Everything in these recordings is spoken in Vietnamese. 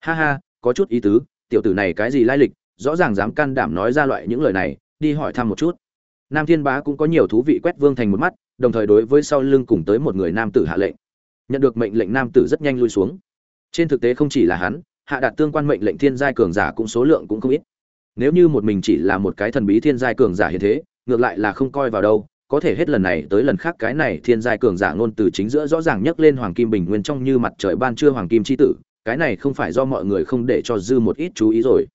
ha ha, có chút ý tứ, tiểu tử này cái gì lai lịch, rõ ràng dám can đảm nói ra loại những lời này, đi hỏi thăm một chút. Nam thiên bá cũng có nhiều thú vị quét vương thành một mắt, đồng thời đối với sau lưng cùng tới một người nam tử hạ lệnh. Nhận được mệnh lệnh nam tử rất nhanh lui xuống. Trên thực tế không chỉ là hắn, hạ đạt tương quan mệnh lệnh thiên giai cường giả cũng số lượng cũng không ít. Nếu như một mình chỉ là một cái thần bí thiên giai cường giả hiện thế, ngược lại là không coi vào đâu, có thể hết lần này tới lần khác cái này thiên giai cường giả ngôn từ chính giữa rõ ràng nhấc lên hoàng kim bình nguyên trong như mặt trời ban trưa hoàng kim chi tử cái này không phải do mọi người không để cho dư một ít chú ý rồi.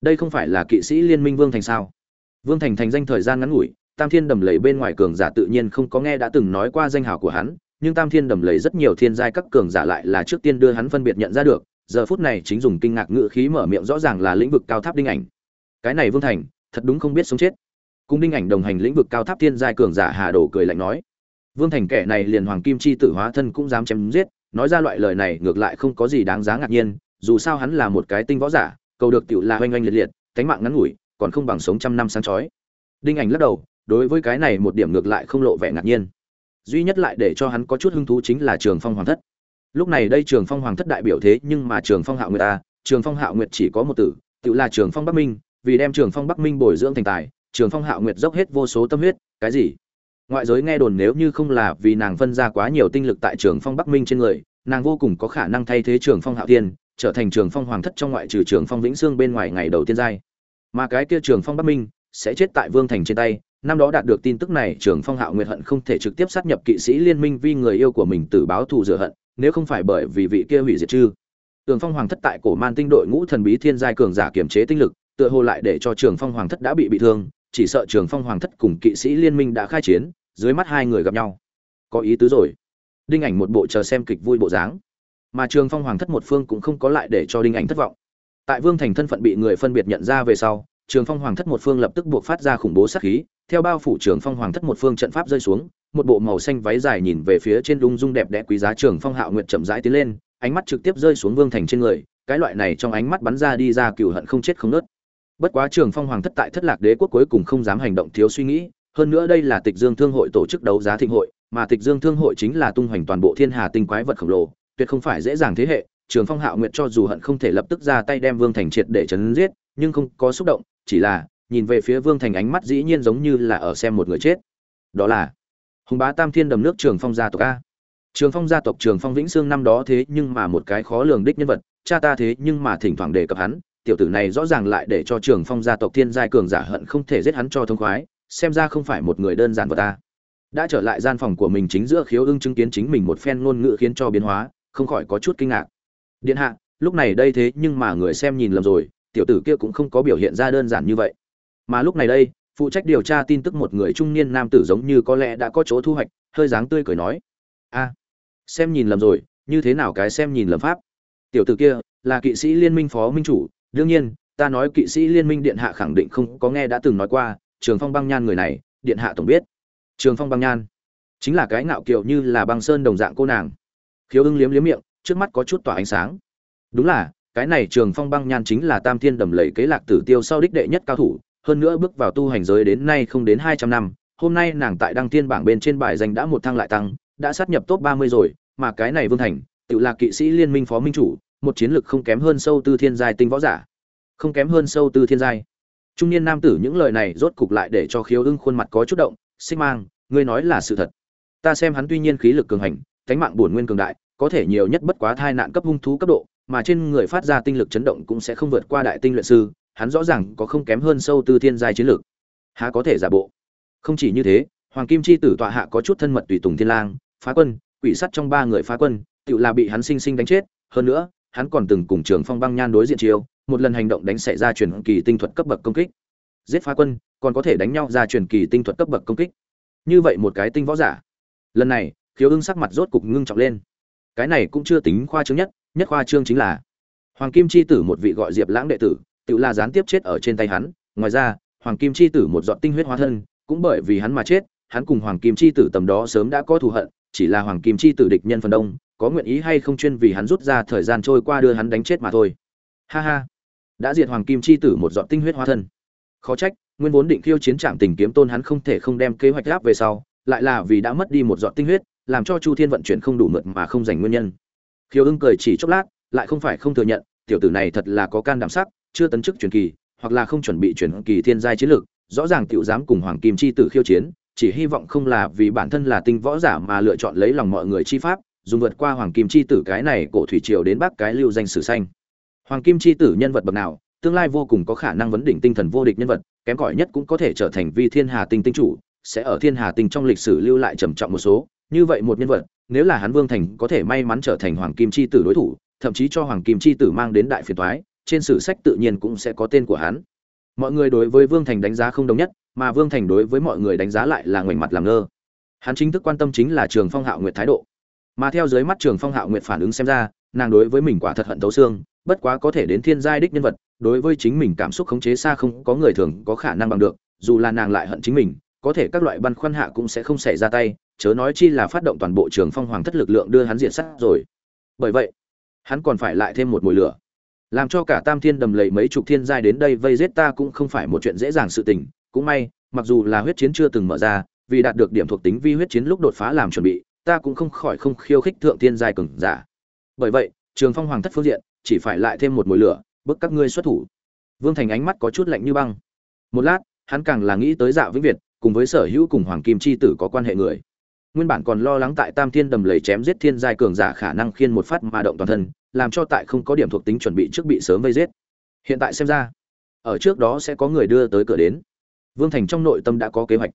Đây không phải là kỵ sĩ liên minh vương thành sao? Vương thành thành danh thời gian ngắn ngủi, tam thiên đầm lầy bên ngoài cường giả tự nhiên không có nghe đã từng nói qua danh hào của hắn, nhưng tam thiên đầm lầy rất nhiều thiên giai các cường giả lại là trước tiên đưa hắn phân biệt nhận ra được, giờ phút này chính dùng kinh ngạc ngự khí mở miệng rõ ràng là lĩnh vực cao tháp đinh ảnh. Cái này vương thành, thật đúng không biết sống chết. Cung đinh ảnh đồng hành lĩnh vực cao tháp thiên giai cường giả hà đổ cười lạnh nói. Vương thành kẻ này liền hoàng kim chi tử hóa thân cũng dám chém giết nói ra loại lời này ngược lại không có gì đáng giá ngạc nhiên, dù sao hắn là một cái tinh võ giả, cầu được tiểu là oanh oanh liệt liệt, cánh mạng ngắn ngủi, còn không bằng sống trăm năm sáng chói. Đinh ảnh lắc đầu, đối với cái này một điểm ngược lại không lộ vẻ ngạc nhiên. Duy nhất lại để cho hắn có chút hứng thú chính là trường phong hoàng thất. Lúc này đây trường phong hoàng thất đại biểu thế nhưng mà trường phong hạo nguyệt ta trường phong hạo nguyệt chỉ có một tử tự là trường phong bắc minh, vì đem trường phong bắc minh bồi dưỡng thành tài, trường phong hạo nguyệt dốc hết vô số tâm huyết, cái gì? Ngoại giới nghe đồn nếu như không là vì nàng phân ra quá nhiều tinh lực tại trường phong bắc minh trên người, nàng vô cùng có khả năng thay thế trường phong hạo tiên trở thành trường phong hoàng thất trong ngoại trừ trường phong vĩnh sương bên ngoài ngày đầu tiên giai. Mà cái kia trường phong bắc minh sẽ chết tại vương thành trên tay, năm đó đạt được tin tức này, trường phong hạo nguyệt hận không thể trực tiếp sát nhập kỵ sĩ liên minh vì người yêu của mình tử báo thù rửa hận, nếu không phải bởi vì vị kia hủy diệt chư. Tường phong hoàng thất tại cổ man tinh đội ngũ thần bí thiên giai cường giả kiểm chế tinh lực, tựa hồ lại để cho trường phong hoàng thất đã bị bị thương, chỉ sợ trường phong hoàng thất cùng kỵ sĩ liên minh đã khai chiến dưới mắt hai người gặp nhau. Có ý tứ rồi. Đinh ảnh một bộ chờ xem kịch vui bộ dáng. Mà trường phong hoàng thất một phương cũng không có lại để cho đinh ảnh thất vọng. Tại vương thành thân phận bị người phân biệt nhận ra về sau, trường phong hoàng thất một phương lập tức buộc phát ra khủng bố sát khí, theo bao phủ trường phong hoàng thất một phương trận pháp rơi xuống, một bộ màu xanh váy dài nhìn về phía trên lung dung đẹp đẽ quý giá trường phong hạo nguyệt chậm rãi tiến lên, ánh mắt trực tiếp rơi xuống vương thành trên người, cái loại này trong ánh mắt bắn ra đi ra cựu hận không chết không nớt bất quá trường phong hoàng thất tại thất lạc đế quốc cuối cùng không dám hành động thiếu suy nghĩ hơn nữa đây là tịch dương thương hội tổ chức đấu giá thịnh hội, mà tịch dương thương hội chính là tung hoành toàn bộ thiên hà tinh quái vật khổng lồ, tuyệt không phải dễ dàng thế hệ. Trường phong hạo nguyệt cho dù hận không thể lập tức ra tay đem vương thành triệt để chấn giết, nhưng không có xúc động, chỉ là nhìn về phía vương thành ánh mắt dĩ nhiên giống như là ở xem một người chết. Đó là hùng bá tam thiên đầm nước trường phong gia tộc a. Trường phong gia tộc trường phong vĩnh sương năm đó thế nhưng mà một cái khó lường đích nhân vật, cha ta thế nhưng mà thỉnh thoảng đề cập hắn, tiểu tử này rõ ràng lại để cho trường phong gia tộc thiên giai cường giả hận không thể giết hắn cho thông khoái xem ra không phải một người đơn giản vật ta. Đã trở lại gian phòng của mình chính giữa khiếu ưng chứng kiến chính mình một phen ngôn ngữ khiến cho biến hóa, không khỏi có chút kinh ngạc. Điện hạ, lúc này đây thế nhưng mà người xem nhìn lầm rồi, tiểu tử kia cũng không có biểu hiện ra đơn giản như vậy. Mà lúc này đây, phụ trách điều tra tin tức một người trung niên nam tử giống như có lẽ đã có chỗ thu hoạch, hơi dáng tươi cười nói. A, xem nhìn lầm rồi, như thế nào cái xem nhìn lầm pháp? Tiểu tử kia là kỵ sĩ liên minh phó minh chủ, đương nhiên, ta nói kỵ sĩ liên minh điện hạ khẳng định không có nghe đã từng nói qua trường phong băng nhan người này, điện hạ tổng biết. Trường phong băng nhan. Chính là cái ngạo kiều như là băng sơn đồng dạng cô nàng. Khiếu ưng liếm liếm miệng, trước mắt có chút tỏa ánh sáng. Đúng là, cái này trường phong băng nhan chính là tam thiên đầm lầy kế lạc tử tiêu sau đích đệ nhất cao thủ, hơn nữa bước vào tu hành giới đến nay không đến hai trăm năm, hôm nay nàng tại đăng thiên bảng bên trên bài danh đã một thăng lại tăng, đã sát nhập top ba mươi rồi, mà cái này vương thành, tự là kỵ sĩ liên minh phó minh chủ, một chiến lược không kém hơn sâu tư thiên giai tinh võ giả. Không kém hơn sâu tư thiên giai trung niên nam tử những lời này rốt cục lại để cho khiếu ưng khuôn mặt có chút động, xích mang, ngươi nói là sự thật. Ta xem hắn tuy nhiên khí lực cường hành, cánh mạng bổn nguyên cường đại, có thể nhiều nhất bất quá thai nạn cấp hung thú cấp độ, mà trên người phát ra tinh lực chấn động cũng sẽ không vượt qua đại tinh luyện sư, hắn rõ ràng có không kém hơn sâu tư thiên giai chiến lược. Há có thể giả bộ? Không chỉ như thế, hoàng kim chi tử tọa hạ có chút thân mật tùy tùng thiên lang, phá quân, quỷ sắt trong ba người phá quân tự là bị hắn sinh sinh đánh chết, hơn nữa, hắn còn từng cùng trường phong băng nhan đối diện chiêu một lần hành động đánh xảy ra truyền kỳ tinh thuật cấp bậc công kích. Giết phá quân, còn có thể đánh nhau ra truyền kỳ tinh thuật cấp bậc công kích. Như vậy một cái tinh võ giả. Lần này, khiếu ưng sắc mặt rốt cục ngưng trọng lên. Cái này cũng chưa tính khoa trương nhất nhất khoa trương chính là hoàng kim chi tử một vị gọi diệp lãng đệ tử, tự là gián tiếp chết ở trên tay hắn. Ngoài ra, hoàng kim chi tử một giọt tinh huyết hóa thân, cũng bởi vì hắn mà chết, hắn cùng hoàng kim chi tử tầm đó sớm đã có thù hận, chỉ là hoàng kim chi tử địch nhân phần đông, có nguyện ý hay không chuyên vì hắn rút ra thời gian trôi qua đưa hắn đánh chết mà thôi. Ha ha đã diệt hoàng kim chi tử một giọt tinh huyết hóa thân. Khó trách, nguyên vốn định khiêu chiến trạm tình kiếm tôn hắn không thể không đem kế hoạch áp về sau, lại là vì đã mất đi một giọt tinh huyết, làm cho chu thiên vận chuyển không đủ mượt mà không dành nguyên nhân. Khiêu ưng cười chỉ chốc lát, lại không phải không thừa nhận, tiểu tử này thật là có can đảm sắc, chưa tấn chức truyền kỳ, hoặc là không chuẩn bị chuyển kỳ thiên giai chiến lược, rõ ràng tiểu dám cùng hoàng kim chi tử khiêu chiến, chỉ hy vọng không là vì bản thân là tinh võ giả mà lựa chọn lấy lòng mọi người chi pháp, dùng vượt qua hoàng kim chi tử cái này cổ thủy triều đến bắc cái lưu danh sử xanh hoàng kim chi tử nhân vật bậc nào, tương lai vô cùng có khả năng vấn đỉnh tinh thần vô địch nhân vật, kém cỏi nhất cũng có thể trở thành vi thiên hà tinh tinh chủ, sẽ ở thiên hà tinh trong lịch sử lưu lại trầm trọng một số. Như vậy một nhân vật, nếu là hắn vương thành có thể may mắn trở thành hoàng kim chi tử đối thủ, thậm chí cho hoàng kim chi tử mang đến đại phiền toái, trên sử sách tự nhiên cũng sẽ có tên của hắn. Mọi người đối với vương thành đánh giá không đồng nhất, mà vương thành đối với mọi người đánh giá lại là ngoảnh mặt làm ngơ. Hắn chính thức quan tâm chính là trường phong hạo nguyệt thái độ. Mà theo dưới mắt trường phong hạo nguyệt phản ứng xem ra, nàng đối với mình quả thật hận thấu xương bất quá có thể đến thiên giai đích nhân vật, đối với chính mình cảm xúc khống chế xa không, có người thường có khả năng bằng được, dù là nàng lại hận chính mình, có thể các loại băn khoăn hạ cũng sẽ không xảy ra tay, chớ nói chi là phát động toàn bộ trường phong hoàng thất lực lượng đưa hắn diện sát rồi. Bởi vậy, hắn còn phải lại thêm một mùi lửa. Làm cho cả tam thiên đầm lầy mấy chục thiên giai đến đây vây giết ta cũng không phải một chuyện dễ dàng sự tình. Cũng may, mặc dù là huyết chiến chưa từng mở ra, vì đạt được điểm thuộc tính vi huyết chiến lúc đột phá làm chuẩn bị, ta cũng không khỏi không khiêu khích thượng thiên giai cường giả. Bởi vậy, trường phong hoàng thất phương diện chỉ phải lại thêm một mùi lửa, bức các ngươi xuất thủ. Vương thành ánh mắt có chút lạnh như băng. Một lát, hắn càng là nghĩ tới dạ vĩnh việt, cùng với sở hữu cùng hoàng kim chi tử có quan hệ người. Nguyên bản còn lo lắng tại tam thiên đầm lầy chém giết thiên giai cường giả khả năng khiên một phát mà động toàn thân, làm cho tại không có điểm thuộc tính chuẩn bị trước bị sớm vây giết. Hiện tại xem ra, ở trước đó sẽ có người đưa tới cửa đến. Vương thành trong nội tâm đã có kế hoạch.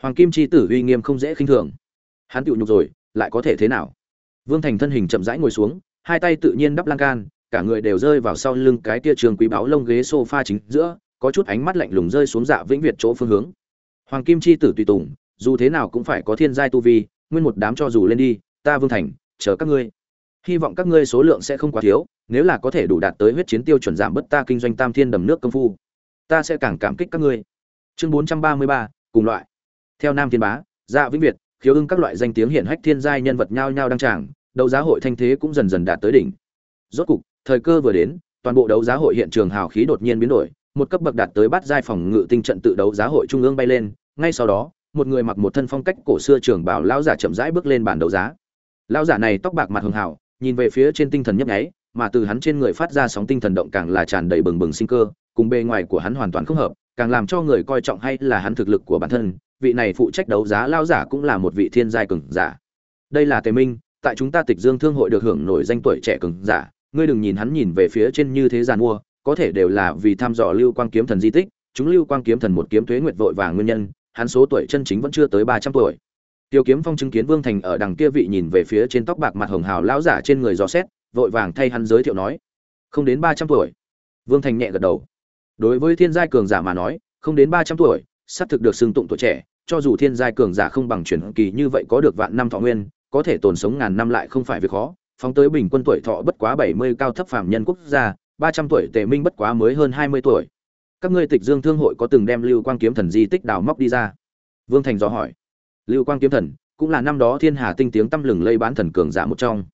Hoàng kim chi tử uy nghiêm không dễ khinh thường. Hắn tựu nhục rồi, lại có thể thế nào? Vương thành thân hình chậm rãi ngồi xuống, hai tay tự nhiên đắp lan can cả người đều rơi vào sau lưng cái tia trường quý báo lông ghế sofa chính giữa, có chút ánh mắt lạnh lùng rơi xuống dạ vĩnh việt chỗ phương hướng. Hoàng kim chi tử tùy tùng, dù thế nào cũng phải có thiên giai tu vi, nguyên một đám cho dù lên đi, ta vương thành, chờ các ngươi. Hy vọng các ngươi số lượng sẽ không quá thiếu, nếu là có thể đủ đạt tới huyết chiến tiêu chuẩn giảm bớt ta kinh doanh tam thiên đầm nước công phu, ta sẽ càng cảm kích các ngươi. Chương bốn trăm ba mươi ba, cùng loại. Theo nam thiên bá dạ vĩnh việt, khiếu ưng các loại danh tiếng hiển hách thiên giai nhân vật nhao nhao đăng tràng, đấu giá hội thanh thế cũng dần dần đạt tới đỉnh. Rốt cục thời cơ vừa đến, toàn bộ đấu giá hội hiện trường hào khí đột nhiên biến đổi, một cấp bậc đạt tới bát giai phòng ngự tinh trận tự đấu giá hội trung ương bay lên, ngay sau đó, một người mặc một thân phong cách cổ xưa trường bảo lão giả chậm rãi bước lên bàn đấu giá. Lão giả này tóc bạc mặt hường hào nhìn về phía trên tinh thần nhấp nháy, mà từ hắn trên người phát ra sóng tinh thần động càng là tràn đầy bừng bừng sinh cơ, cùng bề ngoài của hắn hoàn toàn không hợp, càng làm cho người coi trọng hay là hắn thực lực của bản thân, vị này phụ trách đấu giá lão giả cũng là một vị thiên giai cường giả. Đây là tề minh, tại chúng ta tịch dương thương hội được hưởng nổi danh tuổi trẻ cường giả ngươi đừng nhìn hắn nhìn về phía trên như thế giàn mua, có thể đều là vì thăm dò lưu quang kiếm thần di tích, chúng lưu quang kiếm thần một kiếm thuế nguyệt vội vàng nguyên nhân, hắn số tuổi chân chính vẫn chưa tới ba trăm tuổi. Tiêu kiếm phong chứng kiến vương thành ở đằng kia vị nhìn về phía trên tóc bạc mặt hồng hào lão giả trên người dò xét, vội vàng thay hắn giới thiệu nói, không đến ba trăm tuổi. Vương thành nhẹ gật đầu. Đối với thiên giai cường giả mà nói, không đến ba trăm tuổi, sắp thực được xưng tụng tuổi trẻ, cho dù thiên giai cường giả không bằng chuyển kỳ như vậy có được vạn năm thọ nguyên, có thể tồn sống ngàn năm lại không phải việc khó phóng tới bình quân tuổi thọ bất quá bảy mươi cao thấp phàm nhân quốc gia, ba trăm tuổi tề minh bất quá mới hơn hai mươi tuổi. Các ngươi tịch dương thương hội có từng đem lưu quang kiếm thần di tích đào móc đi ra? Vương thành dò hỏi. Lưu quang kiếm thần, cũng là năm đó thiên hà tinh tiếng tăm lừng lây bán thần cường giả một trong.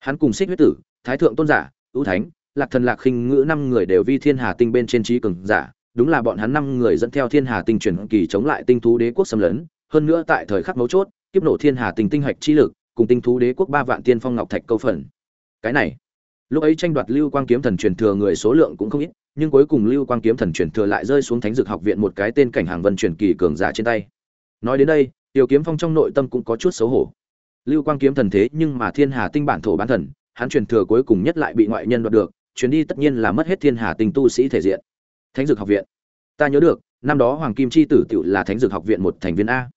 Hắn cùng Sích huyết tử, thái thượng tôn giả, ưu thánh, lạc thần lạc khinh ngữ năm người đều vi thiên hà tinh bên trên trí cường giả, đúng là bọn hắn năm người dẫn theo thiên hà tinh truyền kỳ chống lại tinh thú đế quốc xâm lấn, hơn nữa tại thời khắc mấu chốt, kiếp nổ thiên hà tinh tinh hạch chi lực cùng tinh thú đế quốc ba vạn tiên phong ngọc thạch câu phần. Cái này, lúc ấy tranh đoạt lưu quang kiếm thần truyền thừa người số lượng cũng không ít, nhưng cuối cùng lưu quang kiếm thần truyền thừa lại rơi xuống thánh dược học viện một cái tên cảnh hàng vân truyền kỳ cường giả trên tay. Nói đến đây, tiểu kiếm phong trong nội tâm cũng có chút xấu hổ. Lưu quang kiếm thần thế nhưng mà thiên hà tinh bản thổ bán thần, hắn truyền thừa cuối cùng nhất lại bị ngoại nhân đoạt được, chuyến đi tất nhiên là mất hết thiên hà tinh tu sĩ thể diện. Thánh dược học viện. Ta nhớ được, năm đó hoàng kim chi tử tựu là thánh dược học viện một thành viên a.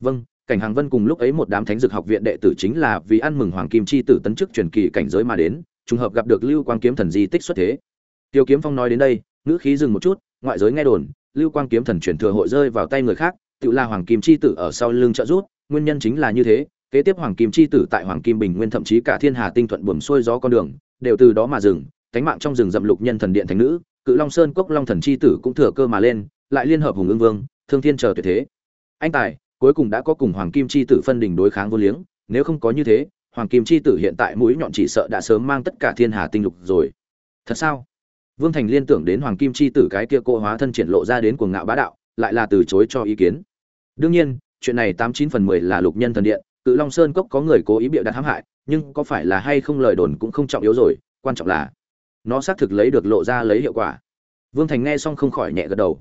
Vâng cảnh hàng vân cùng lúc ấy một đám thánh dược học viện đệ tử chính là vì ăn mừng hoàng kim chi tử tấn chức truyền kỳ cảnh giới mà đến, trùng hợp gặp được lưu quang kiếm thần di tích xuất thế. Tiêu kiếm phong nói đến đây, ngữ khí dừng một chút, ngoại giới nghe đồn, lưu quang kiếm thần truyền thừa hội rơi vào tay người khác, tự là hoàng kim chi tử ở sau lưng trợ rút nguyên nhân chính là như thế, kế tiếp hoàng kim chi tử tại hoàng kim bình nguyên thậm chí cả thiên hà tinh thuận buồm xuôi gió con đường, đều từ đó mà dừng cánh mạng trong rừng rậm lục nhân thần điện thánh nữ, cự long sơn cốc long thần chi tử cũng thừa cơ mà lên, lại liên hợp hùng ương vương, thương thiên chờ tuyệt thế. Anh tài cuối cùng đã có cùng hoàng kim chi tử phân đỉnh đối kháng vô liếng, nếu không có như thế, hoàng kim chi tử hiện tại mũi nhọn chỉ sợ đã sớm mang tất cả thiên hà tinh lục rồi. Thật sao? Vương thành liên tưởng đến hoàng kim chi tử cái kia cô hóa thân triển lộ ra đến cuồng ngạo bá đạo, lại là từ chối cho ý kiến. Đương nhiên, chuyện này tám chín phần mười là lục nhân thần điện, cự long sơn cốc có người cố ý bịa đặt hãm hại, nhưng có phải là hay không lời đồn cũng không trọng yếu rồi, quan trọng là nó xác thực lấy được lộ ra lấy hiệu quả. Vương thành nghe xong không khỏi nhẹ gật đầu.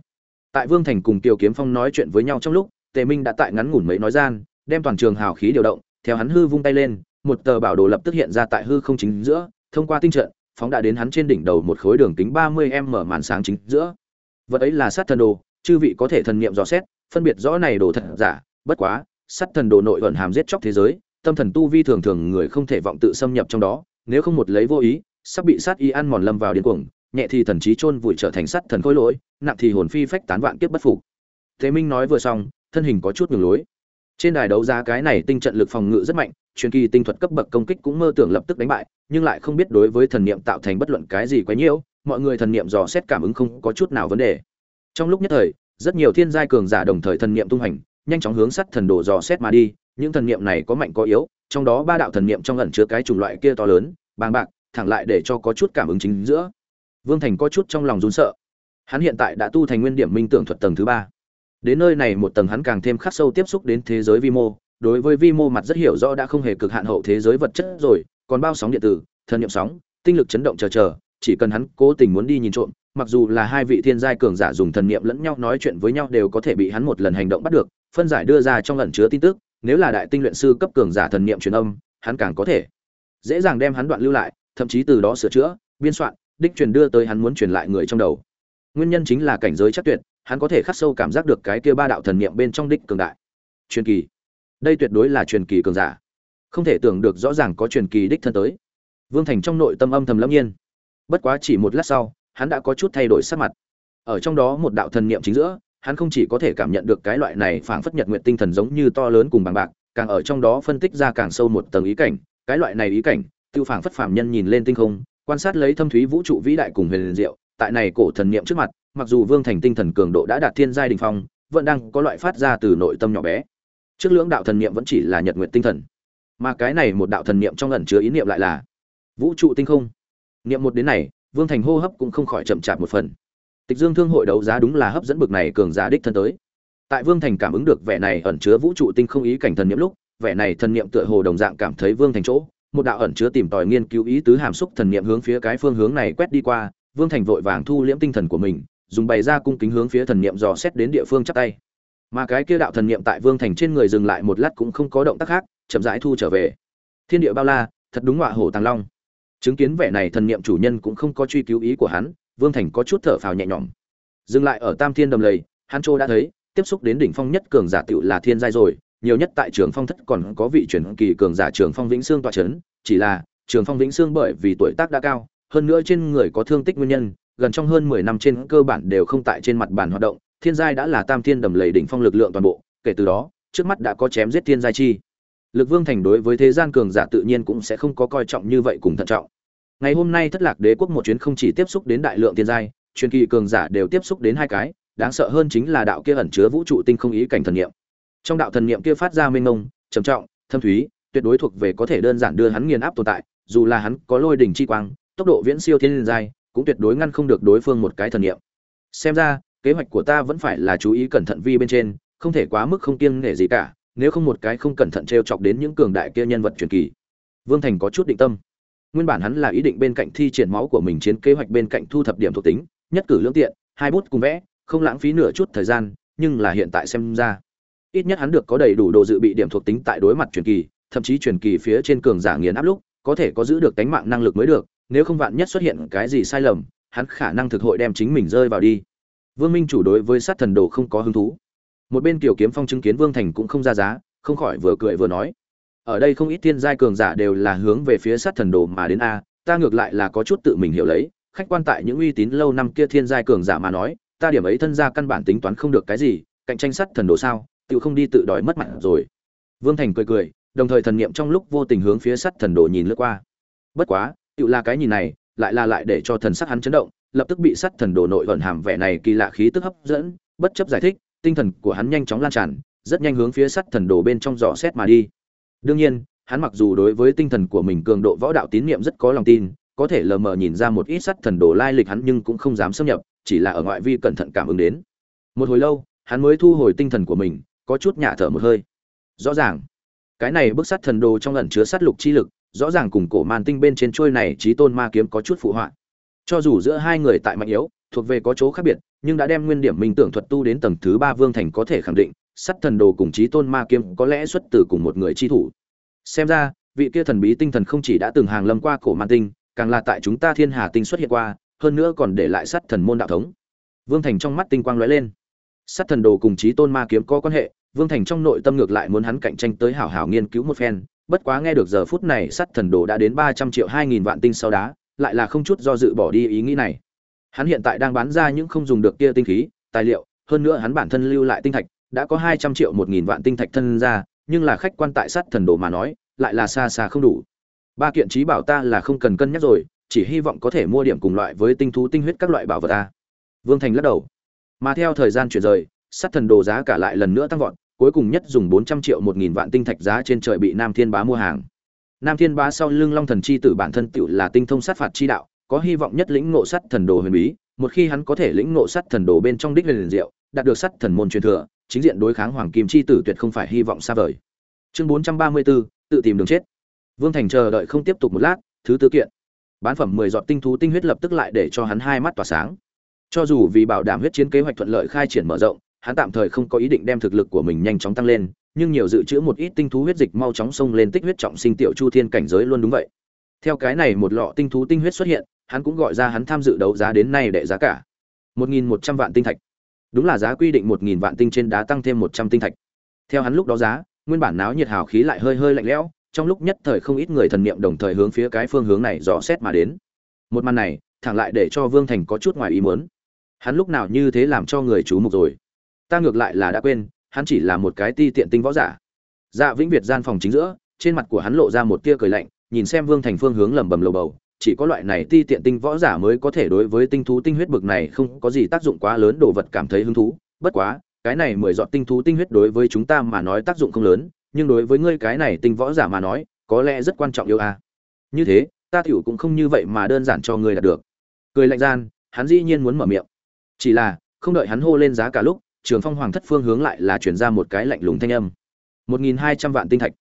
Tại vương thành cùng tiêu kiếm phong nói chuyện với nhau trong lúc tề minh đã tại ngắn ngủn mấy nói gian, đem toàn trường hào khí điều động, theo hắn hư vung tay lên, một tờ bảo đồ lập tức hiện ra tại hư không chính giữa, thông qua tinh trận, phóng đã đến hắn trên đỉnh đầu một khối đường kính ba mươi m mở màn sáng chính giữa. Vật ấy là sát thần đồ, chư vị có thể thần niệm dò xét, phân biệt rõ này đồ thật giả, bất quá, sát thần đồ nội ẩn hàm giết chóc thế giới, tâm thần tu vi thường thường người không thể vọng tự xâm nhập trong đó, nếu không một lấy vô ý, sắp bị sát y ăn mòn lâm vào điên cuồng, nhẹ thì thần trí chôn vùi trở thành sát thần khối lỗi, nặng thì hồn phi phách tán vạn kiếp bất phục. Thế minh nói vừa xong thân hình có chút ngừng lối. Trên đài đấu giá cái này tinh trận lực phòng ngự rất mạnh, truyền kỳ tinh thuật cấp bậc công kích cũng mơ tưởng lập tức đánh bại, nhưng lại không biết đối với thần niệm tạo thành bất luận cái gì quá nhiễu, mọi người thần niệm dò xét cảm ứng không có chút nào vấn đề. Trong lúc nhất thời, rất nhiều thiên giai cường giả đồng thời thần niệm tung hành, nhanh chóng hướng sắt thần đồ dò xét mà đi, những thần niệm này có mạnh có yếu, trong đó ba đạo thần niệm trong ẩn chứa cái chủng loại kia to lớn, bàng bạc, thẳng lại để cho có chút cảm ứng chính giữa. Vương thành có chút trong lòng run sợ. Hắn hiện tại đã tu thành nguyên điểm minh tưởng thuật tầng thứ ba đến nơi này một tầng hắn càng thêm khắc sâu tiếp xúc đến thế giới vi mô, đối với vi mô mặt rất hiểu rõ đã không hề cực hạn hậu thế giới vật chất rồi, còn bao sóng điện tử, thần niệm sóng, tinh lực chấn động chờ chờ, chỉ cần hắn cố tình muốn đi nhìn trộm, mặc dù là hai vị thiên giai cường giả dùng thần niệm lẫn nhau nói chuyện với nhau đều có thể bị hắn một lần hành động bắt được, phân giải đưa ra trong lần chứa tin tức, nếu là đại tinh luyện sư cấp cường giả thần niệm truyền âm, hắn càng có thể dễ dàng đem hắn đoạn lưu lại, thậm chí từ đó sửa chữa, biên soạn, đích truyền đưa tới hắn muốn truyền lại người trong đầu. Nguyên nhân chính là cảnh giới chắc tuyệt hắn có thể khắc sâu cảm giác được cái kia ba đạo thần niệm bên trong đích cường đại. Truyền kỳ. Đây tuyệt đối là truyền kỳ cường giả. Không thể tưởng được rõ ràng có truyền kỳ đích thân tới. Vương thành trong nội tâm âm thầm lâm nhiên. Bất quá chỉ một lát sau, hắn đã có chút thay đổi sắc mặt. Ở trong đó một đạo thần niệm chính giữa, hắn không chỉ có thể cảm nhận được cái loại này phảng phất nhật nguyện tinh thần giống như to lớn cùng bằng bạc, càng ở trong đó phân tích ra càng sâu một tầng ý cảnh. Cái loại này ý cảnh, tiêu phảng phất phàm nhân nhìn lên tinh không, quan sát lấy thâm thúy vũ trụ vĩ đại cùng huyền diệu, tại này cổ thần niệm trước mặt mặc dù vương thành tinh thần cường độ đã đạt thiên giai đình phong, vẫn đang có loại phát ra từ nội tâm nhỏ bé. Trước lưỡng đạo thần niệm vẫn chỉ là nhật nguyện tinh thần, mà cái này một đạo thần niệm trong ẩn chứa ý niệm lại là vũ trụ tinh không. Niệm một đến này, vương thành hô hấp cũng không khỏi chậm chạp một phần. Tịch dương thương hội đấu giá đúng là hấp dẫn bực này cường giá đích thân tới. Tại vương thành cảm ứng được vẻ này ẩn chứa vũ trụ tinh không ý cảnh thần niệm lúc, vẻ này thần niệm tựa hồ đồng dạng cảm thấy vương thành chỗ, một đạo ẩn chứa tìm tòi nghiên cứu ý tứ hàm xúc thần niệm hướng phía cái phương hướng này quét đi qua, vương thành vội vàng thu liễm tinh thần của mình dùng bày ra cung kính hướng phía thần niệm dò xét đến địa phương chắp tay. Mà cái kia đạo thần niệm tại vương thành trên người dừng lại một lát cũng không có động tác khác, chậm rãi thu trở về. Thiên địa bao la, thật đúng ngọa hổ tàng long. Chứng kiến vẻ này thần niệm chủ nhân cũng không có truy cứu ý của hắn, vương thành có chút thở phào nhẹ nhõm. Dừng lại ở tam thiên đầm lầy, hắn châu đã thấy, tiếp xúc đến đỉnh phong nhất cường giả tựu là thiên giai rồi, nhiều nhất tại trường phong thất còn có vị truyền kỳ cường giả trường phong vĩnh sương tọa chấn, chỉ là trường phong vĩnh sương bởi vì tuổi tác đã cao, hơn nữa trên người có thương tích nguyên nhân gần trong hơn mười năm trên cơ bản đều không tại trên mặt bàn hoạt động, thiên giai đã là tam thiên đầm lầy đỉnh phong lực lượng toàn bộ, kể từ đó, trước mắt đã có chém giết thiên giai chi. Lực vương thành đối với thế gian cường giả tự nhiên cũng sẽ không có coi trọng như vậy cùng thận trọng. Ngày hôm nay thất lạc đế quốc một chuyến không chỉ tiếp xúc đến đại lượng thiên giai, truyền kỳ cường giả đều tiếp xúc đến hai cái, đáng sợ hơn chính là đạo kia ẩn chứa vũ trụ tinh không ý cảnh thần niệm. Trong đạo thần niệm kia phát ra mênh mông, trầm trọng, thâm thúy, tuyệt đối thuộc về có thể đơn giản đưa hắn nghiền áp tồn tại, dù là hắn có lôi đỉnh chi quang, tốc độ viễn siêu thiên giai cũng tuyệt đối ngăn không được đối phương một cái thần niệm. Xem ra, kế hoạch của ta vẫn phải là chú ý cẩn thận vi bên trên, không thể quá mức không kiêng nể gì cả, nếu không một cái không cẩn thận trêu chọc đến những cường đại kia nhân vật truyền kỳ. Vương thành có chút định tâm. Nguyên bản hắn là ý định bên cạnh thi triển máu của mình chiến kế hoạch bên cạnh thu thập điểm thuộc tính, nhất cử lưỡng tiện, hai bút cùng vẽ, không lãng phí nửa chút thời gian, nhưng là hiện tại xem ra, ít nhất hắn được có đầy đủ đồ dự bị điểm thuộc tính tại đối mặt truyền kỳ, thậm chí truyền kỳ phía trên cường giả nghiền áp lúc, có thể có giữ được cánh mạng năng lực mới được nếu không vạn nhất xuất hiện cái gì sai lầm, hắn khả năng thực hội đem chính mình rơi vào đi. Vương minh chủ đối với sát thần đồ không có hứng thú. Một bên tiểu kiếm phong chứng kiến vương thành cũng không ra giá, không khỏi vừa cười vừa nói, ở đây không ít thiên giai cường giả đều là hướng về phía sát thần đồ mà đến a, ta ngược lại là có chút tự mình hiểu lấy, khách quan tại những uy tín lâu năm kia thiên giai cường giả mà nói, ta điểm ấy thân gia căn bản tính toán không được cái gì, cạnh tranh sát thần đồ sao tự không đi tự đòi mất mặt rồi. Vương thành cười cười, đồng thời thần niệm trong lúc vô tình hướng phía sát thần đồ nhìn lướt qua. Bất quá tự là cái nhìn này, lại là lại để cho thần sắc hắn chấn động, lập tức bị sát thần đồ nội vận hàm vẻ này kỳ lạ khí tức hấp dẫn, bất chấp giải thích, tinh thần của hắn nhanh chóng lan tràn, rất nhanh hướng phía sát thần đồ bên trong dò xét mà đi. Đương nhiên, hắn mặc dù đối với tinh thần của mình cường độ võ đạo tín niệm rất có lòng tin, có thể lờ mờ nhìn ra một ít sát thần đồ lai lịch hắn nhưng cũng không dám xâm nhập, chỉ là ở ngoại vi cẩn thận cảm ứng đến. Một hồi lâu, hắn mới thu hồi tinh thần của mình, có chút nhả thở một hơi. Rõ ràng, cái này bức sát thần đồ trong ẩn chứa sát lục chi lực rõ ràng cùng cổ màn tinh bên trên trôi này trí tôn ma kiếm có chút phụ họa. Cho dù giữa hai người tại mạnh yếu, thuộc về có chỗ khác biệt, nhưng đã đem nguyên điểm minh tưởng thuật tu đến tầng thứ ba vương thành có thể khẳng định, sắt thần đồ cùng trí tôn ma kiếm có lẽ xuất từ cùng một người chi thủ. Xem ra, vị kia thần bí tinh thần không chỉ đã từng hàng lâm qua cổ man tinh, càng là tại chúng ta thiên hà tinh xuất hiện qua, hơn nữa còn để lại sắt thần môn đạo thống. Vương thành trong mắt tinh quang lóe lên. Sắt thần đồ cùng trí tôn ma kiếm có quan hệ, vương thành trong nội tâm ngược lại muốn hắn cạnh tranh tới hảo hảo nghiên cứu một phen bất quá nghe được giờ phút này sắt thần đồ đã đến ba trăm triệu hai nghìn vạn tinh sau đá, lại là không chút do dự bỏ đi ý nghĩ này. Hắn hiện tại đang bán ra những không dùng được kia tinh khí, tài liệu, hơn nữa hắn bản thân lưu lại tinh thạch, đã có hai trăm triệu một nghìn vạn tinh thạch thân ra, nhưng là khách quan tại sắt thần đồ mà nói, lại là xa xa không đủ. Ba kiện trí bảo ta là không cần cân nhắc rồi, chỉ hy vọng có thể mua điểm cùng loại với tinh thú tinh huyết các loại bảo vật ta. Vương thành lắc đầu. Mà theo thời gian chuyển rời, sắt thần đồ giá cả lại lần nữa tăng vọt cuối cùng nhất dùng bốn trăm triệu một nghìn vạn tinh thạch giá trên trời bị nam thiên bá mua hàng. Nam thiên bá sau lưng long thần chi tử bản thân tiểu là tinh thông sát phạt chi đạo, có hy vọng nhất lĩnh ngộ sắt thần đồ huyền bí, một khi hắn có thể lĩnh ngộ sắt thần đồ bên trong đích huyền diệu, đạt được sắt thần môn truyền thừa, chính diện đối kháng hoàng kim chi tử tuyệt không phải hy vọng xa vời. Chương bốn trăm ba mươi bốn, tự tìm đường chết. Vương thành chờ đợi không tiếp tục một lát, thứ tư kiện. Bán phẩm mười giọt tinh thú tinh huyết lập tức lại để cho hắn hai mắt tỏa sáng. Cho dù vì bảo đảm huyết chiến kế hoạch thuận lợi khai triển mở rộng hắn tạm thời không có ý định đem thực lực của mình nhanh chóng tăng lên, nhưng nhiều dự trữ một ít tinh thú huyết dịch mau chóng xông lên tích huyết trọng sinh tiểu chu thiên cảnh giới luôn đúng vậy. Theo cái này một lọ tinh thú tinh huyết xuất hiện, hắn cũng gọi ra hắn tham dự đấu giá đến nay để giá cả. Một nghìn một trăm vạn tinh thạch. Đúng là giá quy định một nghìn vạn tinh trên đá tăng thêm một trăm tinh thạch. Theo hắn lúc đó giá, nguyên bản náo nhiệt hào khí lại hơi hơi lạnh lẽo, trong lúc nhất thời không ít người thần niệm đồng thời hướng phía cái phương hướng này dò xét mà đến. Một màn này, thẳng lại để cho vương thành có chút ngoài ý muốn. Hắn lúc nào như thế làm cho người chú mục rồi? Ta ngược lại là đã quên, hắn chỉ là một cái ti tiện tinh võ giả. Dạ vĩnh việt gian phòng chính giữa, trên mặt của hắn lộ ra một tia cười lạnh, nhìn xem vương thành phương hướng lẩm bẩm lầu bầu, chỉ có loại này ti tiện tinh võ giả mới có thể đối với tinh thú tinh huyết bực này không có gì tác dụng quá lớn, đồ vật cảm thấy hứng thú. Bất quá, cái này mười dọn tinh thú tinh huyết đối với chúng ta mà nói tác dụng không lớn, nhưng đối với ngươi cái này tinh võ giả mà nói, có lẽ rất quan trọng yêu a. À. như thế, ta tiểu cũng không như vậy mà đơn giản cho ngươi đạt được. Cười lạnh gian, hắn dĩ nhiên muốn mở miệng. Chỉ là, không đợi hắn hô lên giá cả lúc trường phong hoàng thất phương hướng lại là chuyển ra một cái lạnh lùng thanh âm. Một nghìn hai trăm vạn tinh thạch.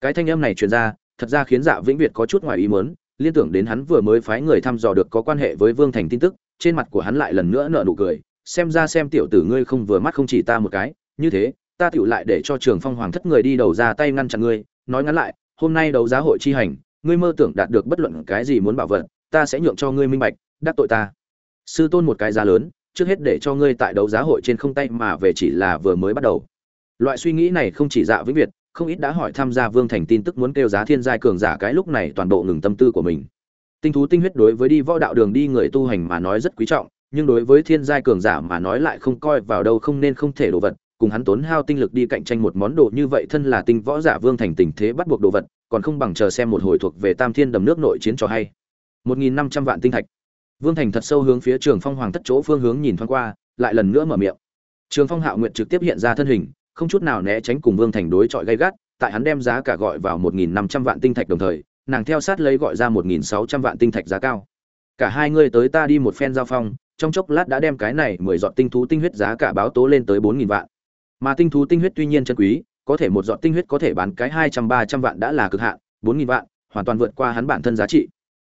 Cái thanh âm này truyền ra, thật ra khiến dạ vĩnh việt có chút ngoài ý muốn, liên tưởng đến hắn vừa mới phái người thăm dò được có quan hệ với vương thành tin tức, trên mặt của hắn lại lần nữa nở nụ cười, xem ra xem tiểu tử ngươi không vừa mắt không chỉ ta một cái, như thế, ta tựu lại để cho trường phong hoàng thất người đi đầu ra tay ngăn chặn ngươi, nói ngắn lại, hôm nay đấu giá hội chi hành, ngươi mơ tưởng đạt được bất luận cái gì muốn bảo vật, ta sẽ nhượng cho ngươi minh bạch, đắc tội ta. Sư tôn một cái giá lớn trước hết để cho ngươi tại đấu giá hội trên không tay mà về chỉ là vừa mới bắt đầu. Loại suy nghĩ này không chỉ dạ vĩnh việt, không ít đã hỏi tham gia vương thành tin tức muốn kêu giá thiên giai cường giả cái lúc này toàn bộ ngừng tâm tư của mình. Tinh thú tinh huyết đối với đi võ đạo đường đi người tu hành mà nói rất quý trọng, nhưng đối với thiên giai cường giả mà nói lại không coi vào đâu không nên không thể đồ vật, cùng hắn tốn hao tinh lực đi cạnh tranh một món đồ như vậy thân là tinh võ giả vương thành tình thế bắt buộc đồ vật, còn không bằng chờ xem một hồi thuộc về tam thiên đầm nước nội chiến cho hay. Một nghìn năm trăm vạn tinh thạch vương thành thật sâu hướng phía trường phong hoàng thất chỗ phương hướng nhìn thoáng qua, lại lần nữa mở miệng. Trường phong hạo Nguyệt trực tiếp hiện ra thân hình, không chút nào né tránh cùng vương thành đối chọi gay gắt, tại hắn đem giá cả gọi vào một nghìn năm trăm vạn tinh thạch đồng thời, nàng theo sát lấy gọi ra một nghìn sáu trăm vạn tinh thạch giá cao. Cả hai người tới ta đi một phen giao phong, trong chốc lát đã đem cái này mười giọt tinh thú tinh huyết giá cả báo tố lên tới bốn nghìn vạn. Mà tinh thú tinh huyết tuy nhiên chân quý, có thể một giọt tinh huyết có thể bán cái hai trăm ba trăm vạn đã là cực hạn, bốn nghìn vạn, hoàn toàn vượt qua hắn bản thân giá trị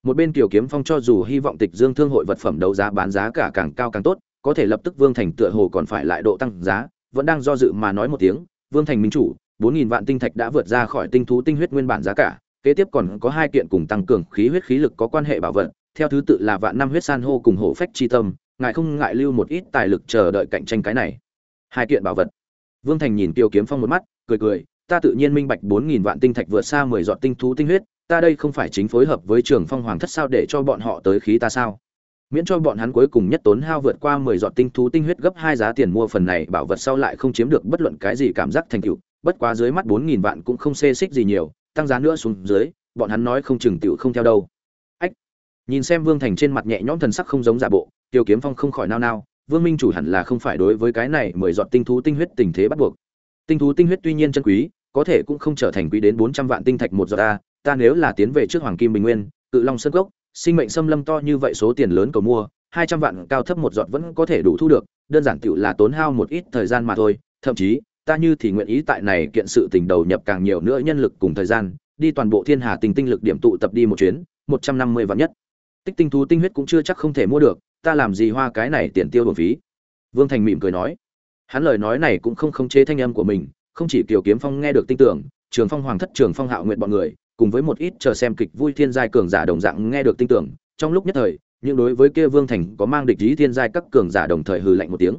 một bên tiểu kiếm phong cho dù hy vọng tịch dương thương hội vật phẩm đấu giá bán giá cả càng cao càng tốt có thể lập tức vương thành tựa hồ còn phải lại độ tăng giá vẫn đang do dự mà nói một tiếng vương thành minh chủ bốn nghìn vạn tinh thạch đã vượt ra khỏi tinh thú tinh huyết nguyên bản giá cả kế tiếp còn có hai kiện cùng tăng cường khí huyết khí lực có quan hệ bảo vật theo thứ tự là vạn năm huyết san hô cùng hổ phách chi tâm ngài không ngại lưu một ít tài lực chờ đợi cạnh tranh cái này. Hai kiện bảo vật. Vương Thành nhìn Tiêu Kiếm Phong một mắt, cười cười, ta tự nhiên minh bạch 4000 vạn tinh thạch vượt xa mười dọn tinh thú tinh huyết, ta đây không phải chính phối hợp với Trường Phong Hoàng thất sao để cho bọn họ tới khí ta sao? Miễn cho bọn hắn cuối cùng nhất tốn hao vượt qua 10 giọt tinh thú tinh huyết gấp hai giá tiền mua phần này bảo vật sau lại không chiếm được bất luận cái gì cảm giác thành tựu, bất quá dưới mắt 4000 vạn cũng không xê xích gì nhiều, tăng giá nữa xuống dưới, bọn hắn nói không chừng tựu không theo đâu. Ách. Nhìn xem Vương Thành trên mặt nhẹ nhõm thần sắc không giống giả bộ, Tiêu Kiếm Phong không khỏi nao nao, Vương Minh chủ hẳn là không phải đối với cái này mười giọt tinh thú tinh huyết tình thế bắt buộc. Tinh thú tinh huyết tuy nhiên chân quý, có thể cũng không trở thành quý đến bốn trăm vạn tinh thạch một giọt ta, ta nếu là tiến về trước Hoàng Kim Bình Nguyên, Cự Long Sơn Cốc, sinh mệnh xâm lâm to như vậy số tiền lớn cầu mua, hai trăm vạn cao thấp một giọt vẫn có thể đủ thu được, đơn giản tựu là tốn hao một ít thời gian mà thôi, thậm chí, ta như thì nguyện ý tại này kiện sự tình đầu nhập càng nhiều nữa nhân lực cùng thời gian, đi toàn bộ thiên hà tinh tinh lực điểm tụ tập đi một chuyến, một trăm năm mươi vạn nhất. tích tinh thú tinh huyết cũng chưa chắc không thể mua được ta làm gì hoa cái này tiền tiêu bổng phí? Vương thành mỉm cười nói. Hắn lời nói này cũng không khống chế thanh âm của mình không chỉ kiều kiếm phong nghe được tin tưởng trường phong hoàng thất trường phong hạo nguyện bọn người cùng với một ít chờ xem kịch vui thiên giai cường giả đồng dạng nghe được tin tưởng, trong lúc nhất thời nhưng đối với kia vương thành có mang địch ý thiên giai các cường giả đồng thời hừ lạnh một tiếng.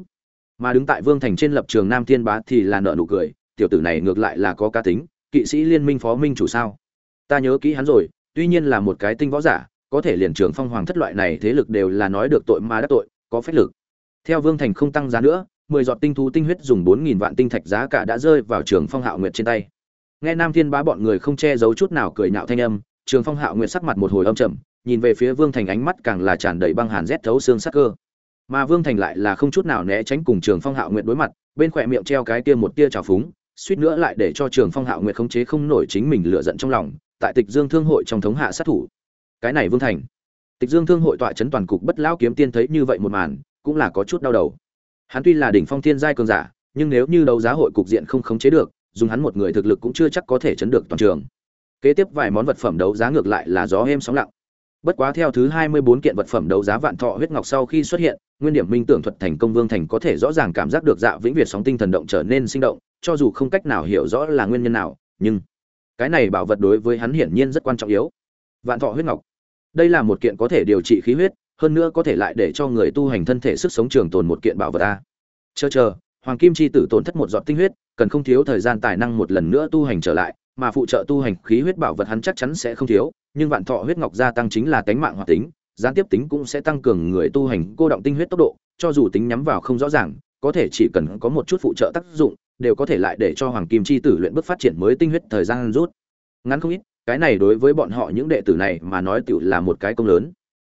Mà đứng tại vương thành trên lập trường nam thiên bá thì là nợ nụ cười, tiểu tử này ngược lại là có cá tính, kỵ sĩ liên minh phó minh chủ sao? Ta nhớ kỹ hắn rồi, tuy nhiên là một cái tinh võ giả, có thể liền trường phong hoàng thất loại này thế lực đều là nói được tội mà đắc tội, có phép lực. Theo vương thành không tăng giá nữa, mười giọt tinh thú tinh huyết dùng bốn nghìn vạn tinh thạch giá cả đã rơi vào trường phong hạo nguyệt trên tay nghe nam thiên bá bọn người không che giấu chút nào cười nhạo thanh âm, trường phong hạo nguyệt sắc mặt một hồi âm trầm, nhìn về phía vương thành ánh mắt càng là tràn đầy băng hàn rét thấu xương sắc cơ. Mà vương thành lại là không chút nào né tránh cùng trường phong hạo nguyệt đối mặt, bên khỏe miệng treo cái kia một tia trào phúng, suýt nữa lại để cho trường phong hạo nguyệt khống chế không nổi chính mình lựa giận trong lòng, tại tịch dương thương hội trong thống hạ sát thủ. Cái này vương thành. Tịch dương thương hội tọa chấn toàn cục bất lão kiếm tiên thấy như vậy một màn, cũng là có chút đau đầu. Hắn tuy là đỉnh phong thiên giai cường giả, nhưng nếu như đấu giá hội cục diện không khống chế được dùng hắn một người thực lực cũng chưa chắc có thể chấn được toàn trường. Kế tiếp vài món vật phẩm đấu giá ngược lại là gió êm sóng lặng. Bất quá theo thứ hai mươi bốn kiện vật phẩm đấu giá vạn thọ huyết ngọc sau khi xuất hiện, nguyên điểm minh tưởng thuật thành công vương thành có thể rõ ràng cảm giác được dạ vĩnh việt sóng tinh thần động trở nên sinh động, cho dù không cách nào hiểu rõ là nguyên nhân nào, nhưng cái này bảo vật đối với hắn hiển nhiên rất quan trọng yếu. Vạn thọ huyết ngọc. Đây là một kiện có thể điều trị khí huyết, hơn nữa có thể lại để cho người tu hành thân thể sức sống trường tồn một kiện bảo vật a. Chờ chờ hoàng kim chi tử tổn thất một giọt tinh huyết, cần không thiếu thời gian tài năng một lần nữa tu hành trở lại, mà phụ trợ tu hành khí huyết bảo vật hắn chắc chắn sẽ không thiếu, nhưng vạn thọ huyết ngọc gia tăng chính là tánh mạng hoạt tính, gián tiếp tính cũng sẽ tăng cường người tu hành cô động tinh huyết tốc độ, cho dù tính nhắm vào không rõ ràng, có thể chỉ cần có một chút phụ trợ tác dụng, đều có thể lại để cho hoàng kim chi tử luyện bước phát triển mới tinh huyết thời gian rút. Ngắn không ít, cái này đối với bọn họ những đệ tử này mà nói tựu là một cái công lớn.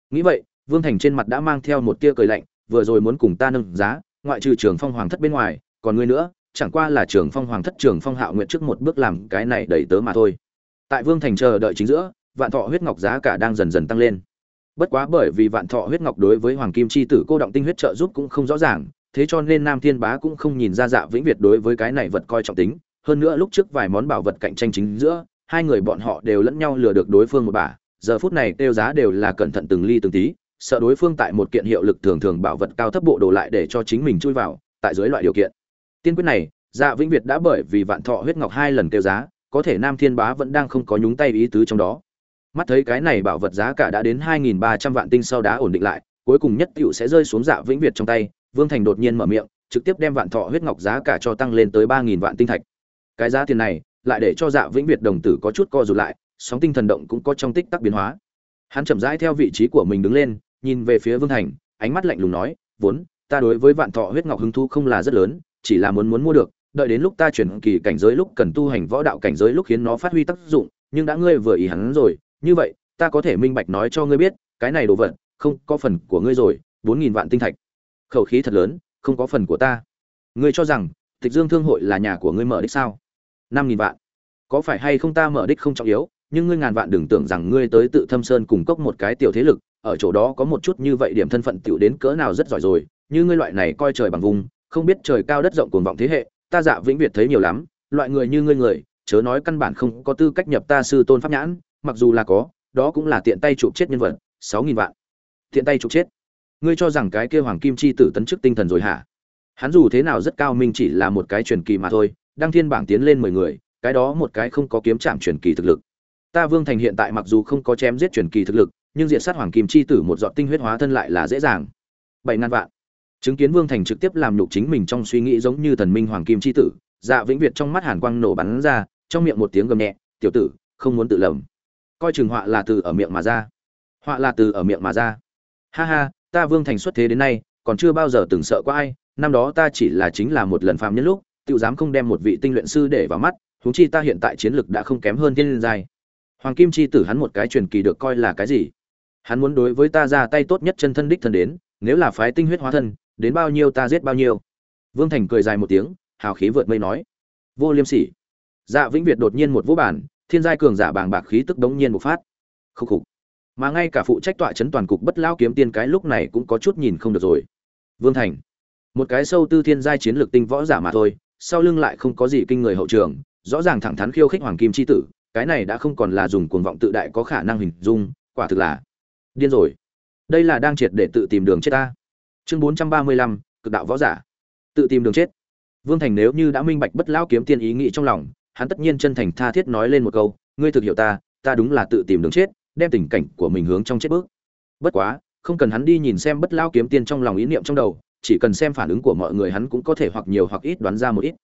Nghĩ vậy, vương thành trên mặt đã mang theo một tia cười lạnh, vừa rồi muốn cùng ta nâng giá ngoại trừ trường phong hoàng thất bên ngoài, còn ngươi nữa, chẳng qua là trường phong hoàng thất trường phong hạo nguyện trước một bước làm cái này đẩy tớ mà thôi. Tại vương thành chờ đợi chính giữa, vạn thọ huyết ngọc giá cả đang dần dần tăng lên. Bất quá bởi vì vạn thọ huyết ngọc đối với hoàng kim chi tử cô động tinh huyết trợ giúp cũng không rõ ràng, thế cho nên nam thiên bá cũng không nhìn ra dạ vĩnh việt đối với cái này vật coi trọng tính. Hơn nữa lúc trước vài món bảo vật cạnh tranh chính giữa, hai người bọn họ đều lẫn nhau lừa được đối phương một bả giờ phút này tiêu giá đều là cẩn thận từng ly từng tí sợ đối phương tại một kiện hiệu lực thường thường bảo vật cao thấp bộ đồ lại để cho chính mình chui vào, tại dưới loại điều kiện. Tiên quyết này dạ vĩnh việt đã bởi vì vạn thọ huyết ngọc hai lần tiêu giá, có thể nam thiên bá vẫn đang không có nhúng tay ý tứ trong đó. Mắt thấy cái này bảo vật giá cả đã đến hai nghìn ba trăm vạn tinh sau đá ổn định lại, cuối cùng nhất tựu sẽ rơi xuống dạ vĩnh việt trong tay, vương thành đột nhiên mở miệng, trực tiếp đem vạn thọ huyết ngọc giá cả cho tăng lên tới ba nghìn vạn tinh thạch. Cái giá tiền này, lại để cho dạ vĩnh việt đồng tử có chút co rụt lại, sóng tinh thần động cũng có trong tích tắc biến hóa. Hắn chậm rãi theo vị trí của mình đứng lên nhìn về phía vương thành, ánh mắt lạnh lùng nói, vốn, ta đối với vạn thọ huyết ngọc hứng thu không là rất lớn, chỉ là muốn muốn mua được, đợi đến lúc ta chuyển kỳ cảnh giới lúc cần tu hành võ đạo cảnh giới lúc khiến nó phát huy tác dụng, nhưng đã ngươi vừa ý hắn rồi, như vậy, ta có thể minh bạch nói cho ngươi biết, cái này đồ vật, không có phần của ngươi rồi, bốn nghìn vạn tinh thạch. Khẩu khí thật lớn, không có phần của ta. Ngươi cho rằng, tịch dương thương hội là nhà của ngươi mở đích sao? Năm nghìn vạn. Có phải hay không ta mở đích không trọng yếu nhưng ngươi ngàn vạn đừng tưởng rằng ngươi tới tự thâm sơn cùng cốc một cái tiểu thế lực, ở chỗ đó có một chút như vậy điểm thân phận tiểu đến cỡ nào rất giỏi rồi, như ngươi loại này coi trời bằng vùng, không biết trời cao đất rộng cuồng vọng thế hệ, ta dạ vĩnh việt thấy nhiều lắm, loại người như ngươi người, chớ nói căn bản không có tư cách nhập ta sư tôn pháp nhãn, mặc dù là có, đó cũng là tiện tay chụp chết nhân vật, sáu nghìn vạn. Tiện tay chụp chết. Ngươi cho rằng cái kia hoàng kim chi tử tấn chức tinh thần rồi hả? Hắn dù thế nào rất cao minh chỉ là một cái truyền kỳ mà thôi, đăng thiên bảng tiến lên mười người, cái đó một cái không có kiếm trạm truyền kỳ thực lực ta vương thành hiện tại mặc dù không có chém giết truyền kỳ thực lực, nhưng diện sát hoàng kim chi tử một giọt tinh huyết hóa thân lại là dễ dàng. Bảy ngàn vạn. Chứng kiến vương thành trực tiếp làm nhục chính mình trong suy nghĩ giống như thần minh hoàng kim chi tử dạ vĩnh việt trong mắt hàn quang nổ bắn ra, trong miệng một tiếng gầm nhẹ, tiểu tử, không muốn tự lầm. Coi chừng họa là từ ở miệng mà ra. Họa là từ ở miệng mà ra. Ha ha, ta vương thành xuất thế đến nay, còn chưa bao giờ từng sợ có ai, năm đó ta chỉ là chính là một lần phạm nhân lúc tự dám không đem một vị tinh luyện sư để vào mắt, huống chi ta hiện tại chiến lực đã không kém hơn thiên liên giai hoàng kim chi tử hắn một cái truyền kỳ được coi là cái gì? Hắn muốn đối với ta ra tay tốt nhất chân thân đích thân đến, nếu là phái tinh huyết hóa thân, đến bao nhiêu ta giết bao nhiêu. Vương thành cười dài một tiếng, hào khí vượt mây nói. Vô liêm sỉ. Dạ vĩnh việt đột nhiên một vũ bản thiên giai cường giả bàng bạc khí tức đống nhiên một phát. Khúc khục. Mà ngay cả phụ trách tọa chấn toàn cục bất lao kiếm tiên cái lúc này cũng có chút nhìn không được rồi. Vương thành. Một cái sâu tư thiên giai chiến lược tinh võ giả mà thôi, sau lưng lại không có gì kinh người hậu trường, rõ ràng thẳng thắn khiêu khích hoàng kim Chi tử cái này đã không còn là dùng cuồng vọng tự đại có khả năng hình dung, quả thực là điên rồi. Đây là đang triệt để tự tìm đường chết ta. Chương bốn trăm ba mươi lăm, cực đạo võ giả. Tự tìm đường chết. Vương thành nếu như đã minh bạch bất lão kiếm tiên ý nghĩ trong lòng, hắn tất nhiên chân thành tha thiết nói lên một câu, ngươi thực hiểu ta ta đúng là tự tìm đường chết, đem tình cảnh của mình hướng trong chết bước. Bất quá, không cần hắn đi nhìn xem bất lão kiếm tiên trong lòng ý niệm trong đầu, chỉ cần xem phản ứng của mọi người hắn cũng có thể hoặc nhiều hoặc ít đoán ra một ít.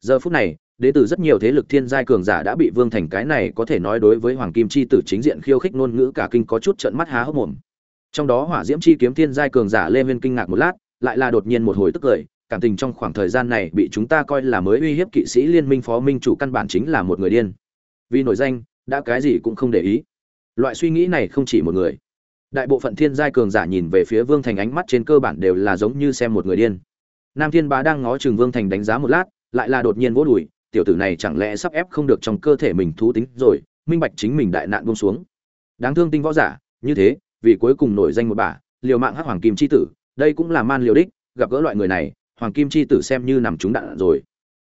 Giờ phút này đế tử rất nhiều thế lực thiên giai cường giả đã bị vương thành cái này có thể nói đối với hoàng kim chi tử chính diện khiêu khích ngôn ngữ cả kinh có chút trận mắt há hốc mồm. Trong đó hỏa diễm chi kiếm thiên giai cường giả lê viên kinh ngạc một lát, lại là đột nhiên một hồi tức cười, cảm tình trong khoảng thời gian này bị chúng ta coi là mới uy hiếp kỵ sĩ liên minh phó minh chủ căn bản chính là một người điên. Vì nổi danh, đã cái gì cũng không để ý. Loại suy nghĩ này không chỉ một người. Đại bộ phận thiên giai cường giả nhìn về phía vương thành ánh mắt trên cơ bản đều là giống như xem một người điên. Nam thiên bá đang ngó chừng vương thành đánh giá một lát, lại là đột nhiên vỗ đùi tiểu tử này chẳng lẽ sắp ép không được trong cơ thể mình thú tính rồi, minh bạch chính mình đại nạn buông xuống. Đáng thương tinh võ giả, như thế, vì cuối cùng nổi danh một bà, liều mạng hắc hoàng kim chi tử, đây cũng là man liều đích, gặp gỡ loại người này, hoàng kim chi tử xem như nằm trúng đạn rồi.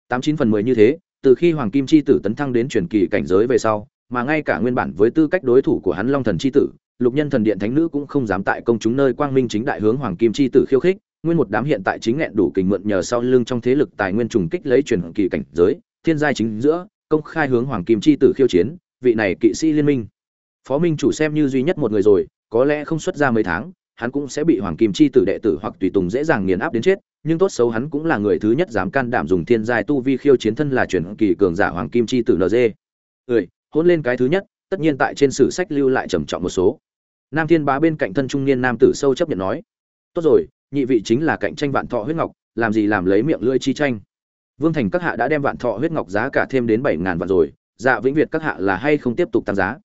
Tám chín phần mười như thế, từ khi hoàng kim chi tử tấn thăng đến truyền kỳ cảnh giới về sau, mà ngay cả nguyên bản với tư cách đối thủ của hắn long thần chi tử, lục nhân thần điện thánh nữ cũng không dám tại công chúng nơi quang minh chính đại hướng hoàng kim chi tử khiêu khích, nguyên một đám hiện tại chính nghẹn đủ kình mượn nhờ sau lưng trong thế lực tài nguyên trùng kích lấy truyền kỳ cảnh giới thiên giai chính giữa, công khai hướng hoàng kim chi tử khiêu chiến, vị này kỵ sĩ liên minh. Phó minh chủ xem như duy nhất một người rồi, có lẽ không xuất ra mấy tháng, hắn cũng sẽ bị hoàng kim chi tử đệ tử hoặc tùy tùng dễ dàng nghiền áp đến chết, nhưng tốt xấu hắn cũng là người thứ nhất dám can đảm dùng thiên giai tu vi khiêu chiến thân là truyền kỳ cường giả hoàng kim chi tử nd ười ừ, hôn lên cái thứ nhất, tất nhiên tại trên sử sách lưu lại trầm trọng một số. Nam thiên bá bên cạnh thân trung niên nam tử sâu chấp nhận nói, tốt rồi, nhị vị chính là cạnh tranh vạn thọ huyết ngọc, làm gì làm lấy miệng lưỡi chi tranh? Vương thành các hạ đã đem vạn thọ huyết ngọc giá cả thêm đến bảy ngàn vạn rồi dạ vĩnh việt các hạ là hay không tiếp tục tăng giá?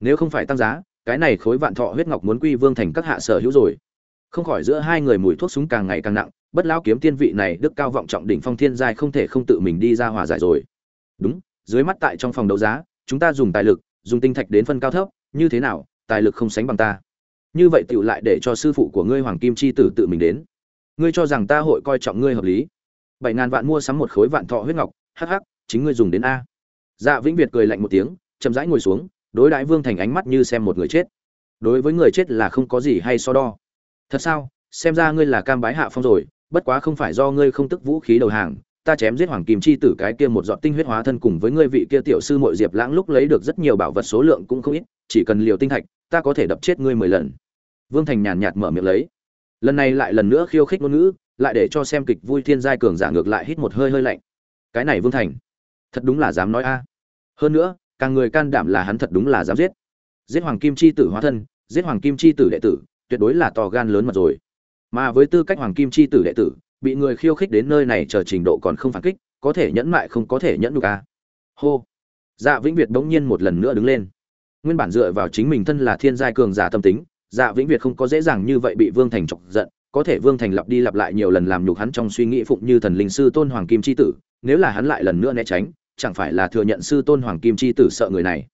Nếu không phải tăng giá, cái này khối vạn thọ huyết ngọc muốn quy vương thành các hạ sở hữu rồi. Không khỏi giữa hai người mùi thuốc súng càng ngày càng nặng, bất lão kiếm tiên vị này đức cao vọng trọng đỉnh phong thiên giai không thể không tự mình đi ra hòa giải rồi. Đúng, dưới mắt tại trong phòng đấu giá, chúng ta dùng tài lực, dùng tinh thạch đến phân cao thấp, như thế nào, tài lực không sánh bằng ta. Như vậy tựu lại để cho sư phụ của ngươi hoàng kim chi tử tự mình đến. Ngươi cho rằng ta hội coi trọng ngươi hợp lý bảy ngàn vạn mua sắm một khối vạn thọ huyết ngọc, hắc hắc, chính ngươi dùng đến a. Dạ vĩnh việt cười lạnh một tiếng, chậm rãi ngồi xuống, đối đãi vương thành ánh mắt như xem một người chết. Đối với người chết là không có gì hay so đo. Thật sao, xem ra ngươi là cam bái hạ phong rồi, bất quá không phải do ngươi không tức vũ khí đầu hàng, ta chém giết hoàng kim chi tử cái kia một giọt tinh huyết hóa thân cùng với ngươi vị kia tiểu sư muội diệp lãng lúc lấy được rất nhiều bảo vật số lượng cũng không ít, chỉ cần liều tinh thạch, ta có thể đập chết ngươi mười lần. Vương thành nhàn nhạt mở miệng lấy. Lần này lại lần nữa khiêu khích ngôn ngữ lại để cho xem kịch vui thiên giai cường giả ngược lại hít một hơi hơi lạnh. Cái này vương thành, thật đúng là dám nói a. Hơn nữa, càng người can đảm là hắn thật đúng là dám giết. Giết hoàng kim chi tử hóa thân, giết hoàng kim chi tử đệ tử, tuyệt đối là to gan lớn mật rồi. Mà với tư cách hoàng kim chi tử đệ tử, bị người khiêu khích đến nơi này chờ trình độ còn không phản kích, có thể nhẫn mại không có thể nhẫn được a. Hô. Dạ vĩnh việt bỗng nhiên một lần nữa đứng lên. Nguyên bản dựa vào chính mình thân là thiên giai cường giả tâm tính dạ vĩnh việt không có dễ dàng như vậy bị vương thành chọc giận có thể vương thành lặp đi lặp lại nhiều lần làm nhục hắn trong suy nghĩ phụng như thần linh sư tôn hoàng kim c h i tử, nếu là hắn lại lần nữa né tránh, chẳng phải là thừa nhận sư tôn hoàng kim c h i tử sợ người này.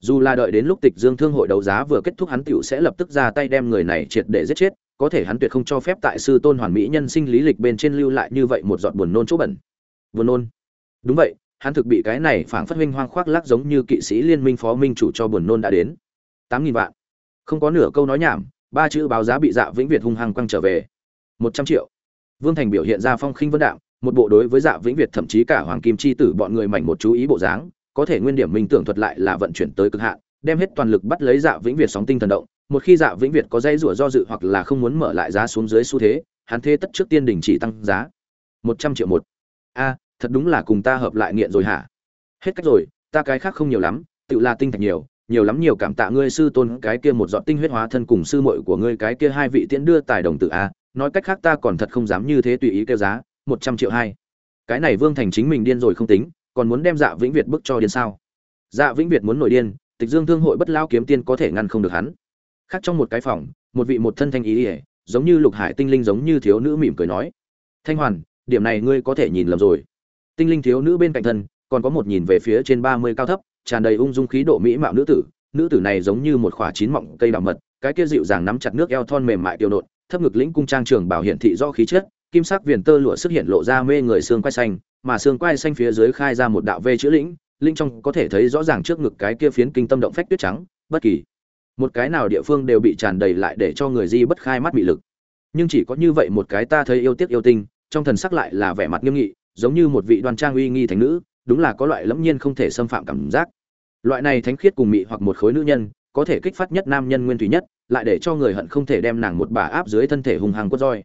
Dù là đợi đến lúc tịch dương thương hội đấu giá vừa kết thúc hắn tựu sẽ lập tức ra tay đem người này triệt để giết chết, có thể hắn tuyệt không cho phép tại sư tôn hoàn mỹ nhân sinh lý lịch bên trên lưu lại như vậy một giọt buồn nôn chỗ bẩn. Buồn nôn. Đúng vậy, hắn thực bị cái này phảng phất huynh hoang khoác lác giống như kỵ sĩ liên minh phó minh chủ cho buồn nôn đã đến. Tám nghìn vạn. Không có nửa câu nói nhảm ba chữ báo giá bị dạ vĩnh việt hung hăng quăng trở về. Một trăm triệu. Vương thành biểu hiện ra phong khinh vân đạo một bộ đối với dạ vĩnh việt thậm chí cả hoàng kim chi tử bọn người mảnh một chú ý bộ dáng, có thể nguyên điểm minh tưởng thuật lại là vận chuyển tới cực hạn, đem hết toàn lực bắt lấy dạ vĩnh việt sóng tinh thần động, một khi dạ vĩnh việt có dây rủa do dự hoặc là không muốn mở lại giá xuống dưới xu thế, hắn thế tất trước tiên đình chỉ tăng giá. Một trăm triệu một. A, thật đúng là cùng ta hợp lại nghiện rồi hả? Hết cách rồi, ta cái khác không nhiều lắm, tự là tinh thạch nhiều nhiều lắm nhiều cảm tạ ngươi sư tôn cái kia một giọt tinh huyết hóa thân cùng sư muội của ngươi cái kia hai vị tiễn đưa tài đồng tự a. Nói cách khác ta còn thật không dám như thế tùy ý kêu giá, một trăm triệu hai. Cái này vương thành chính mình điên rồi không tính, còn muốn đem dạ vĩnh việt bức cho điên sao? Dạ vĩnh việt muốn nổi điên, tịch dương thương hội bất lao kiếm tiên có thể ngăn không được hắn. Khác trong một cái phòng, một vị một thân thanh ý ỉa giống như lục hải tinh linh giống như thiếu nữ mỉm cười nói, thanh hoàn, điểm này ngươi có thể nhìn lầm rồi. Tinh linh thiếu nữ bên cạnh thân, còn có một nhìn về phía trên ba mươi cao thấp tràn đầy ung dung khí độ mỹ mạo nữ tử nữ tử này giống như một khỏa chín mọng cây đào mật, cái kia dịu dàng nắm chặt nước eo thon mềm mại tiêu nộn, thấp ngực lĩnh cung trang trường bảo hiện thị do khí chất, kim sắc viền tơ lụa xuất hiện lộ ra mê người xương quai xanh, mà xương quai xanh phía dưới khai ra một đạo vê chữ lĩnh linh trong có thể thấy rõ ràng trước ngực cái kia phiến kinh tâm động phách tuyết trắng, bất kỳ một cái nào địa phương đều bị tràn đầy lại để cho người di bất khai mắt bị lực. Nhưng chỉ có như vậy một cái ta thấy yêu tiếc yêu tinh, trong thần sắc lại là vẻ mặt nghiêm nghị, giống như một vị đoan trang uy nghi thánh nữ đúng là có loại lẫm nhiên không thể xâm phạm cảm giác. Loại này thánh khiết cùng mị hoặc một khối nữ nhân, có thể kích phát nhất nam nhân nguyên thủy nhất, lại để cho người hận không thể đem nàng một bà áp dưới thân thể hùng hăng quất roi.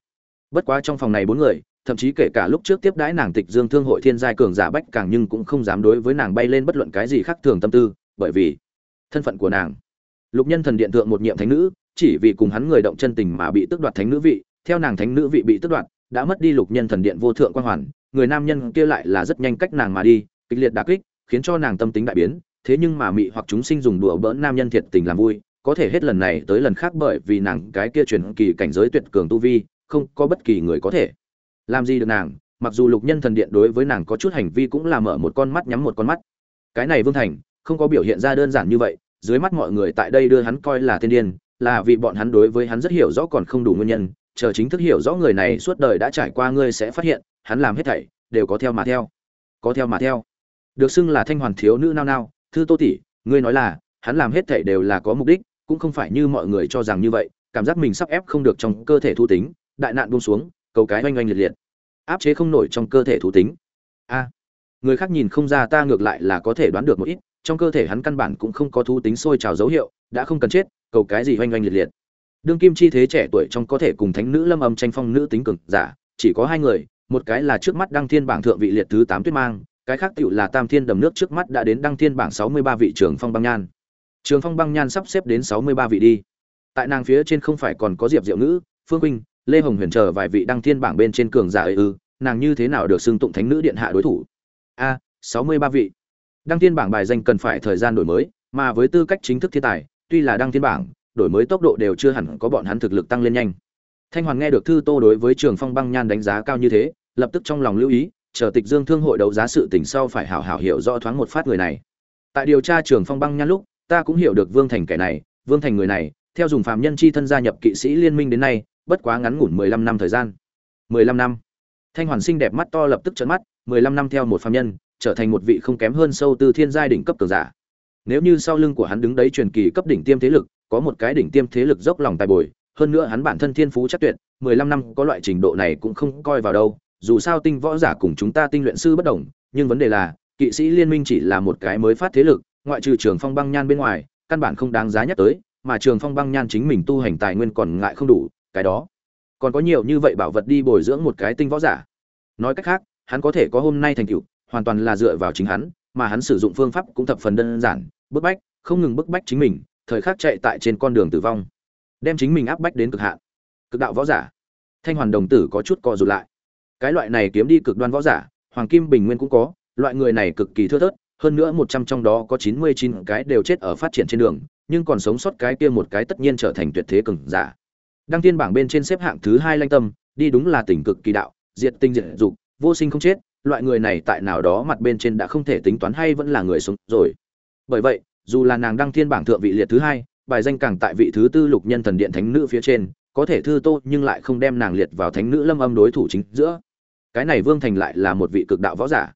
Bất quá trong phòng này bốn người, thậm chí kể cả lúc trước tiếp đãi nàng tịch dương thương hội thiên giai cường giả bách càng nhưng cũng không dám đối với nàng bay lên bất luận cái gì khác thường tâm tư, bởi vì thân phận của nàng. Lục nhân thần điện thượng một nhiệm thánh nữ, chỉ vì cùng hắn người động chân tình mà bị tước đoạt thánh nữ vị, theo nàng thánh nữ vị bị tước đoạt, đã mất đi lục nhân thần điện vô thượng quan hoàn người nam nhân kia lại là rất nhanh cách nàng mà đi, kịch liệt đả kích, khiến cho nàng tâm tính đại biến, thế nhưng mà mị hoặc chúng sinh dùng đùa bỡn nam nhân thiệt tình làm vui, có thể hết lần này tới lần khác bởi vì nàng cái kia truyền kỳ cảnh giới tuyệt cường tu vi, không có bất kỳ người có thể làm gì được nàng, mặc dù lục nhân thần điện đối với nàng có chút hành vi cũng là mở một con mắt nhắm một con mắt. Cái này vương thành, không có biểu hiện ra đơn giản như vậy, dưới mắt mọi người tại đây đưa hắn coi là thiên điên, là vì bọn hắn đối với hắn rất hiểu rõ còn không đủ nguyên nhân chờ chính thức hiểu rõ người này suốt đời đã trải qua ngươi sẽ phát hiện, hắn làm hết thảy, đều có theo mà theo. Có theo mà theo. Được xưng là thanh hoàn thiếu nữ nao nao, thư tô tỷ, ngươi nói là, hắn làm hết thảy đều là có mục đích, cũng không phải như mọi người cho rằng như vậy, cảm giác mình sắp ép không được trong cơ thể thu tính, đại nạn buông xuống, cầu cái oanh oanh liệt liệt. Áp chế không nổi trong cơ thể thu tính. A. Người khác nhìn không ra ta ngược lại là có thể đoán được một ít, trong cơ thể hắn căn bản cũng không có thu tính sôi trào dấu hiệu, đã không cần chết, cầu cái gì oanh oanh liệt liệt đương kim chi thế trẻ tuổi trong có thể cùng thánh nữ lâm âm tranh phong nữ tính cực giả, chỉ có hai người, một cái là trước mắt đăng thiên bảng thượng vị liệt thứ tám tuyết mang, cái khác tựu là tam thiên đầm nước trước mắt đã đến đăng thiên bảng sáu mươi ba vị trường phong băng nhan. Trường phong băng nhan sắp xếp đến sáu mươi ba vị đi. Tại nàng phía trên không phải còn có diệp diệu nữ phương huynh, lê hồng huyền chờ vài vị đăng thiên bảng bên trên cường giả ấy ư, nàng như thế nào được xưng tụng thánh nữ điện hạ đối thủ? A, sáu mươi ba vị. Đăng thiên bảng bài danh cần phải thời gian đổi mới, mà với tư cách chính thức thiên tài, tuy là đăng thiên bảng đổi mới tốc độ đều chưa hẳn có bọn hắn thực lực tăng lên nhanh. Thanh hoàn nghe được thư tô đối với trường phong băng nhan đánh giá cao như thế, lập tức trong lòng lưu ý, chờ tịch dương thương hội đấu giá sự tình sau phải hảo hảo hiểu rõ thoáng một phát người này. Tại điều tra trường phong băng nhan lúc, ta cũng hiểu được vương thành kẻ này, vương thành người này, theo dùng phàm nhân chi thân gia nhập kỵ sĩ liên minh đến nay, bất quá ngắn ngủn mười lăm năm thời gian. Mười lăm năm. Thanh hoàn xinh đẹp mắt to lập tức trợn mắt, mười lăm năm theo một phàm nhân, trở thành một vị không kém hơn sâu tư thiên giai đỉnh cấp cường giả. Nếu như sau lưng của hắn đứng đấy truyền kỳ cấp đỉnh tiêm thế lực có một cái đỉnh tiêm thế lực dốc lòng tài bồi, hơn nữa hắn bản thân thiên phú chắc tuyệt, mười lăm năm có loại trình độ này cũng không coi vào đâu, dù sao tinh võ giả cùng chúng ta tinh luyện sư bất đồng, nhưng vấn đề là, kỵ sĩ liên minh chỉ là một cái mới phát thế lực, ngoại trừ trường phong băng nhan bên ngoài, căn bản không đáng giá nhắc tới, mà trường phong băng nhan chính mình tu hành tài nguyên còn ngại không đủ, cái đó. Còn có nhiều như vậy bảo vật đi bồi dưỡng một cái tinh võ giả. Nói cách khác, hắn có thể có hôm nay thành tựu, hoàn toàn là dựa vào chính hắn, mà hắn sử dụng phương pháp cũng thập phần đơn giản, bức bách, không ngừng bức bách chính mình thời khắc chạy tại trên con đường tử vong, đem chính mình áp bách đến cực hạn. Cực đạo võ giả, thanh hoàn đồng tử có chút co rụt lại. Cái loại này kiếm đi cực đoan võ giả, hoàng kim bình nguyên cũng có, loại người này cực kỳ thưa thớt, hơn nữa một trăm trong đó có chín mươi chín cái đều chết ở phát triển trên đường, nhưng còn sống sót cái kia một cái tất nhiên trở thành tuyệt thế cường giả. Đăng tiên bảng bên trên xếp hạng thứ hai lanh tâm, đi đúng là tỉnh cực kỳ đạo, diệt tinh diệt dục, vô sinh không chết, loại người này tại nào đó mặt bên trên đã không thể tính toán hay vẫn là người sống rồi. Bởi vậy dù là nàng đăng thiên bảng thượng vị liệt thứ hai, bài danh càng tại vị thứ tư lục nhân thần điện thánh nữ phía trên, có thể thư tô nhưng lại không đem nàng liệt vào thánh nữ lâm âm đối thủ chính giữa. Cái này vương thành lại là một vị cực đạo võ giả.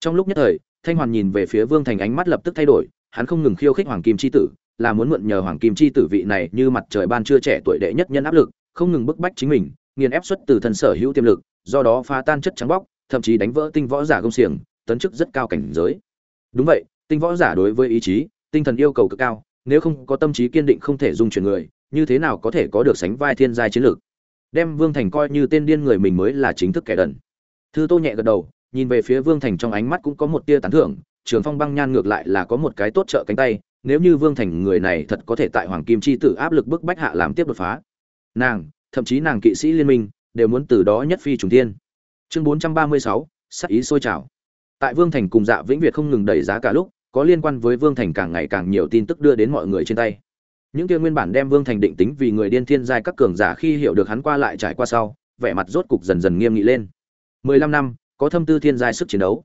Trong lúc nhất thời, thanh hoàn nhìn về phía vương thành ánh mắt lập tức thay đổi, hắn không ngừng khiêu khích hoàng kim c h i tử, là muốn mượn nhờ hoàng kim chi tử vị này như mặt trời ban chưa trẻ tuổi đệ nhất nhân áp lực, không ngừng bức bách chính mình, nghiền ép xuất từ thân sở hữu tiềm lực, do đó phá tan chất trắng bóc, thậm chí đánh vỡ tinh võ giả công xiềng, tấn chức rất cao cảnh giới. Đúng vậy, tinh võ giả đối với ý chí tinh thần yêu cầu cực cao nếu không có tâm trí kiên định không thể dung chuyển người như thế nào có thể có được sánh vai thiên giai chiến lược đem vương thành coi như tên điên người mình mới là chính thức kẻ đần thư tô nhẹ gật đầu nhìn về phía vương thành trong ánh mắt cũng có một tia tán thưởng trường phong băng nhan ngược lại là có một cái tốt trợ cánh tay nếu như Vương Thành người này thật có thể tại Hoàng Kim chi tử áp lực bức bách hạ làm tiếp đột phá. Nàng, thậm chí nàng kỵ sĩ liên minh đều muốn từ đó nhất phi trùng tiên. Chương 436, sắc ý sôi trào. Tại Vương Thành cùng Dạ Vĩnh Việt không ngừng đẩy giá cả lúc, có liên quan với Vương Thành càng ngày càng nhiều tin tức đưa đến mọi người trên tay. Những kia nguyên bản đem Vương Thành định tính vì người điên thiên giai các cường giả khi hiểu được hắn qua lại trải qua sau, vẻ mặt rốt cục dần dần nghiêm nghị lên. 15 năm, có thâm tư thiên giai sức chiến đấu.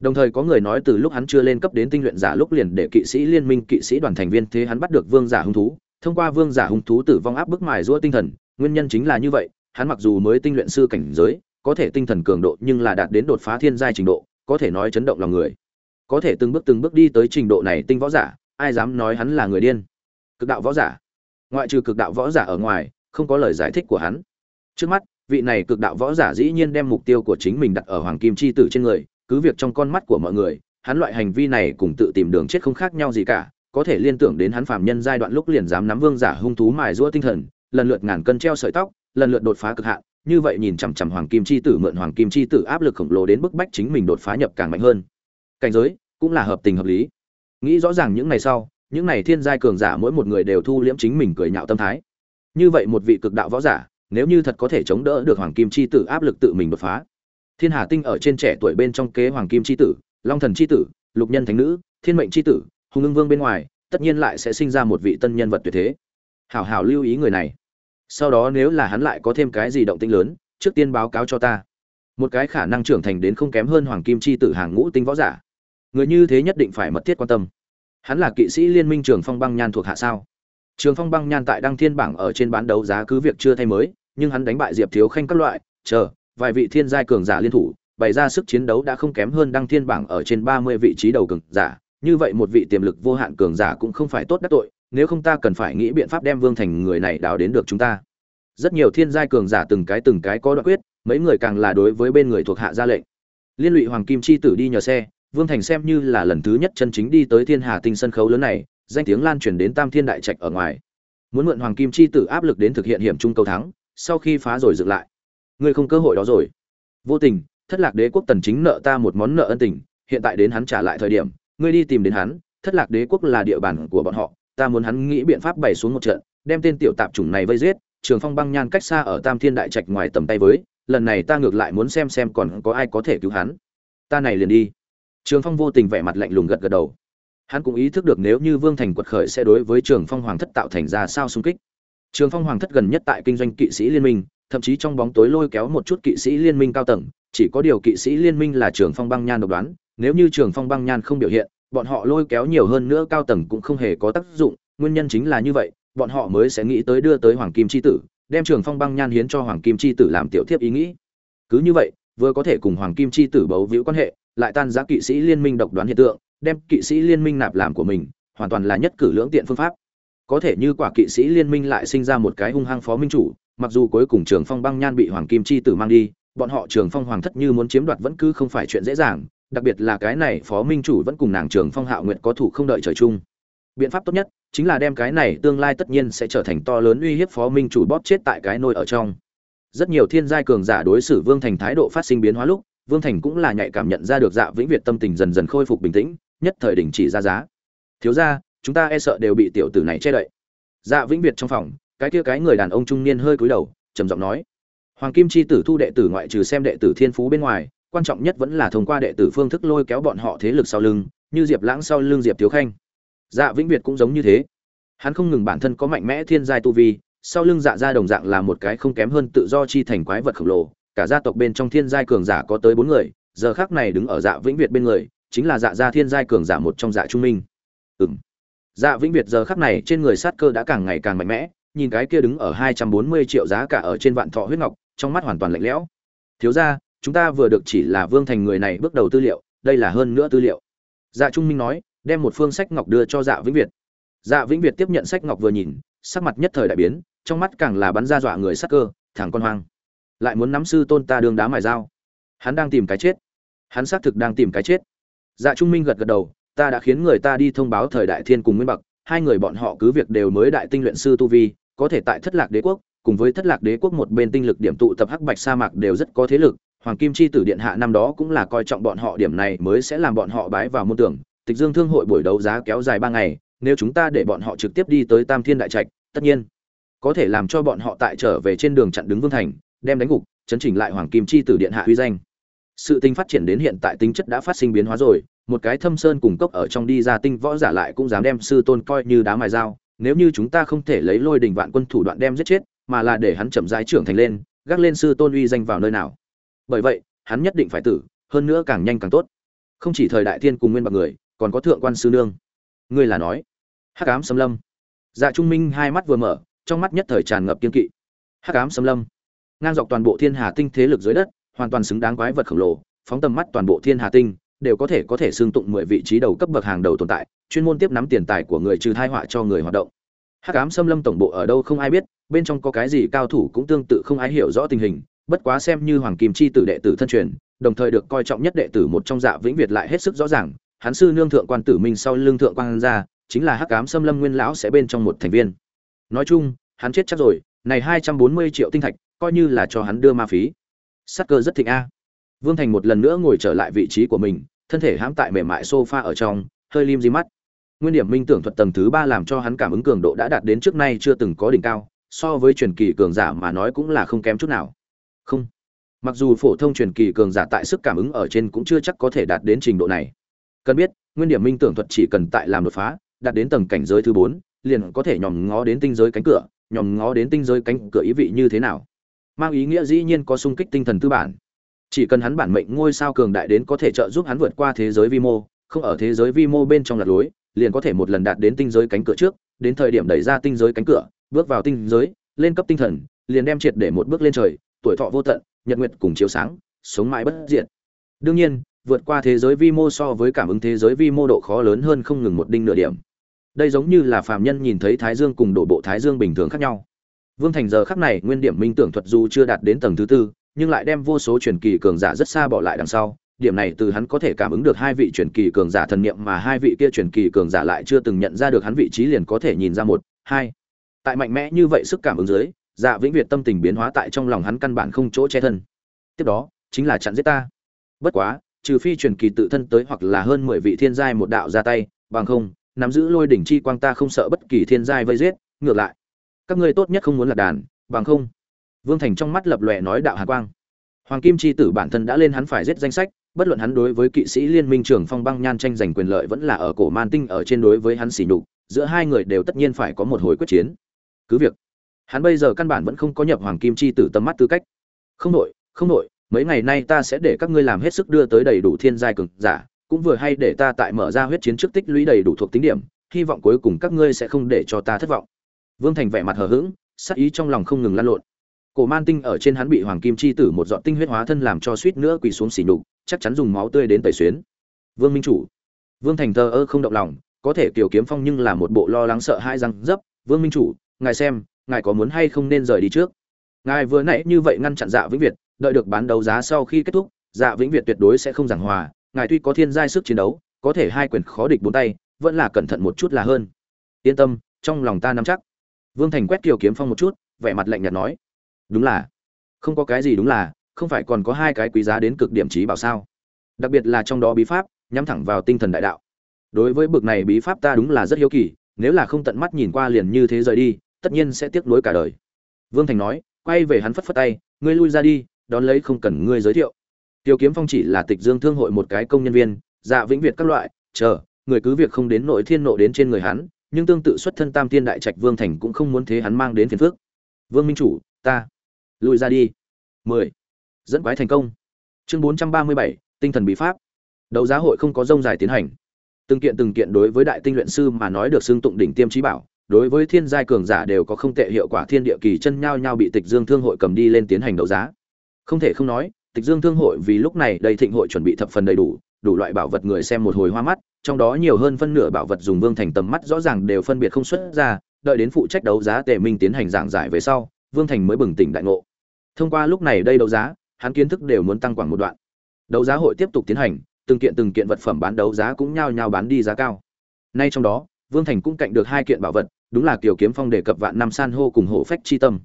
Đồng thời có người nói từ lúc hắn chưa lên cấp đến tinh luyện giả lúc liền để kỵ sĩ liên minh kỵ sĩ đoàn thành viên thế hắn bắt được vương giả hung thú, thông qua vương giả hung thú tử vong áp bức mài giũa tinh thần, nguyên nhân chính là như vậy, hắn mặc dù mới tinh luyện sư cảnh giới, có thể tinh thần cường độ nhưng là đạt đến đột phá thiên giai trình độ, có thể nói chấn động lòng người. Có thể từng bước từng bước đi tới trình độ này tinh võ giả, ai dám nói hắn là người điên. Cực đạo võ giả, ngoại trừ cực đạo võ giả ở ngoài không có lời giải thích của hắn. Trước mắt vị này cực đạo võ giả dĩ nhiên đem mục tiêu của chính mình đặt ở hoàng kim chi tử trên người cứ việc trong con mắt của mọi người hắn loại hành vi này cùng tự tìm đường chết không khác nhau gì cả có thể liên tưởng đến hắn phạm nhân giai đoạn lúc liền dám nắm vương giả hung thú mài giũa tinh thần lần lượt ngàn cân treo sợi tóc lần lượt đột phá cực hạn như vậy nhìn chằm chằm hoàng kim chi tử mượn hoàng kim chi tử áp lực khổng lồ đến bức bách chính mình đột phá nhập càng mạnh hơn cảnh giới, cũng là hợp tình hợp lý. Nghĩ rõ ràng những ngày sau, những ngày thiên giai cường giả mỗi một người đều thu liễm chính mình cười nhạo tâm thái. Như vậy một vị cực đạo võ giả, nếu như thật có thể chống đỡ được hoàng kim chi tử áp lực tự mình đột phá. Thiên hà tinh ở trên trẻ tuổi bên trong kế hoàng kim chi tử, long thần chi tử, lục nhân thánh nữ, thiên mệnh chi tử, hùng ưng vương bên ngoài, tất nhiên lại sẽ sinh ra một vị tân nhân vật tuyệt thế. Hảo hảo lưu ý người này. Sau đó nếu là hắn lại có thêm cái gì động tinh lớn, trước tiên báo cáo cho ta. Một cái khả năng trưởng thành đến không kém hơn hoàng kim chi tử hàng ngũ tinh võ giả người như thế nhất định phải mật thiết quan tâm. Hắn là kỵ sĩ liên minh trường phong băng nhan thuộc hạ sao? Trường phong băng nhan tại đăng thiên bảng ở trên bán đấu giá cứ việc chưa thay mới, nhưng hắn đánh bại diệp thiếu khanh các loại, chờ, vài vị thiên giai cường giả liên thủ, bày ra sức chiến đấu đã không kém hơn đăng thiên bảng ở trên ba mươi vị trí đầu cường giả, như vậy một vị tiềm lực vô hạn cường giả cũng không phải tốt đắc tội, nếu không ta cần phải nghĩ biện pháp đem vương thành người này đào đến được chúng ta. Rất nhiều thiên giai cường giả từng cái từng cái có đoạn quyết, mấy người càng là đối với bên người thuộc hạ ra lệnh. Liên lụy hoàng kim chi tử đi nhờ xe vương thành xem như là lần thứ nhất chân chính đi tới thiên hà tinh sân khấu lớn này, danh tiếng lan truyền đến tam thiên đại trạch ở ngoài. Muốn mượn hoàng kim chi tử áp lực đến thực hiện hiểm trung cầu thắng, sau khi phá rồi dựng lại. Ngươi không cơ hội đó rồi. Vô tình, thất lạc đế quốc tần chính nợ ta một món nợ ân tình, hiện tại đến hắn trả lại thời điểm, ngươi đi tìm đến hắn, thất lạc đế quốc là địa bàn của bọn họ, ta muốn hắn nghĩ biện pháp bày xuống một trận, đem tên tiểu tạp chủng này vây giết, trường phong băng nhan cách xa ở tam thiên đại trạch ngoài tầm tay với, lần này ta ngược lại muốn xem xem còn có ai có thể cứu hắn. Ta này liền đi trường phong vô tình vẻ mặt lạnh lùng gật gật đầu. Hắn cũng ý thức được nếu như vương thành quật khởi sẽ đối với trường phong hoàng thất tạo thành ra sao xung kích. Trường phong hoàng thất gần nhất tại kinh doanh kỵ sĩ liên minh, thậm chí trong bóng tối lôi kéo một chút kỵ sĩ liên minh cao tầng, chỉ có điều kỵ sĩ liên minh là trường phong băng nhan độc đoán, nếu như trường phong băng nhan không biểu hiện, bọn họ lôi kéo nhiều hơn nữa cao tầng cũng không hề có tác dụng, nguyên nhân chính là như vậy, bọn họ mới sẽ nghĩ tới đưa tới hoàng kim Chi tử, đem trường phong băng nhan hiến cho hoàng kim Chi tử làm tiểu thiếp ý nghĩ. Cứ như vậy, vừa có thể cùng hoàng kim Chi tử bấu víu quan hệ lại tan giá kỵ sĩ liên minh độc đoán hiện tượng, đem kỵ sĩ liên minh nạp làm của mình, hoàn toàn là nhất cử lưỡng tiện phương pháp. Có thể như quả kỵ sĩ liên minh lại sinh ra một cái hung hăng phó minh chủ, mặc dù cuối cùng trường phong băng nhan bị hoàng kim chi tử mang đi, bọn họ trường phong hoàng thất như muốn chiếm đoạt vẫn cứ không phải chuyện dễ dàng, đặc biệt là cái này phó minh chủ vẫn cùng nàng trường phong hạo nguyện có thủ không đợi trời chung. Biện pháp tốt nhất chính là đem cái này tương lai tất nhiên sẽ trở thành to lớn uy hiếp phó minh chủ bóp chết tại cái nôi ở trong. Rất nhiều thiên giai cường giả đối xử vương thành thái độ phát sinh biến hóa lúc vương thành cũng là nhạy cảm nhận ra được dạ vĩnh việt tâm tình dần dần khôi phục bình tĩnh, nhất thời đình chỉ ra giá. Thiếu ra chúng ta e sợ đều bị tiểu tử này che đậy. Dạ vĩnh việt trong phòng, cái kia cái người đàn ông trung niên hơi cúi đầu, trầm giọng nói, hoàng kim chi tử thu đệ tử ngoại trừ xem đệ tử thiên phú bên ngoài, quan trọng nhất vẫn là thông qua đệ tử phương thức lôi kéo bọn họ thế lực sau lưng, như diệp lãng sau lưng diệp thiếu khanh. Dạ vĩnh việt cũng giống như thế. Hắn không ngừng bản thân có mạnh mẽ thiên giai tu vi, sau lưng dạ gia đồng dạng là một cái không kém hơn tự do chi thành quái vật khổng lồ cả gia tộc bên trong thiên giai cường giả có tới bốn người, giờ khác này đứng ở dạ vĩnh việt bên người, chính là dạ gia thiên giai cường giả một trong dạ trung minh. Ừ m dạ vĩnh việt giờ khắc này trên người sát cơ đã càng ngày càng mạnh mẽ, nhìn cái kia đứng ở hai trăm bốn mươi triệu giá cả ở trên vạn thọ huyết ngọc, trong mắt hoàn toàn lạnh lẽo. Thiếu ra chúng ta vừa được chỉ là vương thành người này bước đầu tư liệu, đây là hơn nữa tư liệu. Dạ trung minh nói, đem một phương sách ngọc đưa cho dạ vĩnh việt. Dạ vĩnh việt tiếp nhận sách ngọc vừa nhìn, sắc mặt nhất thời đại biến, trong mắt càng là bắn ra dọa người sắc cơ, thẳng con hoang lại muốn nắm sư tôn ta đường đá mài dao. Hắn đang tìm cái chết. Hắn xác thực đang tìm cái chết. Dạ trung minh gật gật đầu, ta đã khiến người ta đi thông báo thời đại thiên cùng nguyên bậc, hai người bọn họ cứ việc đều mới đại tinh luyện sư tu vi, có thể tại thất lạc đế quốc, cùng với thất lạc đế quốc một bên tinh lực điểm tụ tập hắc bạch sa mạc đều rất có thế lực, hoàng kim chi tử điện hạ năm đó cũng là coi trọng bọn họ, điểm này mới sẽ làm bọn họ bái vào môn tưởng. Tịch dương thương hội buổi đấu giá kéo dài ba ngày, nếu chúng ta để bọn họ trực tiếp đi tới tam thiên đại trạch, tất nhiên có thể làm cho bọn họ tại trở về trên đường chặn đứng vương thành đem đánh gục, chấn chỉnh lại hoàng kim chi tử điện hạ huy danh. Sự tình phát triển đến hiện tại tính chất đã phát sinh biến hóa rồi, một cái thâm sơn cùng cốc ở trong đi ra tinh võ giả lại cũng dám đem sư tôn coi như đá mài dao, nếu như chúng ta không thể lấy lôi đình vạn quân thủ đoạn đem giết chết, mà là để hắn chậm rãi trưởng thành lên, gác lên sư tôn uy danh vào nơi nào. Bởi vậy, hắn nhất định phải tử, hơn nữa càng nhanh càng tốt. Không chỉ thời đại thiên cùng nguyên bậc người, còn có thượng quan sư nương. Ngươi là nói. Hắc ám xâm lâm. Dạ trung minh hai mắt vừa mở, trong mắt nhất thời tràn ngập kiên kỵ. Hắc ám xâm lâm ngang dọc toàn bộ thiên hà tinh thế lực dưới đất, hoàn toàn xứng đáng quái vật khổng lồ, phóng tầm mắt toàn bộ thiên hà tinh, đều có thể có thể xương tụng mười vị trí đầu cấp bậc hàng đầu tồn tại, chuyên môn tiếp nắm tiền tài của người trừ thai họa cho người hoạt động. Hắc ám xâm lâm tổng bộ ở đâu không ai biết, bên trong có cái gì cao thủ cũng tương tự không ai hiểu rõ tình hình, bất quá xem như hoàng kim chi tử đệ tử thân truyền, đồng thời được coi trọng nhất đệ tử một trong dạ vĩnh việt lại hết sức rõ ràng, hắn sư nương thượng quan tử minh sau lương thượng quan gia chính là hắc ám xâm lâm nguyên lão sẽ bên trong một thành viên. Nói chung, hắn chết chắc rồi, này hai trăm bốn mươi triệu tinh thạch coi như là cho hắn đưa ma phí. Sắc cơ rất thịnh a. Vương thành một lần nữa ngồi trở lại vị trí của mình, thân thể hãm tại mềm mại sofa ở trong, hơi lim di mắt. Nguyên điểm minh tưởng thuật tầng thứ ba làm cho hắn cảm ứng cường độ đã đạt đến trước nay chưa từng có đỉnh cao, so với truyền kỳ cường giả mà nói cũng là không kém chút nào. Không. Mặc dù phổ thông truyền kỳ cường giả tại sức cảm ứng ở trên cũng chưa chắc có thể đạt đến trình độ này. Cần biết, nguyên điểm minh tưởng thuật chỉ cần tại làm đột phá, đạt đến tầng cảnh giới thứ bốn, liền có thể nhòm ngó đến tinh giới cánh cửa, nhòm ngó đến tinh giới cánh cửa ý vị như thế nào mang ý nghĩa dĩ nhiên có sung kích tinh thần tư bản. Chỉ cần hắn bản mệnh ngôi sao cường đại đến có thể trợ giúp hắn vượt qua thế giới vi mô, không ở thế giới vi mô bên trong lạc lối, liền có thể một lần đạt đến tinh giới cánh cửa trước, đến thời điểm đẩy ra tinh giới cánh cửa, bước vào tinh giới, lên cấp tinh thần, liền đem triệt để một bước lên trời, tuổi thọ vô tận, nhật nguyệt cùng chiếu sáng, sống mãi bất diệt. Đương nhiên, vượt qua thế giới vi mô so với cảm ứng thế giới vi mô độ khó lớn hơn không ngừng một đinh nửa điểm. Đây giống như là phàm nhân nhìn thấy thái dương cùng đổ bộ thái dương bình thường khác nhau vương thành giờ khắc này nguyên điểm minh tưởng thuật dù chưa đạt đến tầng thứ tư, nhưng lại đem vô số truyền kỳ cường giả rất xa bỏ lại đằng sau. Điểm này từ hắn có thể cảm ứng được hai vị truyền kỳ cường giả thần niệm mà hai vị kia truyền kỳ cường giả lại chưa từng nhận ra được hắn vị trí liền có thể nhìn ra một, hai. Tại mạnh mẽ như vậy sức cảm ứng dưới dạ vĩnh việt tâm tình biến hóa tại trong lòng hắn căn bản không chỗ che thân. Tiếp đó, chính là chặn giết ta. Bất quá, trừ phi truyền kỳ tự thân tới hoặc là hơn mười vị thiên giai một đạo ra tay, bằng không, nắm giữ lôi đỉnh chi quang ta không sợ bất kỳ thiên giai vây giết, ngược lại các ngươi tốt nhất không muốn lạc đàn, bằng không. Vương thành trong mắt lập lòe nói đạo hà quang. Hoàng kim chi tử bản thân đã lên hắn phải giết danh sách, bất luận hắn đối với kỵ sĩ liên minh trưởng phong băng nhan tranh giành quyền lợi vẫn là ở cổ man tinh ở trên đối với hắn xỉ nhục, giữa hai người đều tất nhiên phải có một hồi quyết chiến. Cứ việc, hắn bây giờ căn bản vẫn không có nhập hoàng kim chi tử tâm mắt tư cách. Không nội không nội mấy ngày nay ta sẽ để các ngươi làm hết sức đưa tới đầy đủ thiên giai cực giả, cũng vừa hay để ta tại mở ra huyết chiến trước tích lũy đầy đủ thuộc tính điểm, hy vọng cuối cùng các ngươi sẽ không để cho ta thất vọng vương thành vẻ mặt hờ hững, sắc ý trong lòng không ngừng lan lộn. Cổ man tinh ở trên hắn bị hoàng kim chi tử một giọt tinh huyết hóa thân làm cho suýt nữa quỳ xuống xỉ nhục, chắc chắn dùng máu tươi đến tẩy xuyến. Vương minh chủ. Vương thành thờ ơ không động lòng, có thể kiều kiếm phong nhưng là một bộ lo lắng sợ hai răng dấp. Vương minh chủ, ngài xem, ngài có muốn hay không nên rời đi trước? Ngài vừa nãy như vậy ngăn chặn dạ vĩnh việt, đợi được bán đấu giá sau khi kết thúc dạ vĩnh việt tuyệt đối sẽ không giảng hòa. Ngài tuy có thiên giai sức chiến đấu, có thể hai quyền khó địch bốn tay, vẫn là cẩn thận một chút là hơn. Yên tâm, trong lòng ta nắm chắc vương thành quét kiều kiếm phong một chút, vẻ mặt lạnh nhạt nói, đúng là, không có cái gì đúng là, không phải còn có hai cái quý giá đến cực điểm trí bảo sao? Đặc biệt là trong đó bí pháp, nhắm thẳng vào tinh thần đại đạo. Đối với bực này bí pháp ta đúng là rất hiếu kỳ, nếu là không tận mắt nhìn qua liền như thế rời đi, tất nhiên sẽ tiếc nuối cả đời. Vương thành nói, quay về hắn phất phất tay, ngươi lui ra đi, đón lấy không cần ngươi giới thiệu. Tiêu kiếm phong chỉ là tịch dương thương hội một cái công nhân viên dạ vĩnh việt các loại, chờ, người cứ việc không đến nội thiên nộ đến trên người hắn nhưng tương tự xuất thân tam tiên đại trạch vương thành cũng không muốn thế hắn mang đến phiền phước vương minh chủ, ta lùi ra đi. Mười, dẫn quái thành công. Chương bốn trăm ba mươi bảy, tinh thần bí pháp. Đấu giá hội không có rông dài tiến hành. Từng kiện từng kiện đối với đại tinh luyện sư mà nói được xưng tụng đỉnh tiêm trí bảo, đối với thiên giai cường giả đều có không tệ hiệu quả thiên địa kỳ chân nhao nhao bị tịch dương thương hội cầm đi lên tiến hành đấu giá. Không thể không nói, tịch dương thương hội vì lúc này đầy thịnh hội chuẩn bị thập phần đầy đủ đủ loại bảo vật người xem một hồi hoa mắt trong đó nhiều hơn phân nửa bảo vật dùng vương thành tầm mắt rõ ràng đều phân biệt không xuất ra, đợi đến phụ trách đấu giá tề minh tiến hành giảng giải về sau, vương thành mới bừng tỉnh đại ngộ. Thông qua lúc này đây đấu giá, hắn kiến thức đều muốn tăng quảng một đoạn. Đấu giá hội tiếp tục tiến hành, từng kiện từng kiện vật phẩm bán đấu giá cũng nhao nhao bán đi giá cao. Nay trong đó, vương thành cũng cạnh được hai kiện bảo vật, đúng là kiều kiếm phong đề cập vạn năm san hô cùng hộ phách chi tâm.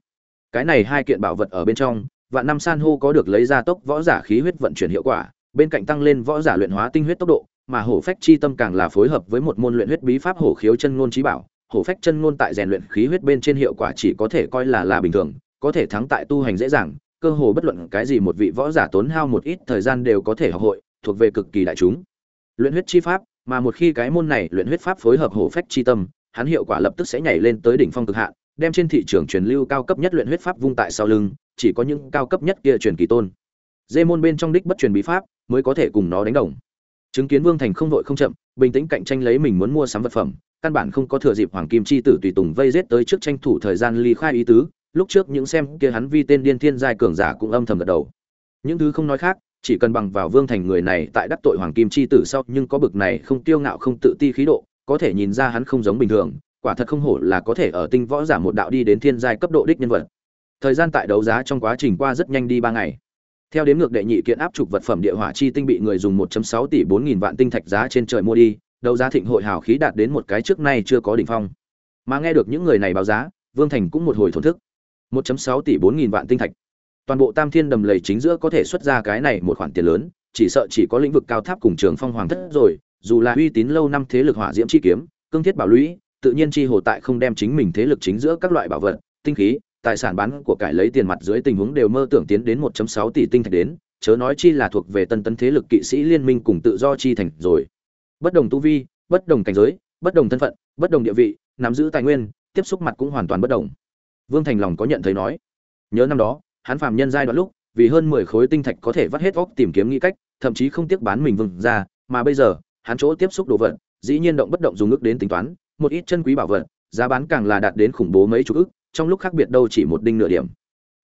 Cái này hai kiện bảo vật ở bên trong, vạn năm san hô có được lấy ra tốc võ giả khí huyết vận chuyển hiệu quả, bên cạnh tăng lên võ giả luyện hóa tinh huyết tốc độ mà hổ phách chi tâm càng là phối hợp với một môn luyện huyết bí pháp hổ khiếu chân ngôn trí bảo. Hổ phách chân ngôn tại rèn luyện khí huyết bên trên hiệu quả chỉ có thể coi là là bình thường, có thể thắng tại tu hành dễ dàng, cơ hồ bất luận cái gì một vị võ giả tốn hao một ít thời gian đều có thể học hội, thuộc về cực kỳ đại chúng. Luyện huyết chi pháp, mà một khi cái môn này luyện huyết pháp phối hợp hổ phách chi tâm, hắn hiệu quả lập tức sẽ nhảy lên tới đỉnh phong cực hạn, đem trên thị trường truyền lưu cao cấp nhất luyện huyết pháp vung tại sau lưng, chỉ có những cao cấp nhất kia truyền kỳ tôn. Dê môn bên trong đích bất truyền bí pháp mới có thể cùng nó đánh đồng chứng kiến vương thành không vội không chậm, bình tĩnh cạnh tranh lấy mình muốn mua sắm vật phẩm, căn bản không có thừa dịp hoàng kim chi tử tùy tùng vây giết tới trước tranh thủ thời gian ly khai ý tứ, lúc trước những xem kia hắn vi tên điên thiên giai cường giả cũng âm thầm gật đầu. Những thứ không nói khác, chỉ cần bằng vào vương thành người này tại đắc tội hoàng kim chi tử sau, nhưng có bực này không tiêu ngạo không tự ti khí độ, có thể nhìn ra hắn không giống bình thường, quả thật không hổ là có thể ở tinh võ giả một đạo đi đến thiên giai cấp độ đích nhân vật. Thời gian tại đấu giá trong quá trình qua rất nhanh đi ba ngày theo đến ngược đệ nhị kiện áp trục vật phẩm địa hỏa chi tinh bị người dùng 1.6 tỷ 4000 vạn tinh thạch giá trên trời mua đi, đấu giá thịnh hội hào khí đạt đến một cái trước nay chưa có đỉnh phong. Mà nghe được những người này báo giá, vương thành cũng một hồi thổn thức. 1.6 tỷ 4000 vạn tinh thạch. Toàn bộ tam thiên đầm lầy chính giữa có thể xuất ra cái này một khoản tiền lớn, chỉ sợ chỉ có lĩnh vực cao tháp cùng trường phong hoàng thất rồi, dù là uy tín lâu năm thế lực hỏa diễm chi kiếm, cương thiết bảo lũy, tự nhiên chi hồ tại không đem chính mình thế lực chính giữa các loại bảo vật, tinh khí tài sản bán của cải lấy tiền mặt dưới tình huống đều mơ tưởng tiến đến 1.6 tỷ tinh thạch đến, chớ nói chi là thuộc về tân tân thế lực kỵ sĩ liên minh cùng tự do chi thành rồi. Bất đồng tu vi, bất đồng cảnh giới, bất đồng thân phận, bất đồng địa vị, nắm giữ tài nguyên, tiếp xúc mặt cũng hoàn toàn bất đồng. Vương thành lòng có nhận thấy nói, nhớ năm đó, hắn phàm nhân giai đoạn lúc, vì hơn mười khối tinh thạch có thể vắt hết óc tìm kiếm nghĩ cách, thậm chí không tiếc bán mình vừng ra mà bây giờ, hắn chỗ tiếp xúc đồ vật, dĩ nhiên động bất động dùng ước đến tính toán, một ít chân quý bảo vật, giá bán càng là đạt đến khủng bố mấy chục ức trong lúc khác biệt đâu chỉ một đinh nửa điểm.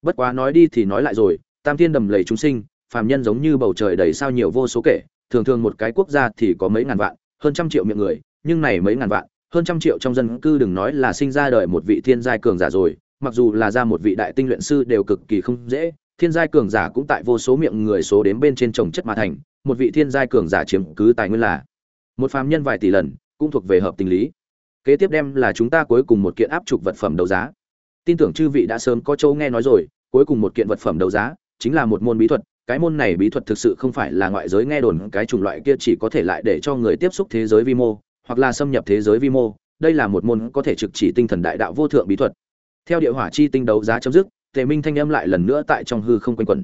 Bất quá nói đi thì nói lại rồi, tam thiên đầm lầy chúng sinh, phàm nhân giống như bầu trời đầy sao nhiều vô số kể, thường thường một cái quốc gia thì có mấy ngàn vạn, hơn trăm triệu miệng người, nhưng này mấy ngàn vạn, hơn trăm triệu trong dân cư đừng nói là sinh ra đời một vị thiên giai cường giả rồi, mặc dù là ra một vị đại tinh luyện sư đều cực kỳ không dễ, thiên giai cường giả cũng tại vô số miệng người số đến bên trên trồng chất mà thành, một vị thiên giai cường giả chiếm cứ tài nguyên là một phàm nhân vài tỷ lần, cũng thuộc về hợp tình lý. Kế tiếp đem là chúng ta cuối cùng một kiện áp trục vật phẩm đấu giá tin tưởng chư vị đã sớm có châu nghe nói rồi, cuối cùng một kiện vật phẩm đấu giá, chính là một môn bí thuật. Cái môn này bí thuật thực sự không phải là ngoại giới nghe đồn, cái chủng loại kia chỉ có thể lại để cho người tiếp xúc thế giới vi mô, hoặc là xâm nhập thế giới vi mô. Đây là một môn có thể trực chỉ tinh thần đại đạo vô thượng bí thuật. Theo địa hỏa chi tinh đấu giá chấm dứt, tề minh thanh âm lại lần nữa tại trong hư không quanh quẩn.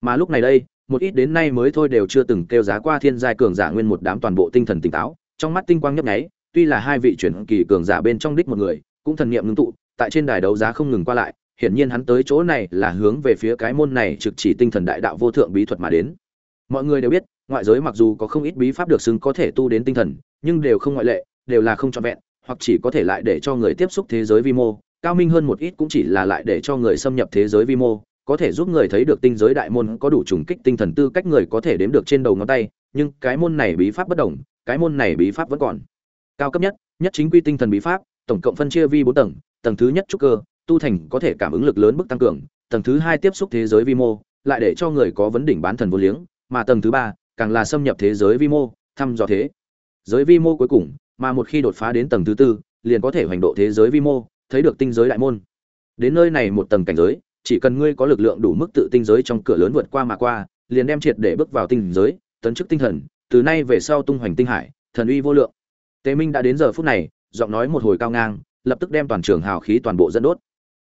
Mà lúc này đây, một ít đến nay mới thôi đều chưa từng kêu giá qua thiên giai cường giả nguyên một đám toàn bộ tinh thần tỉnh táo, trong mắt tinh quang nhấp nháy, tuy là hai vị chuyển kỳ cường giả bên trong đích một người, cũng thần niệm ngưng tụ tại trên đài đấu giá không ngừng qua lại, hiển nhiên hắn tới chỗ này là hướng về phía cái môn này trực chỉ tinh thần đại đạo vô thượng bí thuật mà đến. Mọi người đều biết, ngoại giới mặc dù có không ít bí pháp được xưng có thể tu đến tinh thần, nhưng đều không ngoại lệ, đều là không trọn vẹn, hoặc chỉ có thể lại để cho người tiếp xúc thế giới vi mô. Cao minh hơn một ít cũng chỉ là lại để cho người xâm nhập thế giới vi mô, có thể giúp người thấy được tinh giới đại môn có đủ trùng kích tinh thần tư cách người có thể đếm được trên đầu ngón tay, nhưng cái môn này bí pháp bất đồng, cái môn này bí pháp vẫn còn. Cao cấp nhất nhất chính quy tinh thần bí pháp, tổng cộng phân chia vi bốn tầng tầng thứ nhất trúc cơ, tu thành có thể cảm ứng lực lớn bức tăng cường, tầng thứ hai tiếp xúc thế giới vi mô, lại để cho người có vấn đỉnh bán thần vô liếng, mà tầng thứ ba càng là xâm nhập thế giới vi mô, thăm dò thế. Giới vi mô cuối cùng, mà một khi đột phá đến tầng thứ tư, liền có thể hoành độ thế giới vi mô, thấy được tinh giới đại môn. Đến nơi này một tầng cảnh giới, chỉ cần ngươi có lực lượng đủ mức tự tinh giới trong cửa lớn vượt qua mà qua, liền đem triệt để bước vào tinh giới, tấn chức tinh thần, từ nay về sau tung hoành tinh hải, thần uy vô lượng. Tề minh đã đến giờ phút này, giọng nói một hồi cao ngang lập tức đem toàn trường hào khí toàn bộ dẫn đốt.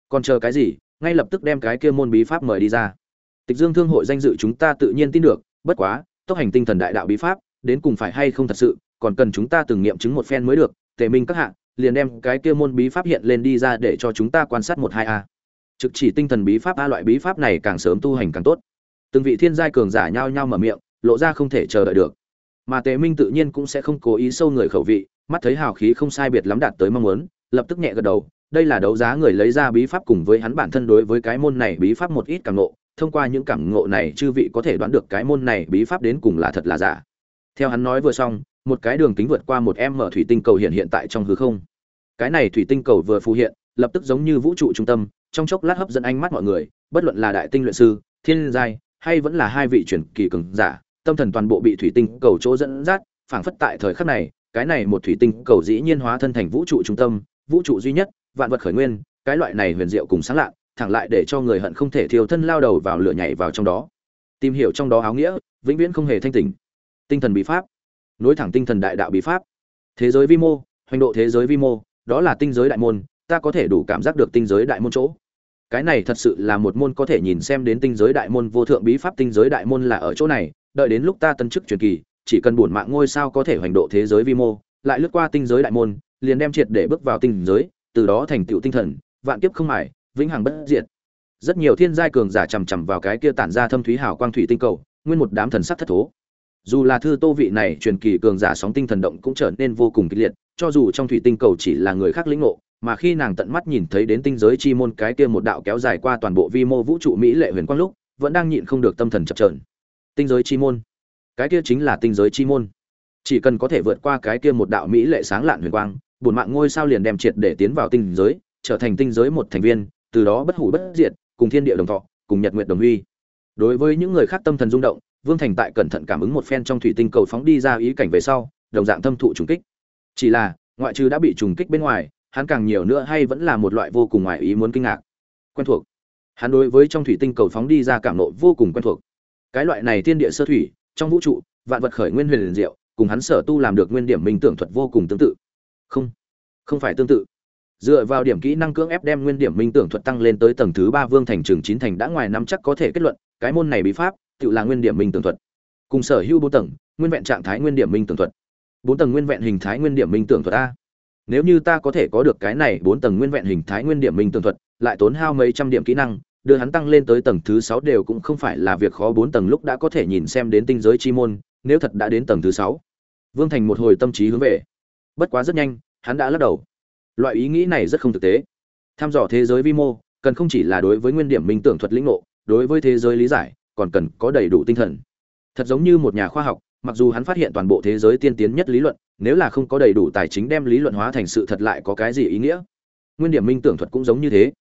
Còn chờ cái gì, ngay lập tức đem cái kia môn bí pháp mời đi ra. Tịch dương thương hội danh dự chúng ta tự nhiên tin được, bất quá, tốc hành tinh thần đại đạo bí pháp, đến cùng phải hay không thật sự, còn cần chúng ta từng nghiệm chứng một phen mới được, tề minh các hạng liền đem cái kia môn bí pháp hiện lên đi ra để cho chúng ta quan sát một hai a. Trực chỉ tinh thần bí pháp, a loại bí pháp này càng sớm tu hành càng tốt. Từng vị thiên giai cường giả nhao nhao mở miệng, lộ ra không thể chờ đợi được. Mà tề minh tự nhiên cũng sẽ không cố ý sâu người khẩu vị, mắt thấy hào khí không sai biệt lắm đạt tới mong muốn lập tức nhẹ gật đầu, đây là đấu giá người lấy ra bí pháp cùng với hắn bản thân đối với cái môn này bí pháp một ít cảm ngộ, thông qua những cảm ngộ này chư vị có thể đoán được cái môn này bí pháp đến cùng là thật là giả. Theo hắn nói vừa xong, một cái đường kính vượt qua một em mở thủy tinh cầu hiện hiện tại trong hư không. Cái này thủy tinh cầu vừa phù hiện, lập tức giống như vũ trụ trung tâm, trong chốc lát hấp dẫn ánh mắt mọi người, bất luận là đại tinh luyện sư, thiên giai, hay vẫn là hai vị truyền kỳ cường giả, tâm thần toàn bộ bị thủy tinh cầu chỗ dẫn dắt, phảng phất tại thời khắc này, cái này một thủy tinh cầu dĩ nhiên hóa thân thành vũ trụ trung tâm vũ trụ duy nhất, vạn vật khởi nguyên, cái loại này huyền diệu cùng sáng lạ thẳng lại để cho người hận không thể thiêu thân lao đầu vào lửa nhảy vào trong đó. Tìm hiểu trong đó áo nghĩa, vĩnh viễn không hề thanh tỉnh. Tinh thần bí pháp. Nối thẳng tinh thần đại đạo bí pháp. Thế giới vi mô, hoành độ thế giới vi mô, đó là tinh giới đại môn, ta có thể đủ cảm giác được tinh giới đại môn chỗ. Cái này thật sự là một môn có thể nhìn xem đến tinh giới đại môn vô thượng bí pháp tinh giới đại môn là ở chỗ này, đợi đến lúc ta tân chức truyền kỳ, chỉ cần buồn mạng ngôi sao có thể hoành độ thế giới vi mô, lại lướt qua tinh giới đại môn liền đem triệt để bước vào tinh giới từ đó thành tựu tinh thần vạn kiếp không mài, vĩnh hằng bất diệt. Rất nhiều thiên giai cường giả chầm chậm vào cái kia tản ra thâm thúy hào quang thủy tinh cầu nguyên một đám thần sắc thất thố. Dù là thư tô vị này truyền kỳ cường giả sóng tinh thần động cũng trở nên vô cùng kịch liệt cho dù trong thủy tinh cầu chỉ là người khác lĩnh ngộ mà khi nàng tận mắt nhìn thấy đến tinh giới chi môn cái kia một đạo kéo dài qua toàn bộ vi mô vũ trụ mỹ lệ huyền quang lúc vẫn đang nhịn không được tâm thần chập chờn. tinh giới chi môn? Cái kia chính là tinh giới chi môn. Chỉ cần có thể vượt qua cái kia một đạo mỹ lệ sáng lạn huyền quang bổn mạng ngôi sao liền đem triệt để tiến vào tinh giới, trở thành tinh giới một thành viên, từ đó bất hủ bất diệt, cùng thiên địa đồng thọ, cùng nhật nguyệt đồng huy. Đối với những người khác tâm thần rung động, vương thành tại cẩn thận cảm ứng một phen trong thủy tinh cầu phóng đi ra ý cảnh về sau, đồng dạng thâm thụ trùng kích. Chỉ là, ngoại trừ đã bị trùng kích bên ngoài, hắn càng nhiều nữa hay vẫn là một loại vô cùng ngoài ý muốn kinh ngạc. Quen thuộc. Hắn đối với trong thủy tinh cầu phóng đi ra cảm nộ vô cùng quen thuộc. Cái loại này thiên địa sơ thủy, trong vũ trụ, vạn vật khởi nguyên huyền liền diệu, cùng hắn sở tu làm được nguyên điểm minh tưởng thuật vô cùng tương tự không. Không phải tương tự. Dựa vào điểm kỹ năng cưỡng ép đem nguyên điểm minh tưởng thuật tăng lên tới tầng thứ ba vương thành trường chín thành đã ngoài năm chắc có thể kết luận, cái môn này bí pháp, tự là nguyên điểm minh tưởng thuật. Cùng sở hữu bốn tầng, nguyên vẹn trạng thái nguyên điểm minh tưởng thuật. Bốn tầng nguyên vẹn hình thái nguyên điểm minh tưởng thuật a. Nếu như ta có thể có được cái này bốn tầng nguyên vẹn hình thái nguyên điểm minh tưởng thuật, lại tốn hao mấy trăm điểm kỹ năng, đưa hắn tăng lên tới tầng thứ sáu đều cũng không phải là việc khó. Bốn tầng lúc đã có thể nhìn xem đến tinh giới chi môn, nếu thật đã đến tầng thứ sáu, vương thành một hồi tâm trí hướng về bất quá rất nhanh, hắn đã lắc đầu. Loại ý nghĩ này rất không thực tế. Tham dò thế giới vi mô, cần không chỉ là đối với nguyên điểm minh tưởng thuật lĩnh ngộ, đối với thế giới lý giải, còn cần có đầy đủ tinh thần. Thật giống như một nhà khoa học, mặc dù hắn phát hiện toàn bộ thế giới tiên tiến nhất lý luận, nếu là không có đầy đủ tài chính đem lý luận hóa thành sự thật lại có cái gì ý nghĩa? Nguyên điểm minh tưởng thuật cũng giống như thế.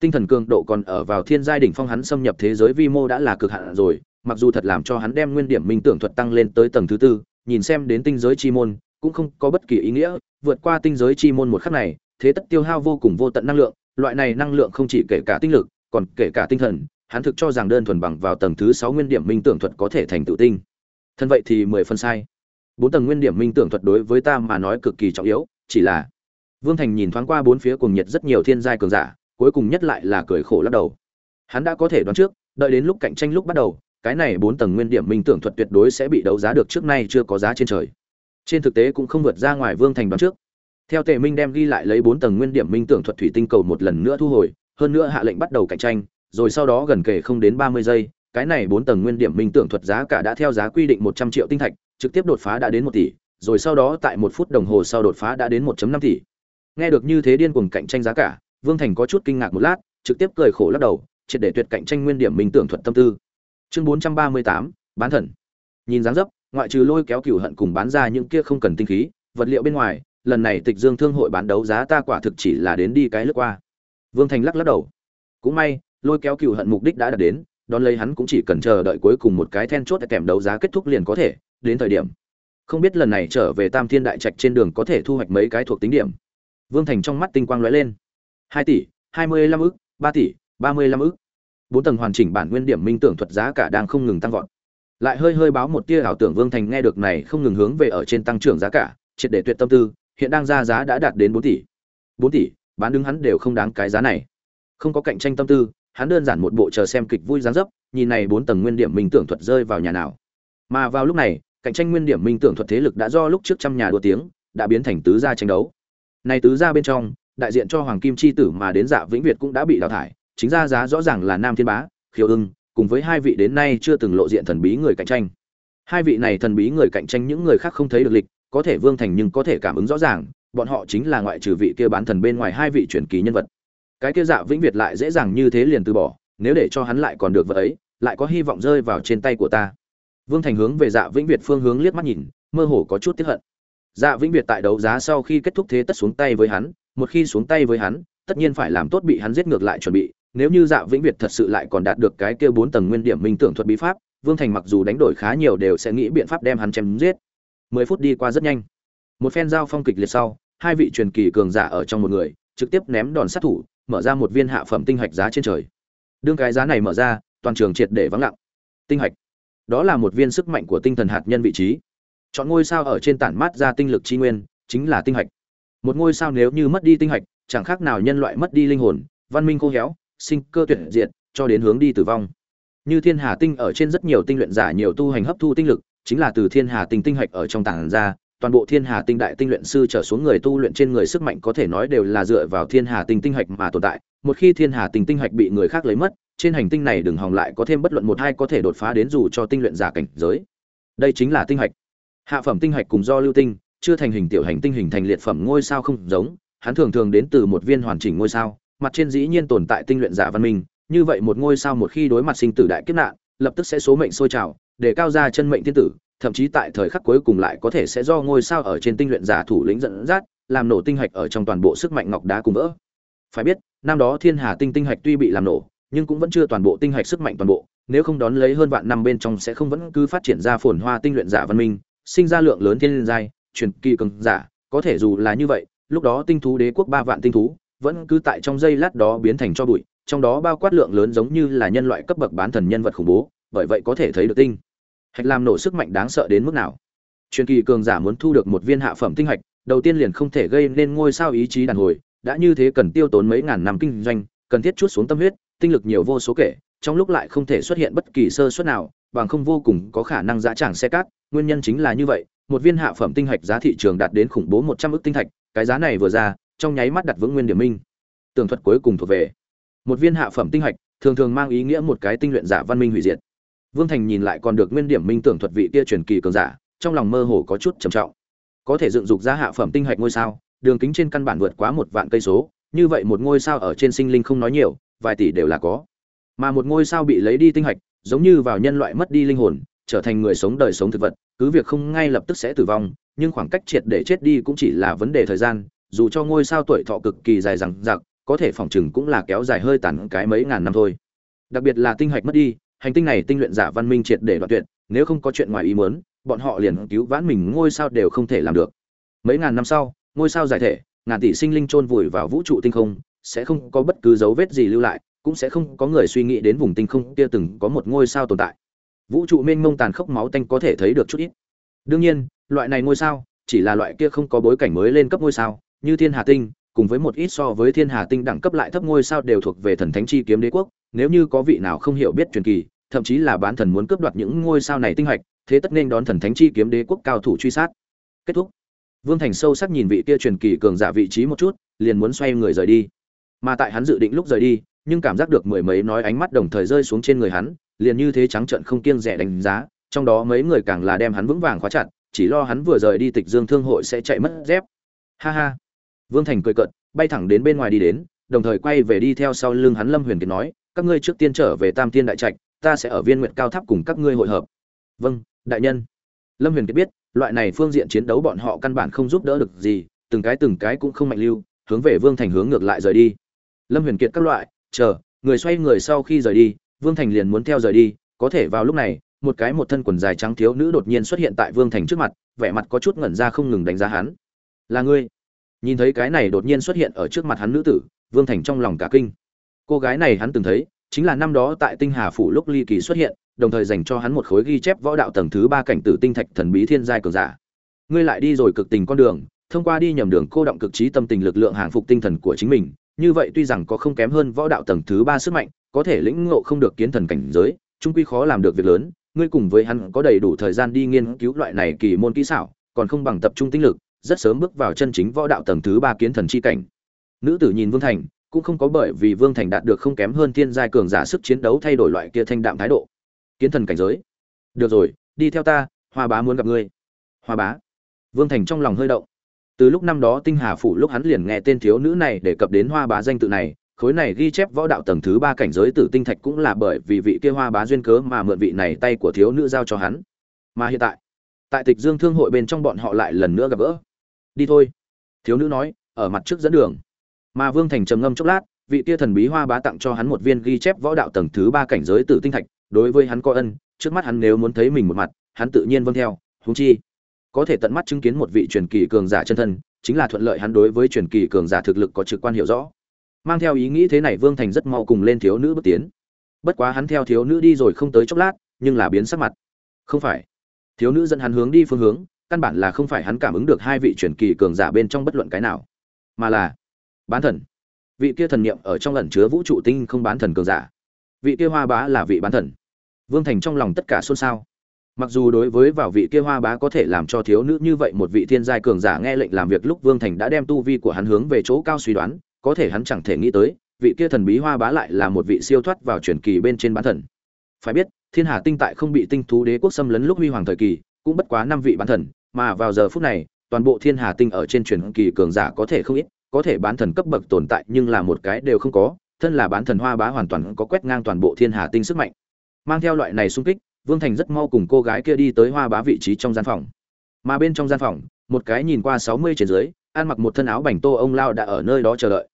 Tinh thần cường độ còn ở vào thiên giai đỉnh phong hắn xâm nhập thế giới vi mô đã là cực hạn rồi, mặc dù thật làm cho hắn đem nguyên điểm minh tưởng thuật tăng lên tới tầng thứ tư, nhìn xem đến tinh giới chi môn cũng không có bất kỳ ý nghĩa, vượt qua tinh giới chi môn một khắc này, thế tất tiêu hao vô cùng vô tận năng lượng, loại này năng lượng không chỉ kể cả tinh lực, còn kể cả tinh thần, hắn thực cho rằng đơn thuần bằng vào tầng thứ sáu nguyên điểm minh tưởng thuật có thể thành tự tinh. Thân vậy thì mười phân sai. Bốn tầng nguyên điểm minh tưởng thuật đối với ta mà nói cực kỳ trọng yếu, chỉ là vương thành nhìn thoáng qua bốn phía cùng nhiệt rất nhiều thiên giai cường giả, cuối cùng nhất lại là cười khổ lắc đầu. Hắn đã có thể đoán trước, đợi đến lúc cạnh tranh lúc bắt đầu, cái này bốn tầng nguyên điểm minh tưởng thuật tuyệt đối sẽ bị đấu giá được trước nay chưa có giá trên trời trên thực tế cũng không vượt ra ngoài vương thành đoán trước. Theo tề minh đem ghi lại lấy bốn tầng nguyên điểm minh tưởng thuật thủy tinh cầu một lần nữa thu hồi, hơn nữa hạ lệnh bắt đầu cạnh tranh, rồi sau đó gần kể không đến ba mươi giây, cái này bốn tầng nguyên điểm minh tưởng thuật giá cả đã theo giá quy định một trăm triệu tinh thạch, trực tiếp đột phá đã đến một tỷ, rồi sau đó tại một phút đồng hồ sau đột phá đã đến một năm tỷ. Nghe được như thế điên cuồng cạnh tranh giá cả, vương thành có chút kinh ngạc một lát, trực tiếp cười khổ lắc đầu, triệt để tuyệt cạnh tranh nguyên điểm minh tưởng thuật tâm tư. Chương bốn trăm ba mươi tám, bán thần. Nhìn dáng dấp ngoại trừ lôi kéo cửu hận cùng bán ra những kia không cần tinh khí, vật liệu bên ngoài, lần này tịch dương thương hội bán đấu giá ta quả thực chỉ là đến đi cái lướt qua. Vương thành lắc lắc đầu. Cũng may, lôi kéo cửu hận mục đích đã đạt đến, đón lấy hắn cũng chỉ cần chờ đợi cuối cùng một cái then chốt kèm đấu giá kết thúc liền có thể, đến thời điểm. Không biết lần này trở về tam thiên đại trạch trên đường có thể thu hoạch mấy cái thuộc tính điểm. Vương thành trong mắt tinh quang lóe lên. Hai tỷ, hai mươi lăm ức, ba tỷ, ba mươi lăm ức. Bốn tầng hoàn chỉnh bản nguyên điểm minh tưởng thuật giá cả đang không ngừng tăng vọt lại hơi hơi báo một tia ảo tưởng vương thành nghe được này không ngừng hướng về ở trên tăng trưởng giá cả, triệt để tuyệt tâm tư, hiện đang ra giá đã đạt đến bốn tỷ. Bốn tỷ, bán đứng hắn đều không đáng cái giá này. Không có cạnh tranh tâm tư, hắn đơn giản một bộ chờ xem kịch vui dáng dấp, nhìn này bốn tầng nguyên điểm minh tưởng thuật rơi vào nhà nào. Mà vào lúc này, cạnh tranh nguyên điểm minh tưởng thuật thế lực đã do lúc trước trăm nhà đua tiếng, đã biến thành tứ gia tranh đấu. Này tứ gia bên trong, đại diện cho hoàng kim chi tử mà đến dạ vĩnh việt cũng đã bị đào thải, chính ra giá rõ ràng là nam thiên bá, khiêu ưng cùng với hai vị đến nay chưa từng lộ diện thần bí người cạnh tranh. Hai vị này thần bí người cạnh tranh những người khác không thấy được lịch có thể vương thành nhưng có thể cảm ứng rõ ràng bọn họ chính là ngoại trừ vị kia bán thần bên ngoài hai vị truyền kỳ nhân vật. Cái kia dạ vĩnh việt lại dễ dàng như thế liền từ bỏ nếu để cho hắn lại còn được vật ấy lại có hy vọng rơi vào trên tay của ta. Vương Thành hướng về Dạ Vĩnh Việt phương hướng liếc mắt nhìn, mơ hồ có chút tiếc hận. Dạ Vĩnh Việt tại đấu giá sau khi kết thúc thế tất xuống tay với hắn, một khi xuống tay với hắn, tất nhiên phải làm tốt bị hắn giết ngược lại chuẩn bị, nếu như Dạ Vĩnh Việt thật sự lại còn đạt được cái kia bốn tầng nguyên điểm minh tưởng thuật bí pháp, Vương Thành mặc dù đánh đổi khá nhiều đều sẽ nghĩ biện pháp đem hắn chém giết. Mười phút đi qua rất nhanh. Một phen giao phong kịch liệt sau, hai vị truyền kỳ cường giả ở trong một người, trực tiếp ném đòn sát thủ, mở ra một viên hạ phẩm tinh hạch giá trên trời. Đương cái giá này mở ra, toàn trường triệt để vắng lặng. Tinh hạch đó là một viên sức mạnh của tinh thần hạt nhân vị trí chọn ngôi sao ở trên tản mát ra tinh lực chi nguyên chính là tinh hạch một ngôi sao nếu như mất đi tinh hạch chẳng khác nào nhân loại mất đi linh hồn văn minh khô héo sinh cơ tuyệt diệt, cho đến hướng đi tử vong. Như thiên hà tinh ở trên rất nhiều tinh luyện giả nhiều tu hành hấp thu tinh lực, chính là từ thiên hà tinh tinh hạch ở trong tàng ra, toàn bộ thiên hà tinh đại tinh luyện sư trở xuống người tu luyện trên người sức mạnh có thể nói đều là dựa vào thiên hà tinh tinh hạch mà tồn tại. Một khi thiên hà tinh tinh hạch bị người khác lấy mất, trên hành tinh này đừng hòng lại có thêm bất luận một hai có thể đột phá đến dù cho tinh luyện giả cảnh giới. Đây chính là tinh hạch. Hạ phẩm tinh hạch cùng do lưu tinh, chưa thành hình tiểu hành tinh hình thành liệt phẩm ngôi sao không giống, hắn thường thường đến từ một viên hoàn chỉnh ngôi sao mặt trên dĩ nhiên tồn tại tinh luyện giả văn minh, như vậy một ngôi sao một khi đối mặt sinh tử đại kiếp nạn, lập tức sẽ số mệnh sôi trào, để cao ra chân mệnh thiên tử, thậm chí tại thời khắc cuối cùng lại có thể sẽ do ngôi sao ở trên tinh luyện giả thủ lĩnh dẫn dắt, làm nổ tinh hạch ở trong toàn bộ sức mạnh ngọc đá cùng vỡ. Phải biết, năm đó thiên hà tinh tinh hạch tuy bị làm nổ, nhưng cũng vẫn chưa toàn bộ tinh hạch sức mạnh toàn bộ, nếu không đón lấy hơn vạn năm bên trong sẽ không vẫn cứ phát triển ra phồn hoa tinh luyện giả văn minh, sinh ra lượng lớn thiên giai, truyền kỳ cường giả, có thể dù là như vậy, lúc đó tinh thú đế quốc ba vạn tinh thú vẫn cứ tại trong giây lát đó biến thành cho bụi, trong đó bao quát lượng lớn giống như là nhân loại cấp bậc bán thần nhân vật khủng bố, bởi vậy có thể thấy được tinh. Hạch làm nổ sức mạnh đáng sợ đến mức nào? Truyền kỳ cường giả muốn thu được một viên hạ phẩm tinh hạch, đầu tiên liền không thể gây nên ngôi sao ý chí đàn hồi, đã như thế cần tiêu tốn mấy ngàn năm kinh doanh, cần thiết chút xuống tâm huyết, tinh lực nhiều vô số kể, trong lúc lại không thể xuất hiện bất kỳ sơ suất nào, bằng không vô cùng có khả năng giá tràng xe cát, nguyên nhân chính là như vậy, một viên hạ phẩm tinh hạch giá thị trường đạt đến khủng bố một trăm ức tinh thạch, cái giá này vừa ra trong nháy mắt đặt vững nguyên điểm minh. Tường thuật cuối cùng thuộc về một viên hạ phẩm tinh hạch, thường thường mang ý nghĩa một cái tinh luyện giả văn minh hủy diệt. Vương thành nhìn lại còn được nguyên điểm minh tưởng thuật vị kia truyền kỳ cường giả, trong lòng mơ hồ có chút trầm trọng. Có thể dựng dục ra hạ phẩm tinh hạch ngôi sao, đường kính trên căn bản vượt quá một vạn cây số, như vậy một ngôi sao ở trên sinh linh không nói nhiều, vài tỷ đều là có. Mà một ngôi sao bị lấy đi tinh hạch, giống như vào nhân loại mất đi linh hồn, trở thành người sống đời sống thực vật, cứ việc không ngay lập tức sẽ tử vong, nhưng khoảng cách triệt để chết đi cũng chỉ là vấn đề thời gian dù cho ngôi sao tuổi thọ cực kỳ dài rằng dặc, có thể phòng chừng cũng là kéo dài hơi tàn cái mấy ngàn năm thôi. Đặc biệt là tinh hạch mất đi hành tinh này tinh luyện giả văn minh triệt để đoạn tuyệt nếu không có chuyện ngoài ý muốn bọn họ liền cứu vãn mình ngôi sao đều không thể làm được. Mấy ngàn năm sau ngôi sao giải thể ngàn tỷ sinh linh chôn vùi vào vũ trụ tinh không sẽ không có bất cứ dấu vết gì lưu lại cũng sẽ không có người suy nghĩ đến vùng tinh không kia từng có một ngôi sao tồn tại. Vũ trụ mênh mông tàn khốc máu tanh có thể thấy được chút ít. Đương nhiên loại này ngôi sao chỉ là loại kia không có bối cảnh mới lên cấp ngôi sao như thiên hà tinh, cùng với một ít so với thiên hà tinh đẳng cấp lại thấp ngôi sao đều thuộc về thần thánh chi kiếm đế quốc, nếu như có vị nào không hiểu biết truyền kỳ, thậm chí là bán thần muốn cướp đoạt những ngôi sao này tinh hoạch, thế tất nên đón thần thánh chi kiếm đế quốc cao thủ truy sát. Kết thúc. Vương thành sâu sắc nhìn vị kia truyền kỳ cường giả vị trí một chút, liền muốn xoay người rời đi. Mà tại hắn dự định lúc rời đi, nhưng cảm giác được mười mấy nói ánh mắt đồng thời rơi xuống trên người hắn, liền như thế trắng trợn không kiêng rẻ đánh giá, trong đó mấy người càng là đem hắn vững vàng khóa chặt, chỉ lo hắn vừa rời đi tịch dương thương hội sẽ chạy mất dép. Ha ha vương thành cười cợt, bay thẳng đến bên ngoài đi đến, đồng thời quay về đi theo sau lưng hắn lâm huyền kiệt nói, các ngươi trước tiên trở về tam tiên đại trạch, ta sẽ ở viên Nguyệt cao tháp cùng các ngươi hội hợp. Vâng đại nhân. Lâm huyền kiệt biết, loại này phương diện chiến đấu bọn họ căn bản không giúp đỡ được gì, từng cái từng cái cũng không mạnh lưu, hướng về vương thành hướng ngược lại rời đi. Lâm huyền kiệt các loại, chờ, người xoay người sau khi rời đi, vương thành liền muốn theo rời đi, có thể vào lúc này, một cái một thân quần dài trắng thiếu nữ đột nhiên xuất hiện tại vương thành trước mặt, vẻ mặt có chút ngẩn ra không ngừng đánh giá hắn. Là ngươi nhìn thấy cái này đột nhiên xuất hiện ở trước mặt hắn nữ tử, vương thành trong lòng cả kinh. Cô gái này hắn từng thấy, chính là năm đó tại tinh hà phủ lúc ly kỳ xuất hiện, đồng thời dành cho hắn một khối ghi chép võ đạo tầng thứ ba cảnh tử tinh thạch thần bí thiên giai cường giả. Ngươi lại đi rồi cực tình con đường, thông qua đi nhầm đường cô động cực trí tâm tình lực lượng hàng phục tinh thần của chính mình, như vậy tuy rằng có không kém hơn võ đạo tầng thứ ba sức mạnh, có thể lĩnh ngộ không được kiến thần cảnh giới trung quy khó làm được việc lớn, ngươi cùng với hắn có đầy đủ thời gian đi nghiên cứu loại này kỳ môn kỹ xảo, còn không bằng tập trung tinh lực rất sớm bước vào chân chính võ đạo tầng thứ ba kiến thần chi cảnh. Nữ tử nhìn vương thành, cũng không có bởi vì vương thành đạt được không kém hơn thiên giai cường giả sức chiến đấu thay đổi loại kia thanh đạm thái độ. Kiến thần cảnh giới. Được rồi, đi theo ta, hoa bá muốn gặp ngươi. Hoa bá. Vương thành trong lòng hơi động. Từ lúc năm đó tinh hà phủ lúc hắn liền nghe tên thiếu nữ này đề cập đến hoa bá danh tự này, khối này ghi chép võ đạo tầng thứ ba cảnh giới tử tinh thạch cũng là bởi vì vị kia hoa bá duyên cớ mà mượn vị này tay của thiếu nữ giao cho hắn. Mà hiện tại tại tịch dương thương hội bên trong bọn họ lại lần nữa gặp gỡ đi thôi. Thiếu nữ nói, ở mặt trước dẫn đường. Mà vương thành trầm ngâm chốc lát, vị tia thần bí hoa bá tặng cho hắn một viên ghi chép võ đạo tầng thứ ba cảnh giới tử tinh thạch, đối với hắn có ân, trước mắt hắn nếu muốn thấy mình một mặt, hắn tự nhiên vâng theo húng chi, có thể tận mắt chứng kiến một vị truyền kỳ cường giả chân thân, chính là thuận lợi hắn đối với truyền kỳ cường giả thực lực có trực quan hiểu rõ. Mang theo ý nghĩ thế này vương thành rất mau cùng lên thiếu nữ bước tiến. Bất quá hắn theo thiếu nữ đi rồi không tới chốc lát, nhưng là biến sắc mặt. Không phải. Thiếu nữ dẫn hắn hướng đi phương hướng căn bản là không phải hắn cảm ứng được hai vị truyền kỳ cường giả bên trong bất luận cái nào, mà là bán thần. Vị kia thần niệm ở trong lần chứa vũ trụ tinh không bán thần cường giả. Vị kia hoa bá là vị bán thần. Vương thành trong lòng tất cả xôn xao. Mặc dù đối với vào vị kia hoa bá có thể làm cho thiếu nữ như vậy một vị thiên giai cường giả nghe lệnh làm việc lúc vương thành đã đem tu vi của hắn hướng về chỗ cao suy đoán, có thể hắn chẳng thể nghĩ tới, vị kia thần bí hoa bá lại là một vị siêu thoát vào truyền kỳ bên trên bán thần. Phải biết, thiên hà tinh tại không bị tinh thú đế quốc xâm lấn lúc huy hoàng thời kỳ, cũng bất quá năm vị bán thần mà vào giờ phút này, toàn bộ thiên hà tinh ở trên truyền kỳ cường giả có thể không ít, có thể bán thần cấp bậc tồn tại nhưng là một cái đều không có, thân là bán thần hoa bá hoàn toàn có quét ngang toàn bộ thiên hà tinh sức mạnh. Mang theo loại này sung kích, vương thành rất mau cùng cô gái kia đi tới hoa bá vị trí trong gian phòng. Mà bên trong gian phòng, một cái nhìn qua sáu mươi trên dưới, ăn mặc một thân áo bành tô ông lao đã ở nơi đó chờ đợi.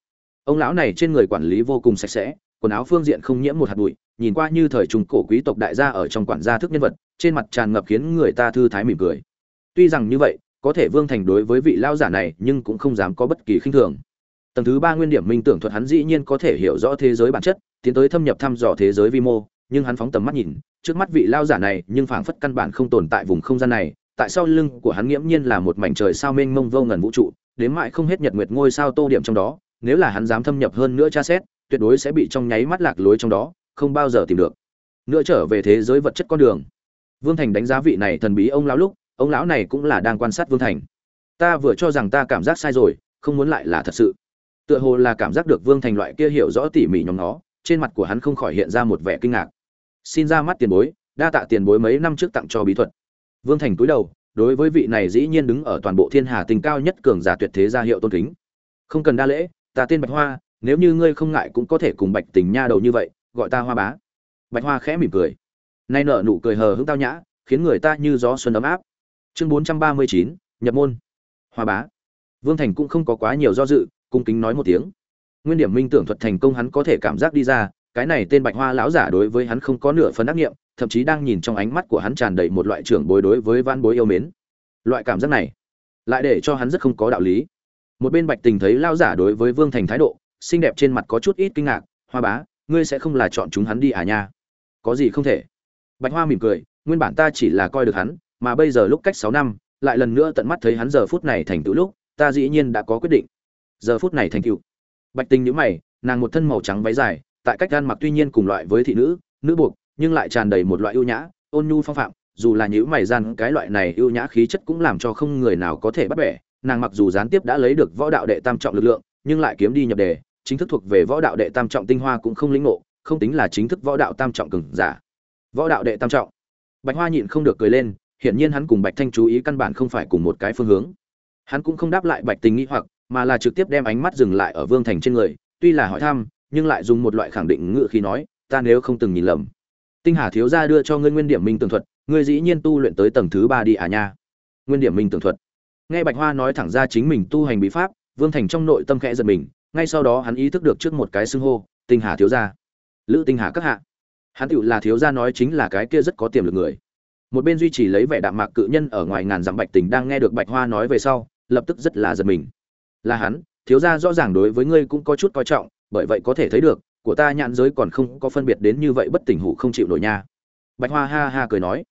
Ông lão này trên người quản lý vô cùng sạch sẽ, quần áo phương diện không nhiễm một hạt bụi, nhìn qua như thời trung cổ quý tộc đại gia ở trong quản gia thức nhân vật, trên mặt tràn ngập khiến người ta thư thái mỉm cười tuy rằng như vậy, có thể vương thành đối với vị lao giả này nhưng cũng không dám có bất kỳ khinh thường. Tầng thứ ba nguyên điểm minh tưởng thuật hắn dĩ nhiên có thể hiểu rõ thế giới bản chất, tiến tới thâm nhập thăm dò thế giới vi mô, nhưng hắn phóng tầm mắt nhìn, trước mắt vị lao giả này nhưng phảng phất căn bản không tồn tại vùng không gian này, tại sau lưng của hắn nghiễm nhiên là một mảnh trời sao mênh mông vô ngần vũ trụ, đến mãi không hết nhật nguyệt ngôi sao tô điểm trong đó, nếu là hắn dám thâm nhập hơn nữa tra xét, tuyệt đối sẽ bị trong nháy mắt lạc lối trong đó, không bao giờ tìm được. Nữa trở về thế giới vật chất con đường. Vương thành đánh giá vị này thần bí ông lão lúc ông lão này cũng là đang quan sát vương thành. Ta vừa cho rằng ta cảm giác sai rồi, không muốn lại là thật sự. Tựa hồ là cảm giác được vương thành loại kia hiểu rõ tỉ mỉ nhóm nó, trên mặt của hắn không khỏi hiện ra một vẻ kinh ngạc. Xin ra mắt tiền bối, đa tạ tiền bối mấy năm trước tặng cho bí thuật. Vương thành cúi đầu, đối với vị này dĩ nhiên đứng ở toàn bộ thiên hà tình cao nhất cường giả tuyệt thế gia hiệu tôn kính. Không cần đa lễ, ta tên bạch hoa, nếu như ngươi không ngại cũng có thể cùng bạch tình nha đầu như vậy, gọi ta hoa bá. Bạch hoa khẽ mỉm cười. Nay nở nụ cười hờ hững tao nhã, khiến người ta như gió xuân ấm áp chương bốn trăm ba mươi chín, nhập môn. Hoa bá. Vương thành cũng không có quá nhiều do dự, cung kính nói một tiếng. Nguyên điểm minh tưởng thuật thành công hắn có thể cảm giác đi ra, cái này tên bạch hoa lão giả đối với hắn không có nửa phần ác nghiệm, thậm chí đang nhìn trong ánh mắt của hắn tràn đầy một loại trưởng bối đối với van bối yêu mến. Loại cảm giác này, lại để cho hắn rất không có đạo lý. Một bên bạch tình thấy lao giả đối với vương thành thái độ, xinh đẹp trên mặt có chút ít kinh ngạc, hoa bá, ngươi sẽ không là chọn chúng hắn đi à nha? Có gì không thể? Bạch hoa mỉm cười, nguyên bản ta chỉ là coi được hắn mà bây giờ lúc cách sáu năm, lại lần nữa tận mắt thấy hắn giờ phút này thành tựu lúc, ta dĩ nhiên đã có quyết định. Giờ phút này thành tựu. Bạch tình nhíu mày, nàng một thân màu trắng váy dài, tại cách gan mặc tuy nhiên cùng loại với thị nữ nữ buộc, nhưng lại tràn đầy một loại ưu nhã, ôn nhu phong phạm, dù là nhíu mày gian, cái loại này ưu nhã khí chất cũng làm cho không người nào có thể bắt bẻ. Nàng mặc dù gián tiếp đã lấy được võ đạo đệ tam trọng lực lượng, nhưng lại kiếm đi nhập đề, chính thức thuộc về võ đạo đệ tam trọng tinh hoa cũng không lĩnh ngộ, không tính là chính thức võ đạo tam trọng cường giả. Võ đạo đệ tam trọng. Bạch hoa nhịn không được cười lên hiển nhiên hắn cùng bạch thanh chú ý căn bản không phải cùng một cái phương hướng. Hắn cũng không đáp lại bạch tình nghĩ hoặc, mà là trực tiếp đem ánh mắt dừng lại ở vương thành trên người, tuy là hỏi thăm, nhưng lại dùng một loại khẳng định ngữ khi nói, ta nếu không từng nhìn lầm, tinh hà thiếu gia đưa cho ngươi nguyên điểm minh tường thuật, ngươi dĩ nhiên tu luyện tới tầng thứ ba đi à nha. Nguyên điểm minh tường thuật. Nghe bạch hoa nói thẳng ra chính mình tu hành bí pháp, vương thành trong nội tâm khẽ giật mình, ngay sau đó hắn ý thức được trước một cái xưng hô, tinh hà thiếu gia. Lữ tinh hà các hạ. Hắn tựu là thiếu gia nói chính là cái kia rất có tiềm lực người một bên duy trì lấy vẻ đạm mạc cự nhân ở ngoài ngàn dặm bạch tình đang nghe được bạch hoa nói về sau, lập tức rất là giật mình. Là hắn, thiếu gia rõ ràng đối với ngươi cũng có chút coi trọng, bởi vậy có thể thấy được, của ta nhãn giới còn không có phân biệt đến như vậy bất tỉnh hủ không chịu nổi nha. Bạch hoa ha ha cười nói.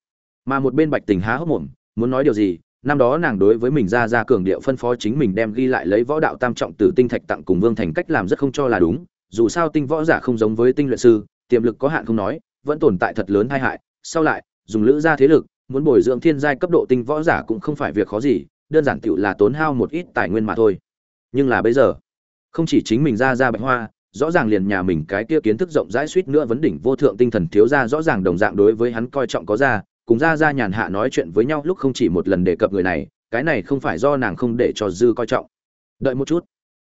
Mà một bên bạch tình há hốc mồm, muốn nói điều gì, năm đó nàng đối với mình ra ra cường điệu phân phó chính mình đem ghi lại lấy võ đạo tam trọng từ tinh thạch tặng cùng vương thành cách làm rất không cho là đúng, dù sao tinh võ giả không giống với tinh luyện sư, tiềm lực có hạn không nói, vẫn tồn tại thật lớn tai hại, sau lại dùng lữ ra thế lực, muốn bồi dưỡng thiên giai cấp độ tinh võ giả cũng không phải việc khó gì, đơn giản tựu là tốn hao một ít tài nguyên mà thôi. Nhưng là bây giờ, không chỉ chính mình ra ra bạch hoa, rõ ràng liền nhà mình cái kia kiến thức rộng rãi suýt nữa vấn đỉnh vô thượng tinh thần thiếu ra rõ ràng đồng dạng đối với hắn coi trọng có ra, cùng ra ra nhàn hạ nói chuyện với nhau lúc không chỉ một lần đề cập người này, cái này không phải do nàng không để cho dư coi trọng. Đợi một chút.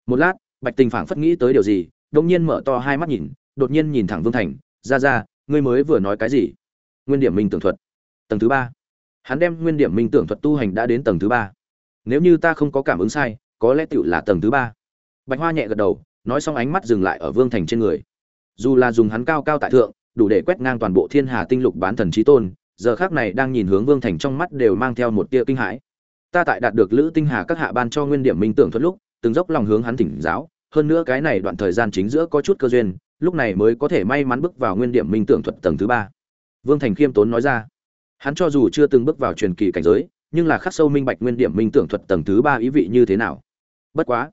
Một lát, bạch tình phảng phất nghĩ tới điều gì đông nhiên mở to hai mắt nhìn, đột nhiên nhìn thẳng vương thành, ra ra, ngươi mới vừa nói cái gì? Nguyên điểm minh tưởng thuật. Tầng thứ ba. Hắn đem nguyên điểm minh tưởng thuật tu hành đã đến tầng thứ ba. Nếu như ta không có cảm ứng sai, có lẽ tựu là tầng thứ ba. Bạch hoa nhẹ gật đầu, nói xong ánh mắt dừng lại ở vương thành trên người. Dù là dùng hắn cao cao tại thượng, đủ để quét ngang toàn bộ thiên hà tinh lục bán thần trí tôn, giờ khác này đang nhìn hướng vương thành trong mắt đều mang theo một tia kinh hãi. Ta tại đạt được lữ tinh hà các hạ ban cho nguyên điểm minh tưởng thuật lúc, từng dốc lòng hướng hắn thỉnh giáo, hơn nữa cái này đoạn thời gian chính giữa có chút cơ duyên, lúc này mới có thể may mắn bước vào nguyên điểm minh tưởng thuật tầng thứ ba vương thành khiêm tốn nói ra. Hắn cho dù chưa từng bước vào truyền kỳ cảnh giới, nhưng là khắc sâu minh bạch nguyên điểm minh tưởng thuật tầng thứ ba ý vị như thế nào. Bất quá,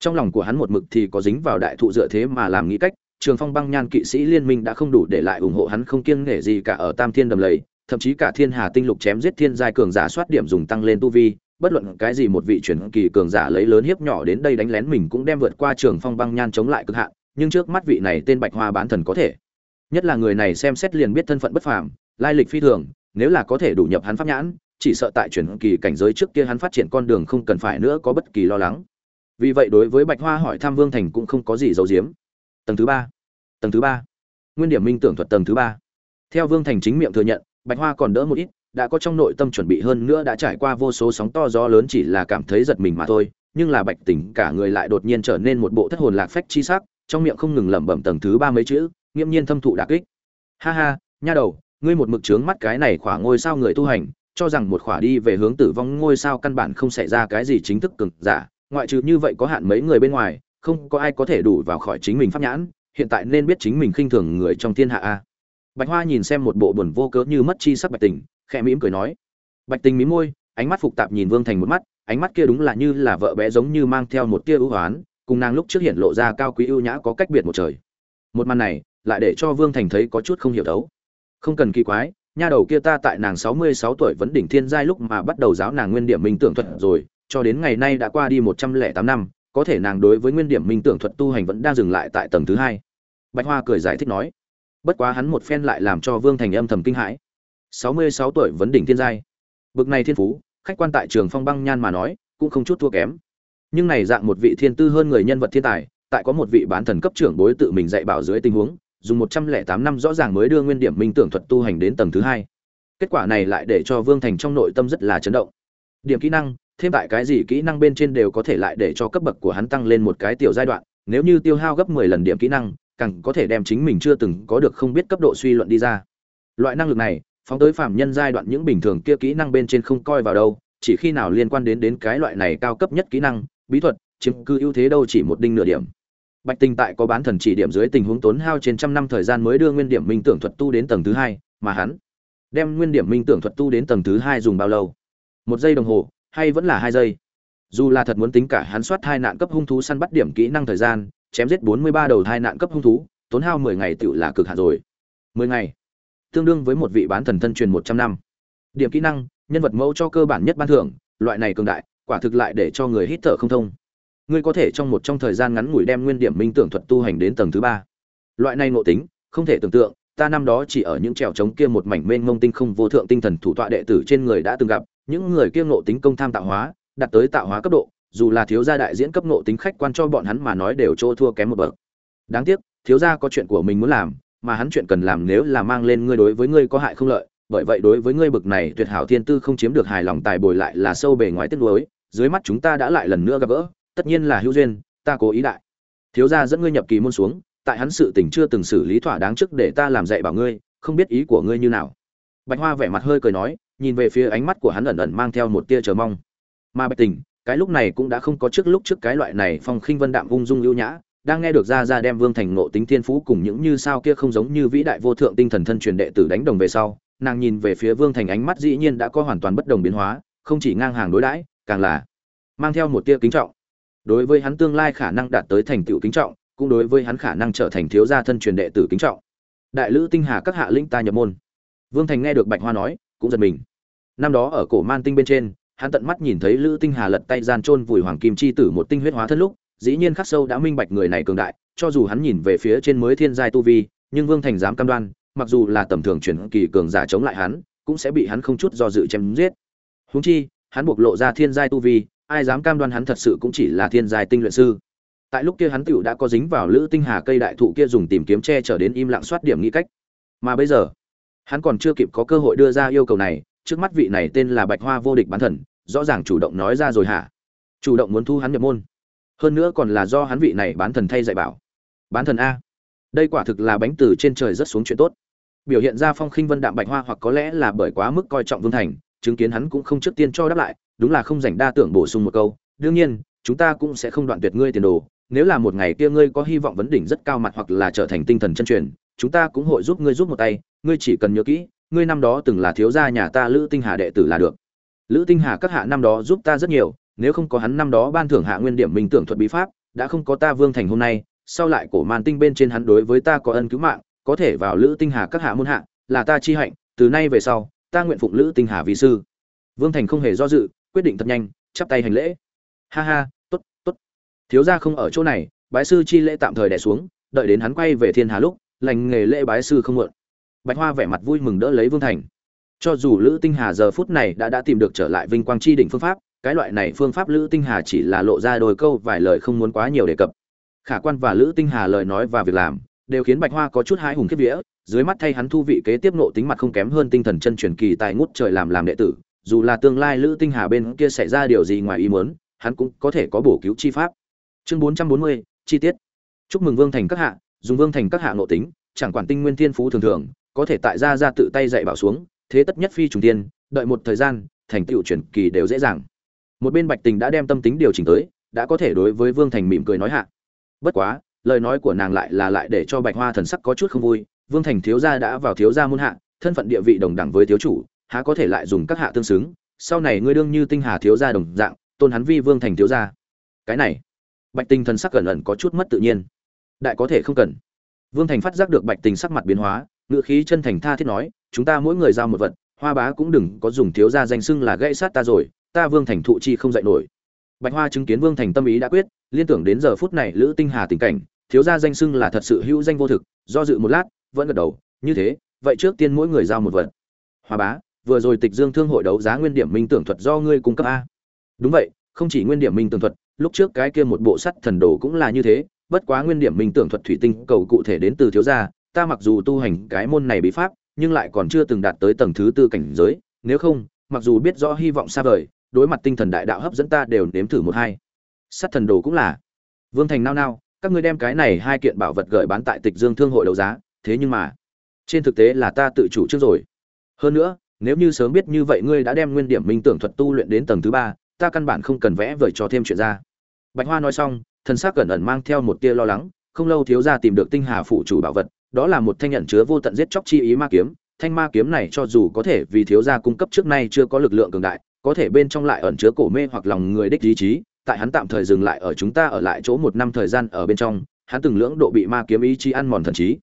trong lòng của hắn một mực thì có dính vào đại thụ dựa thế mà làm nghĩ cách, trường phong băng nhan kỵ sĩ liên minh đã không đủ để lại ủng hộ hắn không kiêng nể gì cả ở tam thiên đầm lầy, thậm chí cả thiên hà tinh lục chém giết thiên giai cường giả soát điểm dùng tăng lên tu vi, bất luận cái gì một vị truyền kỳ cường giả lấy lớn hiếp nhỏ đến đây đánh lén mình cũng đem vượt qua trường phong băng nhan chống lại cực hạn, nhưng trước mắt vị này tên bạch hoa bán thần có thể nhất là người này xem xét liền biết thân phận bất phàm, lai lịch phi thường, nếu là có thể đủ nhập hắn pháp nhãn, chỉ sợ tại truyền kỳ cảnh giới trước kia hắn phát triển con đường không cần phải nữa có bất kỳ lo lắng. Vì vậy đối với bạch hoa hỏi thăm vương thành cũng không có gì giấu giếm. Tầng thứ ba, tầng thứ ba. Nguyên điểm minh tưởng thuật tầng thứ ba. Theo vương thành chính miệng thừa nhận, bạch hoa còn đỡ một ít, đã có trong nội tâm chuẩn bị hơn nữa đã trải qua vô số sóng to gió lớn chỉ là cảm thấy giật mình mà thôi, nhưng là bạch tỉnh cả người lại đột nhiên trở nên một bộ thất hồn lạc phách chi sắc, trong miệng không ngừng lẩm bẩm tầng thứ ba mấy chữ nghiêm nhiên thâm thụ đả kích. Ha ha, nha đầu, ngươi một mực trướng mắt cái này khỏa ngôi sao người tu hành, cho rằng một khỏa đi về hướng tử vong ngôi sao căn bản không xảy ra cái gì chính thức cực giả, ngoại trừ như vậy có hạn mấy người bên ngoài, không có ai có thể đủ vào khỏi chính mình pháp nhãn, hiện tại nên biết chính mình khinh thường người trong thiên hạ a. Bạch hoa nhìn xem một bộ buồn vô cớ như mất chi sắc bạch tình, khẽ mỉm cười nói. Bạch tình mím môi, ánh mắt phục tạp nhìn vương thành một mắt, ánh mắt kia đúng là như là vợ bé giống như mang theo một tia ưu hoán, cùng nàng lúc trước hiện lộ ra cao quý ưu nhã có cách biệt một trời. Một màn này lại để cho vương thành thấy có chút không hiểu đấu. Không cần kỳ quái, nha đầu kia ta tại nàng sáu mươi sáu tuổi vẫn đỉnh thiên giai lúc mà bắt đầu giáo nàng nguyên điểm minh tưởng thuật rồi, cho đến ngày nay đã qua đi một trăm lẻ tám năm, có thể nàng đối với nguyên điểm minh tưởng thuật tu hành vẫn đang dừng lại tại tầng thứ hai. Bạch hoa cười giải thích nói, bất quá hắn một phen lại làm cho vương thành âm thầm kinh hãi. sáu mươi sáu tuổi vẫn đỉnh thiên giai. Bực này thiên phú, khách quan tại trường phong băng nhan mà nói, cũng không chút thua kém. Nhưng này dạng một vị thiên tư hơn người nhân vật thiên tài, tại có một vị bán thần cấp trưởng bối tự mình dạy bảo dưới tình huống dùng một trăm lẻ tám năm rõ ràng mới đưa nguyên điểm minh tưởng thuật tu hành đến tầng thứ hai. Kết quả này lại để cho vương thành trong nội tâm rất là chấn động. Điểm kỹ năng, thêm tại cái gì kỹ năng bên trên đều có thể lại để cho cấp bậc của hắn tăng lên một cái tiểu giai đoạn, nếu như tiêu hao gấp mười lần điểm kỹ năng, càng có thể đem chính mình chưa từng có được không biết cấp độ suy luận đi ra. Loại năng lực này, phóng tới phạm nhân giai đoạn những bình thường kia kỹ năng bên trên không coi vào đâu, chỉ khi nào liên quan đến đến cái loại này cao cấp nhất kỹ năng, bí thuật, chiếm cư ưu thế đâu chỉ một đinh nửa điểm bạch tinh tại có bán thần chỉ điểm dưới tình huống tốn hao trên trăm năm thời gian mới đưa nguyên điểm minh tưởng thuật tu đến tầng thứ hai, mà hắn đem nguyên điểm minh tưởng thuật tu đến tầng thứ hai dùng bao lâu? Một giây đồng hồ, hay vẫn là hai giây? Dù là thật muốn tính cả hắn soát hai nạn cấp hung thú săn bắt điểm kỹ năng thời gian, chém giết bốn mươi ba đầu hai nạn cấp hung thú, tốn hao mười ngày tựu là cực hạn rồi. mười ngày, tương đương với một vị bán thần thân truyền một trăm năm. Điểm kỹ năng, nhân vật mẫu cho cơ bản nhất ban thưởng, loại này cường đại, quả thực lại để cho người hít thở không thông ngươi có thể trong một trong thời gian ngắn ngủi đem nguyên điểm minh tưởng thuật tu hành đến tầng thứ ba. Loại này ngộ tính, không thể tưởng tượng, ta năm đó chỉ ở những trèo trống kia một mảnh mênh mông tinh không vô thượng tinh thần thủ tọa đệ tử trên người đã từng gặp, những người kia ngộ tính công tham tạo hóa, đạt tới tạo hóa cấp độ, dù là thiếu gia đại diễn cấp ngộ tính khách quan cho bọn hắn mà nói đều chỗ thua kém một bậc. Đáng tiếc, thiếu gia có chuyện của mình muốn làm, mà hắn chuyện cần làm nếu là mang lên ngươi đối với ngươi có hại không lợi, bởi vậy đối với ngươi bực này tuyệt hảo thiên tư không chiếm được hài lòng tài bồi lại là sâu bề ngoài tiếc nuối, dưới mắt chúng ta đã lại lần nữa gặp gỡ tất nhiên là hữu duyên, ta cố ý đại. Thiếu gia dẫn ngươi nhập kỳ môn xuống, tại hắn sự tình chưa từng xử lý thỏa đáng trước để ta làm dạy bảo ngươi, không biết ý của ngươi như nào. Bạch hoa vẻ mặt hơi cười nói, nhìn về phía ánh mắt của hắn ẩn ẩn mang theo một tia chờ mong. Mà bạch tình, cái lúc này cũng đã không có trước lúc trước cái loại này phong khinh vân đạm ung dung ưu nhã, đang nghe được ra ra đem vương thành ngộ tính thiên phú cùng những như sao kia không giống như vĩ đại vô thượng tinh thần thân truyền đệ tử đánh đồng về sau, nàng nhìn về phía vương thành ánh mắt dĩ nhiên đã có hoàn toàn bất đồng biến hóa, không chỉ ngang hàng đối đãi, càng là mang theo một tia kính trọng đối với hắn tương lai khả năng đạt tới thành tựu kính trọng, cũng đối với hắn khả năng trở thành thiếu gia thân truyền đệ tử kính trọng. Đại lữ tinh hà các hạ linh ta nhập môn. Vương thành nghe được bạch hoa nói, cũng giật mình. Năm đó ở cổ man tinh bên trên, hắn tận mắt nhìn thấy lữ tinh hà lật tay gian trôn vùi hoàng kim chi tử một tinh huyết hóa thân lúc, dĩ nhiên khắc sâu đã minh bạch người này cường đại, cho dù hắn nhìn về phía trên mới thiên giai tu vi, nhưng vương thành dám cam đoan, mặc dù là tầm thường chuyển kỳ cường giả chống lại hắn, cũng sẽ bị hắn không chút do dự chém giết. Huống chi, hắn buộc lộ ra thiên giai tu vi ai dám cam đoan hắn thật sự cũng chỉ là thiên giai tinh luyện sư. Tại lúc kia hắn tựu đã có dính vào lữ tinh hà cây đại thụ kia dùng tìm kiếm che trở đến im lặng soát điểm nghĩ cách. Mà bây giờ, hắn còn chưa kịp có cơ hội đưa ra yêu cầu này, trước mắt vị này tên là bạch hoa vô địch bán thần, rõ ràng chủ động nói ra rồi hả? Chủ động muốn thu hắn nhập môn. Hơn nữa còn là do hắn vị này bán thần thay dạy bảo. Bán thần a. Đây quả thực là bánh từ trên trời rất xuống chuyện tốt. Biểu hiện ra phong khinh vân đạm bạch hoa hoặc có lẽ là bởi quá mức coi trọng vương thành, chứng kiến hắn cũng không trước tiên cho đáp lại đúng là không dành đa tưởng bổ sung một câu, đương nhiên, chúng ta cũng sẽ không đoạn tuyệt ngươi tiền đồ, nếu là một ngày kia ngươi có hy vọng vấn đỉnh rất cao mặt hoặc là trở thành tinh thần chân truyền, chúng ta cũng hội giúp ngươi giúp một tay, ngươi chỉ cần nhớ kỹ, ngươi năm đó từng là thiếu gia nhà ta lữ tinh hà đệ tử là được. Lữ tinh hà các hạ năm đó giúp ta rất nhiều, nếu không có hắn năm đó ban thưởng hạ nguyên điểm minh tưởng thuật bí pháp, đã không có ta vương thành hôm nay, sau lại cổ màn tinh bên trên hắn đối với ta có ân cứu mạng, có thể vào lữ tinh hà các hạ môn hạ, là ta chi hạnh, từ nay về sau, ta nguyện phụng lữ tinh hà vì sư. Vương thành không hề do dự quyết định thật nhanh, chắp tay hành lễ. Ha ha, tốt tốt. Thiếu gia không ở chỗ này, bái sư chi lễ tạm thời đẻ xuống, đợi đến hắn quay về thiên hà lúc, lành nghề lễ bái sư không muộn. Bạch hoa vẻ mặt vui mừng đỡ lấy vương thành. Cho dù lữ tinh hà giờ phút này đã đã tìm được trở lại vinh quang chi đỉnh phương pháp, cái loại này phương pháp lữ tinh hà chỉ là lộ ra đôi câu vài lời không muốn quá nhiều đề cập. Khả quan và lữ tinh hà lời nói và việc làm, đều khiến bạch hoa có chút hái hùng kiếp vía, dưới mắt thay hắn thu vị kế tiếp nộ tính mặt không kém hơn tinh thần chân truyền kỳ tài ngút trời làm làm đệ tử dù là tương lai lữ tinh hà bên kia xảy ra điều gì ngoài ý muốn, hắn cũng có thể có bổ cứu chi pháp. Chương bốn trăm bốn mươi, chi tiết. Chúc mừng vương thành các hạ, dùng vương thành các hạ nội tính, chẳng quản tinh nguyên thiên phú thường thường, có thể tại gia ra tự tay dạy bảo xuống, thế tất nhất phi trùng tiên, đợi một thời gian, thành tựu chuyển kỳ đều dễ dàng. Một bên bạch tình đã đem tâm tính điều chỉnh tới, đã có thể đối với vương thành mỉm cười nói hạ. Bất quá, lời nói của nàng lại là lại để cho bạch hoa thần sắc có chút không vui, vương thành thiếu gia đã vào thiếu gia muôn hạ, thân phận địa vị đồng đẳng với thiếu chủ há có thể lại dùng các hạ tương xứng, sau này ngươi đương như tinh hà thiếu gia đồng dạng, tôn hắn vi vương thành thiếu gia. Cái này, bạch tình thần sắc cẩn ẩn có chút mất tự nhiên. Đại có thể không cần. Vương thành phát giác được bạch tình sắc mặt biến hóa ngựa khí chân thành tha thiết nói, chúng ta mỗi người giao một vật, hoa bá cũng đừng có dùng thiếu gia danh xưng là gãy sát ta rồi, ta vương thành thụ chi không dạy nổi. Bạch hoa chứng kiến vương thành tâm ý đã quyết, liên tưởng đến giờ phút này lữ tinh hà tình cảnh, thiếu gia danh xưng là thật sự hữu danh vô thực, do dự một lát, vẫn gật đầu, như thế, vậy trước tiên mỗi người giao một vật. Hoa bá vừa rồi tịch dương thương hội đấu giá nguyên điểm minh tưởng thuật do ngươi cung cấp a. Đúng vậy, không chỉ nguyên điểm minh tưởng thuật, lúc trước cái kia một bộ sắt thần đồ cũng là như thế, bất quá nguyên điểm minh tưởng thuật thủy tinh cầu cụ thể đến từ thiếu gia, ta mặc dù tu hành cái môn này bí pháp, nhưng lại còn chưa từng đạt tới tầng thứ tư cảnh giới, nếu không, mặc dù biết rõ hy vọng xa vời, đối mặt tinh thần đại đạo hấp dẫn ta đều nếm thử một hai. Sắt thần đồ cũng là. Vương thành nao nao, các ngươi đem cái này hai kiện bảo vật gửi bán tại tịch dương thương hội đấu giá, thế nhưng mà, trên thực tế là ta tự chủ trước rồi. Hơn nữa nếu như sớm biết như vậy ngươi đã đem nguyên điểm minh tưởng thuật tu luyện đến tầng thứ ba, ta căn bản không cần vẽ vời cho thêm chuyện ra. Bạch hoa nói xong thân xác cẩn ẩn mang theo một tia lo lắng, không lâu thiếu gia tìm được tinh hà phụ chủ bảo vật, đó là một thanh nhận chứa vô tận giết chóc chi ý ma kiếm. Thanh ma kiếm này cho dù có thể vì thiếu gia cung cấp trước nay chưa có lực lượng cường đại, có thể bên trong lại ẩn chứa cổ mê hoặc lòng người đích ý chí, tại hắn tạm thời dừng lại ở chúng ta ở lại chỗ một năm thời gian ở bên trong, hắn từng lưỡng độ bị ma kiếm ý chí ăn mòn thần trí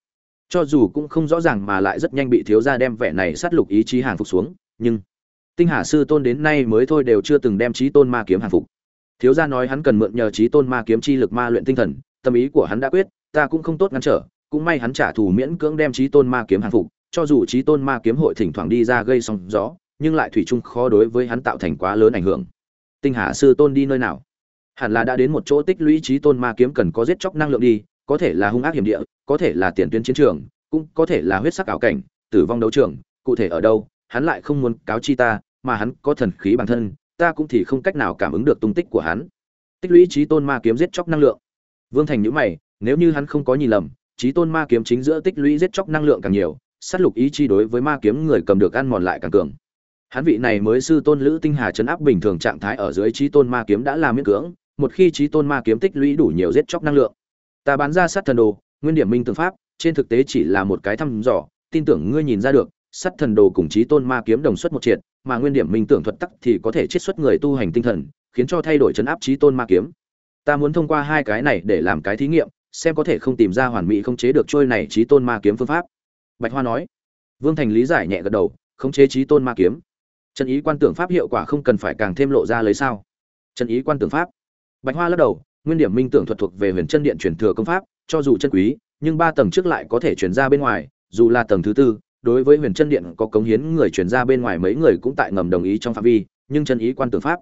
cho dù cũng không rõ ràng mà lại rất nhanh bị thiếu gia đem vẻ này sát lục ý chí hàng phục xuống, nhưng tinh hà sư tôn đến nay mới thôi đều chưa từng đem trí tôn ma kiếm hàng phục. Thiếu gia nói hắn cần mượn nhờ trí tôn ma kiếm chi lực ma luyện tinh thần, tâm ý của hắn đã quyết, ta cũng không tốt ngăn trở, cũng may hắn trả thù miễn cưỡng đem trí tôn ma kiếm hàng phục, cho dù trí tôn ma kiếm hội thỉnh thoảng đi ra gây sóng gió, nhưng lại thủy chung khó đối với hắn tạo thành quá lớn ảnh hưởng. Tinh hà sư tôn đi nơi nào? Hẳn là đã đến một chỗ tích lũy trí tôn ma kiếm cần có giết chóc năng lượng đi có thể là hung ác hiểm địa, có thể là tiền tuyến chiến trường, cũng có thể là huyết sắc ảo cảnh, tử vong đấu trường, cụ thể ở đâu, hắn lại không muốn cáo chi ta, mà hắn có thần khí bản thân, ta cũng thì không cách nào cảm ứng được tung tích của hắn. Tích lũy trí tôn ma kiếm giết chóc năng lượng. Vương thành nhữ mày, nếu như hắn không có nhìn lầm, trí tôn ma kiếm chính giữa tích lũy giết chóc năng lượng càng nhiều, sát lục ý chi đối với ma kiếm người cầm được ăn mòn lại càng cường. Hắn vị này mới sư tôn lữ tinh hà chấn áp bình thường trạng thái ở dưới trí tôn ma kiếm đã là miễn cưỡng, một khi trí tôn ma kiếm tích lũy đủ nhiều giết chóc năng lượng ta bán ra sát thần đồ, nguyên điểm minh tương pháp, trên thực tế chỉ là một cái thăm dò, tin tưởng ngươi nhìn ra được, sát thần đồ cùng trí tôn ma kiếm đồng xuất một triệt, mà nguyên điểm minh tưởng thuật tắc thì có thể chiết xuất người tu hành tinh thần, khiến cho thay đổi chấn áp trí tôn ma kiếm. Ta muốn thông qua hai cái này để làm cái thí nghiệm, xem có thể không tìm ra hoàn mỹ không chế được trôi này trí tôn ma kiếm phương pháp. Bạch hoa nói. Vương thành lý giải nhẹ gật đầu, khống chế trí tôn ma kiếm. Trần ý quan tưởng pháp hiệu quả không cần phải càng thêm lộ ra lấy sao? Trần ý quan tưởng pháp. Bạch hoa lắc đầu nguyên điểm minh tưởng thuật thuộc về huyền chân điện truyền thừa công pháp, cho dù chân quý, nhưng ba tầng trước lại có thể truyền ra bên ngoài, dù là tầng thứ tư, đối với huyền chân điện có cống hiến người truyền ra bên ngoài mấy người cũng tại ngầm đồng ý trong phạm vi, nhưng chân ý quan tưởng pháp.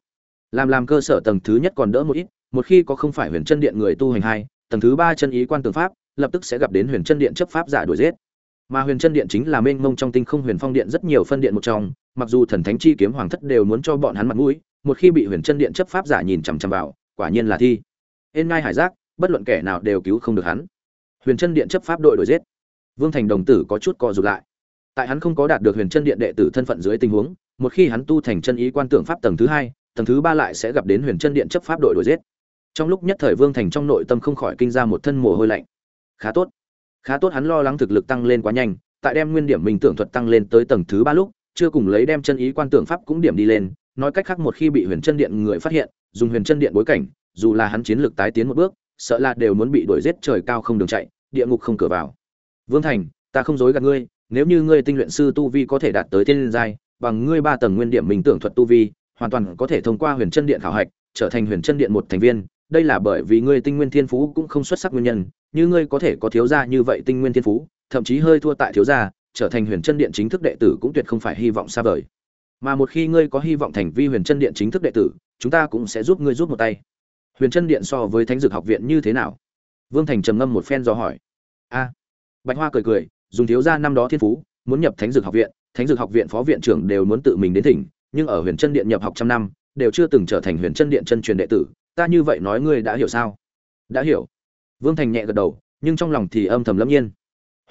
Làm làm cơ sở tầng thứ nhất còn đỡ một ít, một khi có không phải huyền chân điện người tu hành hai, tầng thứ ba chân ý quan tưởng pháp, lập tức sẽ gặp đến huyền chân điện chấp pháp giả đuổi giết. Mà huyền chân điện chính là mênh mông trong tinh không huyền phong điện rất nhiều phân điện một trong, mặc dù thần thánh chi kiếm hoàng thất đều muốn cho bọn hắn mặt mũi, một khi bị huyền chân điện chấp pháp giả nhìn chằm chằm vào, quả nhiên là thi ên ngai hải giác, bất luận kẻ nào đều cứu không được hắn. Huyền chân điện chấp pháp đội đuổi giết. Vương thành đồng tử có chút co rụt lại. Tại hắn không có đạt được huyền chân điện đệ tử thân phận dưới tình huống, một khi hắn tu thành chân ý quan tưởng pháp tầng thứ hai, tầng thứ ba lại sẽ gặp đến huyền chân điện chấp pháp đội đuổi giết. Trong lúc nhất thời vương thành trong nội tâm không khỏi kinh ra một thân mồ hôi lạnh. Khá tốt. Khá tốt hắn lo lắng thực lực tăng lên quá nhanh, tại đem nguyên điểm mình tưởng thuật tăng lên tới tầng thứ ba lúc, chưa cùng lấy đem chân ý quan tưởng pháp cũng điểm đi lên, nói cách khác một khi bị huyền chân điện người phát hiện, dùng huyền chân điện bối cảnh dù là hắn chiến lược tái tiến một bước, sợ là đều muốn bị đuổi giết trời cao không đường chạy, địa ngục không cửa vào. Vương thành, ta không dối gạt ngươi, nếu như ngươi tinh luyện sư tu vi có thể đạt tới tiên giai, bằng ngươi ba tầng nguyên điểm minh tưởng thuật tu vi, hoàn toàn có thể thông qua huyền chân điện khảo hạch, trở thành huyền chân điện một thành viên. Đây là bởi vì ngươi tinh nguyên thiên phú cũng không xuất sắc nguyên nhân, như ngươi có thể có thiếu gia như vậy tinh nguyên thiên phú, thậm chí hơi thua tại thiếu gia, trở thành huyền chân điện chính thức đệ tử cũng tuyệt không phải hy vọng xa vời. Mà một khi ngươi có hy vọng thành vi huyền chân điện chính thức đệ tử, chúng ta cũng sẽ giúp ngươi giúp một tay huyền chân điện so với thánh dược học viện như thế nào? Vương thành trầm ngâm một phen do hỏi. A. Bạch hoa cười cười, dùng thiếu gia năm đó thiên phú, muốn nhập thánh dược học viện, thánh dược học viện phó viện trưởng đều muốn tự mình đến thỉnh, nhưng ở huyền chân điện nhập học trăm năm, đều chưa từng trở thành huyền chân điện chân truyền đệ tử, ta như vậy nói ngươi đã hiểu sao? Đã hiểu. Vương thành nhẹ gật đầu, nhưng trong lòng thì âm thầm lâm nhiên.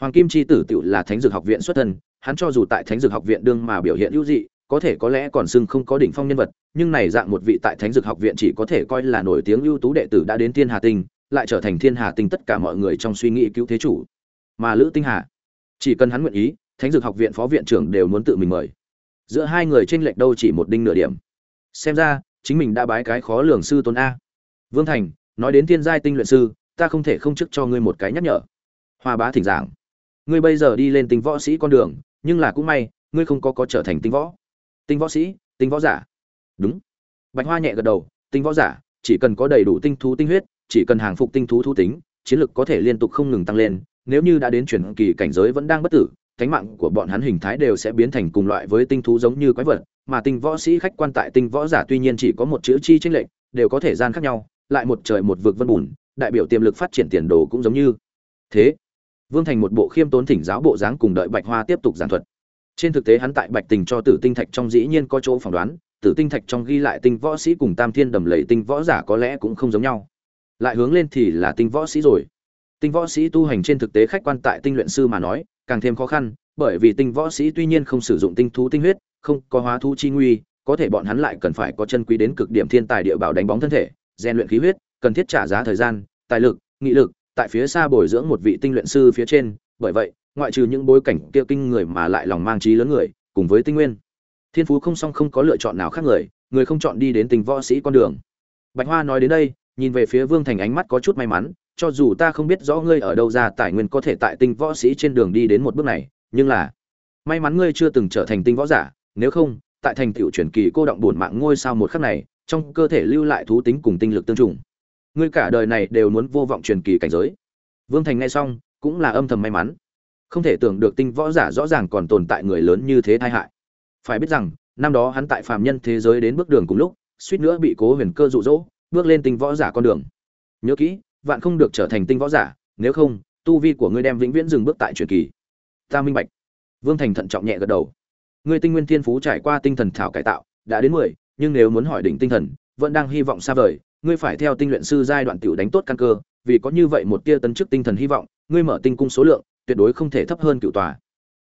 Hoàng kim chi tử tựu là thánh dược học viện xuất thân, hắn cho dù tại thánh dược học viện đương mà biểu hiện hữu dị có thể có lẽ còn xưng không có đỉnh phong nhân vật, nhưng này dạng một vị tại thánh dược học viện chỉ có thể coi là nổi tiếng ưu tú đệ tử đã đến thiên hà tinh, lại trở thành thiên hà tinh tất cả mọi người trong suy nghĩ cứu thế chủ. Mà lữ tinh hà, chỉ cần hắn nguyện ý, thánh dược học viện phó viện trưởng đều muốn tự mình mời. Giữa hai người chênh lệch đâu chỉ một đinh nửa điểm. Xem ra, chính mình đã bái cái khó lường sư tôn a. Vương thành, nói đến thiên giai tinh luyện sư, ta không thể không trước cho ngươi một cái nhắc nhở. Hoa bá thỉnh giảng. Ngươi bây giờ đi lên tinh võ sĩ con đường, nhưng là cũng may, ngươi không có có trở thành tinh võ tinh võ sĩ, tinh võ giả. Đúng. Bạch hoa nhẹ gật đầu, tinh võ giả, chỉ cần có đầy đủ tinh thú tinh huyết, chỉ cần hàng phục tinh thú thú tính, chiến lực có thể liên tục không ngừng tăng lên, nếu như đã đến chuyển kỳ cảnh giới vẫn đang bất tử cánh mạng của bọn hắn hình thái đều sẽ biến thành cùng loại với tinh thú giống như quái vật, mà tinh võ sĩ khách quan tại tinh võ giả tuy nhiên chỉ có một chữ chi tranh lệch, đều có thể gian khác nhau, lại một trời một vực vân bùn, đại biểu tiềm lực phát triển tiền đồ cũng giống như thế. Vương thành một bộ khiêm tốn thỉnh giáo bộ dáng cùng đợi bạch hoa tiếp tục giảng thuật trên thực tế hắn tại bạch tình cho tử tinh thạch trong dĩ nhiên có chỗ phỏng đoán, tử tinh thạch trong ghi lại tinh võ sĩ cùng tam thiên đầm lầy tinh võ giả có lẽ cũng không giống nhau. Lại hướng lên thì là tinh võ sĩ rồi. Tinh võ sĩ tu hành trên thực tế khách quan tại tinh luyện sư mà nói, càng thêm khó khăn, bởi vì tinh võ sĩ tuy nhiên không sử dụng tinh thú tinh huyết, không có hóa thú chi nguy, có thể bọn hắn lại cần phải có chân quý đến cực điểm thiên tài địa bảo đánh bóng thân thể, rèn luyện khí huyết, cần thiết trả giá thời gian, tài lực, nghị lực, tại phía xa bồi dưỡng một vị tinh luyện sư phía trên. Bởi vậy ngoại trừ những bối cảnh kia kinh người mà lại lòng mang trí lớn người, cùng với tinh nguyên. Thiên phú không song không có lựa chọn nào khác người người không chọn đi đến tình võ sĩ con đường. Bạch hoa nói đến đây, nhìn về phía vương thành ánh mắt có chút may mắn, cho dù ta không biết rõ ngươi ở đâu ra, tài nguyên có thể tại tinh võ sĩ trên đường đi đến một bước này, nhưng là, may mắn ngươi chưa từng trở thành tinh võ giả, nếu không, tại thành tựu truyền kỳ cô động buồn mạng ngôi sao một khắc này, trong cơ thể lưu lại thú tính cùng tinh lực tương trùng. Ngươi cả đời này đều muốn vô vọng truyền kỳ cảnh giới. Vương thành nghe xong, cũng là âm thầm may mắn không thể tưởng được tinh võ giả rõ ràng còn tồn tại người lớn như thế tai hại. Phải biết rằng, năm đó hắn tại phàm nhân thế giới đến bước đường cùng lúc, suýt nữa bị cố huyền cơ dụ dỗ, bước lên tinh võ giả con đường. Nhớ kỹ, vạn không được trở thành tinh võ giả, nếu không, tu vi của ngươi đem vĩnh viễn dừng bước tại truyền kỳ. Ta minh bạch. Vương thành thận trọng nhẹ gật đầu. Ngươi tinh nguyên thiên phú trải qua tinh thần thảo cải tạo, đã đến mười, nhưng nếu muốn hỏi đỉnh tinh thần, vẫn đang hy vọng xa vời. Ngươi phải theo tinh luyện sư giai đoạn tiểu đánh tốt căn cơ, vì có như vậy một tia tấn chức tinh thần hy vọng, ngươi mở tinh cung số lượng tuyệt đối không thể thấp hơn cựu tòa.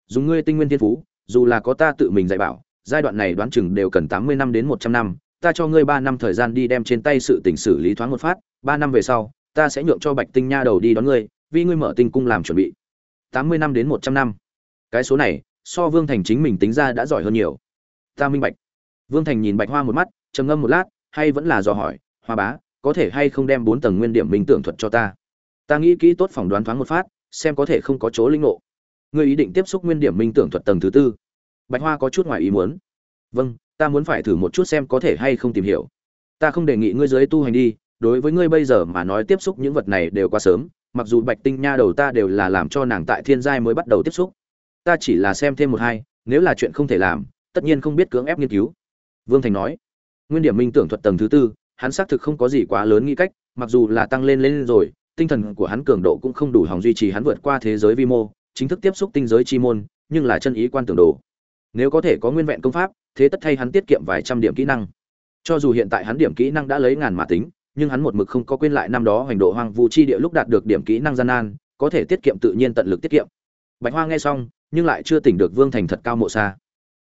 Dùng ngươi tinh nguyên thiên phú, dù là có ta tự mình dạy bảo, giai đoạn này đoán chừng đều cần tám mươi năm đến một trăm năm, ta cho ngươi ba năm thời gian đi đem trên tay sự tình xử lý thoáng một phát, ba năm về sau, ta sẽ nhượng cho bạch tinh nha đầu đi đón ngươi, vì ngươi mở tinh cung làm chuẩn bị. tám mươi năm đến một trăm năm. Cái số này, so vương thành chính mình tính ra đã giỏi hơn nhiều. Ta minh bạch. Vương thành nhìn bạch hoa một mắt, trầm ngâm một lát, hay vẫn là dò hỏi, hoa bá, có thể hay không đem bốn tầng nguyên điểm minh tưởng thuật cho ta? Ta nghĩ kỹ tốt phỏng đoán thoáng một phát xem có thể không có chỗ linh ngộ. Ngươi ý định tiếp xúc nguyên điểm minh tưởng thuật tầng thứ tư. Bạch hoa có chút ngoài ý muốn. Vâng ta muốn phải thử một chút xem có thể hay không tìm hiểu. Ta không đề nghị ngươi dưới tu hành đi, đối với ngươi bây giờ mà nói tiếp xúc những vật này đều quá sớm, mặc dù bạch tinh nha đầu ta đều là làm cho nàng tại thiên giai mới bắt đầu tiếp xúc. Ta chỉ là xem thêm một hai, nếu là chuyện không thể làm, tất nhiên không biết cưỡng ép nghiên cứu. Vương thành nói. Nguyên điểm minh tưởng thuật tầng thứ tư, hắn xác thực không có gì quá lớn nghĩ cách, mặc dù là tăng lên lên rồi tinh thần của hắn cường độ cũng không đủ hòng duy trì hắn vượt qua thế giới vi mô, chính thức tiếp xúc tinh giới chi môn, nhưng là chân ý quan tưởng đồ. Nếu có thể có nguyên vẹn công pháp, thế tất thay hắn tiết kiệm vài trăm điểm kỹ năng. Cho dù hiện tại hắn điểm kỹ năng đã lấy ngàn mà tính, nhưng hắn một mực không có quên lại năm đó hành độ hoang vu chi địa lúc đạt được điểm kỹ năng gian nan, có thể tiết kiệm tự nhiên tận lực tiết kiệm. Bạch hoa nghe xong, nhưng lại chưa tỉnh được vương thành thật cao mộ xa.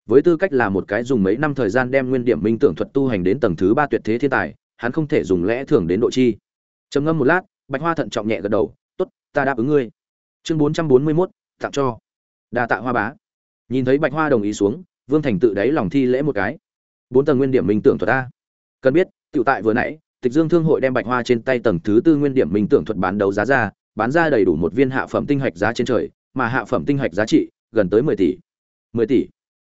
Với tư cách là một cái dùng mấy năm thời gian đem nguyên điểm minh tưởng thuật tu hành đến tầng thứ ba tuyệt thế thiên tài, hắn không thể dùng lẽ thường đến độ chi. Trầm ngâm một lát bạch hoa thận trọng nhẹ gật đầu, tốt, ta đáp ứng ngươi. Chương bốn trăm bốn mươi mốt, tặng cho. Đa tạ hoa bá. Nhìn thấy bạch hoa đồng ý xuống, vương thành tự đáy lòng thi lễ một cái. Bốn tầng nguyên điểm minh tưởng thuật ta cần biết tự tại vừa nãy, tịch dương thương hội đem bạch hoa trên tay tầng thứ tư nguyên điểm minh tưởng thuật bán đấu giá ra, bán ra đầy đủ một viên hạ phẩm tinh hạch giá trên trời, mà hạ phẩm tinh hạch giá trị gần tới mười tỷ. Mười tỷ.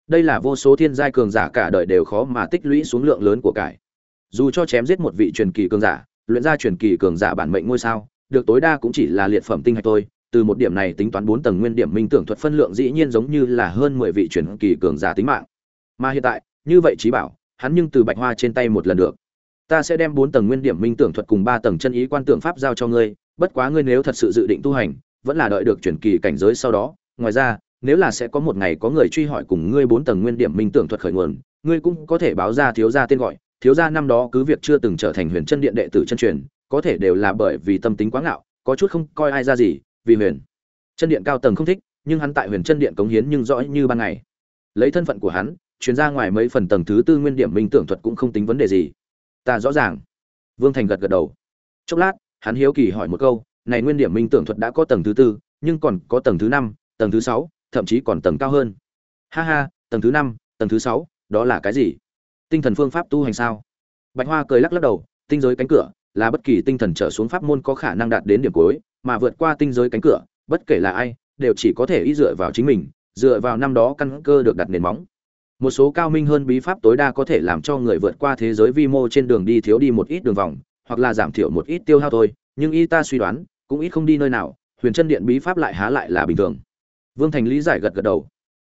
Đây là vô số thiên giai cường giả cả đời đều khó mà tích lũy xuống lượng lớn của cải. Dù cho chém giết một vị truyền kỳ cường giả luyện ra truyền kỳ cường giả bản mệnh ngôi sao, được tối đa cũng chỉ là liệt phẩm tinh hạch thôi. Từ một điểm này tính toán bốn tầng nguyên điểm minh tưởng thuật phân lượng dĩ nhiên giống như là hơn mười vị truyền kỳ cường giả tính mạng. Mà hiện tại, như vậy chí bảo, hắn nhưng từ bạch hoa trên tay một lần được. Ta sẽ đem bốn tầng nguyên điểm minh tưởng thuật cùng ba tầng chân ý quan tưởng pháp giao cho ngươi, bất quá ngươi nếu thật sự dự định tu hành, vẫn là đợi được chuyển kỳ cảnh giới sau đó. Ngoài ra, nếu là sẽ có một ngày có người truy hỏi cùng ngươi bốn tầng nguyên điểm minh tưởng thuật khởi nguồn, ngươi cũng có thể báo ra thiếu gia tên gọi thiếu gia năm đó cứ việc chưa từng trở thành huyền chân điện đệ tử chân truyền, có thể đều là bởi vì tâm tính quá ngạo, có chút không coi ai ra gì, vì huyền chân điện cao tầng không thích, nhưng hắn tại huyền chân điện cống hiến nhưng rõ như ban ngày. Lấy thân phận của hắn chuyến ra ngoài mấy phần tầng thứ tư nguyên điểm minh tưởng thuật cũng không tính vấn đề gì. Ta rõ ràng. Vương thành gật gật đầu. Chốc lát, hắn hiếu kỳ hỏi một câu, này nguyên điểm minh tưởng thuật đã có tầng thứ tư, nhưng còn có tầng thứ năm, tầng thứ sáu, thậm chí còn tầng cao hơn. Ha ha, tầng thứ năm, tầng thứ sáu, đó là cái gì? Tinh thần phương pháp tu hành sao? Bạch hoa cười lắc lắc đầu, tinh giới cánh cửa là bất kỳ tinh thần trở xuống pháp môn có khả năng đạt đến điểm cuối, mà vượt qua tinh giới cánh cửa, bất kể là ai, đều chỉ có thể ý dựa vào chính mình, dựa vào năm đó căn cơ được đặt nền móng. Một số cao minh hơn bí pháp tối đa có thể làm cho người vượt qua thế giới vi mô trên đường đi thiếu đi một ít đường vòng, hoặc là giảm thiểu một ít tiêu hao thôi, nhưng y ta suy đoán, cũng ít không đi nơi nào, huyền chân điện bí pháp lại há lại là bình thường. Vương thành lý giải gật gật đầu.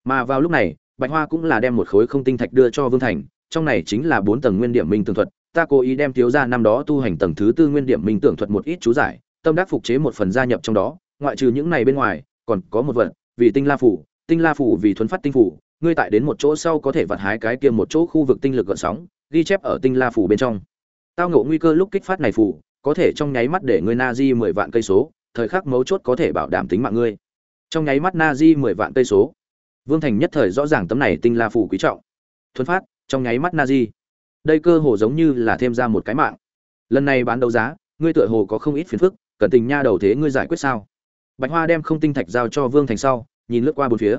Mà vào lúc này, bạch hoa cũng là đem một khối không tinh thạch đưa cho vương thành trong này chính là bốn tầng nguyên điểm minh tường thuật, ta cố ý đem thiếu ra năm đó tu hành tầng thứ tư nguyên điểm minh tưởng thuật một ít chú giải, tâm đắc phục chế một phần gia nhập trong đó, ngoại trừ những này bên ngoài, còn có một vật, vì tinh la phủ, tinh la phủ vì thuấn phát tinh phủ, ngươi tại đến một chỗ sau có thể vặt hái cái kia một chỗ khu vực tinh lực gợn sóng, ghi chép ở tinh la phủ bên trong. Tao ngộ nguy cơ lúc kích phát này phủ, có thể trong nháy mắt để ngươi na di mười vạn cây số, thời khắc mấu chốt có thể bảo đảm tính mạng ngươi. Trong nháy mắt na di mười vạn cây số. Vương thành nhất thời rõ ràng tấm này tinh la phủ quý trọng. Thuấn phát trong nháy mắt na di đây cơ hồ giống như là thêm ra một cái mạng. Lần này bán đấu giá, ngươi tựa hồ có không ít phiền phức, cần tình nha đầu thế ngươi giải quyết sao? Bạch hoa đem không tinh thạch giao cho vương thành sau, nhìn lướt qua bốn phía.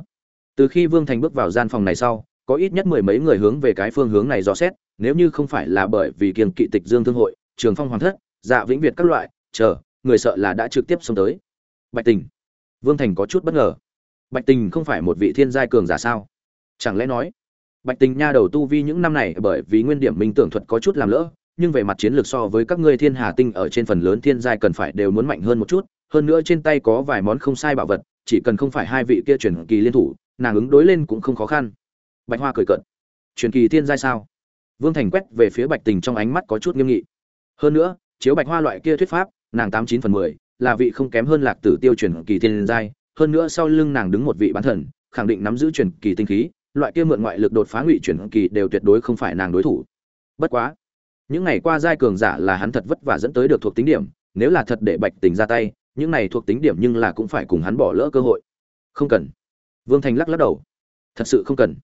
Từ khi vương thành bước vào gian phòng này sau, có ít nhất mười mấy người hướng về cái phương hướng này dò xét, nếu như không phải là bởi vì kiềng kỵ tịch dương thương hội, trường phong hoàng thất dạ vĩnh việt các loại, chờ, người sợ là đã trực tiếp xông tới. Bạch tình. Vương thành có chút bất ngờ. Bạch tình không phải một vị thiên giai cường giả sao? Chẳng lẽ nói bạch tình nha đầu tu vi những năm này bởi vì nguyên điểm minh tưởng thuật có chút làm lỡ, nhưng về mặt chiến lược so với các ngươi thiên hà tinh ở trên phần lớn thiên giai cần phải đều muốn mạnh hơn một chút, hơn nữa trên tay có vài món không sai bảo vật, chỉ cần không phải hai vị kia truyền kỳ liên thủ, nàng ứng đối lên cũng không khó khăn. Bạch hoa cười cợt. Truyền kỳ thiên giai sao? Vương thành quét về phía bạch tình trong ánh mắt có chút nghiêm nghị. Hơn nữa, chiếu bạch hoa loại kia thuyết pháp, nàng tám chín phần mười, là vị không kém hơn lạc tử tiêu truyền kỳ thiên giai, hơn nữa sau lưng nàng đứng một vị bán thần, khẳng định nắm giữ truyền kỳ tinh khí loại kia mượn ngoại lực đột phá ngụy chuyển kỳ đều tuyệt đối không phải nàng đối thủ. Bất quá, những ngày qua giai cường giả là hắn thật vất vả dẫn tới được thuộc tính điểm, nếu là thật để bạch tình ra tay, những này thuộc tính điểm nhưng là cũng phải cùng hắn bỏ lỡ cơ hội. Không cần. Vương thành lắc lắc đầu. Thật sự không cần.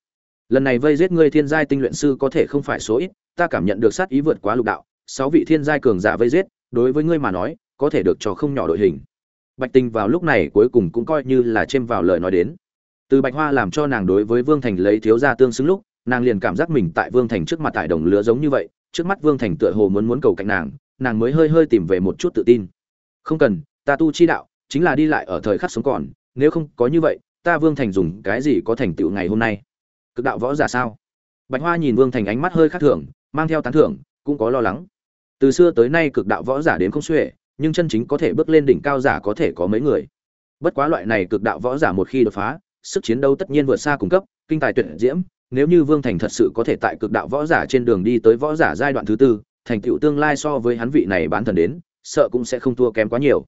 Lần này vây giết ngươi thiên giai tinh luyện sư có thể không phải số ít, ta cảm nhận được sát ý vượt quá lục đạo, sáu vị thiên giai cường giả vây giết, đối với ngươi mà nói, có thể được cho không nhỏ đội hình. Bạch tình vào lúc này cuối cùng cũng coi như là chêm vào lời nói đến từ bạch hoa làm cho nàng đối với vương thành lấy thiếu gia tương xứng lúc, nàng liền cảm giác mình tại vương thành trước mặt tại đồng lứa giống như vậy, trước mắt vương thành tựa hồ muốn muốn cầu cạnh nàng nàng mới hơi hơi tìm về một chút tự tin. Không cần, ta tu chi đạo, chính là đi lại ở thời khắc sống còn, nếu không có như vậy, ta vương thành dùng cái gì có thành tựu ngày hôm nay? Cực đạo võ giả sao? Bạch hoa nhìn vương thành ánh mắt hơi khác thường, mang theo tán thưởng, cũng có lo lắng. Từ xưa tới nay cực đạo võ giả đến không xuể, nhưng chân chính có thể bước lên đỉnh cao giả có thể có mấy người. Bất quá loại này cực đạo võ giả một khi đột phá sức chiến đấu tất nhiên vượt xa cung cấp, kinh tài tuyệt diễm, nếu như vương thành thật sự có thể tại cực đạo võ giả trên đường đi tới võ giả giai đoạn thứ tư, thành tựu tương lai so với hắn vị này bán thần đến, sợ cũng sẽ không thua kém quá nhiều.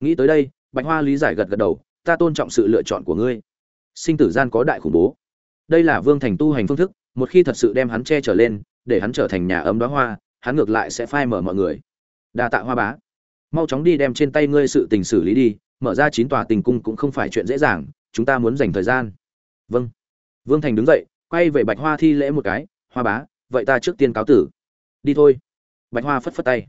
Nghĩ tới đây, bạch hoa lý giải gật gật đầu, ta tôn trọng sự lựa chọn của ngươi. Sinh tử gian có đại khủng bố. Đây là vương thành tu hành phương thức, một khi thật sự đem hắn che trở lên, để hắn trở thành nhà ấm đóa hoa, hắn ngược lại sẽ phai mở mọi người. Đa tạ hoa bá. Mau chóng đi đem trên tay ngươi sự tình xử lý đi, mở ra chín tòa tình cung cũng không phải chuyện dễ dàng chúng ta muốn dành thời gian. Vâng. Vương thành đứng dậy, quay về bạch hoa thi lễ một cái, hoa bá, vậy ta trước tiên cáo tử. Đi thôi. Bạch hoa phất phất tay.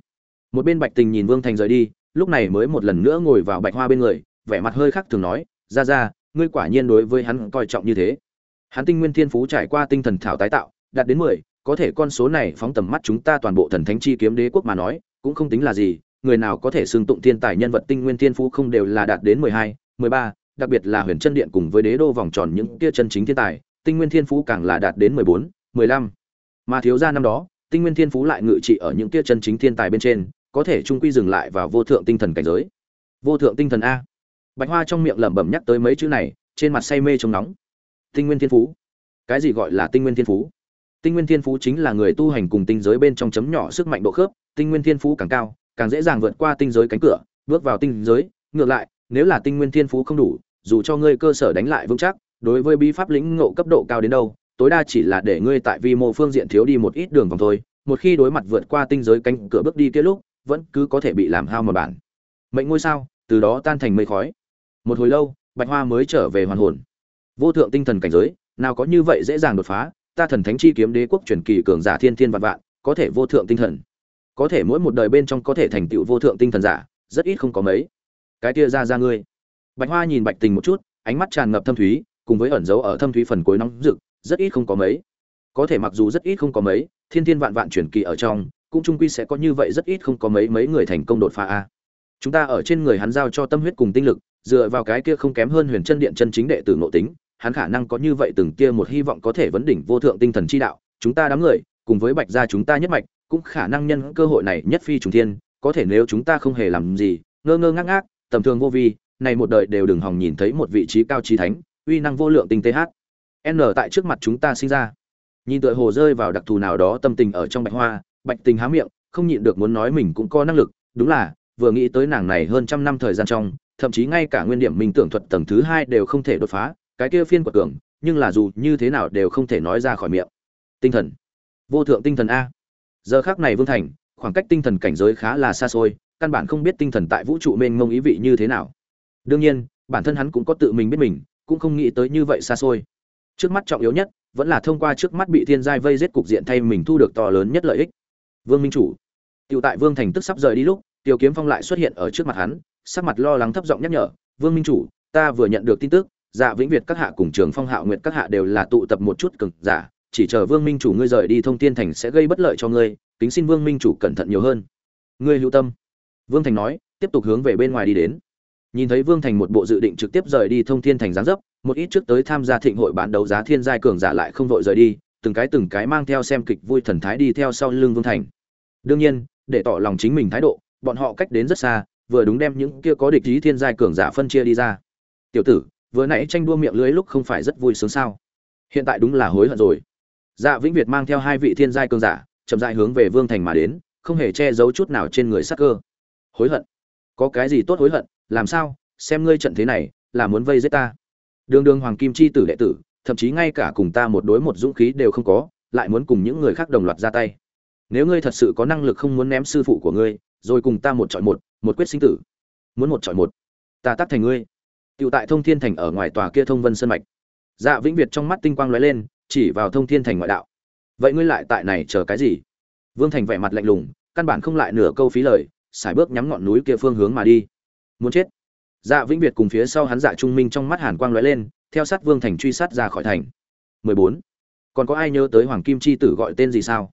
Một bên bạch tình nhìn vương thành rời đi, lúc này mới một lần nữa ngồi vào bạch hoa bên người, vẻ mặt hơi khác thường nói, ra ra, ngươi quả nhiên đối với hắn coi trọng như thế. Hắn tinh nguyên thiên phú trải qua tinh thần thảo tái tạo, đạt đến mười, có thể con số này phóng tầm mắt chúng ta toàn bộ thần thánh chi kiếm đế quốc mà nói, cũng không tính là gì, người nào có thể xưng tụng thiên tài nhân vật tinh nguyên thiên phú không đều là đạt đến mười hai, mười ba đặc biệt là huyền chân điện cùng với đế đô vòng tròn những kia chân chính thiên tài, tinh nguyên thiên phú càng là đạt đến mười bốn, mười lăm. Mà thiếu gia năm đó, tinh nguyên thiên phú lại ngự trị ở những kia chân chính thiên tài bên trên, có thể trung quy dừng lại vào vô thượng tinh thần cảnh giới. Vô thượng tinh thần a. Bạch hoa trong miệng lẩm bẩm nhắc tới mấy chữ này, trên mặt say mê trông nóng. Tinh nguyên thiên phú. Cái gì gọi là tinh nguyên thiên phú? Tinh nguyên thiên phú chính là người tu hành cùng tinh giới bên trong chấm nhỏ sức mạnh độ khớp, tinh nguyên thiên phú càng cao, càng dễ dàng vượt qua tinh giới cánh cửa, bước vào tinh giới, ngược lại, nếu là tinh nguyên thiên phú không đủ dù cho ngươi cơ sở đánh lại vững chắc, đối với bí pháp lĩnh ngộ cấp độ cao đến đâu, tối đa chỉ là để ngươi tại vi mô phương diện thiếu đi một ít đường vòng thôi. Một khi đối mặt vượt qua tinh giới cánh cửa bước đi kia lúc, vẫn cứ có thể bị làm hao một bản. Mệnh ngôi sao, từ đó tan thành mây khói. Một hồi lâu, bạch hoa mới trở về hoàn hồn. Vô thượng tinh thần cảnh giới, nào có như vậy dễ dàng đột phá, ta thần thánh chi kiếm đế quốc truyền kỳ cường giả thiên thiên vạn vạn, có thể vô thượng tinh thần. Có thể mỗi một đời bên trong có thể thành tựu vô thượng tinh thần giả, rất ít không có mấy. Cái kia ra ra ngươi bạch hoa nhìn bạch tình một chút, ánh mắt tràn ngập thâm thúy, cùng với ẩn dấu ở thâm thúy phần cuối nóng rực, rất ít không có mấy. Có thể mặc dù rất ít không có mấy, thiên thiên vạn vạn chuyển kỳ ở trong, cũng trung quy sẽ có như vậy rất ít không có mấy mấy người thành công đột phá a. Chúng ta ở trên người hắn giao cho tâm huyết cùng tinh lực, dựa vào cái kia không kém hơn huyền chân điện chân chính đệ tử nội tính, hắn khả năng có như vậy từng kia một hy vọng có thể vấn đỉnh vô thượng tinh thần chi đạo, chúng ta đám người, cùng với bạch gia chúng ta nhất mạch, cũng khả năng nhân cơ hội này nhất phi trùng thiên, có thể nếu chúng ta không hề làm gì, ngơ ngơ ngác ngác, tầm thường vô vi này một đời đều đừng hòng nhìn thấy một vị trí cao trí thánh, uy năng vô lượng tinh tế hát. N tại trước mặt chúng ta sinh ra. Nhìn tựa hồ rơi vào đặc thù nào đó tâm tình ở trong bạch hoa, bạch tình há miệng, không nhịn được muốn nói mình cũng có năng lực. Đúng là, vừa nghĩ tới nàng này hơn trăm năm thời gian trong, thậm chí ngay cả nguyên điểm mình tưởng thuật tầng thứ hai đều không thể đột phá, cái kia phiên quật cường, nhưng là dù như thế nào đều không thể nói ra khỏi miệng. Tinh thần. Vô thượng tinh thần a. Giờ khác này vương thành, khoảng cách tinh thần cảnh giới khá là xa xôi, căn bản không biết tinh thần tại vũ trụ mênh mông ý vị như thế nào đương nhiên bản thân hắn cũng có tự mình biết mình cũng không nghĩ tới như vậy xa xôi trước mắt trọng yếu nhất vẫn là thông qua trước mắt bị thiên giai vây giết cục diện thay mình thu được to lớn nhất lợi ích vương minh chủ tựu tại Vương Thành tức sắp rời đi lúc, Tiêu Kiếm Phong lại xuất hiện ở trước mặt hắn, sắc mặt lo lắng thấp giọng nhắc nhở, "Vương minh chủ, ta vừa nhận được tin tức, Dạ Vĩnh Việt các hạ cùng Trường Phong Hạo Nguyệt các hạ đều là tụ tập một chút cường giả, chỉ chờ Vương minh chủ ngươi rời đi Thông Thiên Thành sẽ gây bất lợi cho ngươi, kính xin Vương minh chủ cẩn thận nhiều hơn." Ngươi lưu tâm. Vương Thành nói, tiếp tục hướng về bên ngoài đi đến. Nhìn thấy Vương Thành một bộ dự định trực tiếp rời đi Thông Thiên Thành giáng dấp, một ít trước tới tham gia thịnh hội bán đấu giá thiên giai cường giả lại không vội rời đi, từng cái từng cái mang theo xem kịch vui thần thái đi theo sau lưng Vương Thành. Đương nhiên, để tỏ lòng chính mình thái độ bọn họ cách đến rất xa vừa đúng đem những kia có địch ý thiên giai cường giả phân chia đi ra. Tiểu tử vừa nãy tranh đua miệng lưới lúc không phải rất vui sướng sao? Hiện tại đúng là hối hận rồi. Dạ vĩnh việt mang theo hai vị thiên giai cường giả chậm dại hướng về vương thành mà đến không hề che giấu chút nào trên người sắc cơ. Hối hận? Có cái gì tốt hối hận? Làm sao, xem ngươi trận thế này, là muốn vây giết ta. Đường đường hoàng kim chi tử đệ tử, thậm chí ngay cả cùng ta một đối một dũng khí đều không có, lại muốn cùng những người khác đồng loạt ra tay. Nếu ngươi thật sự có năng lực không muốn ném sư phụ của ngươi, rồi cùng ta một chọi một một quyết sinh tử. Muốn một chọi một, ta tắt thành ngươi. Tựu tại thông thiên thành ở ngoài tòa kia thông vân sơn mạch. Dạ vĩnh việt trong mắt tinh quang lóe lên, chỉ vào thông thiên thành ngoại đạo. Vậy ngươi lại tại này chờ cái gì? Vương thành vẻ mặt lạnh lùng, căn bản không lại nửa câu phí lời, xài bước nhắm ngọn núi kia phương hướng mà đi muốn chết. Dạ vĩnh việt cùng phía sau hắn dạ trung minh trong mắt hàn quang lóe lên theo sát vương thành truy sát ra khỏi thành. 14. còn có ai nhớ tới hoàng kim chi tử gọi tên gì sao?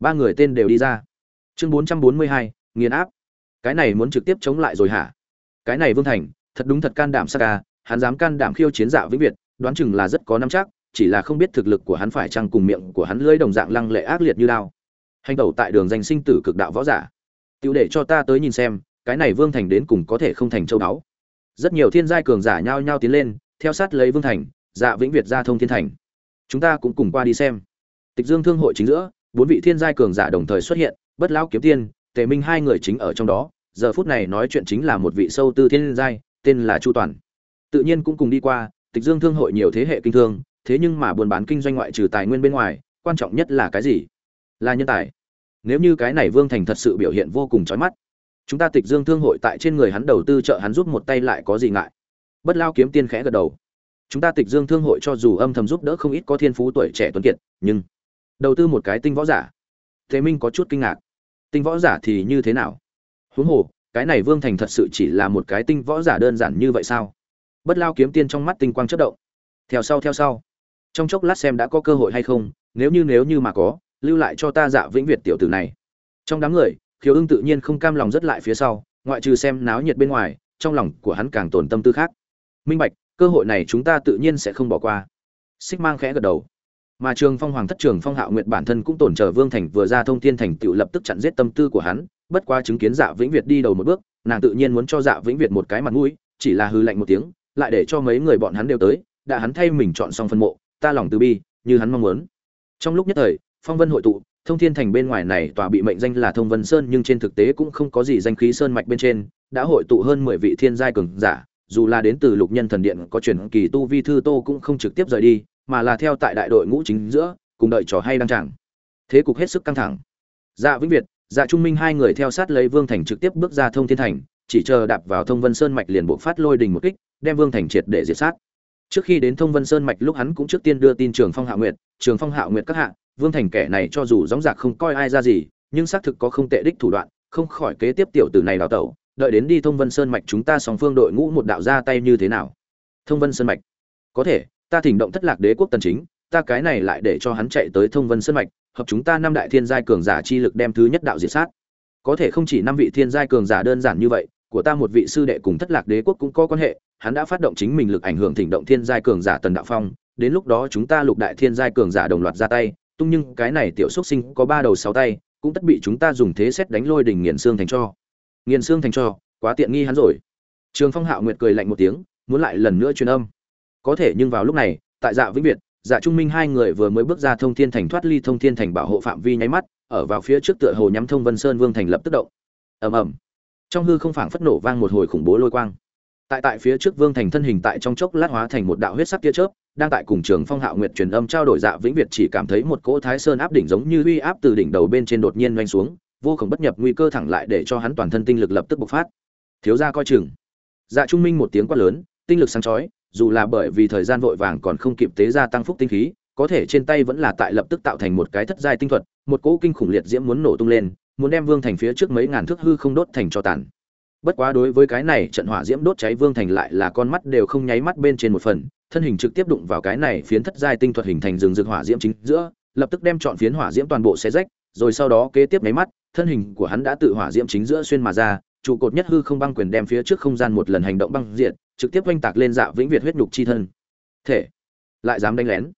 Ba người tên đều đi ra. Chương bốn trăm bốn mươi hai nghiền áp. Cái này muốn trực tiếp chống lại rồi hả? Cái này vương thành thật đúng thật can đảm sắc ca hắn dám can đảm khiêu chiến dạ vĩnh việt đoán chừng là rất có năm chắc chỉ là không biết thực lực của hắn phải chăng cùng miệng của hắn lưỡi đồng dạng lăng lệ ác liệt như đao, hành tẩu tại đường danh sinh tử cực đạo võ giả. Tiêu để cho ta tới nhìn xem cái này vương thành đến cùng có thể không thành châu đáo rất nhiều thiên giai cường giả nhao nhao tiến lên, theo sát lấy vương thành dạ vĩnh việt ra thông thiên thành. Chúng ta cũng cùng qua đi xem. Tịch dương thương hội chính giữa, bốn vị thiên giai cường giả đồng thời xuất hiện, bất lão kiếm tiên, tề minh hai người chính ở trong đó, giờ phút này nói chuyện chính là một vị sâu tư thiên giai, tên là chu toàn. Tự nhiên cũng cùng đi qua, tịch dương thương hội nhiều thế hệ kinh thương, thế nhưng mà buôn bán kinh doanh ngoại trừ tài nguyên bên ngoài, quan trọng nhất là cái gì? Là nhân tài. Nếu như cái này vương thành thật sự biểu hiện vô cùng chói mắt chúng ta tịch dương thương hội tại trên người hắn đầu tư trợ hắn giúp một tay lại có gì ngại? Bất lao kiếm tiên khẽ gật đầu. Chúng ta tịch dương thương hội cho dù âm thầm giúp đỡ không ít có thiên phú tuổi trẻ tuấn kiệt, nhưng đầu tư một cái tinh võ giả. Thế minh có chút kinh ngạc. Tinh võ giả thì như thế nào? Huống hồ, cái này vương thành thật sự chỉ là một cái tinh võ giả đơn giản như vậy sao? Bất lao kiếm tiên trong mắt tinh quang chất động. Theo sau theo sau. Trong chốc lát xem đã có cơ hội hay không, nếu như nếu như mà có, lưu lại cho ta dạ vĩnh việt tiểu tử này. Trong đám người khiếu ưng tự nhiên không cam lòng rất lại phía sau, ngoại trừ xem náo nhiệt bên ngoài, trong lòng của hắn càng tổn tâm tư khác. Minh bạch, cơ hội này chúng ta tự nhiên sẽ không bỏ qua. Xích mang khẽ gật đầu. Mà trường phong hoàng thất trường phong hạo nguyệt bản thân cũng tổn trở vương thành vừa ra thông thiên thành tựu lập tức chặn giết tâm tư của hắn, bất quá chứng kiến dạ vĩnh việt đi đầu một bước, nàng tự nhiên muốn cho dạ vĩnh việt một cái mặt mũi, chỉ là hư lạnh một tiếng, lại để cho mấy người bọn hắn đều tới, đã hắn thay mình chọn xong phân mộ, ta lòng từ bi, như hắn mong muốn. Trong lúc nhất thời, phong vân hội tụ thông thiên thành bên ngoài này tòa bị mệnh danh là thông vân sơn nhưng trên thực tế cũng không có gì danh khí sơn mạch bên trên đã hội tụ hơn mười vị thiên giai cường giả dù là đến từ lục nhân thần điện có truyền kỳ tu vi thư tô cũng không trực tiếp rời đi mà là theo tại đại đội ngũ chính giữa cùng đợi trò hay đang chẳng, thế cục hết sức căng thẳng. Dạ vĩnh việt dạ trung minh hai người theo sát lấy vương thành trực tiếp bước ra thông thiên thành chỉ chờ đạp vào thông vân sơn mạch liền buộc phát lôi đình một kích đem vương thành triệt để diệt sát. Trước khi đến thông vân sơn mạch lúc hắn cũng trước tiên đưa tin trường phong hạ nguyệt trường phong hạ nguyệt các hạ vương thành kẻ này cho dù dóng dạc không coi ai ra gì, nhưng xác thực có không tệ đích thủ đoạn, không khỏi kế tiếp tiểu tử này đào tẩu, đợi đến đi thông vân sơn mạch chúng ta song phương đội ngũ một đạo ra tay như thế nào? Thông vân sơn mạch. Có thể, ta thỉnh động thất lạc đế quốc tần chính, ta cái này lại để cho hắn chạy tới thông vân sơn mạch, hợp chúng ta năm đại thiên giai cường giả chi lực đem thứ nhất đạo diệt sát. Có thể không chỉ năm vị thiên giai cường giả đơn giản như vậy, của ta một vị sư đệ cùng thất lạc đế quốc cũng có quan hệ, hắn đã phát động chính mình lực ảnh hưởng thỉnh động thiên giai cường giả tần đạo phong, đến lúc đó chúng ta lục đại thiên giai cường giả đồng loạt ra tay tung nhưng cái này tiểu xuất sinh có ba đầu sáu tay, cũng tất bị chúng ta dùng thế xét đánh lôi đỉnh nghiền xương thành cho. Nghiền xương thành cho, quá tiện nghi hắn rồi. Trường phong hạo nguyệt cười lạnh một tiếng, muốn lại lần nữa truyền âm. Có thể nhưng vào lúc này, tại dạ vĩnh việt dạ trung minh hai người vừa mới bước ra thông thiên thành thoát ly thông thiên thành bảo hộ phạm vi nháy mắt, ở vào phía trước tựa hồ nhắm thông vân sơn vương thành lập tức động. Ầm ầm. Trong hư không phảng phất nổ vang một hồi khủng bố lôi quang. Tại tại phía trước vương thành thân hình tại trong chốc lát hóa thành một đạo huyết sắc tia chớp đang tại cùng trường phong hạo nguyệt truyền âm trao đổi dạ vĩnh việt chỉ cảm thấy một cỗ thái sơn áp đỉnh giống như uy áp từ đỉnh đầu bên trên đột nhiên doanh xuống, vô cùng bất nhập nguy cơ thẳng lại để cho hắn toàn thân tinh lực lập tức bộc phát. Thiếu gia coi chừng. Dạ trung minh một tiếng quát lớn, tinh lực sáng chói, dù là bởi vì thời gian vội vàng còn không kịp tế gia tăng phúc tinh khí, có thể trên tay vẫn là tại lập tức tạo thành một cái thất giai tinh thuật, một cỗ kinh khủng liệt diễm muốn nổ tung lên, muốn đem vương thành phía trước mấy ngàn thước hư không đốt thành cho tàn bất quá đối với cái này trận hỏa diễm đốt cháy vương thành lại là con mắt đều không nháy mắt bên trên một phần, thân hình trực tiếp đụng vào cái này phiến thất giai tinh thuật hình thành rừng rực hỏa diễm chính giữa, lập tức đem chọn phiến hỏa diễm toàn bộ xé rách, rồi sau đó kế tiếp nháy mắt, thân hình của hắn đã tự hỏa diễm chính giữa xuyên mà ra, trụ cột nhất hư không băng quyền đem phía trước không gian một lần hành động băng diện trực tiếp oanh tạc lên dạ vĩnh việt huyết nhục chi thân. Thể, lại dám đánh lén.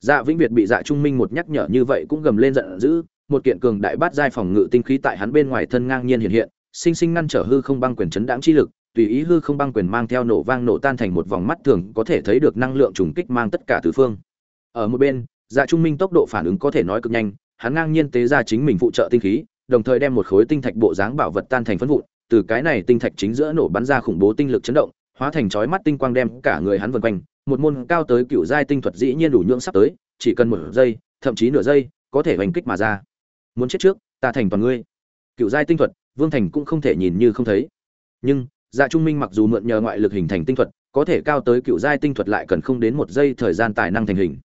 Dạ vĩnh việt bị dạ trung minh một nhắc nhở như vậy cũng gầm lên giận dữ, một kiện cường đại bát giai phòng ngự tinh khí tại hắn bên ngoài thân ngang nhiên hiện hiện sinh sinh ngăn trở hư không băng quyền chấn đãng chi lực, tùy ý hư không băng quyền mang theo nổ vang nổ tan thành một vòng mắt thường có thể thấy được năng lượng trùng kích mang tất cả tứ phương. Ở một bên dạ trung minh tốc độ phản ứng có thể nói cực nhanh, hắn ngang nhiên tế ra chính mình phụ trợ tinh khí, đồng thời đem một khối tinh thạch bộ dáng bảo vật tan thành phân vụn, từ cái này tinh thạch chính giữa nổ bắn ra khủng bố tinh lực chấn động, hóa thành chói mắt tinh quang đem cả người hắn vần quanh, một môn cao tới cựu giai tinh thuật dĩ nhiên đủ nhượng sắp tới, chỉ cần một giây, thậm chí nửa giây, có thể hành kích mà ra. Muốn chết trước, ta thành toàn ngươi. Cựu giai tinh thuật vương thành cũng không thể nhìn như không thấy. Nhưng dạ trung minh mặc dù mượn nhờ ngoại lực hình thành tinh thuật, có thể cao tới cựu giai tinh thuật lại cần không đến một giây thời gian tài năng thành hình.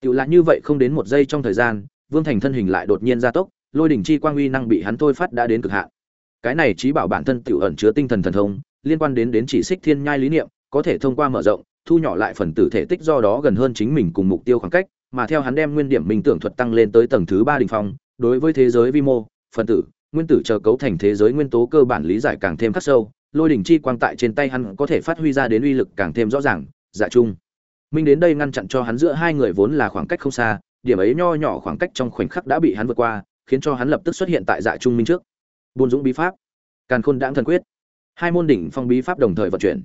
Cựu lạ như vậy không đến một giây trong thời gian, vương thành thân hình lại đột nhiên gia tốc, lôi đỉnh chi quang uy năng bị hắn thôi phát đã đến cực hạn. Cái này trí bảo bản thân tiểu ẩn chứa tinh thần thần thông, liên quan đến đến chỉ xích thiên nhai lý niệm, có thể thông qua mở rộng, thu nhỏ lại phần tử thể tích do đó gần hơn chính mình cùng mục tiêu khoảng cách, mà theo hắn đem nguyên điểm minh tưởng thuật tăng lên tới tầng thứ ba đỉnh phong, đối với thế giới vi mô, phần tử nguyên tử chờ cấu thành thế giới nguyên tố cơ bản lý giải càng thêm khắc sâu, lôi đỉnh chi quang tại trên tay hắn có thể phát huy ra đến uy lực càng thêm rõ ràng dạ chung minh đến đây ngăn chặn cho hắn giữa hai người vốn là khoảng cách không xa, điểm ấy nho nhỏ khoảng cách trong khoảnh khắc đã bị hắn vượt qua, khiến cho hắn lập tức xuất hiện tại dạ trung minh trước. Buôn dũng bí pháp. Càn khôn đãng thần quyết. Hai môn đỉnh phong bí pháp đồng thời vận chuyển.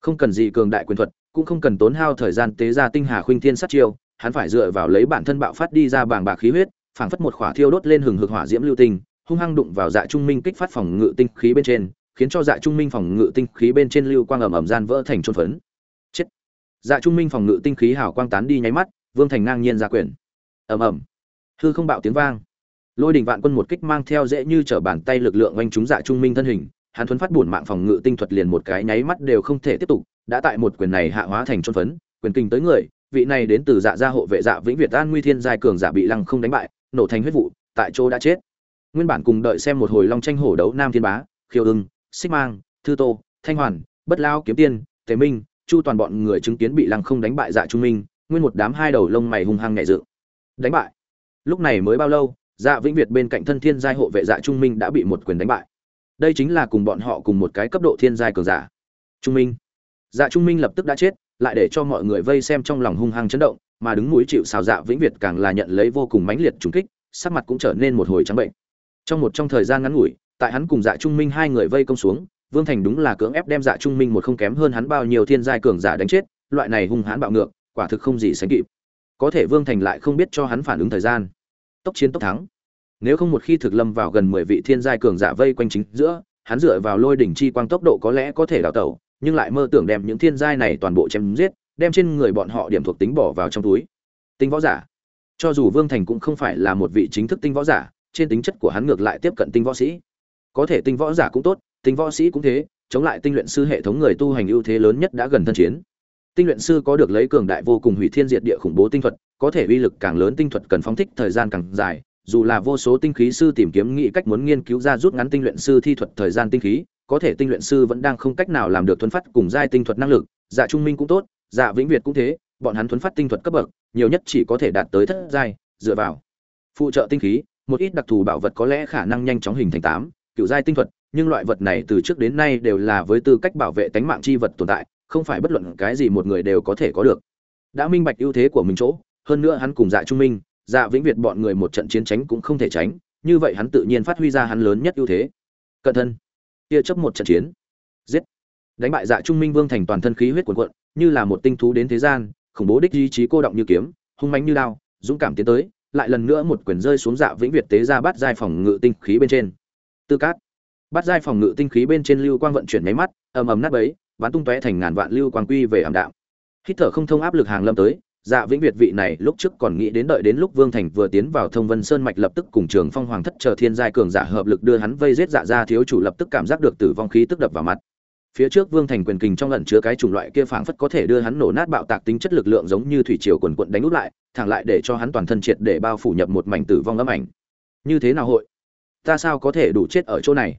Không cần gì cường đại quyền thuật, cũng không cần tốn hao thời gian tế ra tinh hà khuynh thiên sát chiêu, hắn phải dựa vào lấy bản thân bạo phát đi ra bàng bạc khí huyết, phảng phất một khỏa thiêu đốt lên hừng hực hỏa diễm lưu tinh hung hăng đụng vào dạ trung minh kích phát phòng ngự tinh khí bên trên, khiến cho dạ trung minh phòng ngự tinh khí bên trên lưu quang ầm ầm gian vỡ thành trôn phấn. Chết. Dạ trung minh phòng ngự tinh khí hào quang tán đi nháy mắt, vương thành ngang nhiên ra quyền. Ầm ầm. Hư không bạo tiếng vang. Lôi đình vạn quân một kích mang theo dễ như trở bàn tay lực lượng oanh chúng dạ trung minh thân hình, hắn thuấn phát bổn mạng phòng ngự tinh thuật liền một cái nháy mắt đều không thể tiếp tục, đã tại một quyền này hạ hóa thành trôn phấn, quyền kinh tới người, vị này đến từ dạ gia hộ vệ dạ vĩnh việt an nguy thiên giai cường giả bị lăng không đánh bại, nổ thành huyết vụ, tại chỗ đã chết nguyên bản cùng đợi xem một hồi long tranh hổ đấu nam thiên bá, khiêu ưng, xích mang, thư tô, thanh hoàn, bất lao, kiếm tiên, tề minh, chu toàn bọn người chứng kiến bị lăng không đánh bại dạ trung minh, nguyên một đám hai đầu lông mày hung hăng nhẹ dự đánh bại? Lúc này mới bao lâu dạ vĩnh việt bên cạnh thân thiên giai hộ vệ dạ trung minh đã bị một quyền đánh bại. Đây chính là cùng bọn họ cùng một cái cấp độ thiên giai cường giả. Trung minh. Dạ trung minh lập tức đã chết, lại để cho mọi người vây xem trong lòng hung hăng chấn động, mà đứng mũi chịu xào dạ vĩnh việt càng là nhận lấy vô cùng mãnh liệt trùng kích, sắc mặt cũng trở nên một hồi trắng bệnh trong một trong thời gian ngắn ngủi, tại hắn cùng dạ trung minh hai người vây công xuống, vương thành đúng là cưỡng ép đem dạ trung minh một không kém hơn hắn bao nhiêu thiên giai cường giả đánh chết, loại này hung hãn bạo ngược, quả thực không gì sánh kịp. Có thể vương thành lại không biết cho hắn phản ứng thời gian. Tốc chiến tốc thắng. Nếu không một khi thực lâm vào gần mười vị thiên giai cường giả vây quanh chính giữa, hắn dựa vào lôi đỉnh chi quang tốc độ có lẽ có thể đào tẩu, nhưng lại mơ tưởng đem những thiên giai này toàn bộ chém giết, đem trên người bọn họ điểm thuộc tính bỏ vào trong túi. Tinh võ giả. Cho dù vương thành cũng không phải là một vị chính thức tinh võ giả trên tính chất của hắn ngược lại tiếp cận tinh võ sĩ. Có thể tinh võ giả cũng tốt, tinh võ sĩ cũng thế, chống lại tinh luyện sư hệ thống người tu hành ưu thế lớn nhất đã gần thân chiến. Tinh luyện sư có được lấy cường đại vô cùng hủy thiên diệt địa khủng bố tinh thuật, có thể uy lực càng lớn tinh thuật cần phóng thích thời gian càng dài, dù là vô số tinh khí sư tìm kiếm nghĩ cách muốn nghiên cứu ra rút ngắn tinh luyện sư thi thuật thời gian tinh khí, có thể tinh luyện sư vẫn đang không cách nào làm được thuấn phát cùng giai tinh thuật năng lực dạ trung minh cũng tốt dạ vĩnh việt cũng thế, bọn hắn thuấn phát tinh thuật cấp bậc, nhiều nhất chỉ có thể đạt tới thất giai, dựa vào phụ trợ tinh khí một ít đặc thù bảo vật có lẽ khả năng nhanh chóng hình thành tám cựu giai tinh thuật, nhưng loại vật này từ trước đến nay đều là với tư cách bảo vệ tánh mạng chi vật tồn tại, không phải bất luận cái gì một người đều có thể có được. Đã minh bạch ưu thế của mình chỗ, hơn nữa hắn cùng dạ trung minh dạ vĩnh việt bọn người một trận chiến tránh cũng không thể tránh, như vậy hắn tự nhiên phát huy ra hắn lớn nhất ưu thế. Cận thân tia chấp một trận chiến. Giết. Đánh bại dạ trung minh vương thành toàn thân khí huyết cuồn cuộn, như là một tinh thú đến thế gian, khủng bố đích duy trí cô động như kiếm, hung mãnh như đao, dũng cảm tiến tới lại lần nữa một quyền rơi xuống dạ vĩnh việt tế ra bắt giai phòng ngự tinh khí bên trên. Tư cát. Bắt giai phòng ngự tinh khí bên trên lưu quang vận chuyển máy mắt, ầm ầm nát bấy, bắn tung tóe thành ngàn vạn lưu quang quy về ảm đạm. Hít thở không thông áp lực hàng lâm tới dạ vĩnh việt vị này lúc trước còn nghĩ đến đợi đến lúc vương thành vừa tiến vào thông vân sơn mạch lập tức cùng trường phong hoàng thất chờ thiên giai cường giả hợp lực đưa hắn vây giết dạ ra thiếu chủ lập tức cảm giác được tử vong khí tức đập vào mặt phía trước vương thành quyền kình trong lần chứa cái chủng loại kia phảng phất có thể đưa hắn nổ nát bạo tạc tính chất lực lượng giống như thủy triều quần quận đánh út lại, thẳng lại để cho hắn toàn thân triệt để bao phủ nhập một mảnh tử vong âm ảnh. Như thế nào hội? Ta sao có thể đủ chết ở chỗ này?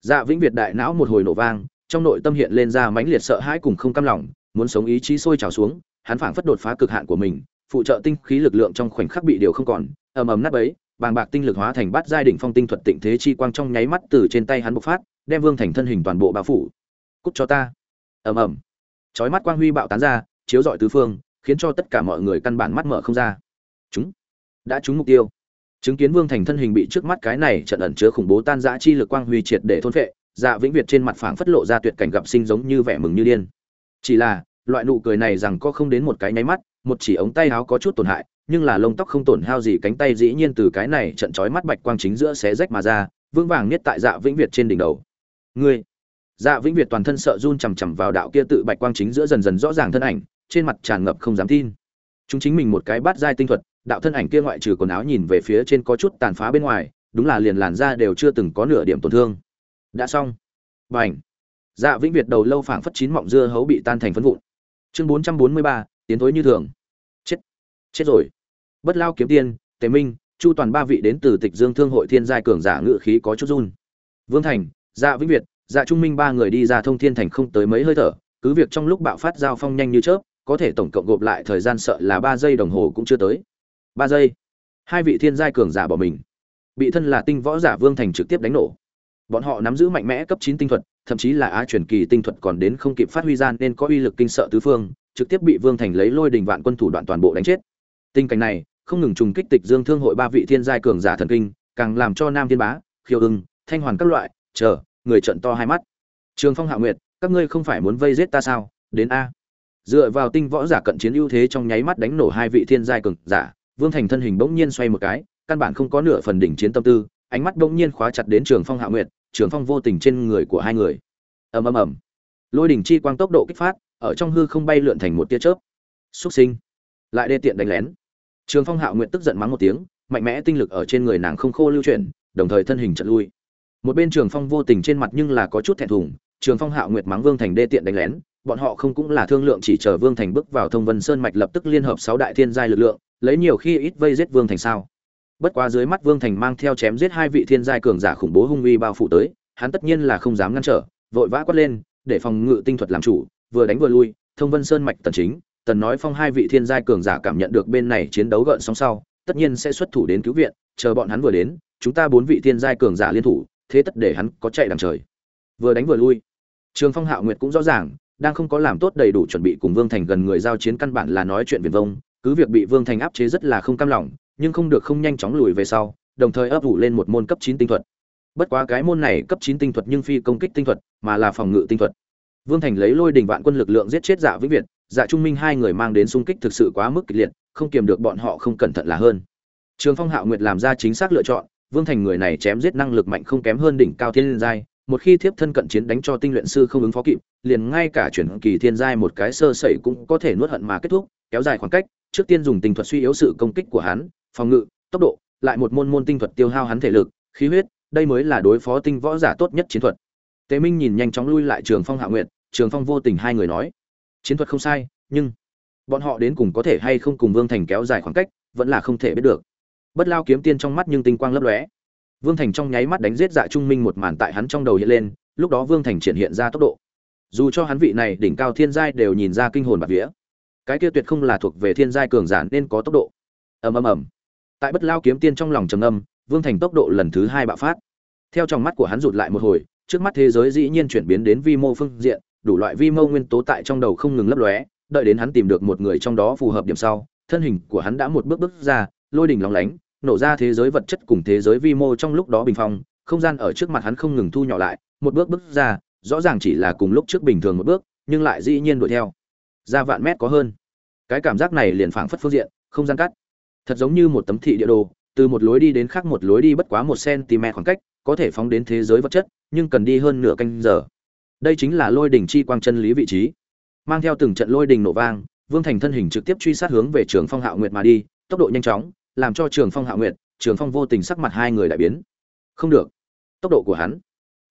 Dạ vĩnh việt đại não một hồi nổ vang, trong nội tâm hiện lên ra mãnh liệt sợ hãi cùng không cam lòng, muốn sống ý chí sôi trào xuống, hắn phảng phất đột phá cực hạn của mình, phụ trợ tinh khí lực lượng trong khoảnh khắc bị điều không còn, ầm ầm nát bấy, bàng bạc tinh lực hóa thành bát giai đỉnh phong tinh thuật tịnh thế chi quang trong nháy mắt từ trên tay hắn bộc phát, đem vương thành thân hình toàn bộ bao phủ cút cho ta. Ầm ầm. Chói mắt quang huy bạo tán ra, chiếu rọi tứ phương, khiến cho tất cả mọi người căn bản mắt mở không ra. Chúng đã trúng mục tiêu. Chứng kiến vương thành thân hình bị trước mắt cái này trận ẩn chứa khủng bố tan rã chi lực quang huy triệt để thôn phệ dạ vĩnh việt trên mặt phảng phất lộ ra tuyệt cảnh gặp sinh giống như vẻ mừng như điên. Chỉ là, loại nụ cười này rằng có không đến một cái nháy mắt, một chỉ ống tay áo có chút tổn hại, nhưng là lông tóc không tổn hao gì, cánh tay dĩ nhiên từ cái này trận chói mắt bạch quang chính giữa xé rách mà ra vương vàng niết tại dạ vĩnh việt trên đỉnh đầu. Ngươi dạ vĩnh việt toàn thân sợ run chằm chằm vào đạo kia tự bạch quang chính giữa dần dần rõ ràng thân ảnh, trên mặt tràn ngập không dám tin. Chúng chính mình một cái bát giai tinh thuật, đạo thân ảnh kia ngoại trừ quần áo nhìn về phía trên có chút tàn phá bên ngoài, đúng là liền làn da đều chưa từng có nửa điểm tổn thương. Đã xong. B dạ vĩnh việt đầu lâu phảng phất chín mọng dưa hấu bị tan thành phân vụn. Chương bốn trăm bốn mươi ba, tiến thối như thường. Chết. Chết rồi. Bất lao kiếm tiên, tề minh, chu toàn ba vị đến từ tịch dương thương hội thiên giai cường giả ngự khí có chút run. Vương thành dạ vĩnh việt dạ trung minh ba người đi ra thông thiên thành không tới mấy hơi thở, cứ việc trong lúc bạo phát giao phong nhanh như chớp, có thể tổng cộng gộp lại thời gian sợ là ba giây đồng hồ cũng chưa tới. Ba giây. Hai vị thiên giai cường giả bỏ mình. Bị thân là tinh võ giả vương thành trực tiếp đánh nổ. Bọn họ nắm giữ mạnh mẽ cấp chín tinh thuật, thậm chí là á truyền kỳ tinh thuật còn đến không kịp phát huy ra nên có uy lực kinh sợ tứ phương, trực tiếp bị vương thành lấy lôi đình vạn quân thủ đoạn toàn bộ đánh chết. Tình cảnh này, không ngừng trùng kích tịch dương thương hội ba vị thiên giai cường giả thần kinh, càng làm cho nam thiên bá khiêu ưng, thanh hoàn các loại, chờ người trận to hai mắt. Trường phong hạ nguyệt, các ngươi không phải muốn vây giết ta sao? Đến a. Dựa vào tinh võ giả cận chiến ưu thế trong nháy mắt đánh nổ hai vị thiên giai cường giả, vương thành thân hình bỗng nhiên xoay một cái, căn bản không có nửa phần đỉnh chiến tâm tư, ánh mắt bỗng nhiên khóa chặt đến trường phong hạ nguyệt, trường phong vô tình trên người của hai người. Ầm ầm ầm. Lôi đỉnh chi quang tốc độ kích phát, ở trong hư không bay lượn thành một tia chớp. Xuất sinh. Lại đê tiện đánh lén. Trường phong hạ nguyệt tức giận mắng một tiếng, mạnh mẽ tinh lực ở trên người nàng không khô lưu chuyển, đồng thời thân hình trận lui một bên trường phong vô tình trên mặt nhưng là có chút thẹn thùng, trường phong hạo nguyệt mắng vương thành đê tiện đánh lén, bọn họ không cũng là thương lượng chỉ chờ vương thành bước vào thông vân sơn mạch lập tức liên hợp sáu đại thiên giai lực lượng, lấy nhiều khi ít vây giết vương thành sao? Bất quá dưới mắt vương thành mang theo chém giết hai vị thiên giai cường giả khủng bố hung uy bao phủ tới, hắn tất nhiên là không dám ngăn trở, vội vã quát lên, để phòng ngự tinh thuật làm chủ, vừa đánh vừa lui, thông vân sơn mạch tần chính, tần nói phong hai vị thiên giai cường giả cảm nhận được bên này chiến đấu gợn sóng sau, tất nhiên sẽ xuất thủ đến cứu viện, chờ bọn hắn vừa đến, chúng ta bốn vị thiên giai cường giả liên thủ thế tất để hắn có chạy đằng trời. Vừa đánh vừa lui. Trường phong hạo nguyệt cũng rõ ràng, đang không có làm tốt đầy đủ chuẩn bị cùng vương thành gần người giao chiến căn bản là nói chuyện viền vông, cứ việc bị vương thành áp chế rất là không cam lòng, nhưng không được không nhanh chóng lùi về sau, đồng thời ấp ủ lên một môn cấp chín tinh thuật. Bất quá cái môn này cấp chín tinh thuật nhưng phi công kích tinh thuật, mà là phòng ngự tinh thuật. Vương thành lấy lôi đình vạn quân lực lượng giết chết dạ vĩnh việt dạ trung minh hai người mang đến xung kích thực sự quá mức kịch liệt, không kiềm được bọn họ không cẩn thận là hơn. Trường phong hạo nguyệt làm ra chính xác lựa chọn vương thành người này chém giết năng lực mạnh không kém hơn đỉnh cao thiên liên giai một khi thiếp thân cận chiến đánh cho tinh luyện sư không ứng phó kịp liền ngay cả chuyển kỳ thiên giai một cái sơ sẩy cũng có thể nuốt hận mà kết thúc kéo dài khoảng cách trước tiên dùng tinh thuật suy yếu sự công kích của hắn phòng ngự tốc độ lại một môn môn tinh thuật tiêu hao hắn thể lực khí huyết đây mới là đối phó tinh võ giả tốt nhất chiến thuật Tế Minh nhìn nhanh chóng lui lại Trường Phong Hạ Nguyệt, Trường Phong vô tình hai người nói, chiến thuật không sai, nhưng bọn họ đến cùng có thể hay không cùng Vương Thành kéo dài khoảng cách, vẫn là không thể biết được. Bất Lao kiếm tiên trong mắt nhưng tinh quang lấp lóe. Vương Thành trong nháy mắt đánh giết Dạ Trung Minh một màn tại hắn trong đầu hiện lên, lúc đó Vương Thành triển hiện ra tốc độ. Dù cho hắn vị này đỉnh cao thiên giai đều nhìn ra kinh hồn bạt vía. Cái kia tuyệt không là thuộc về thiên giai cường giản nên có tốc độ. Ầm ầm ầm. Tại Bất Lao kiếm tiên trong lòng trầm âm. Vương Thành tốc độ lần thứ hai bạo phát. Theo trong mắt của hắn rụt lại một hồi, trước mắt thế giới dĩ nhiên chuyển biến đến vi mô phương diện đủ loại vi mô nguyên tố tại trong đầu không ngừng lấp lóe đợi đến hắn tìm được một người trong đó phù hợp điểm sau thân hình của hắn đã một bước bước ra lôi đỉnh lóng lánh nổ ra thế giới vật chất cùng thế giới vi mô trong lúc đó bình phong, không gian ở trước mặt hắn không ngừng thu nhỏ lại, một bước bước ra, rõ ràng chỉ là cùng lúc trước bình thường một bước, nhưng lại dĩ nhiên đuổi theo. Ra vạn mét có hơn. Cái cảm giác này liền phảng phất phương diện, không gian cắt. Thật giống như một tấm thị địa đồ, từ một lối đi đến khác một lối đi bất quá một cm khoảng cách, có thể phóng đến thế giới vật chất, nhưng cần đi hơn nửa canh giờ. Đây chính là lôi đỉnh chi quang chân lý vị trí. Mang theo từng trận lôi đỉnh nổ vang, vương thành thân hình trực tiếp truy sát hướng về trường phong hạo nguyệt mà đi, tốc độ nhanh chóng làm cho trường phong hạo nguyệt, trường phong vô tình sắc mặt hai người đại biến. Không được. Tốc độ của hắn.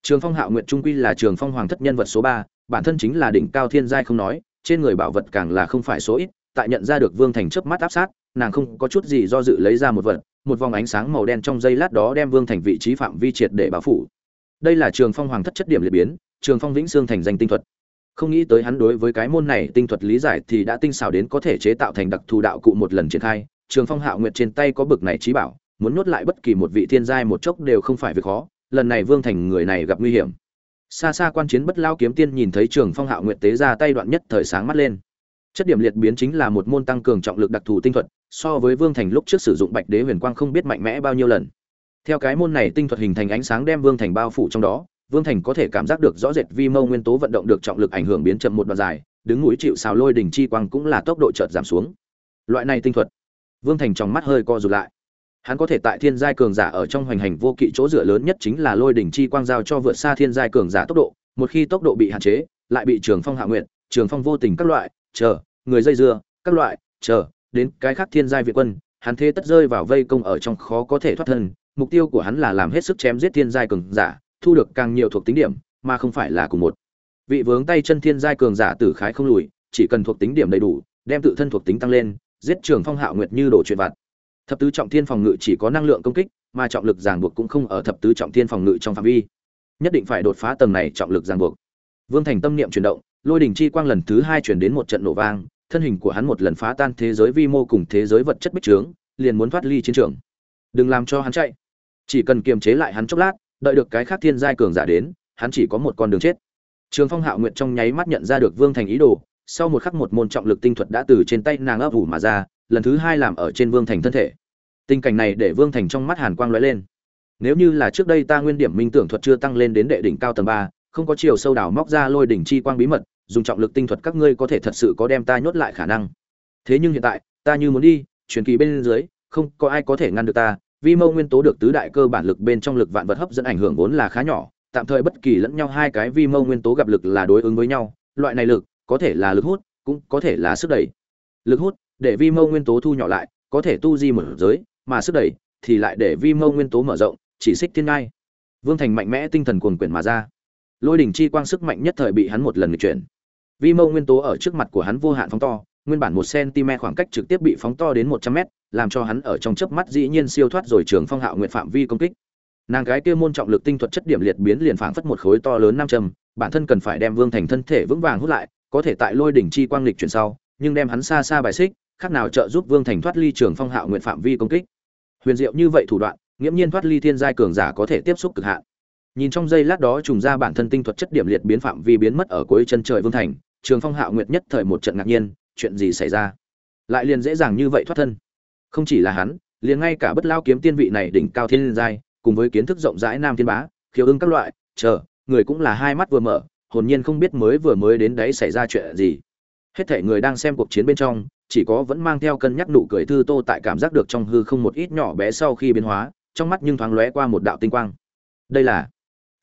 Trường phong hạo nguyệt trung quy là trường phong hoàng thất nhân vật số ba, bản thân chính là đỉnh cao thiên giai không nói, trên người bảo vật càng là không phải số ít, tại nhận ra được vương thành chớp mắt áp sát, nàng không có chút gì do dự lấy ra một vật, một vòng ánh sáng màu đen trong giây lát đó đem vương thành vị trí phạm vi triệt để bao phủ. Đây là trường phong hoàng thất chất điểm liệt biến, trường phong vĩnh xương thành danh tinh thuật. Không nghĩ tới hắn đối với cái môn này tinh thuật lý giải thì đã tinh xảo đến có thể chế tạo thành đặc thù đạo cụ một lần triển khai trường phong hạo nguyệt trên tay có bực này trí bảo, muốn nuốt lại bất kỳ một vị thiên giai một chốc đều không phải việc khó, lần này vương thành người này gặp nguy hiểm. Xa xa quan chiến bất lao kiếm tiên nhìn thấy trường phong hạo nguyệt tế ra tay đoạn nhất thời sáng mắt lên. Chất điểm liệt biến chính là một môn tăng cường trọng lực đặc thù tinh thuật, so với vương thành lúc trước sử dụng bạch đế huyền quang không biết mạnh mẽ bao nhiêu lần. Theo cái môn này tinh thuật hình thành ánh sáng đem vương thành bao phủ trong đó, vương thành có thể cảm giác được rõ rệt vi mô nguyên tố vận động được trọng lực ảnh hưởng biến chậm một đoạn dài, đứng núi chịu sào lôi đỉnh chi quang cũng là tốc độ chợt giảm xuống. Loại này tinh thuật vương thành trong mắt hơi co rụt lại hắn có thể tại thiên giai cường giả ở trong hoành hành vô kỵ chỗ dựa lớn nhất chính là lôi đỉnh chi quang giao cho vượt xa thiên giai cường giả tốc độ một khi tốc độ bị hạn chế lại bị trường phong hạ nguyện trường phong vô tình các loại chờ người dây dưa các loại chờ đến cái khác thiên giai việt quân hắn thế tất rơi vào vây công ở trong khó có thể thoát thân mục tiêu của hắn là làm hết sức chém giết thiên giai cường giả, thu được càng nhiều thuộc tính điểm, mà không phải là cùng một. Vị vướng tay chân thiên giai cường giả tử khái không lùi, chỉ cần thuộc tính điểm đầy đủ, đem tự thân thuộc tính tăng lên, giết Trường Phong Hạo Nguyệt như đổ chuyện vặt. Thập tứ trọng thiên phòng ngự chỉ có năng lượng công kích, mà trọng lực ràng buộc cũng không ở thập tứ trọng thiên phòng ngự trong phạm vi. Nhất định phải đột phá tầng này trọng lực ràng buộc. Vương Thành tâm niệm chuyển động, lôi đỉnh chi quang lần thứ hai chuyển đến một trận nổ vang, thân hình của hắn một lần phá tan thế giới vi mô cùng thế giới vật chất bích trướng, liền muốn thoát ly chiến trường. Đừng làm cho hắn chạy chỉ cần kiềm chế lại hắn chốc lát đợi được cái khác thiên giai cường giả đến hắn chỉ có một con đường chết trường phong hạo nguyện trong nháy mắt nhận ra được vương thành ý đồ sau một khắc một môn trọng lực tinh thuật đã từ trên tay nàng ấp ủ mà ra, lần thứ hai làm ở trên vương thành thân thể. Tình cảnh này để vương thành trong mắt hàn quang lóe lên. Nếu như là trước đây ta nguyên điểm minh tưởng thuật chưa tăng lên đến đệ đỉnh cao tầng ba, không có chiều sâu đảo móc ra lôi đỉnh chi quang bí mật, dùng trọng lực tinh thuật các ngươi có thể thật sự có đem ta nhốt lại khả năng. Thế nhưng hiện tại, ta như muốn đi, truyền kỳ bên dưới, không có ai có thể ngăn được ta, vi mâu nguyên tố được tứ đại cơ bản lực bên trong lực vạn vật hấp dẫn ảnh hưởng vốn là khá nhỏ, tạm thời bất kỳ lẫn nhau hai cái vi mâu nguyên tố gặp lực là đối ứng với nhau, loại này lực có thể là lực hút, cũng có thể là sức đẩy. Lực hút, để vi mâu nguyên tố thu nhỏ lại, có thể tu di mở giới, mà sức đẩy thì lại để vi mâu nguyên tố mở rộng, chỉ xích thiên ngai. Vương thành mạnh mẽ tinh thần cuồng quyển mà ra. Lôi đỉnh chi quang sức mạnh nhất thời bị hắn một lần chuyển. Vi mâu nguyên tố ở trước mặt của hắn vô hạn phóng to, nguyên bản một cm khoảng cách trực tiếp bị phóng to đến một trăm mét, làm cho hắn ở trong chớp mắt dĩ nhiên siêu thoát rồi trường phong hạo nguyện phạm vi công kích. Nàng gái kia môn trọng lực tinh thuật chất điểm liệt biến liền phảng phất một khối to lớn nam châm, bản thân cần phải đem vương thành thân thể vững vàng hút lại có thể tại lôi đỉnh chi quang lịch chuyển sau, nhưng đem hắn xa xa bài xích, khác nào trợ giúp vương thành thoát ly trường phong hạo nguyện phạm vi công kích. Huyền diệu như vậy thủ đoạn, nghiễm nhiên thoát ly thiên giai cường giả có thể tiếp xúc cực hạn. Nhìn trong giây lát đó trùng ra bản thân tinh thuật chất điểm liệt biến phạm vi biến mất ở cuối chân trời vương thành, trường phong hạo nguyệt nhất thời một trận ngạc nhiên, chuyện gì xảy ra? Lại liền dễ dàng như vậy thoát thân. Không chỉ là hắn, liền ngay cả bất lao kiếm tiên vị này đỉnh cao thiên giai, cùng với kiến thức rộng rãi nam thiên bá khiếu ưng các loại, chờ, người cũng là hai mắt vừa mở hồn nhiên không biết mới vừa mới đến đấy xảy ra chuyện gì. Hết thể người đang xem cuộc chiến bên trong, chỉ có vẫn mang theo cân nhắc nụ cười thư tô tại cảm giác được trong hư không một ít nhỏ bé sau khi biến hóa, trong mắt nhưng thoáng lóe qua một đạo tinh quang. Đây là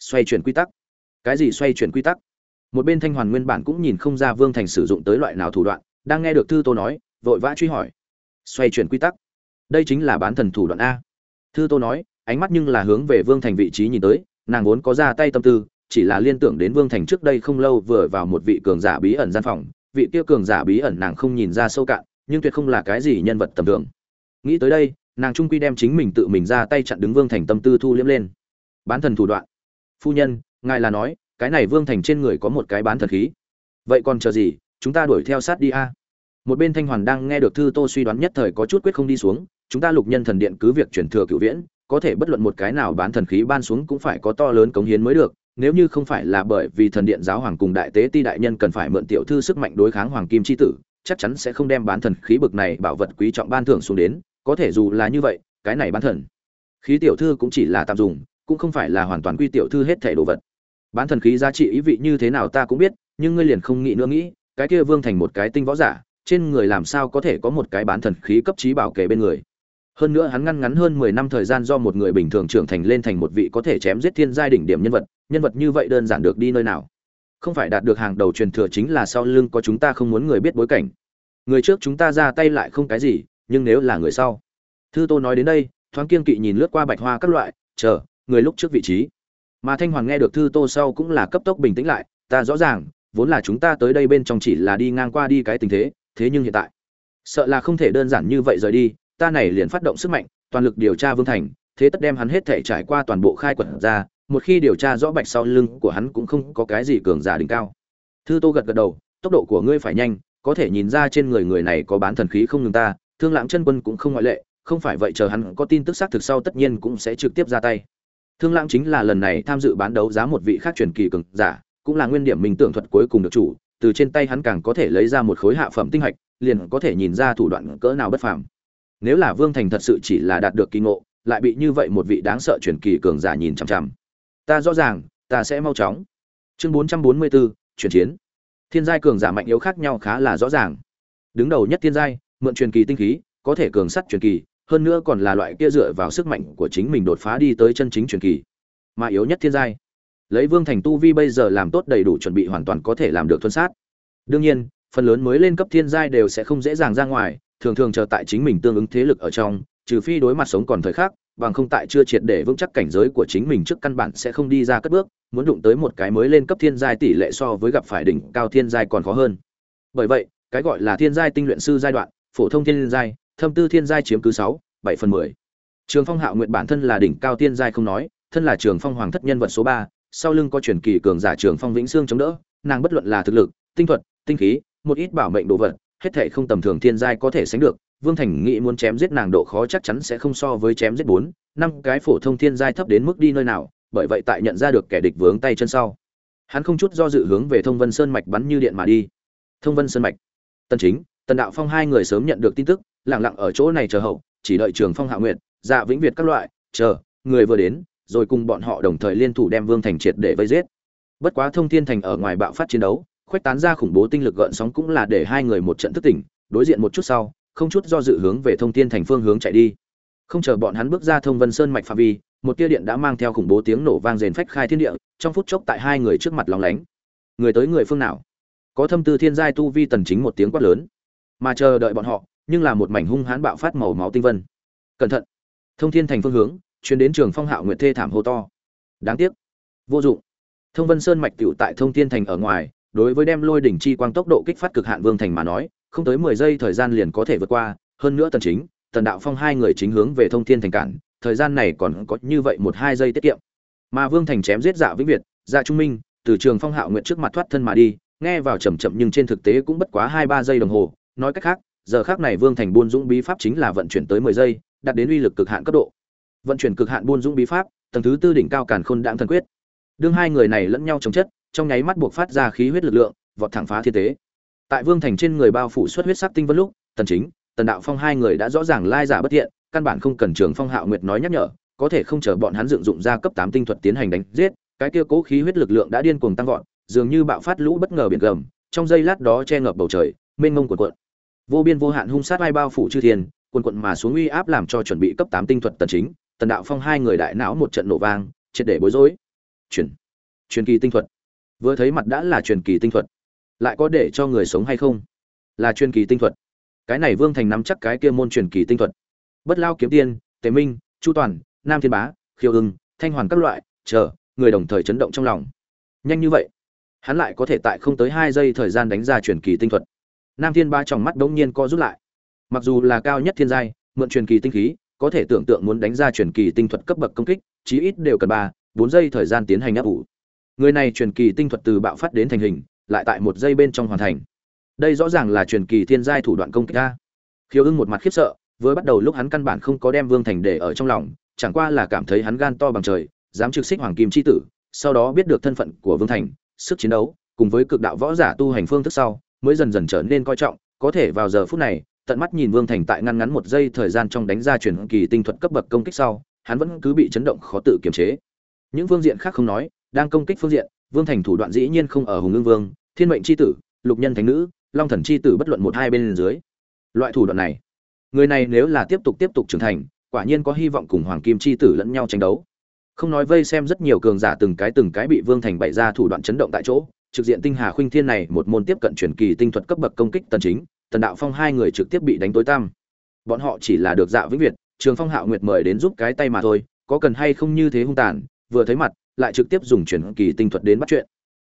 xoay chuyển quy tắc. Cái gì xoay chuyển quy tắc? Một bên thanh hoàn nguyên bản cũng nhìn không ra vương thành sử dụng tới loại nào thủ đoạn, đang nghe được thư tô nói, vội vã truy hỏi. Xoay chuyển quy tắc? Đây chính là bán thần thủ đoạn a. Thư tô nói, ánh mắt nhưng là hướng về vương thành vị trí nhìn tới, nàng vốn có ra tay tâm tư chỉ là liên tưởng đến vương thành trước đây không lâu vừa vào một vị cường giả bí ẩn gian phòng, vị kia cường giả bí ẩn nàng không nhìn ra sâu cạn, nhưng tuyệt không là cái gì nhân vật tầm thường. Nghĩ tới đây, nàng trung quy đem chính mình tự mình ra tay chặn đứng vương thành tâm tư thu liếm lên. Bán thần thủ đoạn. Phu nhân, ngài là nói, cái này vương thành trên người có một cái bán thần khí. Vậy còn chờ gì, chúng ta đuổi theo sát đi a. Một bên thanh hoàn đang nghe được thư tô suy đoán nhất thời có chút quyết không đi xuống, chúng ta lục nhân thần điện cứ việc chuyển thừa cựu viễn, có thể bất luận một cái nào bán thần khí ban xuống cũng phải có to lớn cống hiến mới được nếu như không phải là bởi vì thần điện giáo hoàng cùng đại tế ti đại nhân cần phải mượn tiểu thư sức mạnh đối kháng hoàng kim chi tử, chắc chắn sẽ không đem bán thần khí bực này bảo vật quý trọng ban thưởng xuống đến, có thể dù là như vậy, cái này bán thần khí tiểu thư cũng chỉ là tạm dùng, cũng không phải là hoàn toàn quy tiểu thư hết thể đồ vật. Bán thần khí giá trị ý vị như thế nào ta cũng biết, nhưng ngươi liền không nghĩ nữa nghĩ, cái kia vương thành một cái tinh võ giả, trên người làm sao có thể có một cái bán thần khí cấp trí bảo kể bên người? Hơn nữa hắn ngăn ngắn hơn mười năm thời gian do một người bình thường trưởng thành lên thành một vị có thể chém giết thiên giai đỉnh điểm nhân vật nhân vật như vậy đơn giản được đi nơi nào? Không phải đạt được hàng đầu truyền thừa chính là sau lưng có chúng ta không muốn người biết bối cảnh. Người trước chúng ta ra tay lại không cái gì, nhưng nếu là người sau. Thư tô nói đến đây, thoáng kiên kỵ nhìn lướt qua bạch hoa các loại, chờ, người lúc trước vị trí. Mà thanh hoàng nghe được thư tô sau cũng là cấp tốc bình tĩnh lại, ta rõ ràng, vốn là chúng ta tới đây bên trong chỉ là đi ngang qua đi cái tình thế thế nhưng hiện tại, sợ là không thể đơn giản như vậy rời đi, ta này liền phát động sức mạnh, toàn lực điều tra vương thành, thế tất đem hắn hết thể trải qua toàn bộ khai quật ra một khi điều tra rõ bạch sau lưng của hắn cũng không có cái gì cường giả đỉnh cao. Thư tô gật gật đầu, tốc độ của ngươi phải nhanh, có thể nhìn ra trên người người này có bán thần khí không ngừng ta, thương lãng chân quân cũng không ngoại lệ, không phải vậy chờ hắn có tin tức xác thực sau tất nhiên cũng sẽ trực tiếp ra tay. Thương lãng chính là lần này tham dự bán đấu giá một vị khác truyền kỳ cường giả, cũng là nguyên điểm mình tưởng thuật cuối cùng được chủ, từ trên tay hắn càng có thể lấy ra một khối hạ phẩm tinh hạch, liền có thể nhìn ra thủ đoạn cỡ nào bất phàm. Nếu là vương thành thật sự chỉ là đạt được kỳ ngộ, lại bị như vậy một vị đáng sợ truyền kỳ cường giả nhìn chằm chằm ta rõ ràng, ta sẽ mau chóng. Chương bốn trăm bốn mươi bốn, chuyển chiến. Thiên giai cường giả mạnh yếu khác nhau khá là rõ ràng. Đứng đầu nhất thiên giai, mượn truyền kỳ tinh khí, có thể cường sắt truyền kỳ, hơn nữa còn là loại kia dựa vào sức mạnh của chính mình đột phá đi tới chân chính truyền kỳ. Mà yếu nhất thiên giai, lấy vương thành tu vi bây giờ làm tốt đầy đủ chuẩn bị hoàn toàn có thể làm được thuần sát. Đương nhiên, phần lớn mới lên cấp thiên giai đều sẽ không dễ dàng ra ngoài, thường thường chờ tại chính mình tương ứng thế lực ở trong, trừ phi đối mặt sống còn thời khắc bằng không tại chưa triệt để vững chắc cảnh giới của chính mình trước căn bản sẽ không đi ra cất bước, muốn đụng tới một cái mới lên cấp thiên giai tỷ lệ so với gặp phải đỉnh cao thiên giai còn khó hơn. Bởi vậy, cái gọi là thiên giai tinh luyện sư giai đoạn, phổ thông thiên giai, thâm tư thiên giai chiếm cứ sáu, bảy phần mười. Trường phong hạo nguyện bản thân là đỉnh cao thiên giai không nói, thân là trường phong hoàng thất nhân vật số ba, sau lưng có truyền kỳ cường giả trường phong vĩnh xương chống đỡ, nàng bất luận là thực lực, tinh thuật, tinh khí, một ít bảo mệnh đồ vật, hết thảy không tầm thường thiên giai có thể sánh được vương thành nghĩ muốn chém giết nàng độ khó chắc chắn sẽ không so với chém giết bốn, năm cái phổ thông thiên giai thấp đến mức đi nơi nào, bởi vậy tại nhận ra được kẻ địch vướng tay chân sau. Hắn không chút do dự hướng về thông vân sơn mạch bắn như điện mà đi. Thông vân sơn mạch. Tân chính, tần đạo phong hai người sớm nhận được tin tức, lặng lặng ở chỗ này chờ hậu, chỉ đợi trường phong hạ nguyện dạ vĩnh việt các loại, chờ, người vừa đến, rồi cùng bọn họ đồng thời liên thủ đem vương thành triệt để vây giết. Bất quá thông thiên thành ở ngoài bạo phát chiến đấu, khuếch tán ra khủng bố tinh lực gợn sóng cũng là để hai người một trận thức tỉnh, đối diện một chút sau không chút do dự hướng về thông thiên thành phương hướng chạy đi. Không chờ bọn hắn bước ra thông vân sơn mạch phạm vi, một tia điện đã mang theo khủng bố tiếng nổ vang rền phách khai thiên địa, trong phút chốc tại hai người trước mặt lóng lánh. Người tới người phương nào? Có thâm tư thiên giai tu vi tần chính một tiếng quát lớn. Mà chờ đợi bọn họ, nhưng là một mảnh hung hãn bạo phát màu máu tinh vân. Cẩn thận! Thông thiên thành phương hướng chuyến đến trường phong hạo nguyệt thê thảm hô to. Đáng tiếc! Vô dụng! Thông vân sơn mạch tiểu tại thông thiên thành ở ngoài, đối với đem lôi đỉnh chi quang tốc độ kích phát cực hạn vương thành mà nói không tới mười giây thời gian liền có thể vượt qua, hơn nữa tần chính, tần đạo phong hai người chính hướng về thông thiên thành cản, thời gian này còn có như vậy một hai giây tiết kiệm. Mà vương thành chém giết dạ vĩnh việt dạ trung minh, từ trường phong hạo nguyện trước mặt thoát thân mà đi, nghe vào chậm chậm nhưng trên thực tế cũng bất quá hai ba giây đồng hồ. Nói cách khác, giờ khác này vương thành buôn dũng bí pháp chính là vận chuyển tới mười giây, đạt đến uy lực cực hạn cấp độ. Vận chuyển cực hạn buôn dũng bí pháp, tầng thứ tư đỉnh cao càn khôn đãng thần quyết. Đương hai người này lẫn nhau chống chất, trong nháy mắt buộc phát ra khí huyết lực lượng, vọt thẳng phá thiên tế tại vương thành trên người bao phủ xuất huyết sắc tinh vân lúc, tần chính, tần đạo phong hai người đã rõ ràng lai giả bất thiện, căn bản không cần trường phong hạo nguyệt nói nhắc nhở, có thể không chờ bọn hắn dựng dụng ra cấp 8 tinh thuật tiến hành đánh giết, cái kia cố khí huyết lực lượng đã điên cuồng tăng vọt, dường như bạo phát lũ bất ngờ biển gầm, trong giây lát đó che ngập bầu trời, mênh mông cuộn cuộn. Vô biên vô hạn hung sát ai bao phủ chư thiên, cuộn cuộn mà xuống uy áp làm cho chuẩn bị cấp 8 tinh thuật tần chính, tần đạo phong hai người đại não một trận nổ vang, triệt để bối rối. Truyền truyền kỳ tinh thuật. Vừa thấy mặt đã là truyền kỳ tinh thuật lại có để cho người sống hay không? Là truyền kỳ tinh thuật. Cái này vương thành nắm chắc cái kia môn truyền kỳ tinh thuật. Bất lao kiếm tiên, tề minh, chu toàn, nam thiên bá, khiêu ưng, thanh hoàn các loại, chờ, người đồng thời chấn động trong lòng. Nhanh như vậy, hắn lại có thể tại không tới hai giây thời gian đánh ra truyền kỳ tinh thuật. Nam thiên ba trong mắt đ ố n g nhiên co rút lại. Mặc dù là cao nhất thiên giai, mượn truyền kỳ tinh khí, có thể tưởng tượng muốn đánh ra truyền kỳ tinh thuật cấp bậc công kích, chí ít đều cần ba, bốn giây thời gian tiến hành áp ủ. Người này truyền kỳ tinh thuật từ bạo phát đến thành hình lại tại một giây bên trong hoàn thành. Đây rõ ràng là truyền kỳ thiên giai thủ đoạn công kích ta khiêu ưng một mặt khiếp sợ, vừa bắt đầu lúc hắn căn bản không có đem vương thành để ở trong lòng, chẳng qua là cảm thấy hắn gan to bằng trời, dám trực xích hoàng kim chi tử, sau đó biết được thân phận của vương thành, sức chiến đấu, cùng với cực đạo võ giả tu hành phương thức sau, mới dần dần trở nên coi trọng, có thể vào giờ phút này, tận mắt nhìn vương thành tại ngăn ngắn một giây thời gian trong đánh ra truyền kỳ tinh thuật cấp bậc công kích sau, hắn vẫn cứ bị chấn động khó tự kiềm chế. Những phương diện khác không nói, đang công kích phương diện vương thành thủ đoạn dĩ nhiên không ở hùng ngưng vương, thiên mệnh c h i tử, lục nhân thánh nữ, long thần c h i tử bất luận một hai bên dưới. Loại thủ đoạn này, người này nếu là tiếp tục tiếp tục trưởng thành, quả nhiên có hy vọng cùng hoàng kim chi tử lẫn nhau tranh đấu. Không nói vây xem rất nhiều cường giả từng cái từng cái bị vương thành bày ra thủ đoạn chấn động tại chỗ, trực diện tinh hà khuynh thiên này một môn tiếp cận truyền kỳ tinh thuật cấp bậc công kích tần chính, tần đạo phong hai người trực tiếp bị đánh tối tăm. Bọn họ chỉ là được dạ vĩnh việt, trường phong hạo nguyệt mời đến giúp cái tay mà thôi, có cần hay không như thế hung tàn, vừa thấy mặt lại trực tiếp dùng truyền kỳ tinh thuật đến bắt chuyện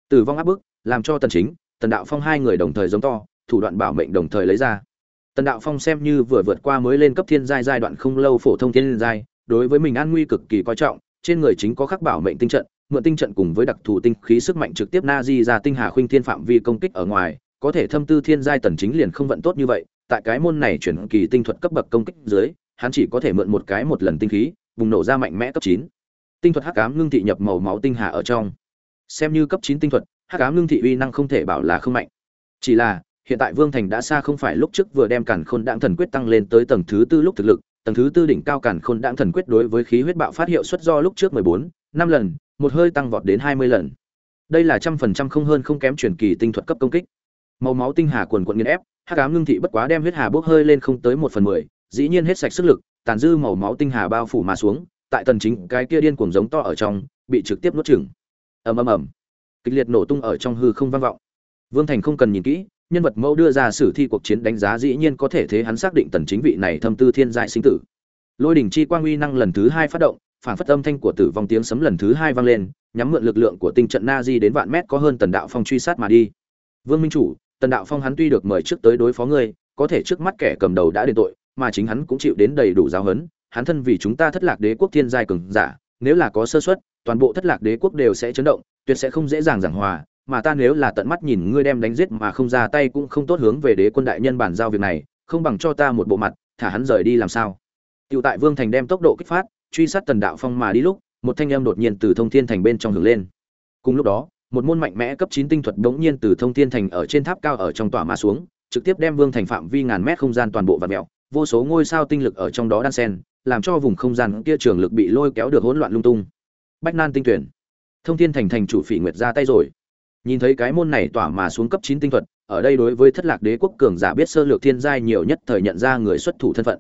tử vong áp bức làm cho tần chính tần đạo phong hai người đồng thời giống to thủ đoạn bảo mệnh đồng thời lấy ra Tần Đạo Phong xem như vừa vượt qua mới lên cấp thiên giai giai đoạn không lâu phổ thông thiên giai, đối với mình an nguy cực kỳ coi trọng, trên người chính có khắc bảo mệnh tinh trận, mượn tinh trận cùng với đặc thù tinh khí sức mạnh trực tiếp na di ra tinh hà khuynh thiên phạm vi công kích ở ngoài, có thể thâm tư thiên giai tần chính liền không vận tốt như vậy, tại cái môn này chuyển kỳ tinh thuật cấp bậc công kích dưới, hắn chỉ có thể mượn một cái một lần tinh khí, bùng nổ ra mạnh mẽ cấp 9. Tinh thuật hắc ám ngưng thị nhập màu máu tinh hà ở trong. Xem như cấp chín tinh thuật, hắc ám ngưng thị uy năng không thể bảo là không mạnh. Chỉ là, hiện tại Vương Thành đã xa không phải lúc trước vừa đem Càn Khôn Đãng Thần Quyết tăng lên tới tầng thứ tư lúc thực lực, tầng thứ tư đỉnh cao Càn Khôn Đãng Thần Quyết đối với khí huyết bạo phát hiệu suất do lúc trước 14, 5 lần, một hơi tăng vọt đến 20 lần. Đây là trăm phần trăm không hơn không kém truyền kỳ tinh thuật cấp công kích. Màu máu tinh hà quần quận nghiền ép, hắc ám ngưng thị bất quá đem huyết hà bốc hơi lên không tới một phần 10, dĩ nhiên hết sạch sức lực, tàn dư màu máu tinh hà bao phủ mà xuống, tại tần chính cái kia điên cuồng giống to ở trong, bị trực tiếp nuốt chửng. Ầm ầm ầm. Kịch liệt nổ tung ở trong hư không vang vọng. Vương Thành không cần nhìn kỹ, nhân vật mẫu đưa ra sử thi cuộc chiến đánh giá dĩ nhiên có thể thế hắn xác định tần chính vị này thâm tư thiên giai sinh tử. Lôi đỉnh chi quang uy năng lần thứ hai phát động, phản phất âm thanh của tử vong tiếng sấm lần thứ hai vang lên, nhắm mượn lực lượng của tinh trận na di đến vạn mét có hơn tần đạo phong truy sát mà đi. Vương Minh chủ, tần đạo phong hắn tuy được mời trước tới đối phó ngươi, có thể trước mắt kẻ cầm đầu đã đền tội, mà chính hắn cũng chịu đến đầy đủ giáo huấn, hắn thân vì chúng ta thất lạc đế quốc thiên giai cường giả, nếu là có sơ suất, toàn bộ thất lạc đế quốc đều sẽ chấn động, tuyệt sẽ không dễ dàng giảng hòa, mà ta nếu là tận mắt nhìn ngươi đem đánh giết mà không ra tay cũng không tốt hướng về đế quân đại nhân bản giao việc này, không bằng cho ta một bộ mặt, thả hắn rời đi làm sao? Tiểu tại Vương Thành đem tốc độ kích phát, truy sát Tần Đạo Phong mà đi lúc, một thanh âm đột nhiên từ Thông Thiên Thành bên trong hướng lên. Cùng lúc đó, một môn mạnh mẽ cấp 9 tinh thuật bỗng nhiên từ Thông Thiên Thành ở trên tháp cao ở trong tòa ma xuống, trực tiếp đem Vương Thành phạm vi ngàn mét không gian toàn bộ vặn mèo, vô số ngôi sao tinh lực ở trong đó đan xen, làm cho vùng không gian kia trường lực bị lôi kéo được hỗn loạn lung tung. Bách Nan tinh tuyển. Thông Thiên Thành thành chủ Phỉ Nguyệt ra tay rồi nhìn thấy cái môn này tỏa mà xuống cấp chín tinh thuật, ở đây đối với thất lạc đế quốc cường giả biết sơ lược thiên giai nhiều nhất thời nhận ra người xuất thủ thân phận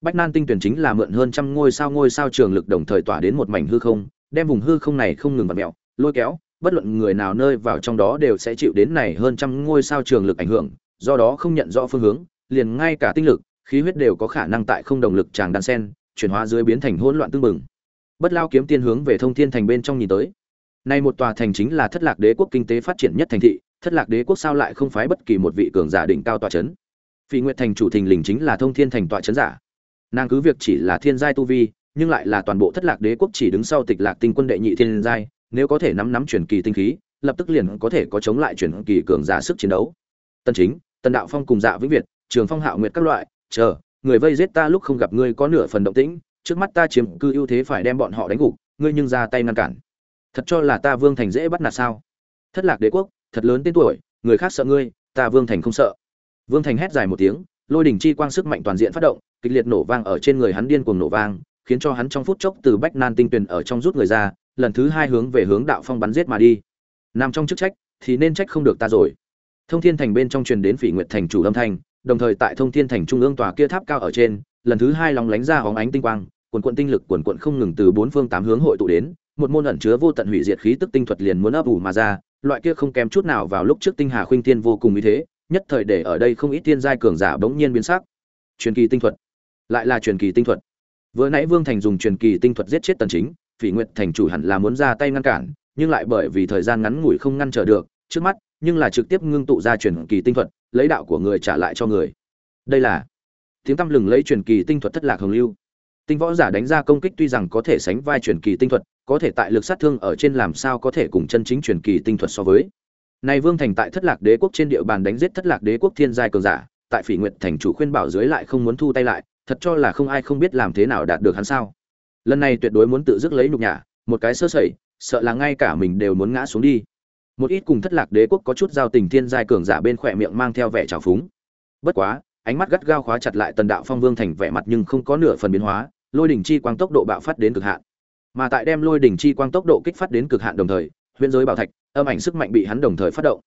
bách nan tinh tuyển chính là mượn hơn trăm ngôi sao ngôi sao trường lực đồng thời tỏa đến một mảnh hư không, đem vùng hư không này không ngừng vặt mẹo lôi kéo, bất luận người nào nơi vào trong đó đều sẽ chịu đến này hơn trăm ngôi sao trường lực ảnh hưởng, do đó không nhận rõ phương hướng, liền ngay cả tinh lực khí huyết đều có khả năng tại không đồng lực tràng đan sen chuyển hóa dưới biến thành hỗn loạn tương mừng bất lao kiếm tiên hướng về thông thiên thành bên trong nhìn tới Nay một tòa thành chính là Thất Lạc Đế quốc kinh tế phát triển nhất thành thị, Thất Lạc Đế quốc sao lại không phái bất kỳ một vị cường giả đỉnh cao tọa trấn? Phỉ Nguyệt thành chủ thình lình chính là Thông Thiên thành tọa trấn giả. Nàng cứ việc chỉ là thiên giai tu vi, nhưng lại là toàn bộ Thất Lạc Đế quốc chỉ đứng sau Tịch Lạc Tinh quân đệ nhị thiên giai, nếu có thể nắm nắm chuyển kỳ tinh khí, lập tức liền có thể có chống lại chuyển kỳ cường giả sức chiến đấu. Tân Chính, Tân Đạo Phong cùng Dạ Vĩnh Việt, Trường Phong Hạo Nguyệt các loại, chờ, người vây giết ta lúc không gặp ngươi có nửa phần động tĩnh, trước mắt ta chiếm cư ưu thế phải đem bọn họ đánh gục, ngươi nhưng ra tay ngăn cản. Thật cho là ta vương thành dễ bắt nạt sao? Thất lạc đế quốc thật lớn tên tuổi người khác sợ ngươi ta vương thành không sợ. Vương thành hét dài một tiếng lôi đỉnh chi quang sức mạnh toàn diện phát động kịch liệt nổ vang ở trên người hắn điên cuồng nổ vang khiến cho hắn trong phút chốc từ bách nan tinh tuyền ở trong rút người ra lần thứ hai hướng về hướng đạo phong bắn giết mà đi. Nằm trong chức trách thì nên trách không được ta rồi. Thông thiên thành bên trong truyền đến phỉ nguyệt thành chủ âm thanh đồng thời tại thông thiên thành trung ương tòa kia tháp cao ở trên lần thứ hai lòng lánh ra hóng ánh tinh quang quần quận tinh lực quần quận không ngừng từ bốn phương tám hướng hội tụ đến một môn ẩn chứa vô tận hủy diệt khí tức tinh thuật liền muốn ấp ủ mà ra, loại kia không kém chút nào vào lúc trước tinh hà khuynh thiên vô cùng như thế, nhất thời để ở đây không ít tiên giai cường giả bỗng nhiên biến sắc. Truyền kỳ tinh thuật, lại là truyền kỳ tinh thuật. vừa nãy vương thành dùng truyền kỳ tinh thuật giết chết tần chính phỉ nguyệt thành chủ hẳn là muốn ra tay ngăn cản nhưng lại bởi vì thời gian ngắn ngủi không ngăn trở được trước mắt nhưng là trực tiếp ngưng tụ ra truyền kỳ tinh thuật lấy đạo của người trả lại cho người. Đây là tiếng tăm lừng lấy truyền kỳ tinh thuật thất lạc hồng lưu. Tinh võ giả đánh ra công kích tuy rằng có thể sánh vai truyền kỳ tinh thuật, có thể tại lực sát thương ở trên làm sao có thể cùng chân chính truyền kỳ tinh thuật so với. Này vương thành tại thất lạc đế quốc trên địa bàn đánh giết thất lạc đế quốc thiên giai cường giả, tại phỉ nguyệt thành chủ khuyên bảo dưới lại không muốn thu tay lại, thật cho là không ai không biết làm thế nào đạt được hắn sao. Lần này tuyệt đối muốn tự dứt lấy nhục nhã, một cái sơ sẩy, sợ là ngay cả mình đều muốn ngã xuống đi một ít cùng thất lạc đế quốc có chút giao tình thiên giai cường giả bên khỏe miệng mang theo vẻ trào phúng. Bất quá ánh mắt gắt gao khóa chặt lại tần đạo phong vương thành vẻ mặt nhưng không có nửa phần biến hóa lôi đỉnh chi quang tốc độ bạo phát đến cực hạn. Mà tại đem lôi đỉnh chi quang tốc độ kích phát đến cực hạn đồng thời huyễn giới bảo thạch âm ảnh sức mạnh bị hắn đồng thời phát động.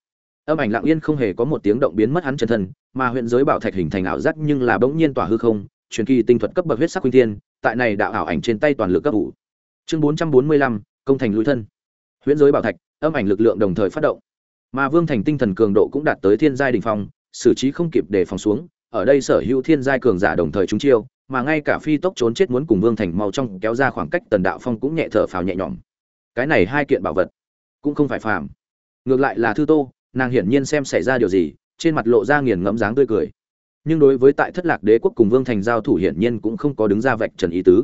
Âm ảnh lặng yên không hề có một tiếng động biến mất hắn chân thân mà huyễn giới bảo thạch hình thành ảo giác nhưng là bỗng nhiên tỏa hư không truyền kỳ tinh thuật cấp bậc huyết sắc huynh thiên tại này đạo ảo ảnh trên tay toàn lực cấp ủ chương 445, công thành lũi thân. Huyễn giới bảo thạch âm ảnh lực lượng đồng thời phát động. Mà vương thành tinh thần cường độ cũng đạt tới thiên giai đỉnh phong, xử trí không kịp để phòng xuống, ở đây sở hữu thiên giai cường giả đồng thời chúng chiêu, mà ngay cả phi tốc trốn chết muốn cùng vương thành mau trong kéo ra khoảng cách tần đạo phong cũng nhẹ thở phào nhẹ nhõm. Cái này hai kiện bảo vật cũng không phải phàm. Ngược lại là thư tô, nàng hiển nhiên xem xảy ra điều gì, trên mặt lộ ra nghiền ngẫm dáng tươi cười. Nhưng đối với tại thất lạc đế quốc cùng vương thành giao thủ hiển nhiên cũng không có đứng ra vạch trần ý tứ.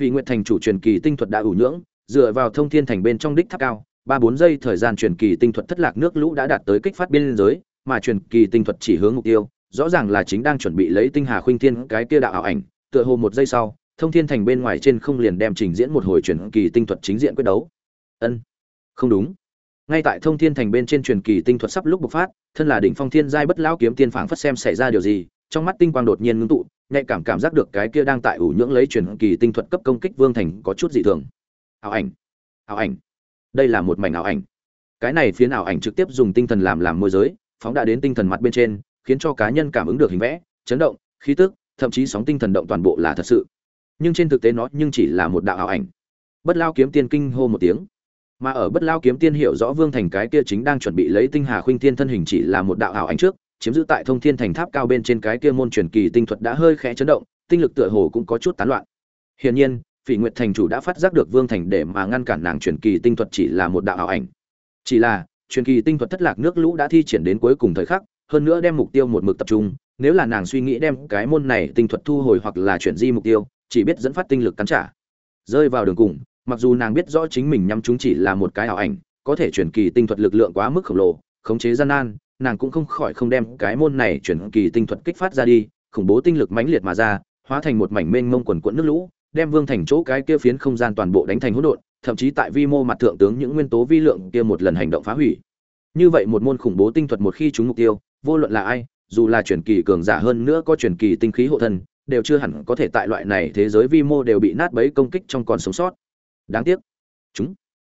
Phi nguyện thành chủ truyền kỳ tinh thuật đã ủ nhưỡng, dựa vào thông thiên thành bên trong đích tháp cao ba bốn giây thời gian truyền kỳ tinh thuật thất lạc nước lũ đã đạt tới kích phát biên giới, mà truyền kỳ tinh thuật chỉ hướng mục tiêu, rõ ràng là chính đang chuẩn bị lấy tinh hà khuynh thiên cái kia đạo ảo ảnh, tựa hồ một giây sau, thông thiên thành bên ngoài trên không liền đem trình diễn một hồi truyền kỳ tinh thuật chính diện quyết đấu. Ân, không đúng. Ngay tại thông thiên thành bên trên truyền kỳ tinh thuật sắp lúc bộc phát, thân là đỉnh phong thiên giai bất lão kiếm tiên phảng phất xem xảy ra điều gì, trong mắt tinh quang đột nhiên ngưng tụ, nhạy cảm cảm giác được cái kia đang tại ủ nhưỡng lấy truyền kỳ tinh thuật cấp công kích vương thành có chút dị thường. Ảo ảnh ảo ảnh đây là một mảnh ảo ảnh. Cái này phiến ảo ảnh trực tiếp dùng tinh thần làm làm môi giới, phóng đã đến tinh thần mặt bên trên, khiến cho cá nhân cảm ứng được hình vẽ, chấn động, khí tức, thậm chí sóng tinh thần động toàn bộ là thật sự. Nhưng trên thực tế nó nhưng chỉ là một đạo ảo ảnh. Bất lao kiếm tiên kinh hô một tiếng. Mà ở bất lao kiếm tiên hiểu rõ vương thành cái kia chính đang chuẩn bị lấy tinh hà khuynh tiên thân hình chỉ là một đạo ảo ảnh trước, chiếm giữ tại thông thiên thành tháp cao bên trên cái kia môn truyền kỳ tinh thuật đã hơi khẽ chấn động, tinh lực tựa hồ cũng có chút tán loạn. Hiển nhiên phỉ nguyệt thành chủ đã phát giác được vương thành để mà ngăn cản nàng truyền kỳ tinh thuật chỉ là một đạo ảo ảnh. Chỉ là, truyền kỳ tinh thuật thất lạc nước lũ đã thi triển đến cuối cùng thời khắc, hơn nữa đem mục tiêu một mực tập trung, nếu là nàng suy nghĩ đem cái môn này tinh thuật thu hồi hoặc là chuyển di mục tiêu, chỉ biết dẫn phát tinh lực cắn trả. Rơi vào đường cùng, mặc dù nàng biết rõ chính mình nhắm chúng chỉ là một cái ảo ảnh, có thể truyền kỳ tinh thuật lực lượng quá mức khổng lồ, khống chế gian nan, nàng cũng không khỏi không đem cái môn này truyền kỳ tinh thuật kích phát ra đi, khủng bố tinh lực mãnh liệt mà ra, hóa thành một mảnh mênh mông quần cuộn nước lũ đem vương thành chỗ cái kia phiến không gian toàn bộ đánh thành hỗn độn, thậm chí tại vi mô mặt thượng tướng những nguyên tố vi lượng kia một lần hành động phá hủy. Như vậy một môn khủng bố tinh thuật một khi trúng mục tiêu, vô luận là ai, dù là truyền kỳ cường giả hơn nữa có truyền kỳ tinh khí hộ thân, đều chưa hẳn có thể tại loại này thế giới vi mô đều bị nát bấy công kích trong còn sống sót. Đáng tiếc. Chúng.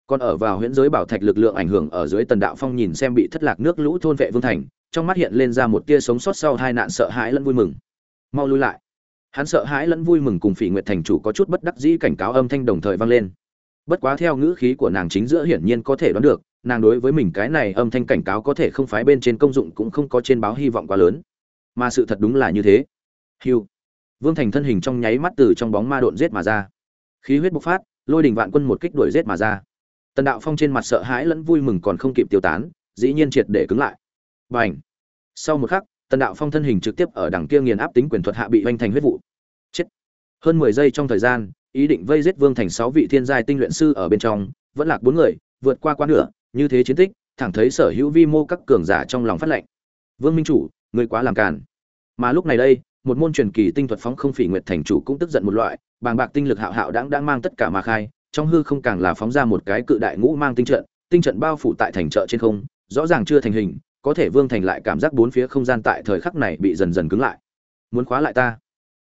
Còn ở vào huyễn giới bảo thạch lực lượng ảnh hưởng ở dưới tần đạo phong nhìn xem bị thất lạc nước lũ thôn vệ vương thành, trong mắt hiện lên ra một tia sống sót sau hai nạn sợ hãi lẫn vui mừng. Mau lui lại hắn sợ hãi lẫn vui mừng cùng phỉ nguyệt thành chủ có chút bất đắc dĩ cảnh cáo âm thanh đồng thời vang lên. Bất quá theo ngữ khí của nàng chính giữa hiển nhiên có thể đoán được, nàng đối với mình cái này âm thanh cảnh cáo có thể không phái bên trên công dụng cũng không có trên báo hy vọng quá lớn. Mà sự thật đúng là như thế. Hiu vương thành thân hình trong nháy mắt từ trong bóng ma độn giết mà ra. Khí huyết bộc phát, lôi đình vạn quân một kích đuổi giết mà ra. Tần đạo phong trên mặt sợ hãi lẫn vui mừng còn không kịp tiêu tán, dĩ nhiên triệt để cứng lại. Và ảnh sau một khắc tần đạo phong thân hình trực tiếp ở đằng kia nghiền áp tính quyền thuật hạ bị oanh thành huyết vụ. Chết. Hơn mười giây trong thời gian, ý định vây giết vương thành sáu vị thiên giai tinh luyện sư ở bên trong, vẫn lạc bốn người, vượt qua quá nửa, như thế chiến tích, thẳng thấy sở hữu vi mô các cường giả trong lòng phát lệnh. Vương minh chủ người quá làm càn. Mà lúc này đây, một môn truyền kỳ tinh thuật phóng không phỉ nguyệt thành chủ cũng tức giận một loại, bàng bạc tinh lực hạo hạo đáng đã mang tất cả mà khai, trong hư không càng là phóng ra một cái cự đại ngũ mang tinh trận tinh trận bao phủ tại thành chợ trên không, rõ ràng chưa thành hình có thể vương thành lại cảm giác bốn phía không gian tại thời khắc này bị dần dần cứng lại. Muốn khóa lại ta?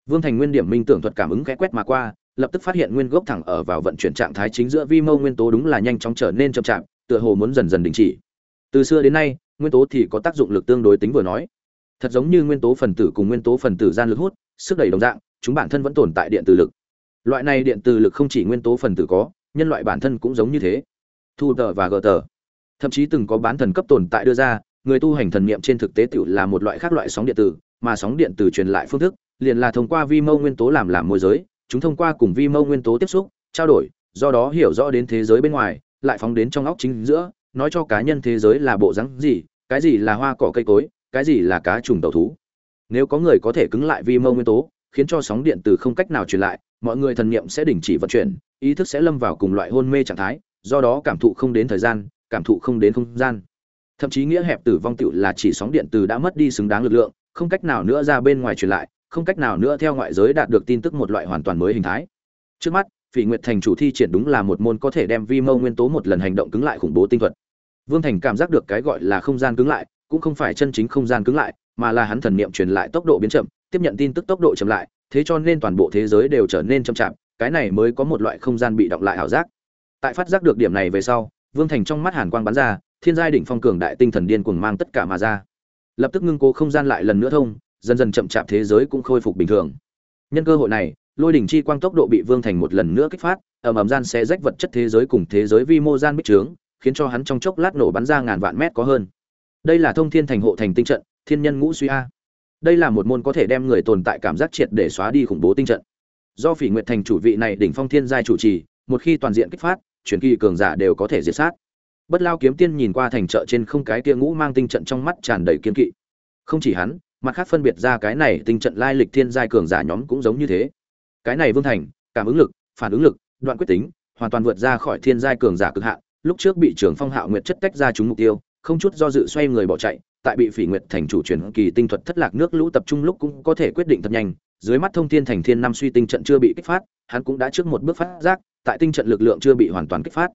Vương thành nguyên điểm minh tưởng thuật cảm ứng khẽ quét mà qua, lập tức phát hiện nguyên gốc thẳng ở vào vận chuyển trạng thái chính giữa vi mâu nguyên tố đúng là nhanh chóng trở nên chậm chạp, tựa hồ muốn dần dần đình chỉ. Từ xưa đến nay, nguyên tố thì có tác dụng lực tương đối tính vừa nói. Thật giống như nguyên tố phần tử cùng nguyên tố phần tử gian lực hút, sức đẩy đồng dạng, chúng bản thân vẫn tồn tại điện từ lực. Loại này điện từ lực không chỉ nguyên tố phần tử có, nhân loại bản thân cũng giống như thế. Thu tờ và gờ tờ. Thậm chí từng có bán thần cấp tồn tại đưa ra người tu hành thần niệm trên thực tế tiểu là một loại khác loại sóng điện tử, mà sóng điện tử truyền lại phương thức liền là thông qua vi mô nguyên tố làm làm môi giới, chúng thông qua cùng vi mô nguyên tố tiếp xúc, trao đổi, do đó hiểu rõ đến thế giới bên ngoài, lại phóng đến trong óc chính giữa, nói cho cá nhân thế giới là bộ dáng gì, cái gì là hoa cỏ cây cối, cái gì là cá trùng đầu thú. Nếu có người có thể cứng lại vi mô nguyên tố, khiến cho sóng điện từ không cách nào truyền lại, mọi người thần niệm sẽ đình chỉ vận chuyển, ý thức sẽ lâm vào cùng loại hôn mê trạng thái, do đó cảm thụ không đến thời gian, cảm thụ không đến không gian thậm chí nghĩa hẹp tử vong tựu là chỉ sóng điện từ đã mất đi xứng đáng lực lượng, không cách nào nữa ra bên ngoài truyền lại, không cách nào nữa theo ngoại giới đạt được tin tức một loại hoàn toàn mới hình thái. Trước mắt, phỉ nguyệt thành chủ thi triển đúng là một môn có thể đem vi mâu nguyên tố một lần hành động cứng lại khủng bố tinh thuật. Vương thành cảm giác được cái gọi là không gian cứng lại, cũng không phải chân chính không gian cứng lại, mà là hắn thần niệm truyền lại tốc độ biến chậm, tiếp nhận tin tức tốc độ chậm lại, thế cho nên toàn bộ thế giới đều trở nên chậm chạp, cái này mới có một loại không gian bị động lại ảo giác. Tại phát giác được điểm này về sau, vương thành trong mắt hàn quang bắn ra thiên giai đỉnh phong cường đại tinh thần điên cuồng mang tất cả mà ra. Lập tức ngưng cố không gian lại lần nữa thông, dần dần chậm chạp thế giới cũng khôi phục bình thường. Nhân cơ hội này, lôi đỉnh chi quang tốc độ bị vương thành một lần nữa kích phát, ầm ầm gian sẽ rách vật chất thế giới cùng thế giới vi mô gian bích trướng, khiến cho hắn trong chốc lát nổ bắn ra ngàn vạn mét có hơn. Đây là thông thiên thành hộ thành tinh trận, thiên nhân ngũ suy a. Đây là một môn có thể đem người tồn tại cảm giác triệt để xóa đi khủng bố tinh trận. Do phỉ nguyệt thành chủ vị này đỉnh phong thiên giai chủ trì, một khi toàn diện kích phát, truyền kỳ cường giả đều có thể diệt sát bất lao kiếm tiên nhìn qua thành chợ trên không cái kia ngũ mang tinh trận trong mắt tràn đầy kiên kỵ. Không chỉ hắn, mặt khác phân biệt ra cái này tinh trận lai lịch thiên giai cường giả nhóm cũng giống như thế. Cái này vương thành, cảm ứng lực, phản ứng lực, đoạn quyết tính, hoàn toàn vượt ra khỏi thiên giai cường giả cực hạn, lúc trước bị trưởng phong hạo nguyệt chất tách ra chúng mục tiêu, không chút do dự xoay người bỏ chạy, tại bị phỉ nguyệt thành chủ truyền kỳ tinh thuật thất lạc nước lũ tập trung lúc cũng có thể quyết định thật nhanh. Dưới mắt thông thiên thành thiên năm suy tinh trận chưa bị kích phát, hắn cũng đã trước một bước phát giác, tại tinh trận lực lượng chưa bị hoàn toàn kích phát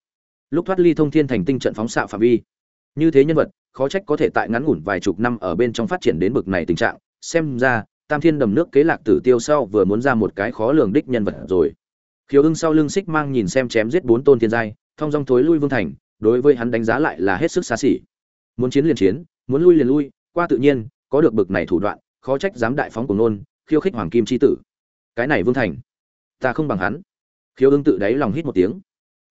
lúc thoát ly thông thiên thành tinh trận phóng xạ phạm vi. Như thế nhân vật, khó trách có thể tại ngắn ngủn vài chục năm ở bên trong phát triển đến bực này tình trạng. Xem ra, tam thiên đầm nước kế lạc tử tiêu sau vừa muốn ra một cái khó lường đích nhân vật rồi. Khiếu ưng sau lưng xích mang nhìn xem chém giết bốn tôn thiên giai thông dong thối lui vương thành, đối với hắn đánh giá lại là hết sức xa xỉ. Muốn chiến liền chiến, muốn lui liền lui, qua tự nhiên, có được bực này thủ đoạn, khó trách dám đại phóng của nôn, khiêu khích hoàng kim c h i tử. Cái này vương thành, ta không bằng hắn. Khiêu ưng tự đáy lòng hít một tiếng.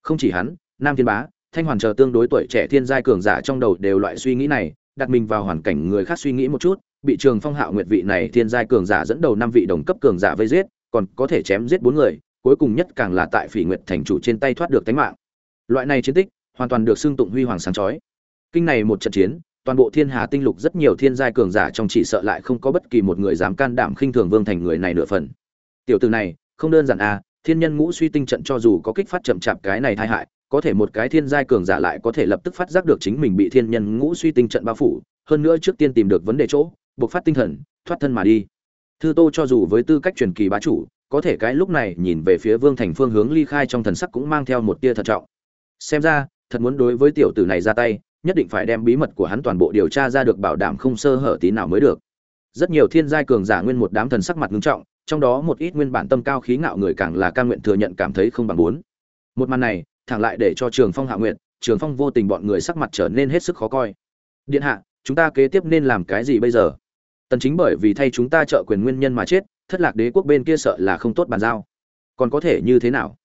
Không chỉ hắn nam thiên bá, thanh hoàn chờ tương đối tuổi trẻ thiên giai cường giả trong đầu đều loại suy nghĩ này, đặt mình vào hoàn cảnh người khác suy nghĩ một chút, bị trường phong hạo nguyệt vị này thiên giai cường giả dẫn đầu năm vị đồng cấp cường giả vây giết, còn có thể chém giết bốn người, cuối cùng nhất càng là tại phỉ nguyệt thành chủ trên tay thoát được tánh mạng. Loại này chiến tích, hoàn toàn được xưng tụng huy hoàng sáng chói. Kinh này một trận chiến, toàn bộ thiên hà tinh lục rất nhiều thiên giai cường giả trong chỉ sợ lại không có bất kỳ một người dám can đảm khinh thường vương thành người này nửa phần. Tiểu từ này, không đơn giản à thiên nhân ngũ suy tinh trận cho dù có kích phát chậm chạp cái này tai hại có thể một cái thiên giai cường giả lại có thể lập tức phát giác được chính mình bị thiên nhân ngũ suy tinh trận bao phủ, hơn nữa trước tiên tìm được vấn đề chỗ buộc phát tinh thần, thoát thân mà đi. Thư tô cho dù với tư cách truyền kỳ bá chủ, có thể cái lúc này nhìn về phía vương thành phương hướng ly khai trong thần sắc cũng mang theo một tia thận trọng. Xem ra, thật muốn đối với tiểu tử này ra tay, nhất định phải đem bí mật của hắn toàn bộ điều tra ra được bảo đảm không sơ hở tí nào mới được. Rất nhiều thiên giai cường giả nguyên một đám thần sắc mặt ngưng trọng, trong đó một ít nguyên bản tâm cao khí ngạo người càng là ca nguyện thừa nhận cảm thấy không bằng muốn. Một màn này thẳng lại để cho trường phong hạ nguyện, trường phong vô tình bọn người sắc mặt trở nên hết sức khó coi. Điện hạ, chúng ta kế tiếp nên làm cái gì bây giờ? Tần chính bởi vì thay chúng ta trợ quyền nguyên nhân mà chết, thất lạc đế quốc bên kia sợ là không tốt bàn giao. Còn có thể như thế nào?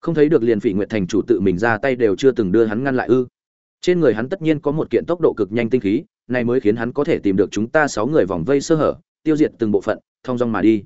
Không thấy được liền phỉ nguyệt thành chủ tự mình ra tay đều chưa từng đưa hắn ngăn lại ư? Trên người hắn tất nhiên có một kiện tốc độ cực nhanh tinh khí, này mới khiến hắn có thể tìm được chúng ta sáu người vòng vây sơ hở, tiêu diệt từng bộ phận thông dong mà đi.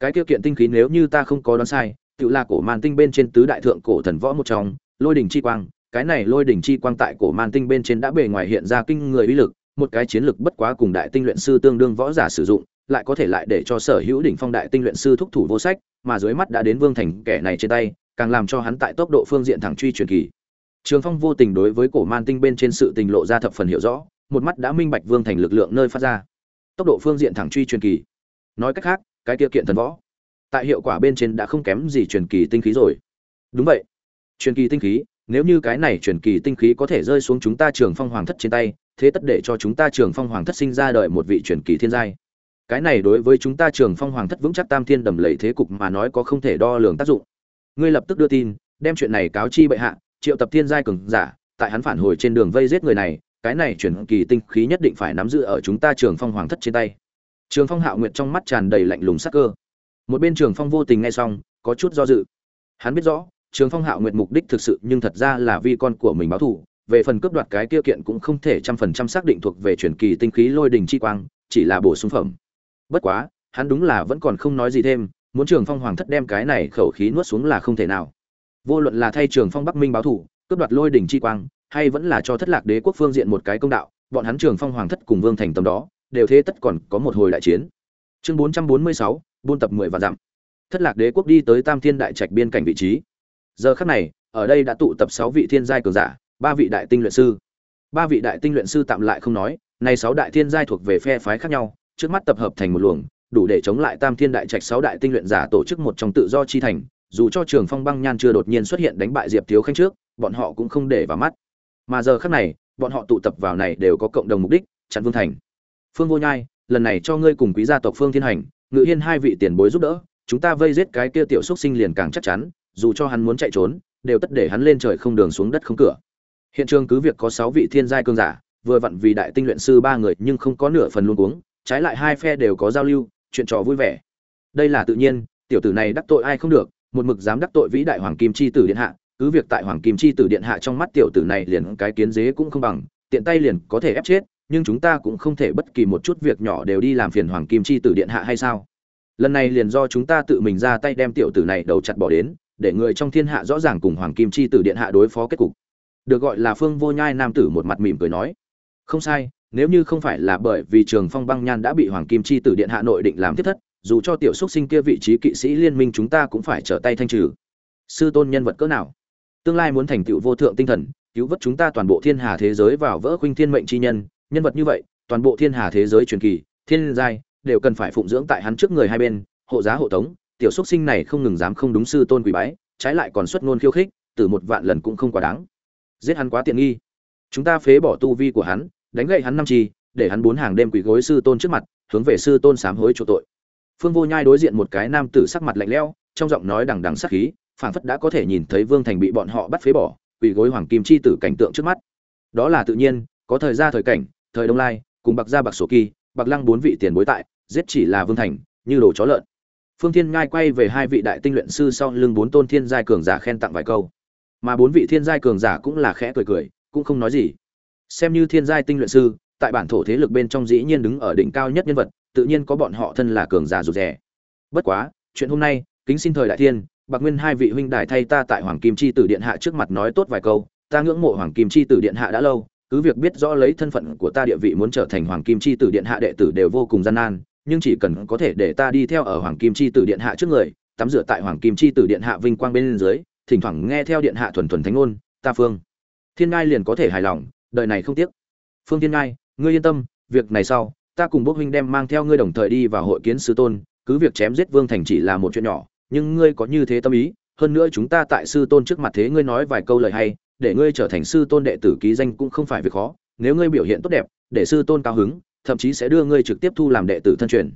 Cái tiêu kiện tinh khí nếu như ta không có đoán sai, tự là cổ màn tinh bên trên tứ đại thượng cổ thần võ một trong lôi đỉnh chi quang, cái này lôi đỉnh chi quang tại cổ man tinh bên trên đã bề ngoài hiện ra kinh người uy lực, một cái chiến lực bất quá cùng đại tinh luyện sư tương đương võ giả sử dụng, lại có thể lại để cho sở hữu đỉnh phong đại tinh luyện sư thúc thủ vô sách, mà dưới mắt đã đến vương thành kẻ này trên tay, càng làm cho hắn tại tốc độ phương diện thẳng truy truyền kỳ. Trường phong vô tình đối với cổ man tinh bên trên sự tình lộ ra thập phần hiểu rõ, một mắt đã minh bạch vương thành lực lượng nơi phát ra. Tốc độ phương diện thẳng truy truyền kỳ. Nói cách khác, cái tiêu kiện thần võ, tại hiệu quả bên trên đã không kém gì truyền kỳ tinh khí rồi. Đúng vậy truyền kỳ tinh khí, nếu như cái này truyền kỳ tinh khí có thể rơi xuống chúng ta trường phong hoàng thất trên tay, thế tất để cho chúng ta trường phong hoàng thất sinh ra đời một vị truyền kỳ thiên giai. Cái này đối với chúng ta trường phong hoàng thất vững chắc tam thiên đầm lầy thế cục mà nói có không thể đo lường tác dụng. Ngươi lập tức đưa tin, đem chuyện này cáo chi bệ hạ, triệu tập thiên giai cường giả, tại hắn phản hồi trên đường vây giết người này, cái này chuyển kỳ tinh khí nhất định phải nắm giữ ở chúng ta trường phong hoàng thất trên tay. Trường phong hạo nguyệt trong mắt tràn đầy lạnh lùng sắc cơ. Một bên trường phong vô tình nghe xong, có chút do dự. Hắn biết rõ trường phong hạo nguyện mục đích thực sự nhưng thật ra là vì con của mình báo thù. Về phần cướp đoạt cái kia kiện cũng không thể trăm phần trăm xác định thuộc về chuyển kỳ tinh khí lôi đình chi quang, chỉ là bổ sung phẩm. Bất quá, hắn đúng là vẫn còn không nói gì thêm, muốn trường phong hoàng thất đem cái này khẩu khí nuốt xuống là không thể nào. Vô luận là thay trường phong bắc minh báo thủ cướp đoạt lôi đỉnh chi quang, hay vẫn là cho thất lạc đế quốc phương diện một cái công đạo, bọn hắn trường phong hoàng thất cùng vương thành tầm đó, đều thế tất còn có một hồi đại chiến. Chương bốn trăm bốn mươi sáu, buôn tập mười và dặm. Thất lạc đế quốc đi tới tam thiên đại trạch biên cảnh vị trí giờ khắc này, ở đây đã tụ tập sáu vị thiên giai cường giả, ba vị đại tinh luyện sư. Ba vị đại tinh luyện sư tạm lại không nói, này sáu đại thiên giai thuộc về phe phái khác nhau, trước mắt tập hợp thành một luồng, đủ để chống lại tam thiên đại trạch sáu đại tinh luyện giả tổ chức một trong tự do chi thành, dù cho trường phong băng nhan chưa đột nhiên xuất hiện đánh bại diệp thiếu khanh trước, bọn họ cũng không để vào mắt. Mà giờ khắc này, bọn họ tụ tập vào này đều có cộng đồng mục đích, chặn vương thành. Phương vô nhai, lần này cho ngươi cùng quý gia tộc phương thiên hành, ngự hiên hai vị tiền bối giúp đỡ, chúng ta vây giết cái kia tiểu xúc sinh liền càng chắc chắn dù cho hắn muốn chạy trốn đều tất để hắn lên trời không đường xuống đất không cửa. Hiện trường cứ việc có sáu vị thiên giai cường giả vừa vặn vì đại tinh luyện sư ba người nhưng không có nửa phần luống cuống, trái lại hai phe đều có giao lưu chuyện trò vui vẻ. Đây là tự nhiên tiểu tử này đắc tội ai không được một mực dám đắc tội vĩ đại hoàng kim chi tử điện hạ cứ việc tại hoàng kim chi tử điện hạ trong mắt tiểu tử này liền cái kiến dế cũng không bằng tiện tay liền có thể ép chết nhưng chúng ta cũng không thể bất kỳ một chút việc nhỏ đều đi làm phiền hoàng kim chi tử điện hạ hay sao? Lần này liền do chúng ta tự mình ra tay đem tiểu tử này đầu chặt bỏ đến để người trong thiên hạ rõ ràng cùng hoàng kim chi tử điện hạ đối phó kết cục. Được gọi là phương vô nhai nam tử một mặt mỉm cười nói, không sai, nếu như không phải là bởi vì trường phong băng nhan đã bị hoàng kim chi tử điện hạ nội định làm thiết thất, dù cho tiểu xúc sinh kia vị trí kỵ sĩ liên minh chúng ta cũng phải trở tay thanh trừ. Sư tôn nhân vật cỡ nào? Tương lai muốn thành tựu vô thượng tinh thần, cứu vớt chúng ta toàn bộ thiên hà thế giới vào vỡ khuynh thiên mệnh chi nhân nhân vật như vậy, toàn bộ thiên hà thế giới truyền kỳ, thiên giai, đều cần phải phụng dưỡng tại hắn trước người hai bên, hộ giá hộ tống tiểu xuất sinh này không ngừng dám không đúng sư tôn quỷ bái, trái lại còn xuất ngôn khiêu khích, từ một vạn lần cũng không quá đáng. Giết hắn quá tiện nghi. Chúng ta phế bỏ tu vi của hắn, đánh gậy hắn năm chi, để hắn bốn hàng đêm quỷ gối sư tôn trước mặt, hướng về sư tôn sám hối chỗ tội. Phương vô nhai đối diện một cái nam tử sắc mặt lạnh lẽo, trong giọng nói đằng đằng sắc khí, phảng phất đã có thể nhìn thấy vương thành bị bọn họ bắt phế bỏ quỷ gối hoàng kim chi tử cảnh tượng trước mắt. Đó là tự nhiên, có thời gian thời cảnh, thời đông lai, cùng bạc gia bạc sổ kỳ, bạc lăng bốn vị tiền bối tại, giết chỉ là vương thành, như đồ chó lợn phương thiên ngai quay về hai vị đại tinh luyện sư sau lưng bốn tôn thiên giai cường giả khen tặng vài câu. Mà bốn vị thiên giai cường giả cũng là khẽ cười cười, cũng không nói gì. Xem như thiên giai tinh luyện sư, tại bản thổ thế lực bên trong dĩ nhiên đứng ở đỉnh cao nhất nhân vật, tự nhiên có bọn họ thân là cường giả rụt rè. Bất quá, chuyện hôm nay, kính xin thời đại thiên, bạc nguyên hai vị huynh đài thay ta tại hoàng kim chi tử điện hạ trước mặt nói tốt vài câu, ta ngưỡng mộ hoàng kim chi tử điện hạ đã lâu, cứ việc biết rõ lấy thân phận của ta địa vị muốn trở thành hoàng kim chi tử điện hạ đệ tử đều vô cùng gian nan nhưng chỉ cần có thể để ta đi theo ở hoàng kim chi tử điện hạ trước người, tắm rửa tại hoàng kim chi tử điện hạ vinh quang bên dưới, thỉnh thoảng nghe theo điện hạ thuần thuần thánh ngôn, ta phương. Thiên ngai liền có thể hài lòng, đời này không tiếc. Phương thiên ngai, ngươi yên tâm, việc này sau, ta cùng bốc huynh đem mang theo ngươi đồng thời đi vào hội kiến sư tôn, cứ việc chém giết vương thành chỉ là một chuyện nhỏ, nhưng ngươi có như thế tâm ý, hơn nữa chúng ta tại sư tôn trước mặt thế ngươi nói vài câu lời hay, để ngươi trở thành sư tôn đệ tử ký danh cũng không phải việc khó, nếu ngươi biểu hiện tốt đẹp, để sư tôn cao hứng thậm chí sẽ đưa ngươi trực tiếp thu làm đệ tử thân truyền.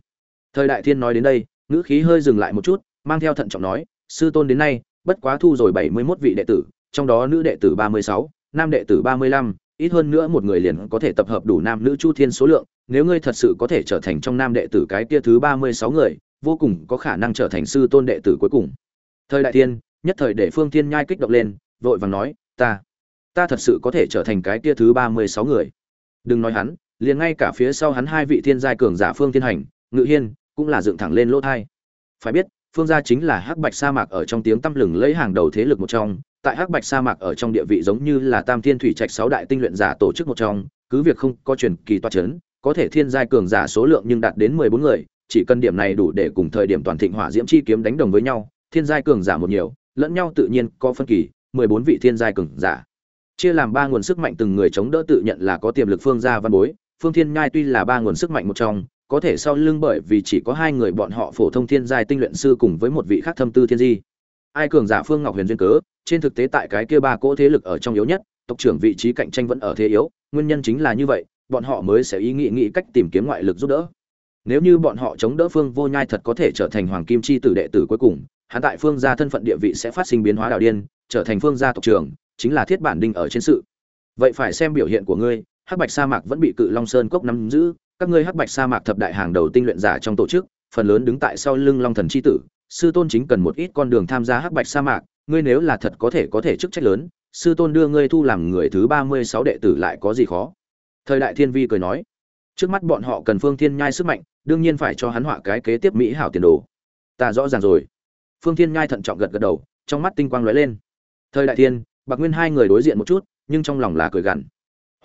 Thời đại thiên nói đến đây ngữ khí hơi dừng lại một chút mang theo thận trọng nói sư tôn đến nay bất quá thu rồi bảy mươi 71 vị đệ tử trong đó nữ đệ tử ba mươi sáu, nam đệ tử ba mươi lăm, ít hơn nữa một người liền có thể tập hợp đủ nam nữ chu thiên số lượng nếu ngươi thật sự có thể trở thành trong nam đệ tử cái kia thứ ba mươi sáu người vô cùng có khả năng trở thành sư tôn đệ tử cuối cùng. Thời đại thiên nhất thời để phương thiên nhai kích động lên vội vàng nói ta ta thật sự có thể trở thành cái kia thứ ba mươi sáu người. Đừng nói hắn liền ngay cả phía sau hắn hai vị thiên giai cường giả phương thiên hành, ngự hiên, cũng là dựng thẳng lên lỗ thai. Phải biết, phương gia chính là hắc bạch sa mạc ở trong tiếng tăm lừng lấy hàng đầu thế lực một trong. Tại hắc bạch sa mạc ở trong địa vị giống như là tam thiên thủy trạch sáu đại tinh luyện giả tổ chức một trong, cứ việc không có truyền kỳ toa chấn, có thể thiên giai cường giả số lượng nhưng đạt đến mười bốn người, chỉ cần điểm này đủ để cùng thời điểm toàn thịnh hỏa diễm chi kiếm đánh đồng với nhau, thiên giai cường giả một nhiều, lẫn nhau tự nhiên có phân kỳ, mười bốn vị thiên giai cường giả. Chia làm ba nguồn sức mạnh từng người chống đỡ tự nhận là có tiềm lực phương gia văn bối phương thiên nhai tuy là ba nguồn sức mạnh một trong, có thể sau lưng bởi vì chỉ có hai người bọn họ phổ thông thiên giai tinh luyện sư cùng với một vị khác thâm tư thiên di. Ai cường giả phương ngọc huyền duyên cớ, trên thực tế tại cái kia ba cỗ thế lực ở trong yếu nhất, tộc trưởng vị trí cạnh tranh vẫn ở thế yếu, nguyên nhân chính là như vậy, bọn họ mới sẽ ý nghĩ nghĩ cách tìm kiếm ngoại lực giúp đỡ. Nếu như bọn họ chống đỡ phương vô nhai thật có thể trở thành hoàng kim chi tử đệ tử cuối cùng, hắn tại phương gia thân phận địa vị sẽ phát sinh biến hóa đạo điên, trở thành phương gia tộc trưởng, chính là thiết bản đinh ở trên sự. Vậy phải xem biểu hiện của ngươi hắc bạch sa mạc vẫn bị cự long sơn cốc nắm giữ. Các ngươi hắc bạch sa mạc thập đại hàng đầu tinh luyện giả trong tổ chức, phần lớn đứng tại sau lưng long thần chi tử. Sư tôn chính cần một ít con đường tham gia hắc bạch sa mạc. Ngươi nếu là thật có thể có thể chức trách lớn, sư tôn đưa ngươi thu làm người thứ ba mươi sáu đệ tử lại có gì khó? Thời đại thiên vi cười nói, trước mắt bọn họ cần phương thiên nhai sức mạnh, đương nhiên phải cho hắn họa cái kế tiếp mỹ hảo tiền đồ. Ta rõ ràng rồi. Phương thiên nhai thận trọng gật gật đầu, trong mắt tinh quang lóe lên. Thời đại thiên, bạc nguyên hai người đối diện một chút, nhưng trong lòng là cười gằn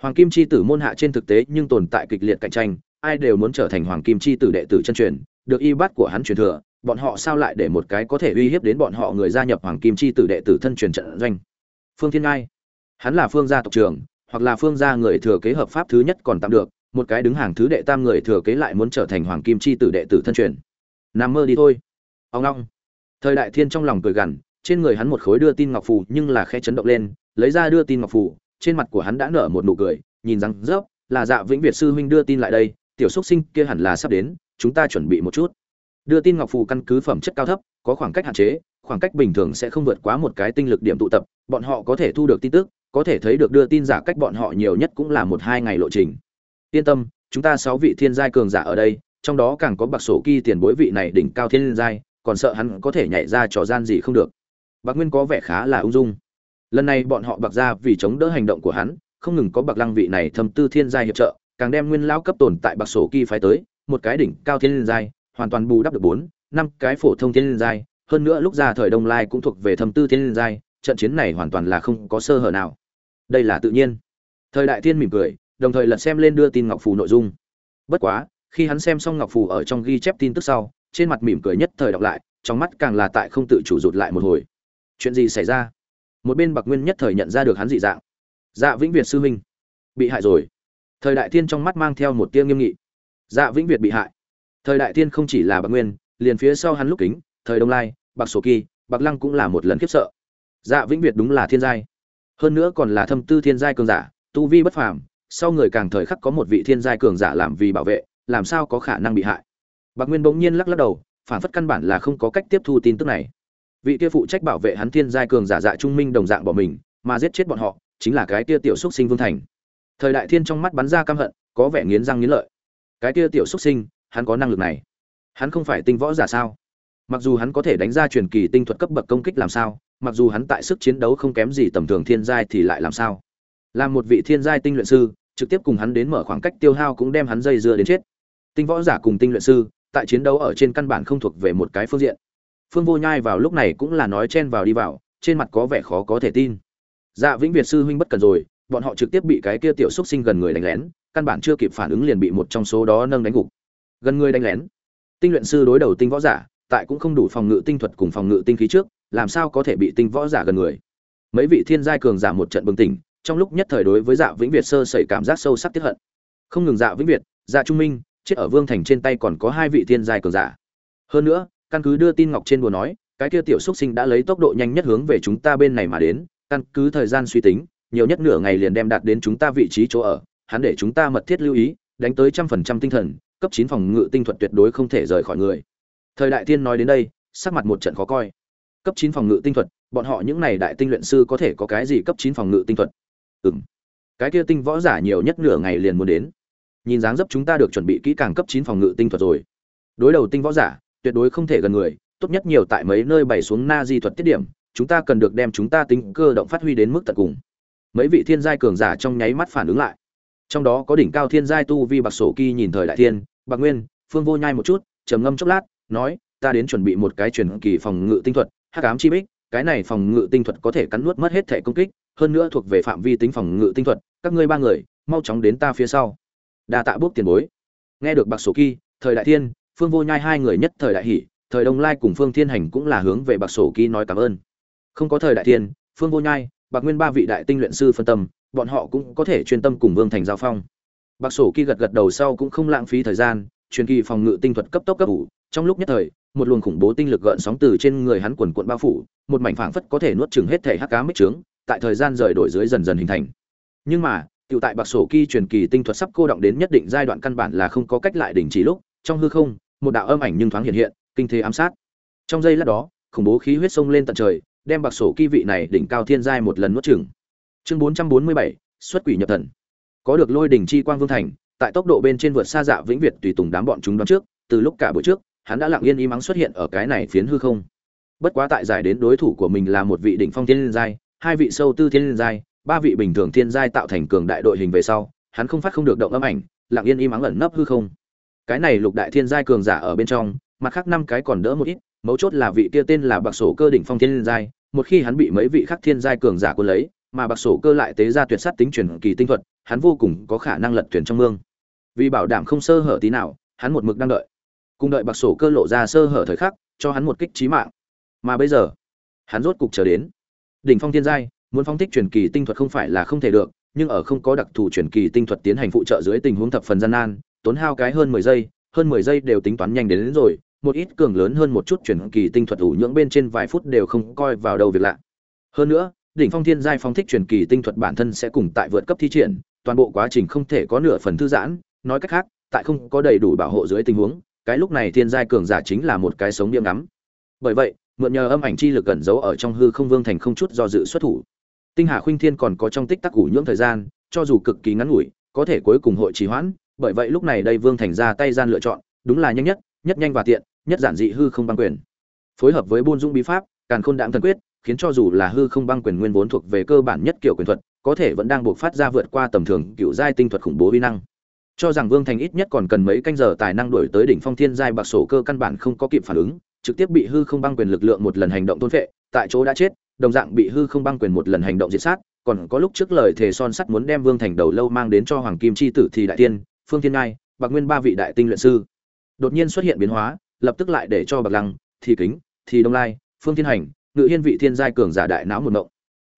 hoàng kim chi tử môn hạ trên thực tế nhưng tồn tại kịch liệt cạnh tranh, ai đều muốn trở thành hoàng kim chi tử đệ tử chân truyền, được y bát của hắn truyền thừa, bọn họ sao lại để một cái có thể uy hiếp đến bọn họ người gia nhập hoàng kim chi tử đệ tử thân truyền trận doanh? Phương thiên ngai. Hắn là phương gia tộc trưởng, hoặc là phương gia người thừa kế hợp pháp thứ nhất còn tạm được, một cái đứng hàng thứ đệ tam người thừa kế lại muốn trở thành hoàng kim chi tử đệ tử thân truyền. Nằm mơ đi thôi. Ông long. Thời đại thiên trong lòng cười gằn, trên người hắn một khối đưa tin ngọc phù nhưng là khe chấn động lên, lấy ra đưa tin ngọc phù trên mặt của hắn đã nở một nụ cười nhìn rằng "Dốc, là dạ vĩnh việt sư huynh đưa tin lại đây tiểu xúc sinh kia hẳn là sắp đến chúng ta chuẩn bị một chút. Đưa tin ngọc phù căn cứ phẩm chất cao thấp có khoảng cách hạn chế khoảng cách bình thường sẽ không vượt quá một cái tinh lực điểm tụ tập bọn họ có thể thu được tin tức có thể thấy được đưa tin giả cách bọn họ nhiều nhất cũng là một hai ngày lộ trình. Yên tâm chúng ta sáu vị thiên giai cường giả ở đây trong đó càng có bạc sổ kỳ tiền bối vị này đỉnh cao thiên giai còn sợ hắn có thể nhảy ra trò gian gì không được. Bạc nguyên có vẻ khá là ung dung lần này bọn họ bạc ra vì chống đỡ hành động của hắn, không ngừng có bạc lăng vị này thâm tư thiên giai hiệp trợ, càng đem nguyên lão cấp tồn tại bạc sổ kỳ phái tới, một cái đỉnh cao thiên giai, hoàn toàn bù đắp được bốn, năm cái phổ thông thiên giai. Hơn nữa lúc ra thời đông lai cũng thuộc về thâm tư thiên giai, trận chiến này hoàn toàn là không có sơ hở nào. Đây là tự nhiên. Thời đại thiên mỉm cười, đồng thời lật xem lên đưa tin ngọc phù nội dung. Bất quá, khi hắn xem xong ngọc phù ở trong ghi chép tin tức sau, trên mặt mỉm cười nhất thời đọc lại, trong mắt càng là tại không tự chủ rụt lại một hồi. Chuyện gì xảy ra? Một bên bạc nguyên nhất thời nhận ra được hắn dị dạng. Dạ vĩnh việt sư huynh, bị hại rồi. Thời đại thiên trong mắt mang theo một tia nghiêm nghị. Dạ vĩnh việt bị hại. Thời đại thiên không chỉ là bạc nguyên, liền phía sau hắn lúc kính, thời đông lai, bạc sổ kỳ, bạc lăng cũng là một lần khiếp sợ. Dạ vĩnh việt đúng là thiên giai. Hơn nữa còn là thâm tư thiên giai cường giả, tu vi bất phàm, sau người càng thời khắc có một vị thiên giai cường giả làm vì bảo vệ, làm sao có khả năng bị hại. Bạc nguyên bỗng nhiên lắc lắc đầu, phản phất căn bản là không có cách tiếp thu tin tức này vị kia phụ trách bảo vệ hắn thiên giai cường giả dạ trung minh đồng dạng bỏ mình, mà giết chết bọn họ, chính là cái kia tiểu xúc sinh vương thành. Thời đại thiên trong mắt bắn ra căm hận, có vẻ nghiến răng nghiến lợi. Cái kia tiểu xúc sinh, hắn có năng lực này? Hắn không phải tinh võ giả sao? Mặc dù hắn có thể đánh ra truyền kỳ tinh thuật cấp bậc công kích làm sao, mặc dù hắn tại sức chiến đấu không kém gì tầm thường thiên giai thì lại làm sao? Làm một vị thiên giai tinh luyện sư, trực tiếp cùng hắn đến mở khoảng cách tiêu hao cũng đem hắn dây dưa đến chết. Tinh võ giả cùng tinh luyện sư, tại chiến đấu ở trên căn bản không thuộc về một cái phương diện phương vô nhai vào lúc này cũng là nói chen vào đi vào, trên mặt có vẻ khó có thể tin. Dạ vĩnh việt sư huynh bất cần rồi, bọn họ trực tiếp bị cái kia tiểu xúc sinh gần người đánh lén, căn bản chưa kịp phản ứng liền bị một trong số đó nâng đánh gục. Gần người đánh lén. Tinh luyện sư đối đầu tinh võ giả, tại cũng không đủ phòng ngự tinh thuật cùng phòng ngự tinh khí trước, làm sao có thể bị tinh võ giả gần người? Mấy vị thiên giai cường giả một trận bừng tỉnh, trong lúc nhất thời đối với dạ vĩnh việt sơ sẩy cảm giác sâu sắc tiếp hận. Không ngừng dạ vĩnh việt dạ trung minh, chết ở vương thành trên tay còn có hai vị thiên giai cường giả. Hơn nữa căn cứ đưa tin ngọc trên đùa nói, cái kia tiểu xúc sinh đã lấy tốc độ nhanh nhất hướng về chúng ta bên này mà đến, căn cứ thời gian suy tính, nhiều nhất nửa ngày liền đem đạt đến chúng ta vị trí chỗ ở, hắn để chúng ta mật thiết lưu ý, đánh tới trăm phần trăm tinh thần, cấp chín phòng ngự tinh thuật tuyệt đối không thể rời khỏi người. Thời đại tiên nói đến đây, sắc mặt một trận khó coi. Cấp chín phòng ngự tinh thuật, bọn họ những này đại tinh luyện sư có thể có cái gì cấp chín phòng ngự tinh thuật? Ừm. Cái kia tinh võ giả nhiều nhất nửa ngày liền muốn đến. Nhìn dáng dấp chúng ta được chuẩn bị kỹ càng cấp chín phòng ngự tinh thuật rồi. Đối đầu tinh võ giả tuyệt đối không thể gần người, tốt nhất nhiều tại mấy nơi bày xuống na di thuật tiết điểm, chúng ta cần được đem chúng ta tính cơ động phát huy đến mức tận cùng. Mấy vị thiên giai cường giả trong nháy mắt phản ứng lại. Trong đó có đỉnh cao thiên giai tu vi bạc sổ kỳ nhìn thời đại thiên, bạc nguyên, phương vô nhai một chút, trầm ngâm chốc lát, nói, ta đến chuẩn bị một cái truyền kỳ phòng ngự tinh thuật, hắc ám chi bích, cái này phòng ngự tinh thuật có thể cắn nuốt mất hết thể công kích, hơn nữa thuộc về phạm vi tính phòng ngự tinh thuật, các ngươi ba người, mau chóng đến ta phía sau. Đa tạ Bút tiền bối. Nghe được bạc sổ kỳ, thời đại thiên phương vô nhai hai người nhất thời đại hỷ thời đông lai cùng phương thiên hành cũng là hướng về bạc sổ ký nói cảm ơn. Không có thời đại thiên, phương vô nhai, bạc nguyên ba vị đại tinh luyện sư phân tâm, bọn họ cũng có thể chuyên tâm cùng vương thành giao phong. Bạc sổ kỳ gật gật đầu sau cũng không lãng phí thời gian, truyền kỳ phòng ngự tinh thuật cấp tốc cấp ủ trong lúc nhất thời, một luồng khủng bố tinh lực gợn sóng từ trên người hắn quần quận bao phủ, một mảnh phảng phất có thể nuốt chừng hết thể hắc cá mít trướng, tại thời gian rời đổi dưới dần dần hình thành. Nhưng mà, tiểu tại bạc sổ kỳ truyền kỳ tinh thuật sắp cô động đến nhất định giai đoạn căn bản là không có cách lại đình chỉ lúc, trong hư không một đạo âm ảnh nhưng thoáng hiện hiện kinh thế ám sát. Trong giây lát đó khủng bố khí huyết sông lên tận trời đem bạc sổ kỳ vị này đỉnh cao thiên giai một lần nuốt chửng. chương 447, xuất quỷ nhập thần. Có được lôi đỉnh chi quang vương thành tại tốc độ bên trên vượt xa dạ vĩnh việt tùy tùng đám bọn chúng đón trước từ lúc cả buổi trước hắn đã lặng yên im ắng xuất hiện ở cái này phiến hư không. Bất quá tại giải đến đối thủ của mình là một vị đỉnh phong thiên giai hai vị sâu tư thiên giai ba vị bình thường thiên giai tạo thành cường đại đội hình về sau hắn không phát không được động âm ảnh lặng yên im ắng ẩn nấp hư không cái này lục đại thiên giai cường giả ở bên trong, mặt khác năm cái còn đỡ một ít, mấu chốt là vị kia tên là bạc sổ cơ đỉnh phong thiên giai, một khi hắn bị mấy vị khác thiên giai cường giả quân lấy, mà bạc sổ cơ lại tế ra tuyệt sát tính truyền kỳ tinh thuật, hắn vô cùng có khả năng lật thuyền trong mương. Vì bảo đảm không sơ hở tí nào, hắn một mực đang đợi. Cùng đợi bạc sổ cơ lộ ra sơ hở thời khắc, cho hắn một kích trí mạng. Mà bây giờ, hắn rốt cục chờ đến. Đỉnh phong thiên giai, muốn phong thích truyền kỳ tinh thuật không phải là không thể được, nhưng ở không có đặc thù truyền kỳ tinh thuật tiến hành phụ trợ dưới tình huống thập phần gian nan tốn hao cái hơn mười giây hơn mười giây đều tính toán nhanh đến, đến rồi một ít cường lớn hơn một chút truyền kỳ tinh thuật ủ nhưỡng bên trên vài phút đều không coi vào đầu việc lạ. Hơn nữa đỉnh phong thiên giai phong thích truyền kỳ tinh thuật bản thân sẽ cùng tại vượt cấp thi triển toàn bộ quá trình không thể có nửa phần thư giãn nói cách khác tại không có đầy đủ bảo hộ dưới tình huống cái lúc này thiên giai cường giả chính là một cái sống điểm ngắm. Bởi vậy mượn nhờ âm ảnh chi lực cẩn giấu ở trong hư không vương thành không chút do dự xuất thủ. Tinh hà khuynh thiên còn có trong tích tắc ủ nhưỡng thời gian cho dù cực kỳ ngắn ngủi có thể cuối cùng hội trì hoãn bởi vậy lúc này đây vương thành ra tay gian lựa chọn, đúng là nhanh nhất nhất nhanh và tiện, nhất giản dị hư không băng quyền. Phối hợp với buôn dung bí pháp, càn khôn đạm thần quyết, khiến cho dù là hư không băng quyền nguyên vốn thuộc về cơ bản nhất kiểu quyền thuật, có thể vẫn đang buộc phát ra vượt qua tầm thường cựu giai tinh thuật khủng bố vi năng. Cho rằng vương thành ít nhất còn cần mấy canh giờ tài năng đuổi tới đỉnh phong thiên giai bạc sổ cơ căn bản không có kịp phản ứng, trực tiếp bị hư không băng quyền lực lượng một lần hành động tôn phệ, tại chỗ đã chết, đồng dạng bị hư không băng quyền một lần hành động diệt sát, còn có lúc trước lời thề son sắt muốn đem vương thành đầu lâu mang đến cho hoàng kim chi tử thì đại tiên phương thiên ngai, bạc nguyên ba vị đại tinh luyện sư. Đột nhiên xuất hiện biến hóa, lập tức lại để cho bạc lăng, thì kính, thì đông lai, phương thiên hành, ngự hiên vị thiên giai cường giả đại não một mộng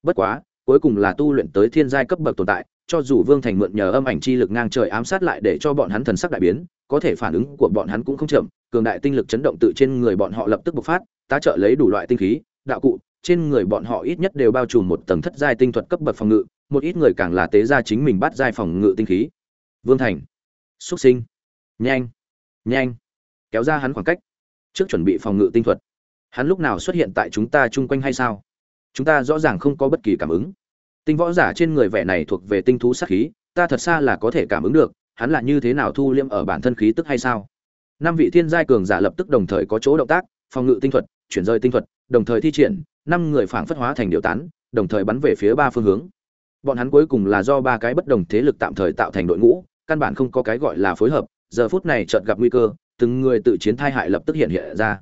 bất quá, cuối cùng là tu luyện tới thiên giai cấp bậc tồn tại, cho dù vương thành mượn nhờ âm ảnh chi lực ngang trời ám sát lại để cho bọn hắn thần sắc đại biến, có thể phản ứng của bọn hắn cũng không chậm, cường đại tinh lực chấn động tự trên người bọn họ lập tức bộc phát, tá trợ lấy đủ loại tinh khí, đạo cụ, trên người bọn họ ít nhất đều bao trùm một tầng thất giai tinh thuật cấp bậc phòng ngự, một ít người càng là tế ra chính mình bắt giai phòng ngự tinh khí. Vương thành xuất sinh. Nhanh nhanh. Kéo ra hắn khoảng cách. Trước chuẩn bị phòng ngự tinh thuật. Hắn lúc nào xuất hiện tại chúng ta chung quanh hay sao? Chúng ta rõ ràng không có bất kỳ cảm ứng. Tinh võ giả trên người vẻ này thuộc về tinh thú sát khí, ta thật xa là có thể cảm ứng được, hắn là như thế nào thu liêm ở bản thân khí tức hay sao? Năm vị thiên giai cường giả lập tức đồng thời có chỗ động tác, phòng ngự tinh thuật, chuyển rơi tinh thuật, đồng thời thi triển, năm người phảng phất hóa thành điều tán, đồng thời bắn về phía ba phương hướng. Bọn hắn cuối cùng là do ba cái bất đồng thế lực tạm thời tạo thành đội ngũ căn bản không có cái gọi là phối hợp, giờ phút này chợt gặp nguy cơ, từng người tự chiến thai hại lập tức hiện hiện ra.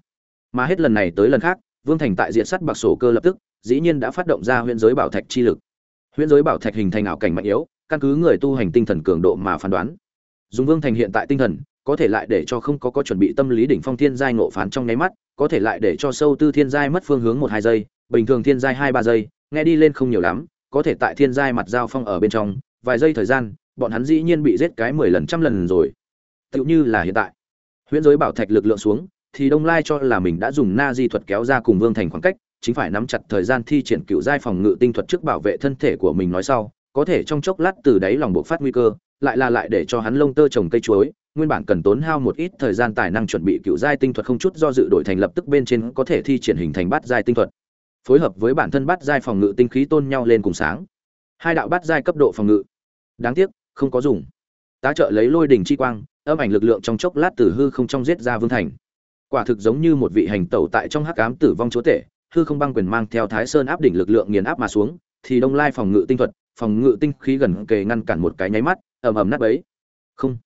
Mà hết lần này tới lần khác, vương thành tại diện sắt bạc sổ cơ lập tức, dĩ nhiên đã phát động ra huyện giới bảo thạch chi lực. Huyện giới bảo thạch hình thành ảo cảnh mạnh yếu, căn cứ người tu hành tinh thần cường độ mà phán đoán. Dùng vương thành hiện tại tinh thần, có thể lại để cho không có có chuẩn bị tâm lý đỉnh phong thiên giai ngộ phán trong nháy mắt, có thể lại để cho sâu tư thiên giai mất phương hướng một hai giây, bình thường thiên giai hai ba giây, nghe đi lên không nhiều lắm, có thể tại thiên giai mặt giao phong ở bên trong, vài giây thời gian bọn hắn dĩ nhiên bị giết cái mười lần, trăm lần rồi. Tựu như là hiện tại. Huyễn giới bảo thạch lực lượng xuống, thì đông lai cho là mình đã dùng na di thuật kéo ra cùng vương thành khoảng cách, chính phải nắm chặt thời gian thi triển cựu giai phòng ngự tinh thuật trước bảo vệ thân thể của mình nói sau, có thể trong chốc lát từ đáy lòng buộc phát nguy cơ, lại là lại để cho hắn lông tơ trồng cây chuối, nguyên bản cần tốn hao một ít thời gian tài năng chuẩn bị cựu giai tinh thuật không chút do dự đổi thành lập tức bên trên có thể thi triển hình thành bát giai tinh thuật. Phối hợp với bản thân bát giai phòng ngự tinh khí tôn nhau lên cùng sáng. Hai đạo bát giai cấp độ phòng ngự. Đáng tiếc không có dùng. Tá trợ lấy lôi đỉnh chi quang, âm ảnh lực lượng trong chốc lát từ hư không trong giết ra vương thành. Quả thực giống như một vị hành tẩu tại trong hắc ám tử vong chúa tể, hư không băng quyền mang theo thái sơn áp đỉnh lực lượng nghiền áp mà xuống, thì đông lai phòng ngự tinh thuật, phòng ngự tinh khí gần kề ngăn cản một cái nháy mắt, ầm ầm nát bấy. Không.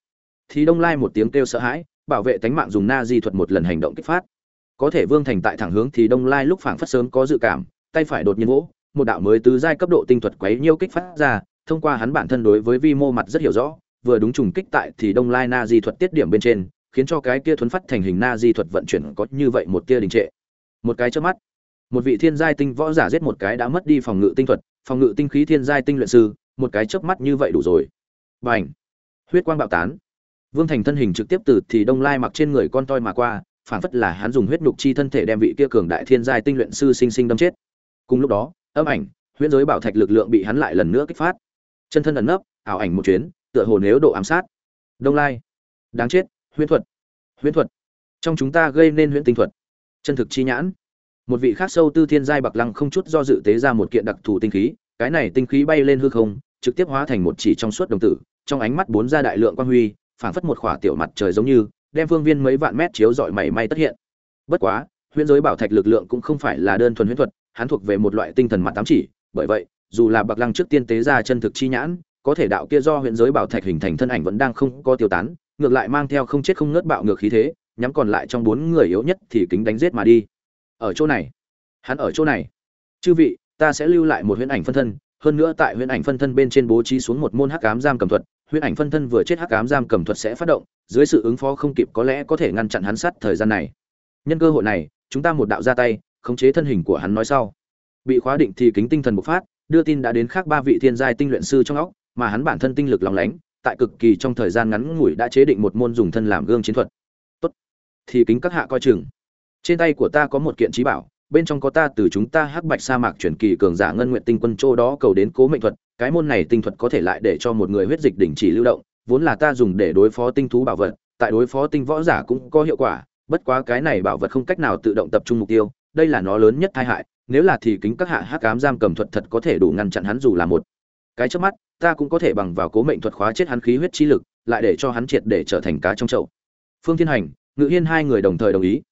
Thì đông lai một tiếng kêu sợ hãi, bảo vệ tánh mạng dùng na di thuật một lần hành động kích phát. Có thể vương thành tại thẳng hướng thì đông lai lúc phảng phất sớm có dự cảm, tay phải đột nhiên vỗ, một đạo mới tứ giai cấp độ tinh thuật quấy nhiêu kích phát ra thông qua hắn bản thân đối với vi mô mặt rất hiểu rõ, vừa đúng trùng kích tại thì đông lai na di thuật tiết điểm bên trên, khiến cho cái kia thuấn phát thành hình na di thuật vận chuyển có như vậy một tia đình trệ. Một cái trước mắt, một vị thiên giai tinh võ giả giết một cái đã mất đi phòng ngự tinh thuật, phòng ngự tinh khí thiên giai tinh luyện sư, một cái chớp mắt như vậy đủ rồi. B à n h huyết quang bạo tán. Vương thành thân hình trực tiếp từ thì đông lai mặc trên người con toi mà qua phản phất là hắn dùng huyết nhục chi thân thể đem vị kia cường đại thiên giai tinh luyện sư sinh sinh đâm chết. Cùng lúc đó, âm ảnh, huyễn giới bảo thạch lực lượng bị hắn lại lần nữa kích phát chân thân ẩn nấp, ảo ảnh một chuyến, tựa hồ nếu độ ám sát. Đông lai. Đáng chết, huyễn thuật. Huyễn thuật. Trong chúng ta gây nên huyễn tinh thuật. Chân thực chi nhãn. Một vị khác sâu tư thiên giai bạc lăng không chút do dự tế ra một kiện đặc thù tinh khí, cái này tinh khí bay lên hư không, trực tiếp hóa thành một chỉ trong suốt đồng tử, trong ánh mắt bốn ra đại lượng quang huy, phảng phất một khỏa tiểu mặt trời giống như, đem phương viên mấy vạn mét chiếu dọi mảy may tất hiện. Bất quá, huyễn giới bảo thạch lực lượng cũng không phải là đơn thuần huyễn thuật, hắn thuộc về một loại tinh thần mặt tám chỉ, bởi vậy dù là bạc lăng trước tiên tế ra chân thực chi nhãn, có thể đạo kia do huyện giới bảo thạch hình thành thân ảnh vẫn đang không có tiêu tán, ngược lại mang theo không chết không ngớt bạo ngược khí thế, nhắm còn lại trong bốn người yếu nhất thì kính đánh giết mà đi. Ở chỗ này, hắn ở chỗ này. Chư vị, ta sẽ lưu lại một huyễn ảnh phân thân, hơn nữa tại huyễn ảnh phân thân bên trên bố trí xuống một môn hắc ám giam cầm thuật, huyễn ảnh phân thân vừa chết hắc ám giam cầm thuật sẽ phát động, dưới sự ứng phó không kịp có lẽ có thể ngăn chặn hắn sát thời gian này. Nhân cơ hội này, chúng ta một đạo ra tay, khống chế thân hình của hắn nói sau. Bị khóa định thì kính tinh thần bộc phát đưa tin đã đến khác ba vị thiên giai tinh luyện sư trong óc, mà hắn bản thân tinh lực lòng lánh, tại cực kỳ trong thời gian ngắn ngủi đã chế định một môn dùng thân làm gương chiến thuật. Tốt. Thì kính các hạ coi chừng. Trên tay của ta có một kiện trí bảo, bên trong có ta từ chúng ta hắc bạch sa mạc chuyển kỳ cường giả ngân nguyện tinh quân châu đó cầu đến cố mệnh thuật, cái môn này tinh thuật có thể lại để cho một người huyết dịch đỉnh chỉ lưu động, vốn là ta dùng để đối phó tinh thú bảo vật, tại đối phó tinh võ giả cũng có hiệu quả, bất quá cái này bảo vật không cách nào tự động tập trung mục tiêu, đây là nó lớn nhất tai hại nếu là thì kính các hạ hắc ám giam cầm thuật thật có thể đủ ngăn chặn hắn dù là một. Cái trước mắt, ta cũng có thể bằng vào cố mệnh thuật khóa chết hắn khí huyết chi lực, lại để cho hắn triệt để trở thành cá trong chậu. Phương thiên hành, ngự hiên hai người đồng thời đồng ý.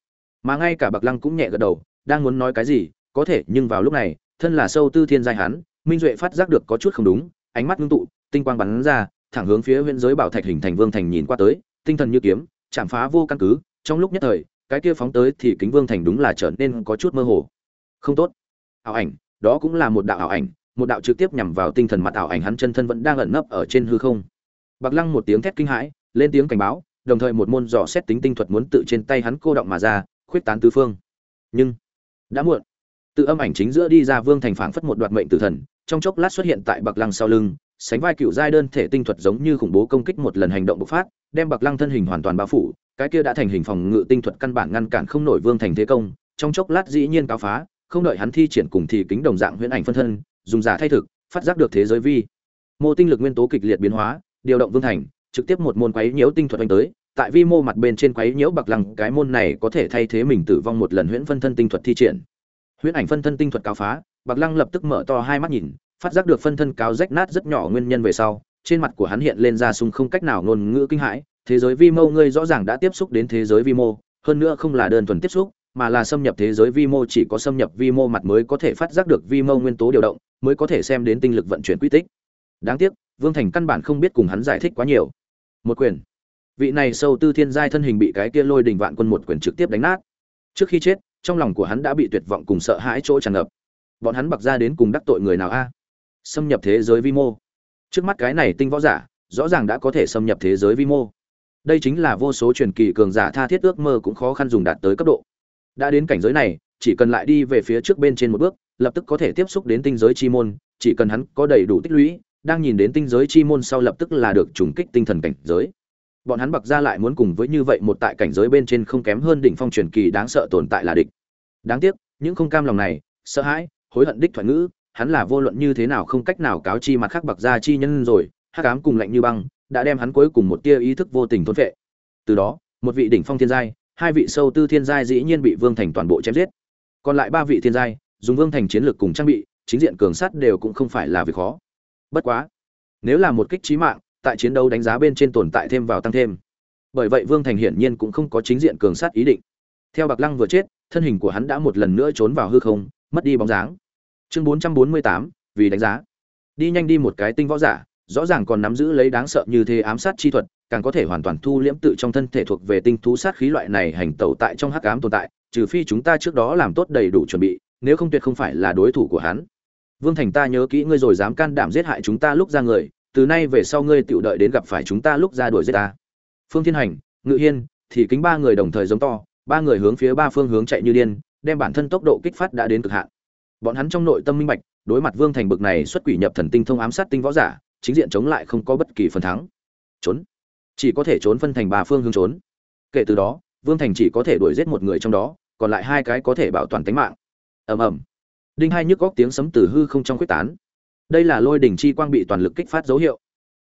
Mà ngay cả bạc lăng cũng nhẹ gật đầu, đang muốn nói cái gì, có thể, nhưng vào lúc này, thân là sâu tư thiên giai hắn, minh duệ phát giác được có chút không đúng, ánh mắt ngưng tụ, tinh quang bắn ra, thẳng hướng phía huyện giới bảo thạch hình thành vương thành nhìn qua tới, tinh thần như kiếm, chạm phá vô căn cứ, trong lúc nhất thời, cái kia phóng tới thì kính vương thành đúng là trở nên có chút mơ hồ không tốt. Ảo ảnh, đó cũng là một đạo ảo ảnh, một đạo trực tiếp nhằm vào tinh thần mặt ảo ảnh, hắn chân thân vẫn đang ẩn nấp ở trên hư không. Bạc lăng một tiếng thét kinh hãi, lên tiếng cảnh báo, đồng thời một môn dò xét tính tinh thuật muốn tự trên tay hắn cô động mà ra, khuyết tán tứ phương. Nhưng, đã muộn. Tự âm ảnh chính giữa đi ra vương thành phảng phất một đoạt mệnh tử thần, trong chốc lát xuất hiện tại bạc lăng sau lưng, sánh vai cựu giai đơn thể tinh thuật giống như khủng bố công kích một lần hành động bộc phát, đem bạc lăng thân hình hoàn toàn bao phủ, cái kia đã thành hình phòng ngự tinh thuật căn bản ngăn cản không nổi vương thành thế công, trong chốc lát dĩ nhiên cao phá không đợi hắn thi triển cùng thì kính đồng dạng huyễn ảnh phân thân, dùng giả thay thực, phát giác được thế giới vi. Mô tinh lực nguyên tố kịch liệt biến hóa, điều động vương thành, trực tiếp một môn quấy nhiễu tinh thuật đánh tới, tại vi mô mặt bên trên quấy nhiễu bạc lăng, cái môn này có thể thay thế mình tử vong một lần huyễn phân thân tinh thuật thi triển. Huyễn ảnh phân thân tinh thuật cao phá, bạc lăng lập tức mở to hai mắt nhìn, phát giác được phân thân cáo rách nát rất nhỏ nguyên nhân về sau, trên mặt của hắn hiện lên ra sung không cách nào ngôn ngữ kinh hãi, thế giới vi mô ngươi rõ ràng đã tiếp xúc đến thế giới vi mô, hơn nữa không là đơn thuần tiếp xúc mà là xâm nhập thế giới vi mô, chỉ có xâm nhập vi mô mặt mới có thể phát giác được vi mô nguyên tố điều động, mới có thể xem đến tinh lực vận chuyển quy tích. Đáng tiếc, vương thành căn bản không biết cùng hắn giải thích quá nhiều. Một quyền. Vị này sâu tư thiên giai thân hình bị cái kia lôi đình vạn quân một quyền trực tiếp đánh nát. Trước khi chết, trong lòng của hắn đã bị tuyệt vọng cùng sợ hãi chỗ tràn ngập. Bọn hắn bặc ra đến cùng đắc tội người nào a? Xâm nhập thế giới vi mô. Trước mắt cái này tinh võ giả, rõ ràng đã có thể xâm nhập thế giới vi mô. Đây chính là vô số truyền kỳ cường giả tha thiết ước mơ cũng khó khăn dùng đạt tới cấp độ đã đến cảnh giới này, chỉ cần lại đi về phía trước bên trên một bước, lập tức có thể tiếp xúc đến tinh giới chi môn, chỉ cần hắn có đầy đủ tích lũy, đang nhìn đến tinh giới chi môn sau lập tức là được trùng kích tinh thần cảnh giới. Bọn hắn bặc ra lại muốn cùng với như vậy một tại cảnh giới bên trên không kém hơn đỉnh phong truyền kỳ đáng sợ tồn tại là địch. Đáng tiếc, những không cam lòng này, sợ hãi, hối hận đích thoại ngữ, hắn là vô luận như thế nào không cách nào cáo chi mặt khác bặc ra chi nhân rồi, hắc ám cùng lạnh như băng, đã đem hắn cuối cùng một tia ý thức vô tình thôn phệ. Từ đó, một vị đỉnh phong thiên giai hai vị sâu tư thiên giai dĩ nhiên bị vương thành toàn bộ chém giết. Còn lại ba vị thiên giai, dùng vương thành chiến lược cùng trang bị, chính diện cường sát đều cũng không phải là việc khó. Bất quá, nếu là một kích trí mạng, tại chiến đấu đánh giá bên trên tồn tại thêm vào tăng thêm. Bởi vậy vương thành hiển nhiên cũng không có chính diện cường sát ý định. Theo bạc lăng vừa chết, thân hình của hắn đã một lần nữa trốn vào hư không, mất đi bóng dáng. Chương bốn trăm bốn mươi tám, vì đánh giá. Đi nhanh đi một cái tinh võ giả, rõ ràng còn nắm giữ lấy đáng sợ như thế ám sát chi thuật càng có thể hoàn toàn thu liễm tự trong thân thể thuộc về tinh thú sát khí loại này hành tẩu tại trong hắc ám tồn tại, trừ phi chúng ta trước đó làm tốt đầy đủ chuẩn bị, nếu không tuyệt không phải là đối thủ của hắn. Vương thành ta nhớ kỹ ngươi rồi dám can đảm giết hại chúng ta lúc ra người, từ nay về sau ngươi tự đợi đến gặp phải chúng ta lúc ra đuổi giết ta. Phương thiên hành, ngự hiên, thì kính ba người đồng thời giống to, ba người hướng phía ba phương hướng chạy như điên, đem bản thân tốc độ kích phát đã đến cực hạn. Bọn hắn trong nội tâm minh bạch, đối mặt vương thành bực này xuất quỷ nhập thần tinh thông ám sát tinh võ giả, chính diện chống lại không có bất kỳ phần thắng. Trốn chỉ có thể trốn phân thành ba phương hướng trốn. Kể từ đó, vương thành chỉ có thể đuổi giết một người trong đó, còn lại hai cái có thể bảo toàn tính mạng. Ầm ầm. Đinh hai nhức góc tiếng sấm từ hư không trong quyết tán. Đây là lôi đỉnh chi quang bị toàn lực kích phát dấu hiệu.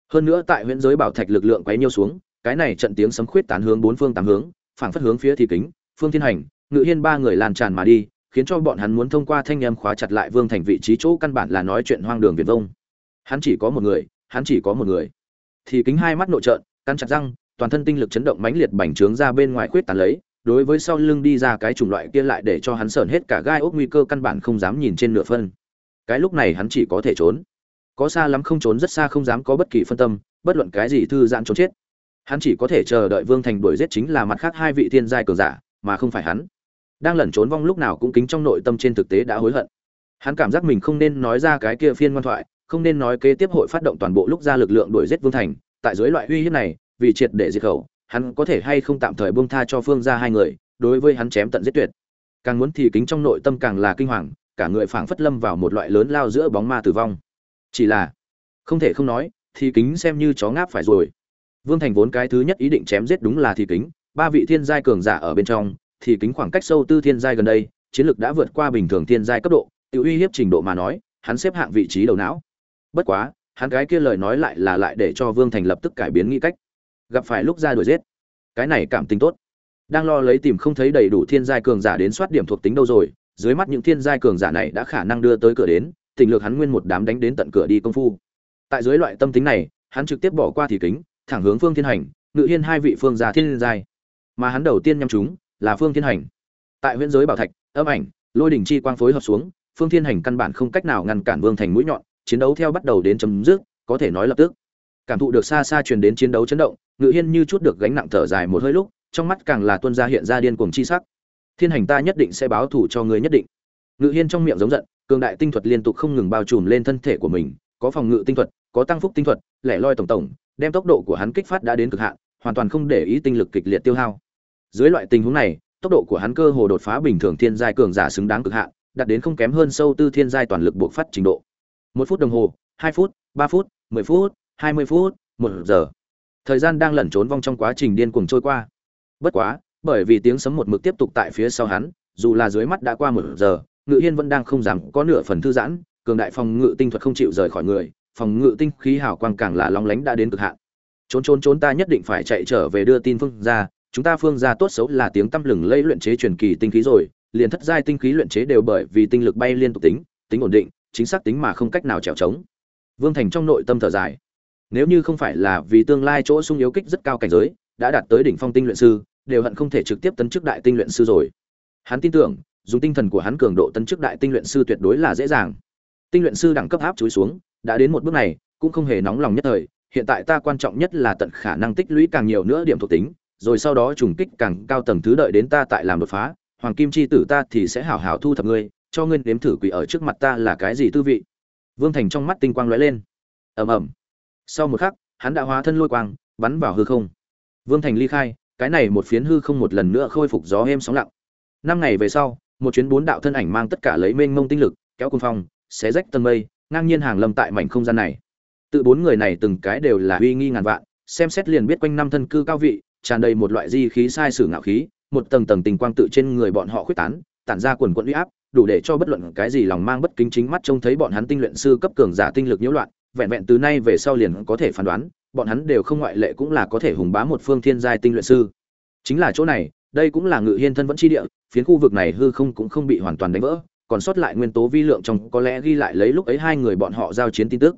Hơn nữa tại huyện giới bảo thạch lực lượng quấy nhiêu xuống, cái này trận tiếng sấm khuyết tán hướng bốn phương tám hướng, phảng phất hướng phía thị kính, phương thiên hành, ngự hiên ba người lan tràn mà đi, khiến cho bọn hắn muốn thông qua thanh em khóa chặt lại vương thành vị trí chỗ căn bản là nói chuyện hoang đường việt vông. Hắn chỉ có một người, hắn chỉ có một người. Thì kính hai mắt nội trợn cắn chặt răng, toàn thân tinh lực chấn động mãnh liệt bành trướng ra bên ngoài khuyết tán lấy, đối với sau lưng đi ra cái chủng loại kia lại để cho hắn sởn hết cả gai ốc nguy cơ căn bản không dám nhìn trên nửa phân. Cái lúc này hắn chỉ có thể trốn. Có xa lắm không trốn rất xa không dám có bất kỳ phân tâm, bất luận cái gì thư giãn trốn chết. Hắn chỉ có thể chờ đợi vương thành đuổi giết chính là mặt khác hai vị thiên giai cường giả, mà không phải hắn. Đang lẩn trốn vong lúc nào cũng kính trong nội tâm trên thực tế đã hối hận. Hắn cảm giác mình không nên nói ra cái kia phiên ngoan thoại, không nên nói kế tiếp hội phát động toàn bộ lúc ra lực lượng đuổi giết vương thành tại dưới loại uy hiếp này, vì triệt để diệt khẩu, hắn có thể hay không tạm thời buông tha cho phương ra hai người, đối với hắn chém tận giết tuyệt. Càng muốn thì kính trong nội tâm càng là kinh hoàng, cả người phảng phất lâm vào một loại lớn lao giữa bóng ma tử vong. Chỉ là, không thể không nói, thì kính xem như chó ngáp phải rồi. Vương thành vốn cái thứ nhất ý định chém giết đúng là thì kính, ba vị thiên giai cường giả ở bên trong, thì kính khoảng cách sâu tư thiên giai gần đây, chiến lược đã vượt qua bình thường thiên giai cấp độ, tự uy hiếp trình độ mà nói, hắn xếp hạng vị trí đầu não. Bất quá hắn cái kia lời nói lại là lại để cho vương thành lập tức cải biến nghĩ cách. Gặp phải lúc ra đuổi giết. Cái này cảm tình tốt. Đang lo lấy tìm không thấy đầy đủ thiên giai cường giả đến soát điểm thuộc tính đâu rồi, dưới mắt những thiên giai cường giả này đã khả năng đưa tới cửa đến, tình lược hắn nguyên một đám đánh đến tận cửa đi công phu. Tại dưới loại tâm tính này, hắn trực tiếp bỏ qua thì kính, thẳng hướng phương thiên hành, ngự hiên hai vị phương gia thiên giai. Mà hắn đầu tiên nhắm chúng, là phương thiên hành. Tại huyện giới bảo thạch, âm ảnh, lôi đỉnh chi quang phối hợp xuống, phương thiên hành căn bản không cách nào ngăn cản vương thành mũi nhọn chiến đấu theo bắt đầu đến chấm dứt, có thể nói lập tức. Cảm thụ được xa xa truyền đến chiến đấu chấn động, ngự hiên như chút được gánh nặng thở dài một hơi lúc, trong mắt càng là tuôn ra hiện ra điên cuồng chi sắc. Thiên hành ta nhất định sẽ báo thù cho ngươi nhất định. Ngự hiên trong miệng giống giận, cường đại tinh thuật liên tục không ngừng bao trùm lên thân thể của mình, có phòng ngự tinh thuật, có tăng phúc tinh thuật, lẻ loi tổng tổng, đem tốc độ của hắn kích phát đã đến cực hạn, hoàn toàn không để ý tinh lực kịch liệt tiêu hao. Dưới loại tình huống này, tốc độ của hắn cơ hồ đột phá bình thường thiên giai cường giả xứng đáng cực hạn, đạt đến không kém hơn sâu tư thiên giai toàn lực buộc phát trình độ một phút đồng hồ, hai phút, ba phút, mười phút, hai mươi phút, một giờ. Thời gian đang lẩn trốn vong trong quá trình điên cuồng trôi qua. Bất quá, bởi vì tiếng sấm một mực tiếp tục tại phía sau hắn, dù là dưới mắt đã qua một giờ, ngự hiên vẫn đang không dám có nửa phần thư giãn, cường đại phòng ngự tinh thuật không chịu rời khỏi người, phòng ngự tinh khí hào quang càng là long lánh đã đến cực hạn. Trốn trốn trốn ta nhất định phải chạy trở về đưa tin phương ra chúng ta phương ra tốt xấu là tiếng tăm lừng lây luyện chế truyền kỳ tinh khí rồi, liền thất giai tinh khí luyện chế đều bởi vì tinh lực bay liên tục tính tính ổn định chính xác tính mà không cách nào trèo trống. Vương thành trong nội tâm thở dài. Nếu như không phải là vì tương lai chỗ sung yếu kích rất cao cảnh giới, đã đạt tới đỉnh phong tinh luyện sư, đều hận không thể trực tiếp tấn chức đại tinh luyện sư rồi. Hắn tin tưởng, dùng tinh thần của hắn cường độ tấn chức đại tinh luyện sư tuyệt đối là dễ dàng. Tinh luyện sư đẳng cấp áp chúi xuống, đã đến một bước này, cũng không hề nóng lòng nhất thời. Hiện tại ta quan trọng nhất là tận khả năng tích lũy càng nhiều nữa điểm thuộc tính, rồi sau đó trùng kích càng cao tầng thứ đợi đến ta tại làm đột phá. Hoàng kim chi tử ta thì sẽ hảo hảo thu thập ngươi cho ngươi nếm thử quỷ ở trước mặt ta là cái gì tư vị. Vương thành trong mắt tinh quang lóe lên. Ầm ầm. Sau một khắc, hắn đã hóa thân lôi quang, bắn vào hư không. Vương thành ly khai, cái này một phiến hư không một lần nữa khôi phục gió êm sóng lặng. Năm ngày về sau, một chuyến bốn đạo thân ảnh mang tất cả lấy mênh mông tinh lực, kéo cung phong xé rách tân mây, ngang nhiên hàng lâm tại mảnh không gian này. Tự bốn người này từng cái đều là uy nghi ngàn vạn, xem xét liền biết quanh năm thân cư cao vị, tràn đầy một loại di khí sai sử ngạo khí, một tầng tầng tình quang tự trên người bọn họ khuyết tán, tản ra quần quận uy áp đủ để cho bất luận cái gì lòng mang bất kính chính mắt trông thấy bọn hắn tinh luyện sư cấp cường giả tinh lực nhiễu loạn, vẹn vẹn từ nay về sau liền có thể phán đoán, bọn hắn đều không ngoại lệ cũng là có thể hùng bá một phương thiên giai tinh luyện sư. Chính là chỗ này, đây cũng là ngự hiên thân vẫn chi địa, phiến khu vực này hư không cũng không bị hoàn toàn đánh vỡ, còn sót lại nguyên tố vi lượng trong, có lẽ ghi lại lấy lúc ấy hai người bọn họ giao chiến tin tức.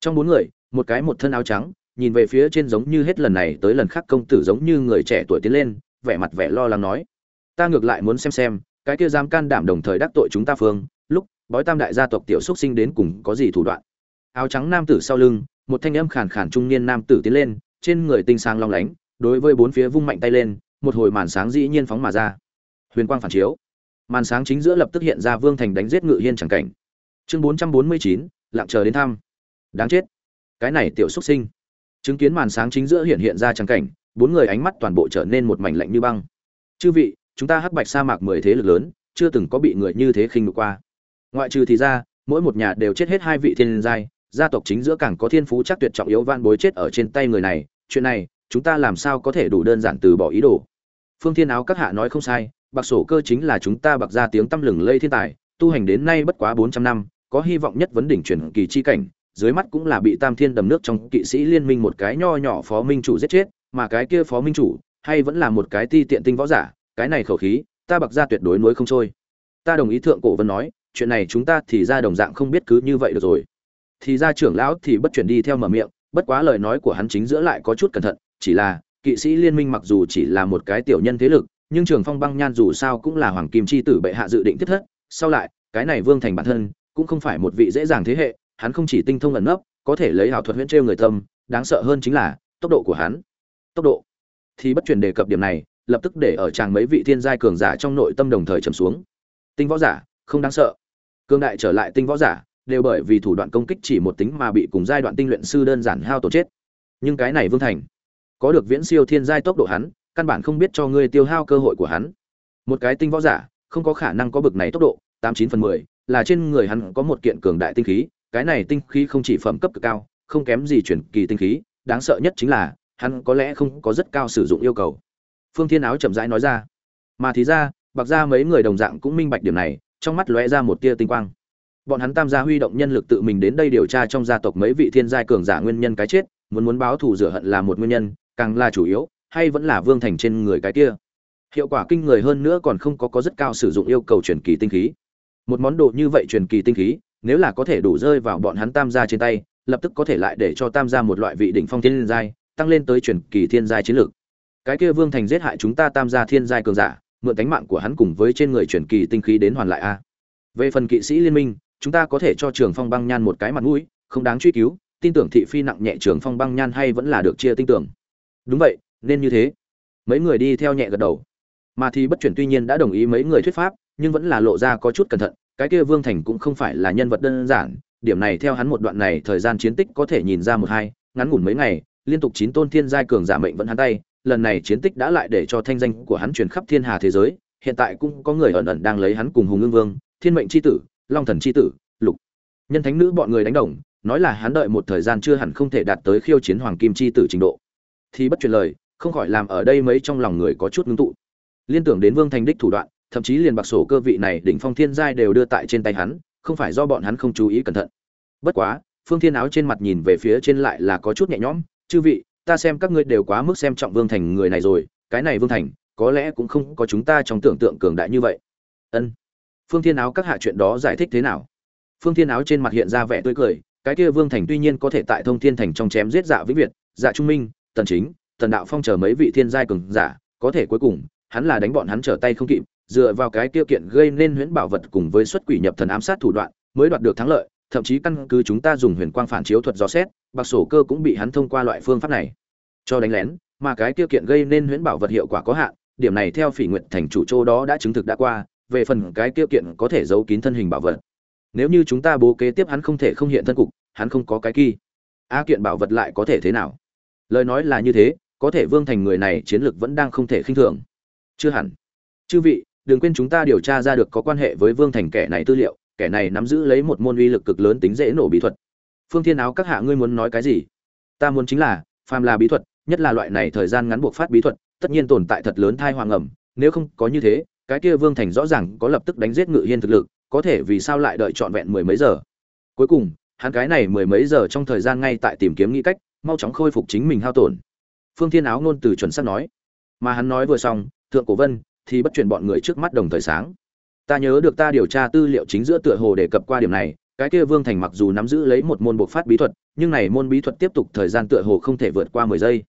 Trong bốn người, một cái một thân áo trắng, nhìn về phía trên giống như hết lần này tới lần khác công tử giống như người trẻ tuổi tiến lên, vẻ mặt vẻ lo lắng nói, ta ngược lại muốn xem xem cái kia dám can đảm đồng thời đắc tội chúng ta phương, lúc, bói tam đại gia tộc tiểu xúc sinh đến cùng có gì thủ đoạn? Áo trắng nam tử sau lưng, một thanh âm khàn khàn trung niên nam tử tiến lên, trên người tinh sang long lánh, đối với bốn phía vung mạnh tay lên, một hồi màn sáng dĩ nhiên phóng mà ra. Huyền quang phản chiếu. Màn sáng chính giữa lập tức hiện ra vương thành đánh giết ngự hiên chẳng cảnh. Chương bốn trăm bốn mươi chín, lặng chờ đến thăm. Đáng chết. Cái này tiểu xuất sinh. Chứng kiến màn sáng chính giữa hiện hiện ra chẳng cảnh, bốn người ánh mắt toàn bộ trở nên một mảnh lạnh như băng. Chư vị chúng ta hắc bạch sa mạc mười thế lực lớn, chưa từng có bị người như thế khinh ngược qua. Ngoại trừ thì ra, mỗi một nhà đều chết hết hai vị thiên giai, gia tộc chính giữa càng có thiên phú chắc tuyệt trọng yếu van bối chết ở trên tay người này, chuyện này, chúng ta làm sao có thể đủ đơn giản từ bỏ ý đồ? Phương thiên áo các hạ nói không sai, bạc sổ cơ chính là chúng ta bạc ra tiếng tăm lừng lây thiên tài, tu hành đến nay bất quá bốn trăm năm, có hy vọng nhất vấn đỉnh chuyển kỳ chi cảnh, dưới mắt cũng là bị tam thiên đầm nước trong kỵ sĩ liên minh một cái nho nhỏ phó minh chủ giết chết, mà cái kia phó minh chủ, hay vẫn là một cái ti tiện tinh võ giả cái này khẩu khí, ta bạc ra tuyệt đối nuối không trôi. Ta đồng ý thượng cổ vân nói, chuyện này chúng ta thì ra đồng dạng không biết cứ như vậy được rồi. Thì ra trưởng lão thì bất chuyển đi theo mở miệng, bất quá lời nói của hắn chính giữa lại có chút cẩn thận, chỉ là, kỵ sĩ liên minh mặc dù chỉ là một cái tiểu nhân thế lực, nhưng trường phong băng nhan dù sao cũng là hoàng kim chi tử bệ hạ dự định tiếp thất, sau lại, cái này vương thành bản thân, cũng không phải một vị dễ dàng thế hệ, hắn không chỉ tinh thông ẩn nấp, có thể lấy hảo thuật huyễn trêu người tâm, đáng sợ hơn chính là, tốc độ của hắn. Tốc độ. Thì bất truyền đề cập điểm này lập tức để ở chàng mấy vị thiên giai cường giả trong nội tâm đồng thời trầm xuống. Tinh võ giả, không đáng sợ. Cương đại trở lại tinh võ giả, đều bởi vì thủ đoạn công kích chỉ một tính mà bị cùng giai đoạn tinh luyện sư đơn giản hao tổ chết. Nhưng cái này vương thành, có được viễn siêu thiên giai tốc độ hắn, căn bản không biết cho ngươi tiêu hao cơ hội của hắn. Một cái tinh võ giả, không có khả năng có bực này tốc độ, tám chín phần mười, là trên người hắn có một kiện cường đại tinh khí, cái này tinh khí không chỉ phẩm cấp cực cao, không kém gì chuyển kỳ tinh khí, đáng sợ nhất chính là, hắn có lẽ không có rất cao sử dụng yêu cầu phương thiên áo chậm rãi nói ra. Mà thì ra, bạc ra mấy người đồng dạng cũng minh bạch điểm này, trong mắt lóe ra một tia tinh quang. Bọn hắn tam gia huy động nhân lực tự mình đến đây điều tra trong gia tộc mấy vị thiên giai cường giả nguyên nhân cái chết, muốn muốn báo thù rửa hận là một nguyên nhân, càng là chủ yếu, hay vẫn là vương thành trên người cái kia. Hiệu quả kinh người hơn nữa còn không có có rất cao sử dụng yêu cầu truyền kỳ tinh khí. Một món đồ như vậy truyền kỳ tinh khí, nếu là có thể đủ rơi vào bọn hắn tam gia trên tay, lập tức có thể lại để cho tam gia một loại vị đỉnh phong thiên giai, tăng lên tới truyền kỳ thiên giai chiến lược cái kia vương thành giết hại chúng ta tam gia thiên giai cường giả, mượn tánh mạng của hắn cùng với trên người truyền kỳ tinh khí đến hoàn lại a. Về phần kỵ sĩ liên minh, chúng ta có thể cho trường phong băng nhan một cái mặt mũi, không đáng truy cứu, tin tưởng thị phi nặng nhẹ trường phong băng nhan hay vẫn là được chia tin tưởng. Đúng vậy, nên như thế. Mấy người đi theo nhẹ gật đầu. Mà thì bất chuyển tuy nhiên đã đồng ý mấy người thuyết pháp, nhưng vẫn là lộ ra có chút cẩn thận, cái kia vương thành cũng không phải là nhân vật đơn giản, điểm này theo hắn một đoạn này thời gian chiến tích có thể nhìn ra một hai, ngắn ngủn mấy ngày, liên tục chín tôn thiên giai cường giả mệnh vẫn hắn tay lần này chiến tích đã lại để cho thanh danh của hắn truyền khắp thiên hà thế giới, hiện tại cũng có người ẩn ẩn đang lấy hắn cùng hùng ương vương, thiên mệnh c h i tử, long thần c h i tử, lục. Nhân thánh nữ bọn người đánh đồng, nói là hắn đợi một thời gian chưa hẳn không thể đạt tới khiêu chiến hoàng kim c h i tử trình độ. Thì bất truyền lời, không khỏi làm ở đây mấy trong lòng người có chút ngưng tụ. Liên tưởng đến vương thành đích thủ đoạn, thậm chí liền bạc sổ cơ vị này đỉnh phong thiên giai đều đưa tại trên tay hắn, không phải do bọn hắn không chú ý cẩn thận. Bất quá, phương thiên áo trên mặt nhìn về phía trên lại là có chút nhẹ nhõm, chư vị ta xem các ngươi đều quá mức xem trọng vương thành người này rồi, cái này vương thành, có lẽ cũng không có chúng ta trong tưởng tượng cường đại như vậy. Ân. Phương thiên áo các hạ chuyện đó giải thích thế nào? Phương thiên áo trên mặt hiện ra vẻ tươi cười, cái kia vương thành tuy nhiên có thể tại thông thiên thành trong chém giết dạ vĩnh việt dạ trung minh, tần chính, tần đạo phong chờ mấy vị thiên giai cường giả, có thể cuối cùng, hắn là đánh bọn hắn trở tay không kịp, dựa vào cái kia kiện gây nên huyễn bảo vật cùng với xuất quỷ nhập thần ám sát thủ đoạn, mới đoạt được thắng lợi thậm chí căn cứ chúng ta dùng huyền quang phản chiếu thuật dò xét bạc sổ cơ cũng bị hắn thông qua loại phương pháp này. Cho đánh lén, mà cái tiêu kiện gây nên huyễn bảo vật hiệu quả có hạn, điểm này theo phỉ nguyện thành chủ châu đó đã chứng thực đã qua, về phần cái tiêu kiện có thể giấu kín thân hình bảo vật. Nếu như chúng ta bố kế tiếp hắn không thể không hiện thân cục, hắn không có cái kỳ. A kiện bảo vật lại có thể thế nào? Lời nói là như thế, có thể vương thành người này chiến lược vẫn đang không thể khinh thường. Chưa hẳn. Chư vị, đừng quên chúng ta điều tra ra được có quan hệ với vương thành kẻ này tư liệu kẻ này nắm giữ lấy một môn uy lực cực lớn tính dễ nổ bí thuật. Phương thiên áo, các hạ ngươi muốn nói cái gì? Ta muốn chính là, phàm là bí thuật, nhất là loại này thời gian ngắn buộc phát bí thuật, tất nhiên tồn tại thật lớn thai hoàng ẩm. Nếu không có như thế, cái kia vương thành rõ ràng có lập tức đánh giết ngự hiên thực lực, có thể vì sao lại đợi trọn vẹn mười mấy giờ? Cuối cùng, hắn cái này mười mấy giờ trong thời gian ngay tại tìm kiếm nghĩ cách, mau chóng khôi phục chính mình hao tổn. Phương thiên áo ngôn từ chuẩn xác nói. Mà hắn nói vừa xong, thượng cổ vân thì bất chuyển bọn người trước mắt đồng thời sáng ta nhớ được ta điều tra tư liệu chính giữa tựa hồ đề cập qua điểm này, cái kia vương thành mặc dù nắm giữ lấy một môn bộc phát bí thuật, nhưng này môn bí thuật tiếp tục thời gian tựa hồ không thể vượt qua mười giây.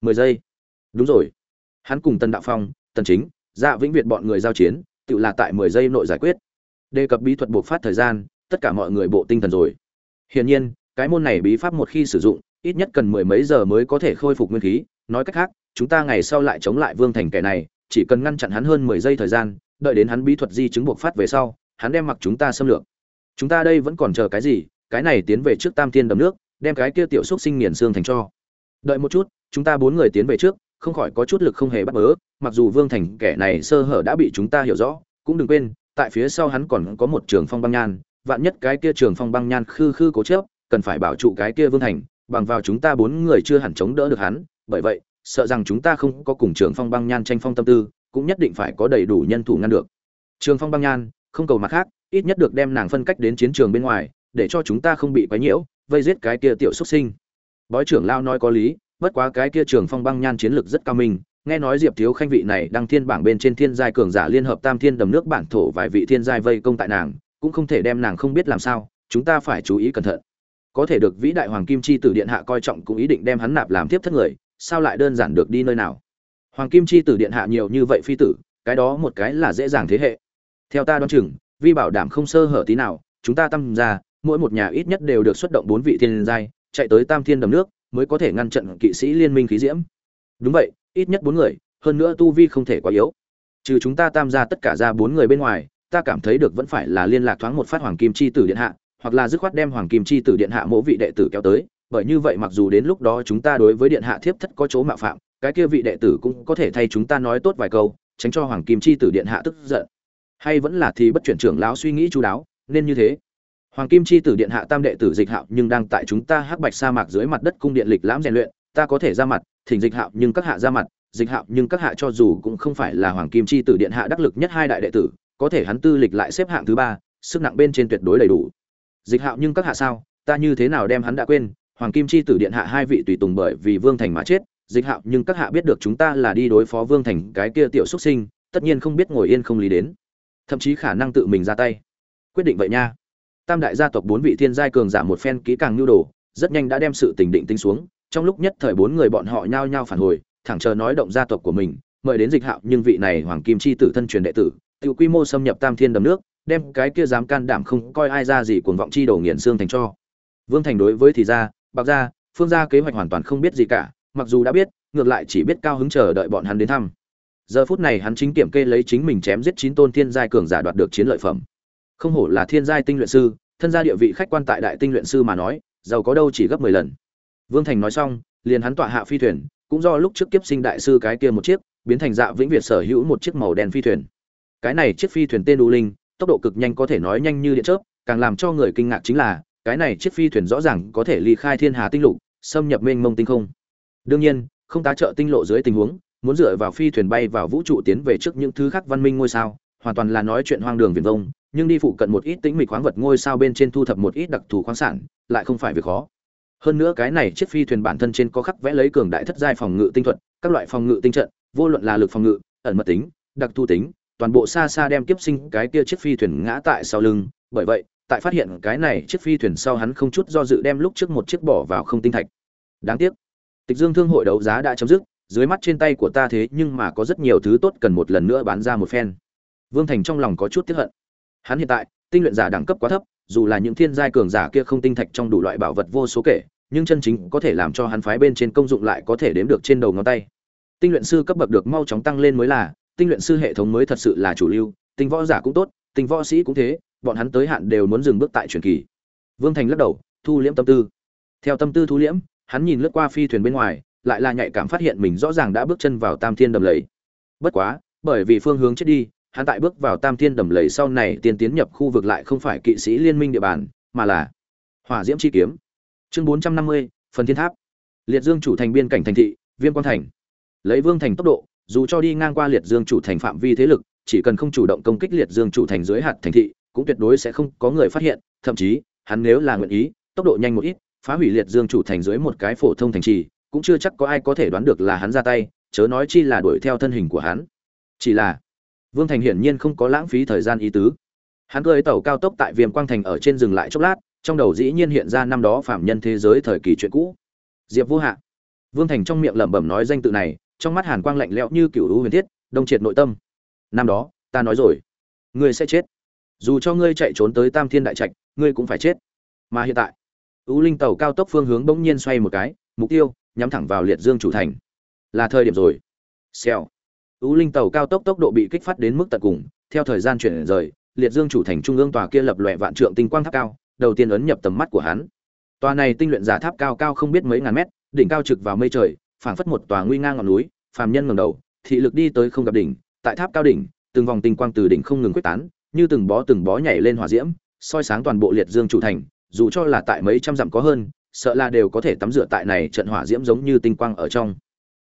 Mười giây? Đúng rồi. Hắn cùng tân đạo phong, tần chính dạ vĩnh việt bọn người giao chiến tự là tại mười giây nội giải quyết. Đề cập bí thuật bộc phát thời gian, tất cả mọi người bộ tinh thần rồi. Hiển nhiên, cái môn này bí pháp một khi sử dụng, ít nhất cần mười mấy giờ mới có thể khôi phục nguyên khí. Nói cách khác, chúng ta ngày sau lại chống lại vương thành kẻ này, chỉ cần ngăn chặn hắn hơn mười giây thời gian đợi đến hắn bí thuật di chứng buộc phát về sau, hắn đem mặc chúng ta xâm lược. Chúng ta đây vẫn còn chờ cái gì? Cái này tiến về trước tam thiên đầm nước, đem cái kia tiểu xúc sinh nghiền xương thành cho. Đợi một chút, chúng ta bốn người tiến về trước, không khỏi có chút lực không hề bắt bớ, mặc dù vương thành kẻ này sơ hở đã bị chúng ta hiểu rõ, cũng đừng quên, tại phía sau hắn còn có một trường phong băng nhan, vạn nhất cái kia trường phong băng nhan khư khư cố chớp cần phải bảo trụ cái kia vương thành, bằng vào chúng ta bốn người chưa hẳn chống đỡ được hắn, bởi vậy, sợ rằng chúng ta không có cùng trường phong băng nhan tranh phong tâm tư cũng nhất định phải có đầy đủ nhân thủ ngăn được. Trường phong băng nhan, không cầu mặt khác, ít nhất được đem nàng phân cách đến chiến trường bên ngoài, để cho chúng ta không bị quấy nhiễu, vây giết cái kia tiểu xuất sinh. Bói trưởng lao nói có lý, bất quá cái kia trường phong băng nhan chiến lược rất cao minh, nghe nói diệp thiếu khanh vị này đăng thiên bảng bên trên thiên giai cường giả liên hợp tam thiên đầm nước bản thổ vài vị thiên giai vây công tại nàng, cũng không thể đem nàng không biết làm sao, chúng ta phải chú ý cẩn thận. Có thể được vĩ đại hoàng kim chi tử điện hạ coi trọng cũng ý định đem hắn nạp làm tiếp thất người, sao lại đơn giản được đi nơi nào? Hoàng kim chi tử điện hạ nhiều như vậy phi tử, cái đó một cái là dễ dàng thế hệ. Theo ta đoán chừng, vi bảo đảm không sơ hở tí nào, chúng ta tâm ra, mỗi một nhà ít nhất đều được xuất động bốn vị thiên giai, chạy tới tam thiên đầm nước, mới có thể ngăn trận kỵ sĩ liên minh khí diễm. Đúng vậy, ít nhất bốn người, hơn nữa tu vi không thể quá yếu. Trừ chúng ta tam gia tất cả ra bốn người bên ngoài, ta cảm thấy được vẫn phải là liên lạc thoáng một phát hoàng kim chi tử điện hạ, hoặc là dứt khoát đem hoàng kim chi tử điện hạ mỗi vị đệ tử kéo tới, bởi như vậy mặc dù đến lúc đó chúng ta đối với điện hạ thiếp thất có chỗ mạo phạm cái kia vị đệ tử cũng có thể thay chúng ta nói tốt vài câu, tránh cho hoàng kim chi tử điện hạ tức giận. Hay vẫn là thì bất chuyển trưởng lão suy nghĩ chú đáo, nên như thế. Hoàng kim chi tử điện hạ tam đệ tử dịch hạo nhưng đang tại chúng ta hắc bạch sa mạc dưới mặt đất cung điện lịch lãm rèn luyện, ta có thể ra mặt, thỉnh dịch hạo nhưng các hạ ra mặt, dịch hạo nhưng các hạ cho dù cũng không phải là hoàng kim chi tử điện hạ đắc lực nhất hai đại đệ tử, có thể hắn tư lịch lại xếp hạng thứ ba, sức nặng bên trên tuyệt đối đầy đủ. Dịch hạo nhưng các hạ sao, ta như thế nào đem hắn đã quên, hoàng kim chi tử điện hạ hai vị tùy tùng bởi vì vương thành mà chết dịch hạo, nhưng các hạ biết được chúng ta là đi đối phó vương thành, cái kia tiểu xuất sinh, tất nhiên không biết ngồi yên không lý đến. Thậm chí khả năng tự mình ra tay. Quyết định vậy nha. Tam đại gia tộc bốn vị thiên giai cường giả một phen kỹ càng nhu đồ, rất nhanh đã đem sự tình định tính xuống. Trong lúc nhất thời bốn người bọn họ nhao nhao phản hồi, thẳng chờ nói động gia tộc của mình, mời đến dịch hạo, nhưng vị này hoàng kim chi tử thân truyền đệ tử tự quy mô xâm nhập tam thiên đầm nước, đem cái kia dám can đảm không coi ai ra gì cuồng vọng chi đầu nghiền xương thành cho. Vương thành đối với thì ra, bạc gia, phương gia kế hoạch hoàn toàn không biết gì cả mặc dù đã biết, ngược lại chỉ biết cao hứng chờ đợi bọn hắn đến thăm. Giờ phút này hắn chính kiểm kê lấy chính mình chém giết chín tôn thiên giai cường giả đoạt được chiến lợi phẩm. Không hổ là thiên giai tinh luyện sư, thân gia địa vị khách quan tại đại tinh luyện sư mà nói, giàu có đâu chỉ gấp mười lần. Vương thành nói xong, liền hắn tọa hạ phi thuyền, cũng do lúc trước kiếp sinh đại sư cái kia một chiếc, biến thành dạ vĩnh việt sở hữu một chiếc màu đen phi thuyền. Cái này chiếc phi thuyền tên đu linh, tốc độ cực nhanh có thể nói nhanh như điện chớp, càng làm cho người kinh ngạc chính là, cái này chiếc phi thuyền rõ ràng có thể ly khai thiên hà tinh lục, xâm nhập mênh mông tinh không đương nhiên, không tá trợ tinh lộ dưới tình huống, muốn dựa vào phi thuyền bay vào vũ trụ tiến về trước những thứ khác văn minh ngôi sao, hoàn toàn là nói chuyện hoang đường viển vông, nhưng đi phụ cận một ít tĩnh mịch khoáng vật ngôi sao bên trên thu thập một ít đặc thù khoáng sản, lại không phải việc khó. Hơn nữa cái này chiếc phi thuyền bản thân trên có khắc vẽ lấy cường đại thất giai phòng ngự tinh thuật, các loại phòng ngự tinh trận, vô luận là lực phòng ngự, ẩn mật tính, đặc thu tính, toàn bộ xa xa đem kiếp sinh cái kia chiếc phi thuyền ngã tại sau lưng. Bởi vậy, tại phát hiện cái này chiếc phi thuyền sau hắn không chút do dự đem lúc trước một chiếc bỏ vào không tinh thạch. Đáng tiếc tịch dương thương hội đấu giá đã chấm dứt, dưới mắt trên tay của ta thế nhưng mà có rất nhiều thứ tốt cần một lần nữa bán ra một phen. Vương thành trong lòng có chút tiếc hận. Hắn hiện tại, tinh luyện giả đẳng cấp quá thấp, dù là những thiên giai cường giả kia không tinh thạch trong đủ loại bảo vật vô số kể, nhưng chân chính có thể làm cho hắn phái bên trên công dụng lại có thể đếm được trên đầu ngón tay. Tinh luyện sư cấp bậc được mau chóng tăng lên mới là, tinh luyện sư hệ thống mới thật sự là chủ lưu, tinh võ giả cũng tốt, tinh võ sĩ cũng thế, bọn hắn tới hạn đều muốn dừng bước tại truyền kỳ. Vương thành lắc đầu, thu liễm tâm tư. Theo tâm tư thu liễm hắn nhìn lướt qua phi thuyền bên ngoài, lại là nhạy cảm phát hiện mình rõ ràng đã bước chân vào tam thiên đầm lầy. Bất quá, bởi vì phương hướng chết đi, hắn tại bước vào tam thiên đầm lầy sau này tiên tiến nhập khu vực lại không phải kỵ sĩ liên minh địa bàn, mà là hỏa diễm chi kiếm. Chương bốn trăm năm mươi, phần thiên tháp. Liệt dương chủ thành biên cảnh thành thị, viêm quang thành. Lấy vương thành tốc độ, dù cho đi ngang qua liệt dương chủ thành phạm vi thế lực, chỉ cần không chủ động công kích liệt dương chủ thành dưới hạt thành thị, cũng tuyệt đối sẽ không có người phát hiện, thậm chí, hắn nếu là nguyện ý, tốc độ nhanh một ít phá hủy liệt dương chủ thành dưới một cái phổ thông thành trì, cũng chưa chắc có ai có thể đoán được là hắn ra tay, chớ nói chi là đuổi theo thân hình của hắn. Chỉ là, vương thành hiển nhiên không có lãng phí thời gian ý tứ. Hắn cưỡi tàu cao tốc tại viêm quang thành ở trên dừng lại chốc lát, trong đầu dĩ nhiên hiện ra năm đó phạm nhân thế giới thời kỳ chuyện cũ. Diệp vô hạ. Vương thành trong miệng lẩm bẩm nói danh tự này, trong mắt hàn quang lạnh lẽo như cựu hữu huyền thiết, đông triệt nội tâm. Năm đó, ta nói rồi, ngươi sẽ chết. Dù cho ngươi chạy trốn tới tam thiên đại trạch, ngươi cũng phải chết. Mà hiện tại U linh tàu cao tốc phương hướng bỗng nhiên xoay một cái, mục tiêu, nhắm thẳng vào liệt dương chủ thành. Là thời điểm rồi. Xèo. U linh tàu cao tốc tốc độ bị kích phát đến mức tận cùng, theo thời gian chuyển rời, liệt dương chủ thành trung ương tòa kia lập loè vạn trượng tinh quang tháp cao, đầu tiên ấn nhập tầm mắt của hắn. Tòa này tinh luyện giả tháp cao cao không biết mấy ngàn mét, đỉnh cao trực vào mây trời, phảng phất một tòa nguy nga ngọn núi, phàm nhân ngẩng đầu, thị lực đi tới không gặp đỉnh, tại tháp cao đỉnh, từng vòng tinh quang từ đỉnh không ngừng quét tán, như từng bó từng bó nhảy lên hỏa diễm, soi sáng toàn bộ liệt dương chủ thành dù cho là tại mấy trăm dặm có hơn, sợ là đều có thể tắm rửa tại này trận hỏa diễm giống như tinh quang ở trong.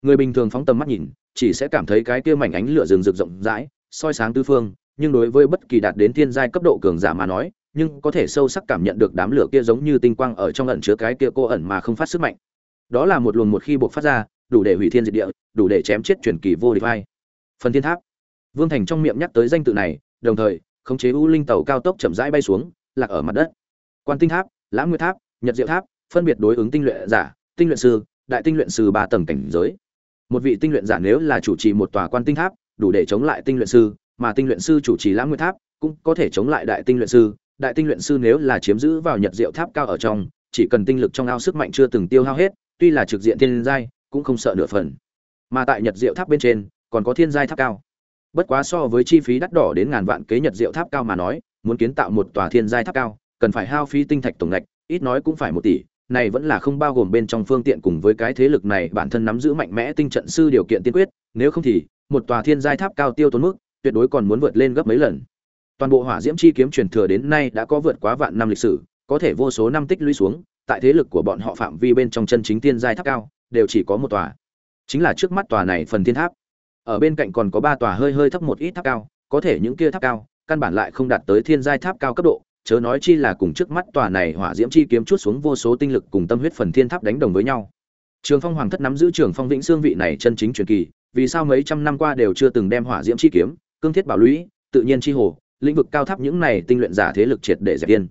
Người bình thường phóng tầm mắt nhìn, chỉ sẽ cảm thấy cái kia mảnh ánh lửa rừng rực rộng rãi, soi sáng tứ phương, nhưng đối với bất kỳ đạt đến thiên giai cấp độ cường giả mà nói, nhưng có thể sâu sắc cảm nhận được đám lửa kia giống như tinh quang ở trong ẩn chứa cái kia cô ẩn mà không phát sức mạnh. Đó là một luồng một khi buộc phát ra, đủ để hủy thiên diệt địa, đủ để chém chết truyền kỳ vô địch vai. Phần thiên tháp. Vương thành trong miệng nhắc tới danh tự này, đồng thời, khống chế u linh tàu cao tốc chậm rãi bay xuống, lạc ở mặt đất quan tinh tháp, lãng nguyệt tháp, nhật diệu tháp, phân biệt đối ứng tinh luyện giả, tinh luyện sư, đại tinh luyện sư ba tầng cảnh giới. Một vị tinh luyện giả nếu là chủ trì một tòa quan tinh tháp, đủ để chống lại tinh luyện sư, mà tinh luyện sư chủ trì lãng nguyệt tháp, cũng có thể chống lại đại tinh luyện sư. Đại tinh luyện sư nếu là chiếm giữ vào nhật diệu tháp cao ở trong, chỉ cần tinh lực trong ao sức mạnh chưa từng tiêu hao hết, tuy là trực diện thiên giai, cũng không sợ nửa phần. Mà tại nhật diệu tháp bên trên, còn có thiên giai tháp cao. Bất quá so với chi phí đắt đỏ đến ngàn vạn kế nhật diệu tháp cao mà nói, muốn kiến tạo một tòa thiên giai tháp cao cần phải hao phí tinh thạch tổng ngạch, ít nói cũng phải một tỷ, này vẫn là không bao gồm bên trong phương tiện cùng với cái thế lực này, bản thân nắm giữ mạnh mẽ tinh trận sư điều kiện tiên quyết, nếu không thì, một tòa thiên giai tháp cao tiêu tốn mức, tuyệt đối còn muốn vượt lên gấp mấy lần. Toàn bộ hỏa diễm chi kiếm truyền thừa đến nay đã có vượt quá vạn năm lịch sử, có thể vô số năm tích lũy xuống, tại thế lực của bọn họ phạm vi bên trong chân chính tiên giai tháp cao, đều chỉ có một tòa. Chính là trước mắt tòa này phần thiên tháp. Ở bên cạnh còn có ba tòa hơi hơi thấp một ít tháp cao, có thể những kia tháp cao, căn bản lại không đạt tới thiên giai tháp cao cấp độ chớ nói chi là cùng trước mắt tòa này hỏa diễm chi kiếm chút xuống vô số tinh lực cùng tâm huyết phần thiên tháp đánh đồng với nhau. Trường phong hoàng thất nắm giữ trường phong vĩnh xương vị này chân chính truyền kỳ, vì sao mấy trăm năm qua đều chưa từng đem hỏa diễm chi kiếm, cương thiết bảo lũy, tự nhiên chi hồ, lĩnh vực cao tháp những này tinh luyện giả thế lực triệt để dẹp yên.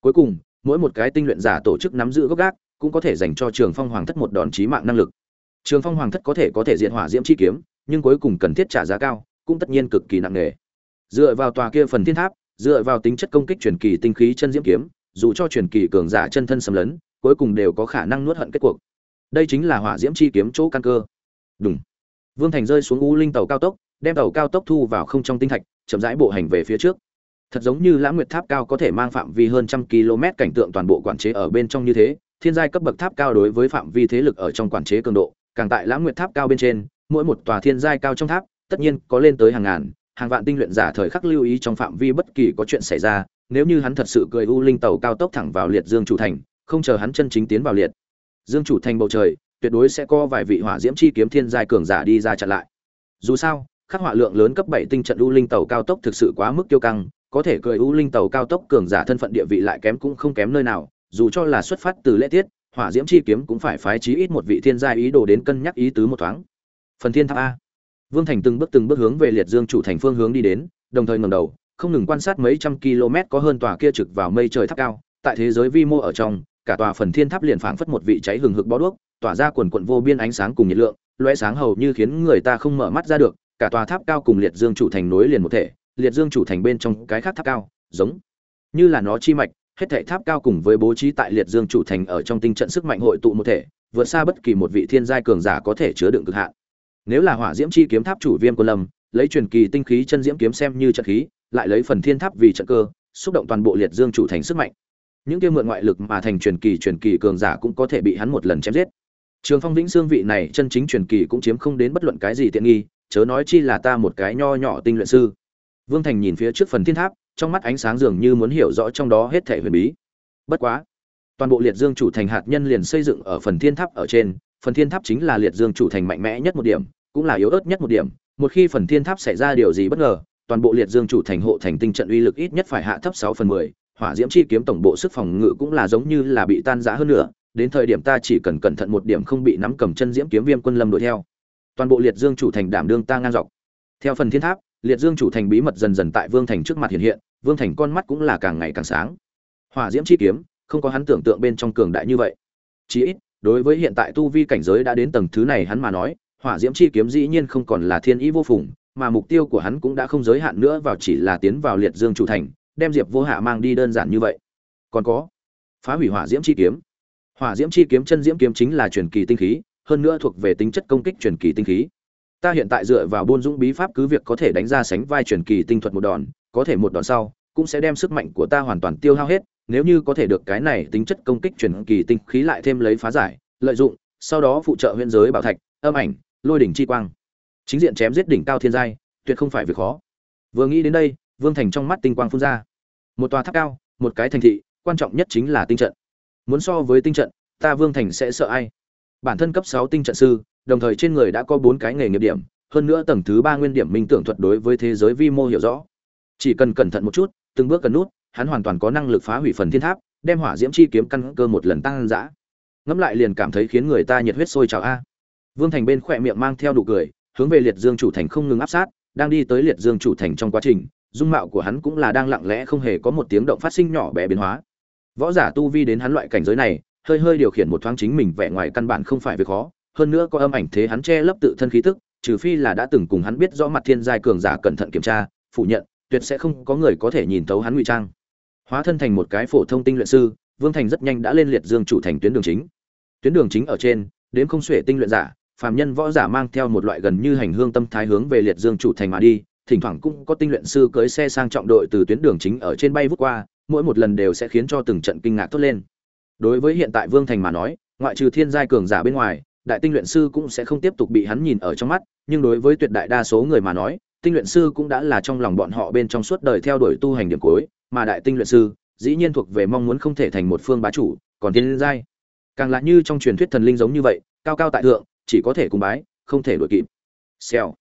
Cuối cùng, mỗi một cái tinh luyện giả tổ chức nắm giữ gốc gác, cũng có thể dành cho trường phong hoàng thất một đòn chí mạng năng lực. Trường phong hoàng thất có thể có thể diện hỏa diễm chi kiếm, nhưng cuối cùng cần thiết trả giá cao, cũng tất nhiên cực kỳ nặng nề. Dựa vào tòa kia phần thiên tháp dựa vào tính chất công kích truyền kỳ tinh khí chân diễm kiếm, dù cho truyền kỳ cường giả chân thân xâm lấn, cuối cùng đều có khả năng nuốt hận kết cuộc. Đây chính là hỏa diễm chi kiếm chỗ căn cơ. Đúng vương thành rơi xuống u linh tàu cao tốc, đem tàu cao tốc thu vào không trong tinh thạch, chậm rãi bộ hành về phía trước. Thật giống như lãng nguyệt tháp cao có thể mang phạm vi hơn trăm km cảnh tượng toàn bộ quản chế ở bên trong như thế, thiên giai cấp bậc tháp cao đối với phạm vi thế lực ở trong quản chế cường độ, càng tại lãng nguyệt tháp cao bên trên, mỗi một tòa thiên giai cao trong tháp, tất nhiên có lên tới hàng ngàn hàng vạn tinh luyện giả thời khắc lưu ý trong phạm vi bất kỳ có chuyện xảy ra, nếu như hắn thật sự cười u linh tàu cao tốc thẳng vào liệt dương chủ thành, không chờ hắn chân chính tiến vào liệt dương chủ thành bầu trời, tuyệt đối sẽ có vài vị hỏa diễm chi kiếm thiên giai cường giả đi ra chặn lại. Dù sao, khắc họa lượng lớn cấp bảy tinh trận u linh tàu cao tốc thực sự quá mức tiêu căng, có thể cười u linh tàu cao tốc cường giả thân phận địa vị lại kém cũng không kém nơi nào, dù cho là xuất phát từ lễ tiết, hỏa diễm chi kiếm cũng phải phái chí ít một vị thiên gia ý đồ đến cân nhắc ý tứ một thoáng. Phần thiên tháp a vương thành từng bước từng bước hướng về liệt dương chủ thành phương hướng đi đến, đồng thời ngẩng đầu, không ngừng quan sát mấy trăm km có hơn tòa kia trực vào mây trời tháp cao, tại thế giới vi mô ở trong, cả tòa phần thiên tháp liền phảng phất một vị cháy hừng hực bó đuốc, tỏa ra quần quần vô biên ánh sáng cùng nhiệt lượng loé sáng hầu như khiến người ta không mở mắt ra được, cả tòa tháp cao cùng liệt dương chủ thành nối liền một thể, liệt dương chủ thành bên trong cái khác tháp cao, giống như là nó chi mạch, hết thảy tháp cao cùng với bố trí tại liệt dương chủ thành ở trong tinh trận sức mạnh hội tụ một thể, vượt xa bất kỳ một vị thiên giai cường giả có thể chứa đựng cực hạn nếu là hỏa diễm chi kiếm tháp chủ viêm quân lâm, lấy truyền kỳ tinh khí chân diễm kiếm xem như trận khí, lại lấy phần thiên tháp vì trận cơ, xúc động toàn bộ liệt dương chủ thành sức mạnh. Những kia mượn ngoại lực mà thành truyền kỳ truyền kỳ cường giả cũng có thể bị hắn một lần chém giết. Trường phong vĩnh xương vị này chân chính truyền kỳ cũng chiếm không đến bất luận cái gì tiện nghi, chớ nói chi là ta một cái nho nhỏ tinh luyện sư. Vương thành nhìn phía trước phần thiên tháp, trong mắt ánh sáng dường như muốn hiểu rõ trong đó hết thể huyền bí. Bất quá, toàn bộ liệt dương chủ thành hạt nhân liền xây dựng ở phần thiên tháp ở trên phần thiên tháp chính là liệt dương chủ thành mạnh mẽ nhất một điểm, cũng là yếu ớt nhất một điểm. Một khi phần thiên tháp xảy ra điều gì bất ngờ, toàn bộ liệt dương chủ thành hộ thành tinh trận uy lực ít nhất phải hạ thấp sáu phần mười. Hỏa diễm chi kiếm tổng bộ sức phòng ngự cũng là giống như là bị tan rã hơn nữa, đến thời điểm ta chỉ cần cẩn thận một điểm không bị nắm cầm chân diễm kiếm viêm quân lâm đuổi theo. Toàn bộ liệt dương chủ thành đảm đương ta ngang dọc. Theo phần thiên tháp, liệt dương chủ thành bí mật dần dần tại vương thành trước mặt hiện hiện, vương thành con mắt cũng là càng ngày càng sáng. Hỏa diễm chi kiếm, không có hắn tưởng tượng bên trong cường đại như vậy. Chí ít đối với hiện tại tu vi cảnh giới đã đến tầng thứ này hắn mà nói, hỏa diễm chi kiếm dĩ nhiên không còn là thiên ý vô phùng, mà mục tiêu của hắn cũng đã không giới hạn nữa vào chỉ là tiến vào liệt dương chủ thành, đem diệp vô hạ mang đi đơn giản như vậy. Còn có, phá hủy hỏa diễm chi kiếm. Hỏa diễm chi kiếm chân diễm kiếm chính là truyền kỳ tinh khí, hơn nữa thuộc về tính chất công kích truyền kỳ tinh khí. Ta hiện tại dựa vào buôn dũng bí pháp cứ việc có thể đánh ra sánh vai truyền kỳ tinh thuật một đòn, có thể một đòn sau, cũng sẽ đem sức mạnh của ta hoàn toàn tiêu hao hết nếu như có thể được cái này tính chất công kích truyền kỳ tinh khí lại thêm lấy phá giải, lợi dụng, sau đó phụ trợ huyện giới bảo thạch, âm ảnh, lôi đỉnh chi quang. Chính diện chém giết đỉnh cao thiên giai, tuyệt không phải việc khó. Vừa nghĩ đến đây, vương thành trong mắt tinh quang phun ra. Một tòa tháp cao, một cái thành thị, quan trọng nhất chính là tinh trận. Muốn so với tinh trận, ta vương thành sẽ sợ ai? Bản thân cấp sáu tinh trận sư, đồng thời trên người đã có bốn cái nghề nghiệp điểm, hơn nữa tầng thứ ba nguyên điểm minh tưởng thuật đối với thế giới vi mô hiểu rõ. Chỉ cần cẩn thận một chút, từng bước cần nút hắn hoàn toàn có năng lực phá hủy phần thiên tháp, đem hỏa diễm chi kiếm căn cơ một lần tăng dã. Ngẫm lại liền cảm thấy khiến người ta nhiệt huyết sôi trào a. Vương thành bên khỏe miệng mang theo đủ cười, hướng về liệt dương chủ thành không ngừng áp sát, đang đi tới liệt dương chủ thành trong quá trình, dung mạo của hắn cũng là đang lặng lẽ không hề có một tiếng động phát sinh nhỏ bé biến hóa. Võ giả tu vi đến hắn loại cảnh giới này, hơi hơi điều khiển một thoáng chính mình vẻ ngoài căn bản không phải việc khó, hơn nữa có âm ảnh thế hắn che lấp tự thân khí tức, trừ phi là đã từng cùng hắn biết rõ mặt thiên giai cường giả cẩn thận kiểm tra, phủ nhận, tuyệt sẽ không có người có thể nhìn thấu hắn ngụy trang hóa thân thành một cái phổ thông tinh luyện sư, vương thành rất nhanh đã lên liệt dương chủ thành tuyến đường chính. Tuyến đường chính ở trên đến không xuể tinh luyện giả, phàm nhân võ giả mang theo một loại gần như hành hương tâm thái hướng về liệt dương chủ thành mà đi, thỉnh thoảng cũng có tinh luyện sư cưới xe sang trọng đội từ tuyến đường chính ở trên bay vút qua, mỗi một lần đều sẽ khiến cho từng trận kinh ngạc tốt lên. Đối với hiện tại vương thành mà nói, ngoại trừ thiên giai cường giả bên ngoài, đại tinh luyện sư cũng sẽ không tiếp tục bị hắn nhìn ở trong mắt, nhưng đối với tuyệt đại đa số người mà nói, tinh luyện sư cũng đã là trong lòng bọn họ bên trong suốt đời theo đuổi tu hành điểm cuối mà đại tinh luyện sư dĩ nhiên thuộc về mong muốn không thể thành một phương bá chủ còn thiên giai càng lạ như trong truyền thuyết thần linh giống như vậy cao cao tại thượng chỉ có thể cùng bái không thể đuổi kịp xèo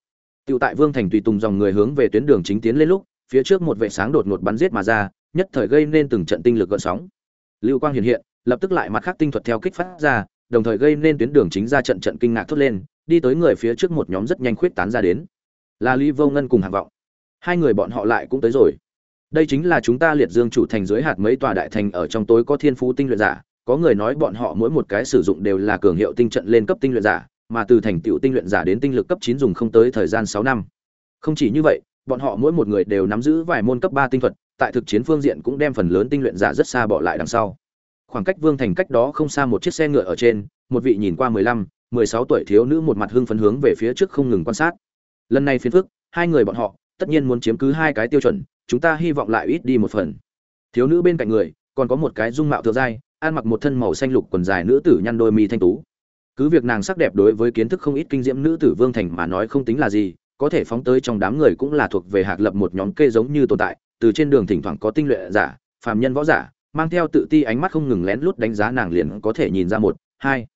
tựu tại Vương Thành tùy tùng dòng người hướng về tuyến đường chính tiến lên lúc, phía trước một vệ sáng đột ngột bắn giết mà ra, nhất thời gây nên từng trận tinh lực gợn sóng. Lưu quang hiện hiện, lập tức lại mặt khác tinh thuật theo kích phát ra, đồng thời gây nên tuyến đường chính ra trận trận kinh ngạc thốt lên, đi tới người phía trước một nhóm rất nhanh khuyết tán ra đến. Là Lý Vô Ngân cùng hàng Vọng. Hai người bọn họ lại cũng tới rồi. Đây chính là chúng ta liệt dương chủ thành dưới hạt mấy tòa đại thành ở trong tối có thiên phú tinh luyện giả, có người nói bọn họ mỗi một cái sử dụng đều là cường hiệu tinh trận lên cấp tinh luyện giả, mà từ thành tựu tinh luyện giả đến tinh lực cấp chín dùng không tới thời gian sáu năm. Không chỉ như vậy, bọn họ mỗi một người đều nắm giữ vài môn cấp ba tinh thuật, tại thực chiến phương diện cũng đem phần lớn tinh luyện giả rất xa bỏ lại đằng sau. Khoảng cách Vương Thành cách đó không xa một chiếc xe ngựa ở trên, một vị nhìn qua 15, 16 tuổi thiếu nữ một mặt hưng phấn hướng về phía trước không ngừng quan sát. Lần này phiền phức, hai người bọn họ tất nhiên muốn chiếm cứ hai cái tiêu chuẩn, chúng ta hy vọng lại ít đi một phần. Thiếu nữ bên cạnh người, còn có một cái dung mạo thượng giai, ăn mặc một thân màu xanh lục quần dài nữ tử nhăn đôi mi thanh tú cứ việc nàng sắc đẹp đối với kiến thức không ít kinh diễm nữ tử vương thành mà nói không tính là gì có thể phóng tới trong đám người cũng là thuộc về hạc lập một nhóm kê giống như tồn tại từ trên đường thỉnh thoảng có tinh luyện giả phàm nhân võ giả mang theo tự ti ánh mắt không ngừng lén lút đánh giá nàng liền có thể nhìn ra một hai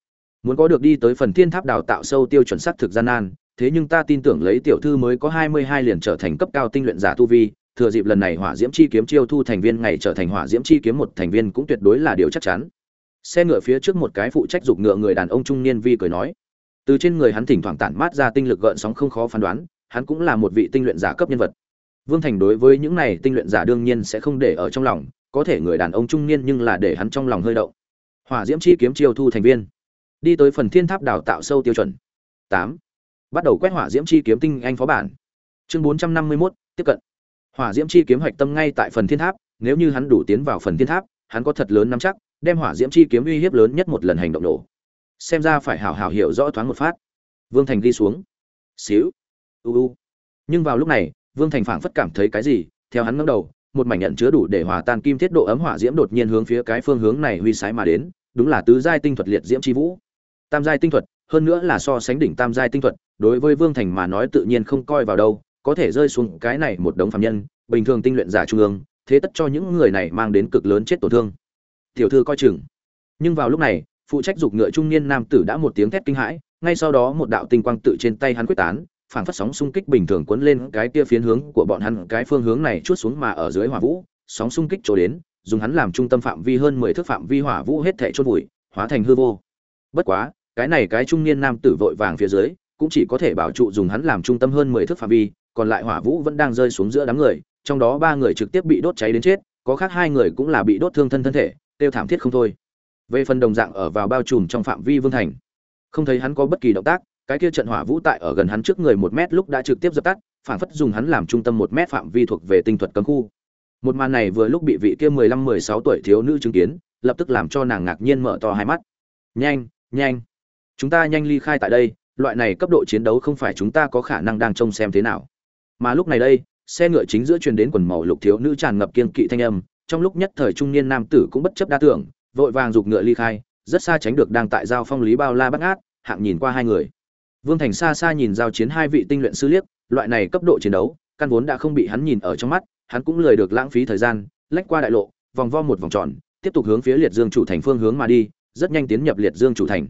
muốn có được đi tới phần thiên tháp đào tạo sâu tiêu chuẩn sắc thực gian nan thế nhưng ta tin tưởng lấy tiểu thư mới có hai mươi hai liền trở thành cấp cao tinh luyện giả tu vi, thừa dịp lần này hỏa diễm chi kiếm chiêu thu thành viên ngày trở thành hỏa diễm chi kiếm một thành viên cũng tuyệt đối là điều chắc chắn. Xe ngựa phía trước một cái phụ trách dục ngựa người đàn ông trung niên vi cười nói. Từ trên người hắn thỉnh thoảng tản mát ra tinh lực gợn sóng không khó phán đoán, hắn cũng là một vị tinh luyện giả cấp nhân vật. Vương thành đối với những này tinh luyện giả đương nhiên sẽ không để ở trong lòng, có thể người đàn ông trung niên nhưng là để hắn trong lòng hơi động. Hỏa diễm chi kiếm chiêu thu thành viên. Đi tới phần thiên tháp đào tạo sâu tiêu chuẩn. Tám bắt đầu quét hỏa diễm chi kiếm tinh anh phó bản. Chương bốn trăm năm mươi mốt, tiếp cận. Hỏa diễm chi kiếm hạch tâm ngay tại phần thiên tháp, nếu như hắn đủ tiến vào phần thiên tháp, hắn có thật lớn nắm chắc, đem hỏa diễm chi kiếm uy hiếp lớn nhất một lần hành động nổ. Xem ra phải hảo hảo hiểu rõ thoáng một phát. Vương thành đi xuống. Xíu. U u. Nhưng vào lúc này, vương thành phảng phất cảm thấy cái gì, theo hắn ngẩng đầu, một mảnh nhận chứa đủ để hòa tan kim thiết độ ấm hỏa diễm đột nhiên hướng phía cái phương hướng này huy sái mà đến, đúng là tứ giai tinh thuật liệt diễm chi vũ. Tam giai tinh thuật, hơn nữa là so sánh đỉnh tam giai tinh thuật đối với vương thành mà nói tự nhiên không coi vào đâu, có thể rơi xuống cái này một đống phàm nhân, bình thường tinh luyện giả trung ương, thế tất cho những người này mang đến cực lớn chết tổn thương. Tiểu thư coi chừng. Nhưng vào lúc này, phụ trách dục ngựa trung niên nam tử đã một tiếng thét kinh hãi, ngay sau đó một đạo tinh quang tự trên tay hắn quyết tán, phảng phất sóng xung kích bình thường cuốn lên cái kia phiến hướng của bọn hắn, cái phương hướng này chuốt xuống mà ở dưới hỏa vũ, sóng xung kích chỗ đến, dùng hắn làm trung tâm phạm vi hơn mười thước phạm vi hỏa vũ hết thảy chôn vùi, hóa thành hư vô. Bất quá, cái này cái trung niên nam tử vội vàng phía dưới cũng chỉ có thể bảo trụ dùng hắn làm trung tâm hơn mười thước phạm vi, còn lại hỏa vũ vẫn đang rơi xuống giữa đám người, trong đó ba người trực tiếp bị đốt cháy đến chết, có khác hai người cũng là bị đốt thương thân thân thể, tiêu thảm thiết không thôi. Về phần đồng dạng ở vào bao trùm trong phạm vi vương thành, không thấy hắn có bất kỳ động tác, cái kia trận hỏa vũ tại ở gần hắn trước người một mét lúc đã trực tiếp dập tắt, phản phất dùng hắn làm trung tâm một mét phạm vi thuộc về tinh thuật cấm khu. Một màn này vừa lúc bị vị kia mười lăm, mười sáu tuổi thiếu nữ chứng kiến, lập tức làm cho nàng ngạc nhiên mở to hai mắt. Nhanh nhanh, chúng ta nhanh ly khai tại đây loại này cấp độ chiến đấu không phải chúng ta có khả năng đang trông xem thế nào. Mà lúc này đây, xe ngựa chính giữa truyền đến quần màu lục thiếu nữ tràn ngập kiên kỵ thanh âm, trong lúc nhất thời trung niên nam tử cũng bất chấp đa tưởng, vội vàng giục ngựa ly khai, rất xa tránh được đang tại giao phong lý bao la bắt ngát, hạng nhìn qua hai người. Vương thành xa xa nhìn giao chiến hai vị tinh luyện sư liếc, loại này cấp độ chiến đấu, căn vốn đã không bị hắn nhìn ở trong mắt, hắn cũng lười được lãng phí thời gian, lách qua đại lộ, vòng vo một vòng tròn, tiếp tục hướng phía liệt dương chủ thành phương hướng mà đi, rất nhanh tiến nhập liệt dương chủ thành.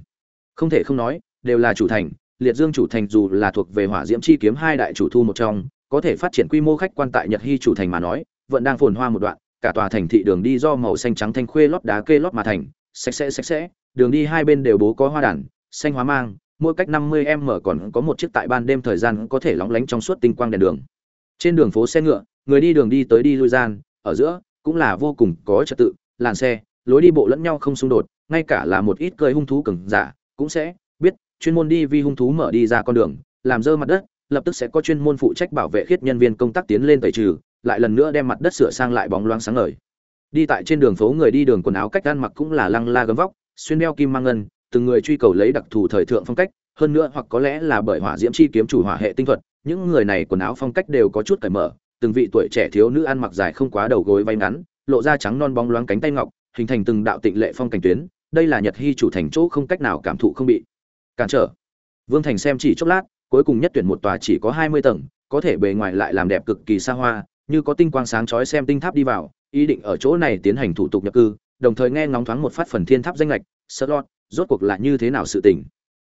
Không thể không nói đều là chủ thành liệt dương chủ thành dù là thuộc về hỏa diễm chi kiếm hai đại chủ thu một trong có thể phát triển quy mô khách quan tại nhật hy chủ thành mà nói vẫn đang phồn hoa một đoạn cả tòa thành thị đường đi do màu xanh trắng thanh khuê lót đá kê lót mà thành, sạch sẽ sạch sẽ, đường đi hai bên đều bố có hoa đàn, xanh hóa mang, mỗi cách 50m còn có một chiếc tại ban đêm thời gian có thể lóng lánh trong suốt tinh quang đèn đường. Trên đường phố xe ngựa, người đi đường đi tới đi lui gian, ở giữa cũng là vô cùng có trật tự, làn xe, lối đi bộ lẫn nhau không xung đột, ngay cả là một ít cười hung thú cường giả cũng sẽ chuyên môn đi vi hung thú mở đi ra con đường, làm dơ mặt đất, lập tức sẽ có chuyên môn phụ trách bảo vệ khiết nhân viên công tác tiến lên tẩy trừ, lại lần nữa đem mặt đất sửa sang lại bóng loáng sáng ngời. Đi tại trên đường phố người đi đường quần áo cách ăn mặc cũng là lăng la gấm vóc xuyên đeo kim mang ngân từng người truy cầu lấy đặc thù thời thượng phong cách hơn nữa hoặc có lẽ là bởi hỏa diễm chi kiếm chủ hỏa hệ tinh thuật những người này quần áo phong cách đều có chút cởi mở từng vị tuổi trẻ thiếu nữ ăn mặc dài không quá đầu gối váy ngắn lộ ra trắng non bóng loáng cánh tay ngọc hình thành từng đạo tịnh lệ phong cảnh tuyến đây là nhật hy chủ thành chỗ không cách nào cảm thụ không bị cản trở. Vương thành xem chỉ chốc lát, cuối cùng nhất tuyển một tòa chỉ có hai mươi tầng, có thể bề ngoài lại làm đẹp cực kỳ xa hoa, như có tinh quang sáng chói xem tinh tháp đi vào, ý định ở chỗ này tiến hành thủ tục nhập cư, đồng thời nghe ngóng thoáng một phát phần thiên tháp danh lệch slot rốt cuộc là như thế nào sự tình?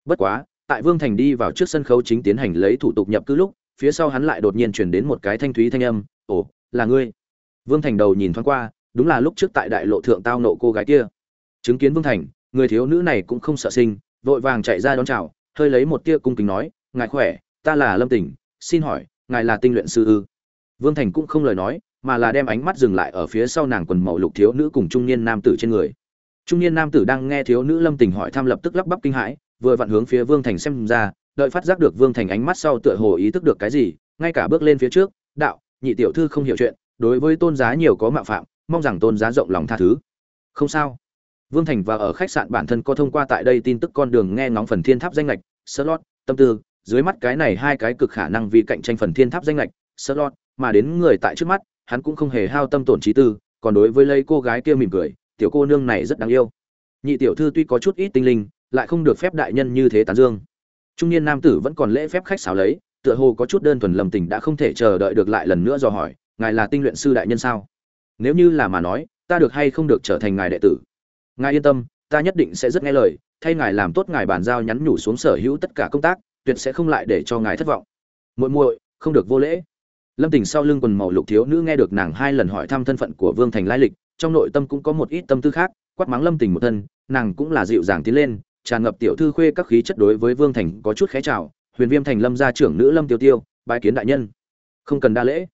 Bất quá, tại vương thành đi vào trước sân khấu chính tiến hành lấy thủ tục nhập cư lúc, phía sau hắn lại đột nhiên truyền đến một cái thanh thúy thanh âm, ồ, là ngươi. Vương thành đầu nhìn thoáng qua, đúng là lúc trước tại đại lộ thượng tao nộ cô gái kia. Chứng kiến vương thành, người thiếu nữ này cũng không sợ sinh vội vàng chạy ra đón chào, hơi lấy một tia cung kính nói, ngài khỏe, ta là lâm tỉnh xin hỏi, ngài là tinh luyện sư ư? Vương thành cũng không lời nói, mà là đem ánh mắt dừng lại ở phía sau nàng quần màu lục thiếu nữ cùng trung niên nam tử trên người. Trung niên nam tử đang nghe thiếu nữ lâm tình hỏi thăm lập tức lắp bắp kinh hãi, vừa vặn hướng phía vương thành xem ra, đợi phát giác được vương thành ánh mắt sau tựa hồ ý thức được cái gì, ngay cả bước lên phía trước, đạo, nhị tiểu thư không hiểu chuyện, đối với tôn giá nhiều có mạo phạm, mong rằng tôn giá rộng lòng tha thứ. Không sao vương thành và ở khách sạn bản thân có thông qua tại đây tin tức con đường nghe ngóng phần thiên tháp danh lệch, slot, tâm tư, dưới mắt cái này hai cái cực khả năng vì cạnh tranh phần thiên tháp danh lệch, slot, mà đến người tại trước mắt, hắn cũng không hề hao tâm tổn trí tư, còn đối với lấy cô gái kia mỉm cười, tiểu cô nương này rất đáng yêu. Nhị tiểu thư tuy có chút ít tinh linh, lại không được phép đại nhân như thế tán dương. Trung niên nam tử vẫn còn lễ phép khách sáo lấy, tựa hồ có chút đơn thuần lầm tình đã không thể chờ đợi được lại lần nữa do hỏi, ngài là tinh luyện sư đại nhân sao? Nếu như là mà nói, ta được hay không được trở thành ngài đệ tử? Ngài yên tâm, ta nhất định sẽ rất nghe lời, thay ngài làm tốt ngài bàn giao nhắn nhủ xuống sở hữu tất cả công tác, tuyệt sẽ không lại để cho ngài thất vọng. Muội muội, không được vô lễ. Lâm tình sau lưng quần màu lục thiếu nữ nghe được nàng hai lần hỏi thăm thân phận của vương thành lai lịch, trong nội tâm cũng có một ít tâm tư khác, quát mắng lâm tình một thân, nàng cũng là dịu dàng tiến lên, tràn ngập tiểu thư khuê các khí chất đối với vương thành có chút khé chào huyền viêm thành lâm gia trưởng nữ lâm tiêu tiêu, bái kiến đại nhân. Không cần đa lễ.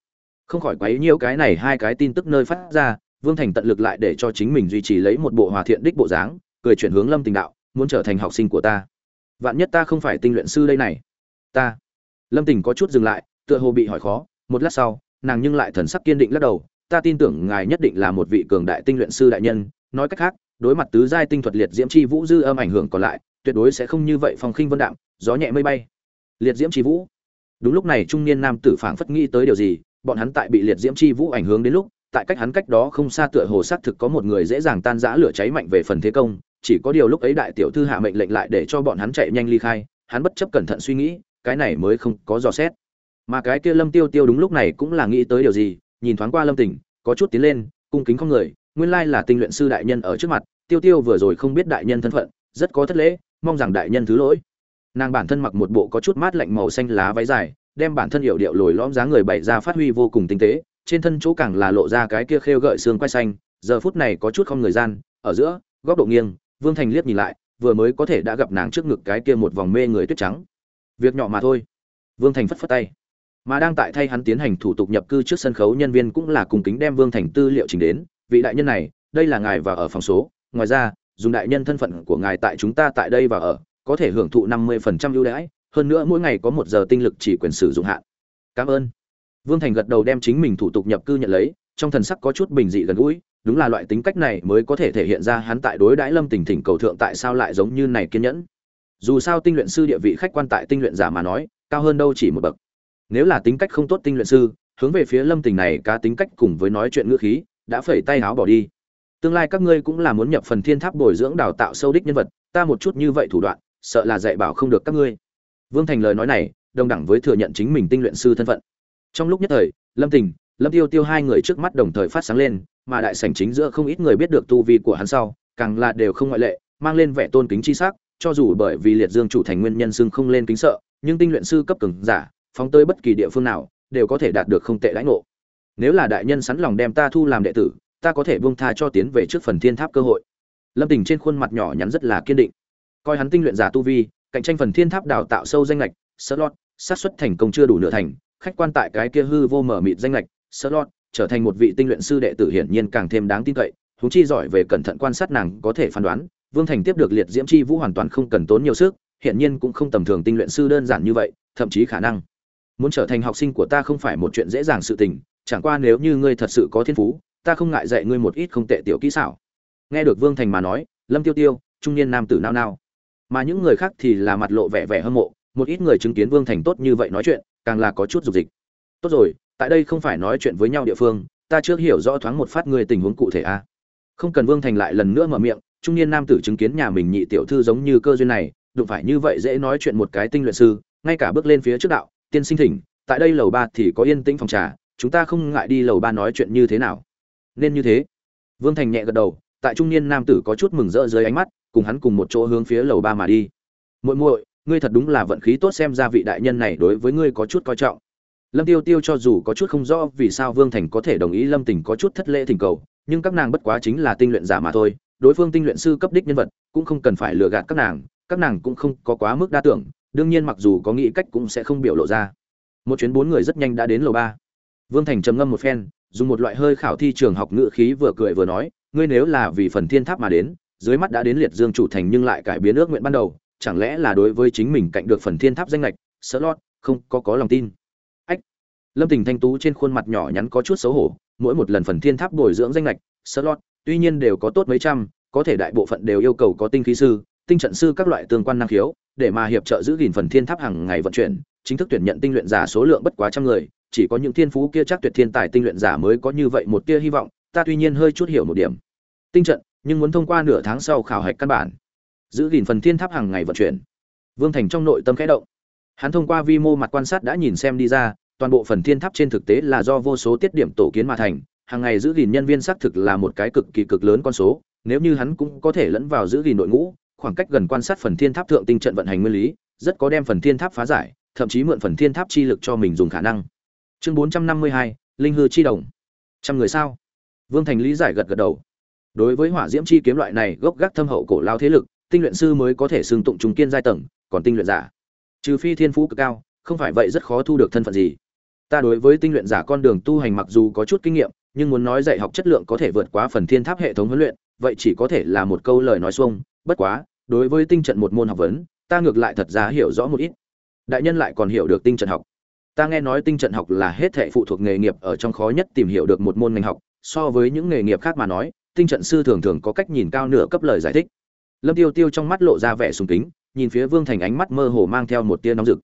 Không khỏi quấy nhiễu cái này hai cái tin tức nơi phát ra vương thành tận lực lại để cho chính mình duy trì lấy một bộ hòa thiện đích bộ dáng, cười chuyển hướng lâm tình đạo, muốn trở thành học sinh của ta. Vạn nhất ta không phải tinh luyện sư đây này. Ta. Lâm tình có chút dừng lại, tựa hồ bị hỏi khó, một lát sau, nàng nhưng lại thần sắc kiên định lắc đầu, ta tin tưởng ngài nhất định là một vị cường đại tinh luyện sư đại nhân, nói cách khác, đối mặt tứ giai tinh thuật liệt diễm chi vũ dư âm ảnh hưởng còn lại, tuyệt đối sẽ không như vậy phong khinh vân đạm, gió nhẹ mây bay. Liệt diễm chi vũ. Đúng lúc này trung niên nam tử phảng phất nghĩ tới điều gì, bọn hắn tại bị liệt diễm chi vũ ảnh hưởng đến lúc tại cách hắn cách đó không xa tựa hồ xác thực có một người dễ dàng tan rã lửa cháy mạnh về phần thế công, chỉ có điều lúc ấy đại tiểu thư hạ mệnh lệnh lại để cho bọn hắn chạy nhanh ly khai, hắn bất chấp cẩn thận suy nghĩ, cái này mới không có dò xét. Mà cái kia lâm tiêu tiêu đúng lúc này cũng là nghĩ tới điều gì, nhìn thoáng qua lâm tỉnh, có chút tiến lên, cung kính không người, nguyên lai là tinh luyện sư đại nhân ở trước mặt, tiêu tiêu vừa rồi không biết đại nhân thân phận, rất có thất lễ, mong rằng đại nhân thứ lỗi. Nàng bản thân mặc một bộ có chút mát lạnh màu xanh lá váy dài, đem bản thân hiệu điệu lồi lõm dáng người bày ra phát huy vô cùng tinh tế trên thân chỗ càng là lộ ra cái kia khêu gợi xương quai xanh, giờ phút này có chút không người gian, ở giữa, góc độ nghiêng, vương thành liếc nhìn lại, vừa mới có thể đã gặp nàng trước ngực cái kia một vòng mê người tuyết trắng. Việc nhỏ mà thôi. Vương thành phất phất tay. Mà đang tại thay hắn tiến hành thủ tục nhập cư trước sân khấu, nhân viên cũng là cùng kính đem vương thành tư liệu trình đến, vị đại nhân này, đây là ngài và ở phòng số. Ngoài ra, dùng đại nhân thân phận của ngài tại chúng ta tại đây và ở, có thể hưởng thụ năm mươi phần trăm ưu đãi, hơn nữa mỗi ngày có một giờ tinh lực chỉ quyền sử dụng hạn. Cảm ơn vương thành gật đầu đem chính mình thủ tục nhập cư nhận lấy, trong thần sắc có chút bình dị gần gũi, đúng là loại tính cách này mới có thể thể hiện ra hắn tại đối đãi lâm tình thỉnh cầu thượng tại sao lại giống như này kiên nhẫn. Dù sao tinh luyện sư địa vị khách quan tại tinh luyện giả mà nói, cao hơn đâu chỉ một bậc. Nếu là tính cách không tốt tinh luyện sư, hướng về phía lâm tình này cá tính cách cùng với nói chuyện ngữ khí, đã phẩy tay áo bỏ đi. Tương lai các ngươi cũng là muốn nhập phần thiên tháp bồi dưỡng đào tạo sâu đích nhân vật, ta một chút như vậy thủ đoạn, sợ là dạy bảo không được các ngươi. Vương thành lời nói này, đồng đẳng với thừa nhận chính mình tinh luyện sư thân phận trong lúc nhất thời, lâm tình, lâm tiêu tiêu hai người trước mắt đồng thời phát sáng lên, mà đại sảnh chính giữa không ít người biết được tu vi của hắn sau, càng là đều không ngoại lệ, mang lên vẻ tôn kính chi sắc, cho dù bởi vì liệt dương chủ thành nguyên nhân xưng không lên kính sợ, nhưng tinh luyện sư cấp cường giả, phóng tới bất kỳ địa phương nào, đều có thể đạt được không tệ lãnh ngộ. Nếu là đại nhân sẵn lòng đem ta thu làm đệ tử, ta có thể buông tha cho tiến về trước phần thiên tháp cơ hội. Lâm tình trên khuôn mặt nhỏ nhắn rất là kiên định. Coi hắn tinh luyện giả tu vi, cạnh tranh phần thiên tháp đào tạo sâu danh lệch slot, xác suất thành công chưa đủ nửa thành khách quan tại cái kia hư vô mở mịt danh lệch slot trở thành một vị tinh luyện sư đệ tử hiển nhiên càng thêm đáng tin cậy thú chi giỏi về cẩn thận quan sát nàng có thể phán đoán, vương thành tiếp được liệt diễm chi vũ hoàn toàn không cần tốn nhiều sức, hiển nhiên cũng không tầm thường tinh luyện sư đơn giản như vậy, thậm chí khả năng. Muốn trở thành học sinh của ta không phải một chuyện dễ dàng sự tình, chẳng qua nếu như ngươi thật sự có thiên phú, ta không ngại dạy ngươi một ít không tệ tiểu kỹ xảo. Nghe được vương thành mà nói, lâm tiêu tiêu, trung niên nam tử nao nao. Mà những người khác thì là mặt lộ vẻ vẻ hâm mộ, một ít người chứng kiến vương thành tốt như vậy nói chuyện càng là có chút dục dịch. Tốt rồi, tại đây không phải nói chuyện với nhau địa phương, ta chưa hiểu rõ thoáng một phát người tình huống cụ thể a không cần vương thành lại lần nữa mở miệng, trung niên nam tử chứng kiến nhà mình nhị tiểu thư giống như cơ duyên này, đụng phải như vậy dễ nói chuyện một cái tinh luyện sư, ngay cả bước lên phía trước đạo, tiên sinh thỉnh, tại đây lầu ba thì có yên tĩnh phòng trà, chúng ta không ngại đi lầu ba nói chuyện như thế nào. Nên như thế. Vương thành nhẹ gật đầu, tại trung niên nam tử có chút mừng rỡ dưới ánh mắt, cùng hắn cùng một chỗ hướng phía lầu ba mà đi. Muội muội ngươi thật đúng là vận khí tốt xem ra vị đại nhân này đối với ngươi có chút coi trọng. Lâm tiêu tiêu cho dù có chút không rõ vì sao vương thành có thể đồng ý lâm tình có chút thất lễ thỉnh cầu, nhưng các nàng bất quá chính là tinh luyện giả mà thôi, đối phương tinh luyện sư cấp đích nhân vật, cũng không cần phải lừa gạt các nàng các nàng cũng không có quá mức đa tưởng, đương nhiên mặc dù có nghĩ cách cũng sẽ không biểu lộ ra. Một chuyến bốn người rất nhanh đã đến lầu ba. Vương thành trầm ngâm một phen, dùng một loại hơi khảo thi trường học ngự khí vừa cười vừa nói, ngươi nếu là vì phần thiên tháp mà đến, dưới mắt đã đến liệt dương chủ thành nhưng lại cải biến ước nguyện ban đầu chẳng lẽ là đối với chính mình cạnh được phần thiên tháp danh lệch sợ lót, không có có lòng tin. Ách, lâm tình thanh tú trên khuôn mặt nhỏ nhắn có chút xấu hổ, mỗi một lần phần thiên tháp bồi dưỡng danh lệch sợ lót, tuy nhiên đều có tốt mấy trăm, có thể đại bộ phận đều yêu cầu có tinh khí sư, tinh trận sư các loại tương quan năng khiếu, để mà hiệp trợ giữ gìn phần thiên tháp hàng ngày vận chuyển, chính thức tuyển nhận tinh luyện giả số lượng bất quá trăm người, chỉ có những thiên phú kia chắc tuyệt thiên tài tinh luyện giả mới có như vậy một tia hy vọng, ta tuy nhiên hơi chút hiểu một điểm. Tinh trận, nhưng muốn thông qua nửa tháng sau khảo hạch căn bản giữ gìn phần thiên tháp hàng ngày vận chuyển. Vương thành trong nội tâm khẽ động. Hắn thông qua vi mô mặt quan sát đã nhìn xem đi ra, toàn bộ phần thiên tháp trên thực tế là do vô số tiết điểm tổ kiến mà thành, hàng ngày giữ gìn nhân viên xác thực là một cái cực kỳ cực lớn con số, nếu như hắn cũng có thể lẫn vào giữ gìn đội ngũ, khoảng cách gần quan sát phần thiên tháp thượng tinh trận vận hành nguyên lý, rất có đem phần thiên tháp phá giải, thậm chí mượn phần thiên tháp chi lực cho mình dùng khả năng. Chương bốn trăm năm mươi hai, linh hư chi đồng. Trăm người sao? Vương thành lý giải gật gật đầu. Đối với hỏa diễm chi kiếm loại này gốc gác thâm hậu cổ lao thế lực tinh luyện sư mới có thể xưng tụng trùng kiên giai tầng, còn tinh luyện giả. Trừ phi thiên phú cực cao, không phải vậy rất khó thu được thân phận gì. Ta đối với tinh luyện giả con đường tu hành mặc dù có chút kinh nghiệm, nhưng muốn nói dạy học chất lượng có thể vượt quá phần thiên tháp hệ thống huấn luyện, vậy chỉ có thể là một câu lời nói xuông. Bất quá, đối với tinh trận một môn học vấn, ta ngược lại thật ra hiểu rõ một ít. Đại nhân lại còn hiểu được tinh trận học. Ta nghe nói tinh trận học là hết thảy phụ thuộc nghề nghiệp ở trong khó nhất tìm hiểu được một môn ngành học. So với những nghề nghiệp khác mà nói, tinh trận sư thường thường có cách nhìn cao nửa cấp lời giải thích lâm tiêu tiêu trong mắt lộ ra vẻ sùng kính, nhìn phía vương thành ánh mắt mơ hồ mang theo một tia nóng rực.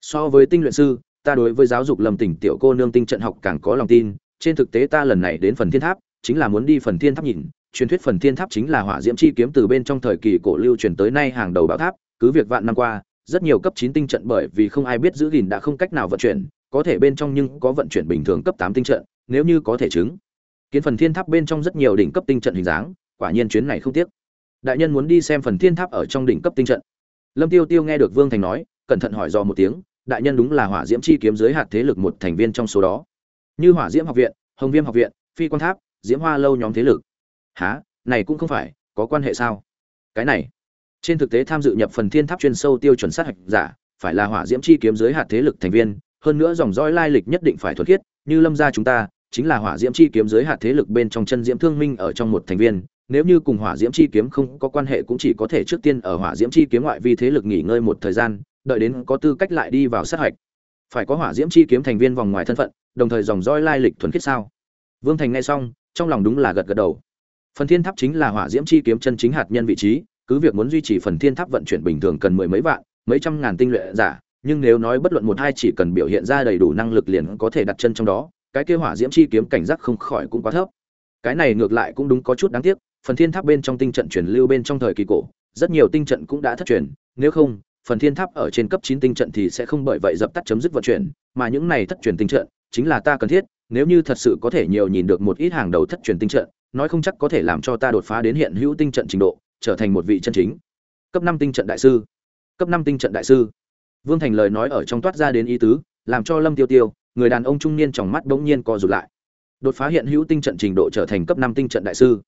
So với tinh luyện sư, ta đối với giáo dục lâm tỉnh tiểu cô nương tinh trận học càng có lòng tin, trên thực tế ta lần này đến phần thiên tháp, chính là muốn đi phần thiên tháp nhìn. Truyền thuyết phần thiên tháp chính là hỏa diễm chi kiếm từ bên trong thời kỳ cổ lưu truyền tới nay hàng đầu bảo tháp, cứ việc vạn năm qua, rất nhiều cấp chín tinh trận bởi vì không ai biết giữ gìn đã không cách nào vận chuyển, có thể bên trong nhưng có vận chuyển bình thường cấp tám tinh trận, nếu như có thể chứng kiến phần thiên tháp bên trong rất nhiều đỉnh cấp tinh trận hình dáng, quả nhiên chuyến này không tiếc đại nhân muốn đi xem phần thiên tháp ở trong đỉnh cấp tinh trận. Lâm tiêu tiêu nghe được vương thành nói, cẩn thận hỏi dò một tiếng, đại nhân đúng là hỏa diễm chi kiếm dưới hạt thế lực một thành viên trong số đó. Như hỏa diễm học viện, hồng viêm học viện, phi quan tháp, diễm hoa lâu nhóm thế lực. Há này cũng không phải, có quan hệ sao? Cái này, trên thực tế tham dự nhập phần thiên tháp chuyên sâu tiêu chuẩn sát hạch giả, phải là hỏa diễm chi kiếm dưới hạt thế lực thành viên, hơn nữa dòng dõi lai lịch nhất định phải thuật khiết, như lâm gia chúng ta, chính là hỏa diễm chi kiếm dưới hạt thế lực bên trong chân diễm thương minh ở trong một thành viên nếu như cùng hỏa diễm chi kiếm không có quan hệ cũng chỉ có thể trước tiên ở hỏa diễm chi kiếm ngoại vi thế lực nghỉ ngơi một thời gian, đợi đến có tư cách lại đi vào sát hạch. Phải có hỏa diễm chi kiếm thành viên vòng ngoài thân phận, đồng thời dòng dõi lai lịch thuần khiết sao? Vương thành nghe xong, trong lòng đúng là gật gật đầu. Phần thiên tháp chính là hỏa diễm chi kiếm chân chính hạt nhân vị trí, cứ việc muốn duy trì phần thiên tháp vận chuyển bình thường cần mười mấy vạn, mấy trăm ngàn tinh luyện giả, nhưng nếu nói bất luận một hai chỉ cần biểu hiện ra đầy đủ năng lực liền có thể đặt chân trong đó, cái kia hỏa diễm chi kiếm cảnh giác không khỏi cũng quá thấp. Cái này ngược lại cũng đúng có chút đáng tiếc phần thiên tháp bên trong tinh trận truyền lưu bên trong thời kỳ cổ, rất nhiều tinh trận cũng đã thất truyền, nếu không, phần thiên tháp ở trên cấp chín tinh trận thì sẽ không bởi vậy dập tắt chấm dứt vận chuyển, mà những này thất truyền tinh trận chính là ta cần thiết, nếu như thật sự có thể nhiều nhìn được một ít hàng đầu thất truyền tinh trận, nói không chắc có thể làm cho ta đột phá đến hiện hữu tinh trận trình độ, trở thành một vị chân chính. Cấp năm tinh trận đại sư. Cấp năm tinh trận đại sư. Vương thành lời nói ở trong toát ra đến ý tứ, làm cho lâm tiêu tiêu, người đàn ông trung niên trong mắt bỗng nhiên co rụt lại. Đột phá hiện hữu tinh trận trình độ trở thành cấp năm tinh trận đại sư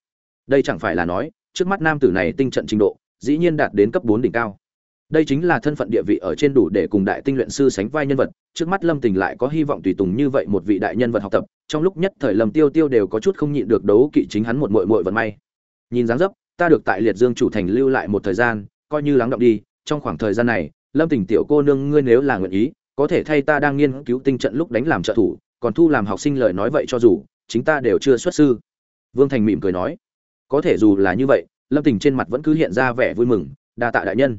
đây chẳng phải là nói, trước mắt nam tử này tinh trận trình độ, dĩ nhiên đạt đến cấp bốn đỉnh cao. Đây chính là thân phận địa vị ở trên đủ để cùng đại tinh luyện sư sánh vai nhân vật, trước mắt lâm tình lại có hy vọng tùy tùng như vậy một vị đại nhân vật học tập, trong lúc nhất thời lầm tiêu tiêu đều có chút không nhịn được đấu kỵ chính hắn một mội mội vận may. Nhìn dáng dấp, ta được tại liệt dương chủ thành lưu lại một thời gian, coi như lắng động đi, trong khoảng thời gian này, lâm tình tiểu cô nương ngươi nếu là nguyện ý, có thể thay ta đang nghiên cứu tinh trận lúc đánh làm trợ thủ, còn thu làm học sinh lời nói vậy cho dù, chính ta đều chưa xuất sư. Vương thành mỉm cười nói có thể dù là như vậy, lâm tình trên mặt vẫn cứ hiện ra vẻ vui mừng, đa tạ đại nhân.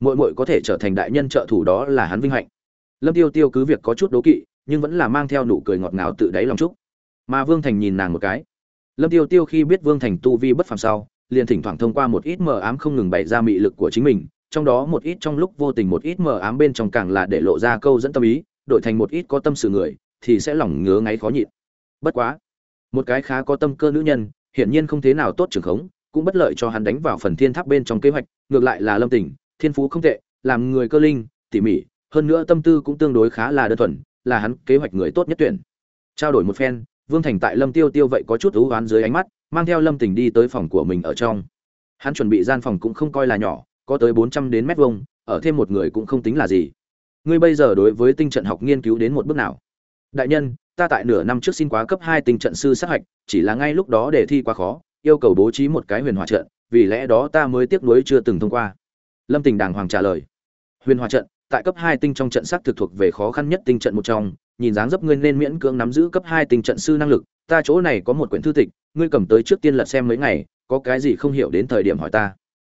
Muội muội có thể trở thành đại nhân trợ thủ đó là hắn vinh hạnh. Lâm tiêu tiêu cứ việc có chút đố kỵ, nhưng vẫn là mang theo nụ cười ngọt ngào tự đáy lòng chúc. Mà vương thành nhìn nàng một cái. Lâm tiêu tiêu khi biết vương thành tu vi bất phàm sau, liền thỉnh thoảng thông qua một ít mờ ám không ngừng bày ra mị lực của chính mình, trong đó một ít trong lúc vô tình một ít mờ ám bên trong càng là để lộ ra câu dẫn tâm ý, đổi thành một ít có tâm sự người, thì sẽ lòng ngứa ngáy khó nhịn. Bất quá, một cái khá có tâm cơ nữ nhân hiển nhiên không thế nào tốt trường khống, cũng bất lợi cho hắn đánh vào phần thiên tháp bên trong kế hoạch, ngược lại là lâm tình, thiên phú không tệ, làm người cơ linh, tỉ mỉ, hơn nữa tâm tư cũng tương đối khá là đơn thuần, là hắn kế hoạch người tốt nhất tuyển. Trao đổi một phen, vương thành tại lâm tiêu tiêu vậy có chút u oán dưới ánh mắt, mang theo lâm tình đi tới phòng của mình ở trong. Hắn chuẩn bị gian phòng cũng không coi là nhỏ, có tới bốn trăm đến mét vuông, ở thêm một người cũng không tính là gì. Ngươi bây giờ đối với tinh trận học nghiên cứu đến một bước nào? Đại nhân, ta tại nửa năm trước xin quá cấp hai tinh trận sư sát hạch, chỉ là ngay lúc đó đề thi quá khó, yêu cầu bố trí một cái huyền hòa trận, vì lẽ đó ta mới tiếc nuối chưa từng thông qua. Lâm tình đàng hoàng trả lời. Huyền hòa trận, tại cấp hai tinh trong trận sát thực thuộc về khó khăn nhất tinh trận một trong, nhìn dáng dấp ngươi nên miễn cưỡng nắm giữ cấp hai tinh trận sư năng lực, ta chỗ này có một quyển thư tịch, ngươi cầm tới trước tiên lật xem mấy ngày, có cái gì không hiểu đến thời điểm hỏi ta.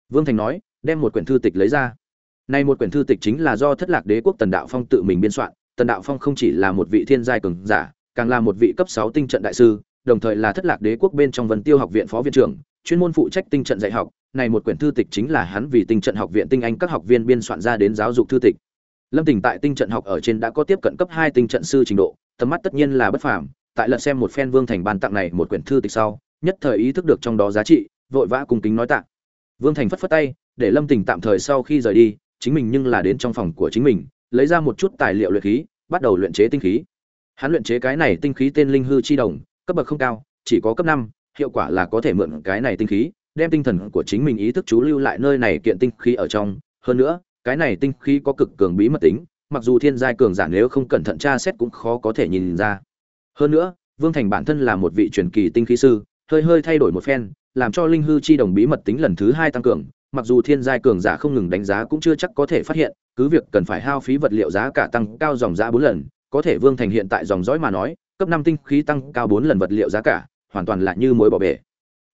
Vương thành nói, đem một quyển thư tịch lấy ra. Này một quyển thư tịch chính là do thất lạc đế quốc tần đạo phong tự mình biên soạn tần đạo phong không chỉ là một vị thiên giai cường giả, càng là một vị cấp sáu tinh trận đại sư, đồng thời là thất lạc đế quốc bên trong vân tiêu học viện phó viện trưởng, chuyên môn phụ trách tinh trận dạy học. Này một quyển thư tịch chính là hắn vì tinh trận học viện tinh anh các học viên biên soạn ra đến giáo dục thư tịch. Lâm tỉnh tại tinh trận học ở trên đã có tiếp cận cấp hai tinh trận sư trình độ, tầm mắt tất nhiên là bất phàm. Tại lật xem một phen vương thành ban tặng này một quyển thư tịch sau, nhất thời ý thức được trong đó giá trị, vội vã cung kính nói tạ. Vương thành phất phất tay, để lâm tỉnh tạm thời sau khi rời đi, chính mình nhưng là đến trong phòng của chính mình lấy ra một chút tài liệu luyện khí, bắt đầu luyện chế tinh khí. Hắn luyện chế cái này tinh khí tên linh hư chi đồng, cấp bậc không cao, chỉ có cấp năm, hiệu quả là có thể mượn cái này tinh khí, đem tinh thần của chính mình ý thức chú lưu lại nơi này kiện tinh khí ở trong. Hơn nữa, cái này tinh khí có cực cường bí mật tính, mặc dù thiên giai cường giả nếu không cẩn thận tra xét cũng khó có thể nhìn ra. Hơn nữa, vương thành bản thân là một vị truyền kỳ tinh khí sư, hơi hơi thay đổi một phen, làm cho linh hư chi đồng bí mật tính lần thứ hai tăng cường mặc dù thiên giai cường giả không ngừng đánh giá cũng chưa chắc có thể phát hiện, cứ việc cần phải hao phí vật liệu giá cả tăng cao dòng giá bốn lần, có thể vương thành hiện tại dòng dõi mà nói, cấp năm tinh khí tăng cao bốn lần vật liệu giá cả, hoàn toàn là như mối bỏ bể.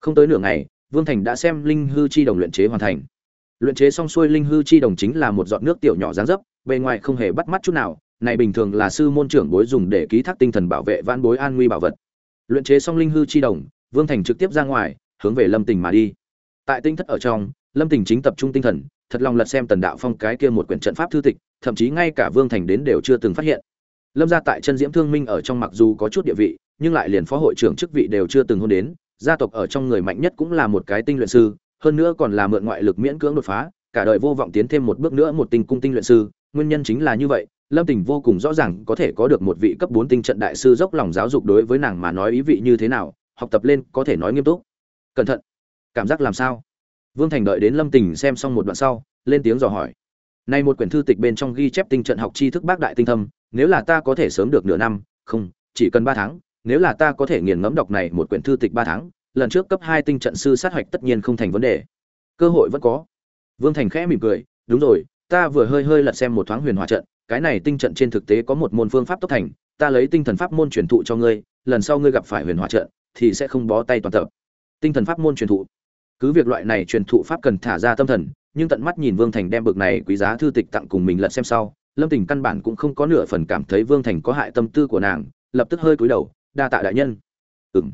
Không tới nửa ngày, vương thành đã xem linh hư chi đồng luyện chế hoàn thành. Luyện chế xong xuôi linh hư chi đồng chính là một giọt nước tiểu nhỏ dáng dấp, bề ngoài không hề bắt mắt chút nào, này bình thường là sư môn trưởng bối dùng để ký thác tinh thần bảo vệ vãn bối an nguy bảo vật. Luyện chế xong linh hư chi đồng, vương thành trực tiếp ra ngoài, hướng về lâm tình mà đi. Tại tinh thất ở trong lâm tình chính tập trung tinh thần, thật lòng lật xem tần đạo phong cái kia một quyển trận pháp thư tịch, thậm chí ngay cả vương thành đến đều chưa từng phát hiện. Lâm gia tại chân diễm thương minh ở trong mặc dù có chút địa vị, nhưng lại liền phó hội trưởng chức vị đều chưa từng hôn đến, gia tộc ở trong người mạnh nhất cũng là một cái tinh luyện sư, hơn nữa còn là mượn ngoại lực miễn cưỡng đột phá, cả đời vô vọng tiến thêm một bước nữa một tinh cung tinh luyện sư, nguyên nhân chính là như vậy, lâm tình vô cùng rõ ràng có thể có được một vị cấp bốn tinh trận đại sư dốc lòng giáo dục đối với nàng mà nói ý vị như thế nào, học tập lên có thể nói nghiêm túc. Cẩn thận. Cảm giác làm sao? Vương thành đợi đến lâm tình xem xong một đoạn sau, lên tiếng dò hỏi. Nay một quyển thư tịch bên trong ghi chép tinh trận học tri thức bác đại tinh thâm, nếu là ta có thể sớm được nửa năm, không, chỉ cần ba tháng, nếu là ta có thể nghiền ngẫm đọc này một quyển thư tịch ba tháng, lần trước cấp hai tinh trận sư sát hoạch tất nhiên không thành vấn đề. Cơ hội vẫn có. Vương thành khẽ mỉm cười, đúng rồi, ta vừa hơi hơi lật xem một thoáng huyền hòa trận, cái này tinh trận trên thực tế có một môn phương pháp tốc thành, ta lấy tinh thần pháp môn truyền thụ cho ngươi, lần sau ngươi gặp phải huyền hòa trận, thì sẽ không bó tay toàn tập. Tinh thần pháp môn truyền thụ cứ việc loại này truyền thụ pháp cần thả ra tâm thần, nhưng tận mắt nhìn vương thành đem bực này quý giá thư tịch tặng cùng mình lật xem sau, lâm tình căn bản cũng không có nửa phần cảm thấy vương thành có hại tâm tư của nàng, lập tức hơi cúi đầu, đa tạ đại nhân. Ừ m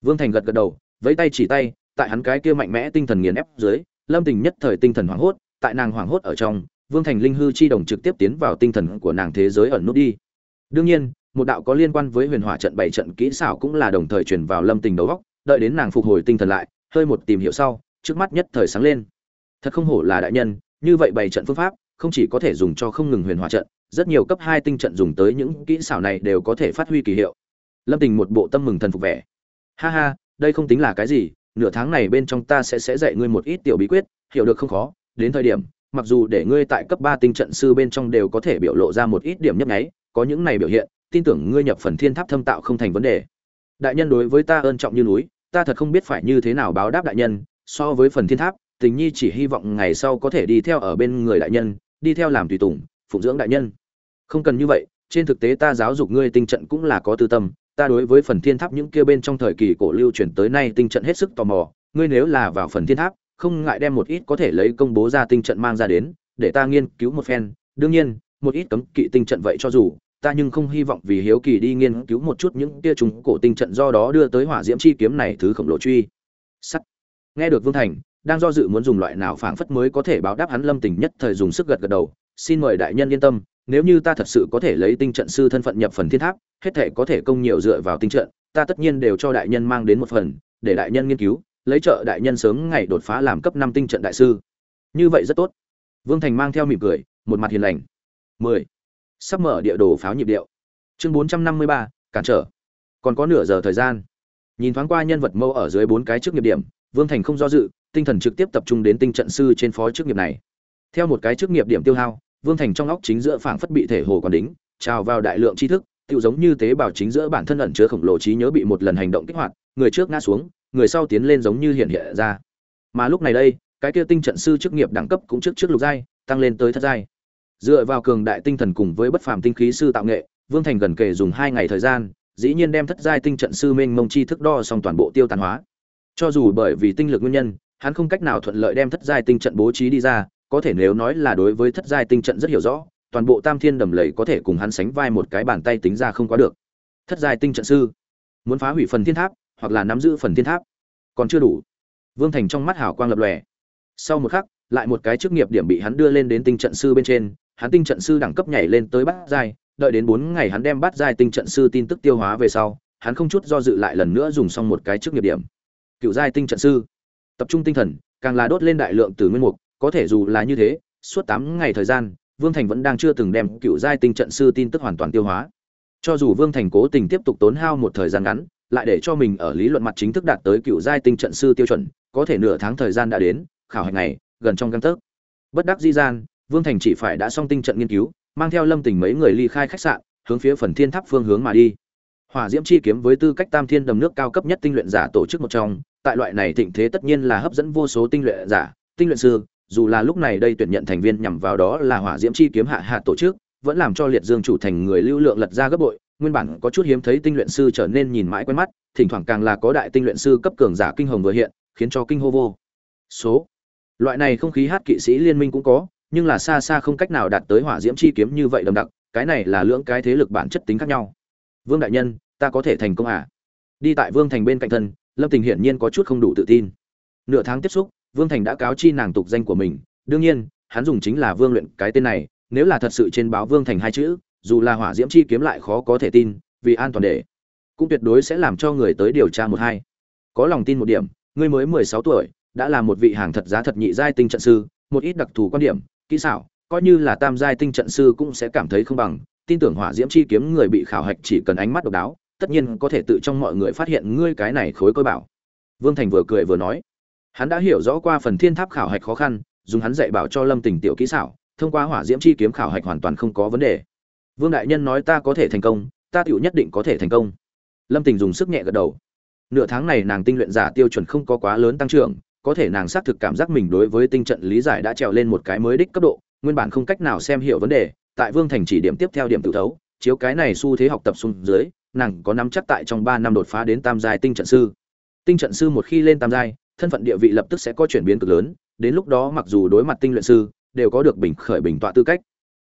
vương thành gật gật đầu, vẫy tay chỉ tay, tại hắn cái kia mạnh mẽ tinh thần nghiền ép dưới, lâm tình nhất thời tinh thần hoảng hốt, tại nàng hoảng hốt ở trong, vương thành linh hư chi đồng trực tiếp tiến vào tinh thần của nàng thế giới ẩn nút đi. Đương nhiên, một đạo có liên quan với huyền hỏa trận bảy trận kỹ xảo cũng là đồng thời truyền vào lâm tình đầu góc đợi đến nàng phục hồi tinh thần lại hơi một tìm hiểu sau, trước mắt nhất thời sáng lên. Thật không hổ là đại nhân, như vậy bày trận phương pháp, không chỉ có thể dùng cho không ngừng huyền hỏa trận, rất nhiều cấp hai tinh trận dùng tới những kỹ xảo này đều có thể phát huy kỳ hiệu. Lâm tình một bộ tâm mừng thần phục vẻ. Ha ha, đây không tính là cái gì, nửa tháng này bên trong ta sẽ sẽ dạy ngươi một ít tiểu bí quyết, hiểu được không khó, đến thời điểm, mặc dù để ngươi tại cấp ba tinh trận sư bên trong đều có thể biểu lộ ra một ít điểm nhấp nháy, có những này biểu hiện, tin tưởng ngươi nhập phần thiên tháp thâm tạo không thành vấn đề. Đại nhân đối với ta ơn trọng như núi ta thật không biết phải như thế nào báo đáp đại nhân, so với phần thiên tháp, tình nhi chỉ hy vọng ngày sau có thể đi theo ở bên người đại nhân, đi theo làm tùy tùng, phụng dưỡng đại nhân. Không cần như vậy, trên thực tế ta giáo dục ngươi tinh trận cũng là có tư tâm, ta đối với phần thiên tháp những kia bên trong thời kỳ cổ lưu truyền tới nay tinh trận hết sức tò mò, ngươi nếu là vào phần thiên tháp, không ngại đem một ít có thể lấy công bố ra tinh trận mang ra đến, để ta nghiên cứu một phen, đương nhiên, một ít cấm kỵ tinh trận vậy cho dù ta nhưng không hy vọng vì hiếu kỳ đi nghiên cứu một chút những tia chúng cổ tinh trận do đó đưa tới hỏa diễm chi kiếm này thứ khổng lồ truy. Sắt. Nghe được vương thành, đang do dự muốn dùng loại nào phảng phất mới có thể báo đáp hắn lâm tình nhất thời dùng sức gật gật đầu, xin mời đại nhân yên tâm, nếu như ta thật sự có thể lấy tinh trận sư thân phận nhập phần thiên tháp, hết thể có thể công nhiều dựa vào tinh trận, ta tất nhiên đều cho đại nhân mang đến một phần, để đại nhân nghiên cứu, lấy trợ đại nhân sớm ngày đột phá làm cấp năm tinh trận đại sư. Như vậy rất tốt. Vương thành mang theo mỉm cười, một mặt hiền lành. Mười sắp mở địa đồ pháo nhịp điệu. Chương bốn trăm năm mươi ba, cản trở. Còn có nửa giờ thời gian. Nhìn thoáng qua nhân vật mâu ở dưới bốn cái trước nghiệp điểm, vương thành không do dự, tinh thần trực tiếp tập trung đến tinh trận sư trên phó trước nghiệp này. Theo một cái trước nghiệp điểm tiêu hao, vương thành trong óc chính giữa phảng phất bị thể hồ còn đính, trào vào đại lượng tri thức tự giống như tế bào chính giữa bản thân ẩn chứa khổng lồ trí nhớ bị một lần hành động kích hoạt, người trước ngã xuống, người sau tiến lên giống như hiện hiện ra. Mà lúc này đây, cái kia tinh trận sư chức nghiệp đẳng cấp cũng trước trước lục giai, tăng lên tới thất giai dựa vào cường đại tinh thần cùng với bất phàm tinh khí sư tạo nghệ, vương thành gần kề dùng hai ngày thời gian, dĩ nhiên đem thất giai tinh trận sư mênh mông chi thức đo xong toàn bộ tiêu tàn hóa. Cho dù bởi vì tinh lực nguyên nhân, hắn không cách nào thuận lợi đem thất giai tinh trận bố trí đi ra, có thể nếu nói là đối với thất giai tinh trận rất hiểu rõ, toàn bộ tam thiên đầm lầy có thể cùng hắn sánh vai một cái bàn tay tính ra không quá được. Thất giai tinh trận sư, muốn phá hủy phần thiên tháp, hoặc là nắm giữ phần thiên tháp, còn chưa đủ. Vương thành trong mắt hào quang lập lòe. Sau một khắc, lại một cái chức nghiệp điểm bị hắn đưa lên đến tinh trận sư bên trên hắn tinh trận sư đẳng cấp nhảy lên tới bát giai, đợi đến bốn ngày hắn đem bát giai tinh trận sư tin tức tiêu hóa về sau, hắn không chút do dự lại lần nữa dùng xong một cái chức nghiệp điểm. Cựu giai tinh trận sư. Tập trung tinh thần, càng là đốt lên đại lượng từ nguyên mục, có thể dù là như thế, suốt tám ngày thời gian, vương thành vẫn đang chưa từng đem cựu giai tinh trận sư tin tức hoàn toàn tiêu hóa. Cho dù vương thành cố tình tiếp tục tốn hao một thời gian ngắn, lại để cho mình ở lý luận mặt chính thức đạt tới cựu giai tinh trận sư tiêu chuẩn, có thể nửa tháng thời gian đã đến, khảo hạch này, gần trong gang tấc. Bất đắc di gian vương thành chỉ phải đã xong tinh trận nghiên cứu, mang theo lâm tình mấy người ly khai khách sạn, hướng phía phần thiên tháp phương hướng mà đi. Hỏa diễm chi kiếm với tư cách tam thiên đầm nước cao cấp nhất tinh luyện giả tổ chức một trong, tại loại này thịnh thế tất nhiên là hấp dẫn vô số tinh luyện giả, tinh luyện sư, dù là lúc này đây tuyển nhận thành viên nhằm vào đó là hỏa diễm chi kiếm hạ hạ tổ chức, vẫn làm cho liệt dương chủ thành người lưu lượng lật ra gấp bội, nguyên bản có chút hiếm thấy tinh luyện sư trở nên nhìn mãi quen mắt, thỉnh thoảng càng là có đại tinh luyện sư cấp cường giả kinh hồng vừa hiện, khiến cho kinh hô vô số. Loại này không khí hát kỵ sĩ liên minh cũng có nhưng là xa xa không cách nào đạt tới hỏa diễm chi kiếm như vậy đậm đặc, cái này là lưỡng cái thế lực bản chất tính khác nhau. Vương đại nhân, ta có thể thành công à? Đi tại vương thành bên cạnh thân, lâm tình hiển nhiên có chút không đủ tự tin. Nửa tháng tiếp xúc, vương thành đã cáo chi nàng tục danh của mình, đương nhiên, hắn dùng chính là vương luyện cái tên này, nếu là thật sự trên báo vương thành hai chữ, dù là hỏa diễm chi kiếm lại khó có thể tin, vì an toàn để, cũng tuyệt đối sẽ làm cho người tới điều tra một hai. Có lòng tin một điểm ngươi mới mười sáu tuổi, đã là một vị hàng thật giá thật nhị giai tinh trận sư, một ít đặc thù quan điểm kỹ xảo, coi như là tam giai tinh trận sư cũng sẽ cảm thấy không bằng. Tin tưởng hỏa diễm chi kiếm người bị khảo hạch chỉ cần ánh mắt độc đáo, tất nhiên có thể tự trong mọi người phát hiện ngươi cái này khối cơ bảo. Vương thành vừa cười vừa nói. Hắn đã hiểu rõ qua phần thiên tháp khảo hạch khó khăn, dùng hắn dạy bảo cho lâm tình tiểu kỹ xảo, thông qua hỏa diễm chi kiếm khảo hạch hoàn toàn không có vấn đề. Vương đại nhân nói ta có thể thành công, ta tựu nhất định có thể thành công. Lâm tình dùng sức nhẹ gật đầu. Nửa tháng này nàng tinh luyện giả tiêu chuẩn không có quá lớn tăng trưởng có thể nàng xác thực cảm giác mình đối với tinh trận lý giải đã trèo lên một cái mới đích cấp độ, nguyên bản không cách nào xem hiểu vấn đề, tại vương thành chỉ điểm tiếp theo điểm tự thấu, chiếu cái này xu thế học tập xuống dưới, nàng có nắm chắc tại trong ba năm đột phá đến tam giai tinh trận sư. Tinh trận sư một khi lên tam giai, thân phận địa vị lập tức sẽ có chuyển biến cực lớn, đến lúc đó mặc dù đối mặt tinh luyện sư, đều có được bình khởi bình tọa tư cách.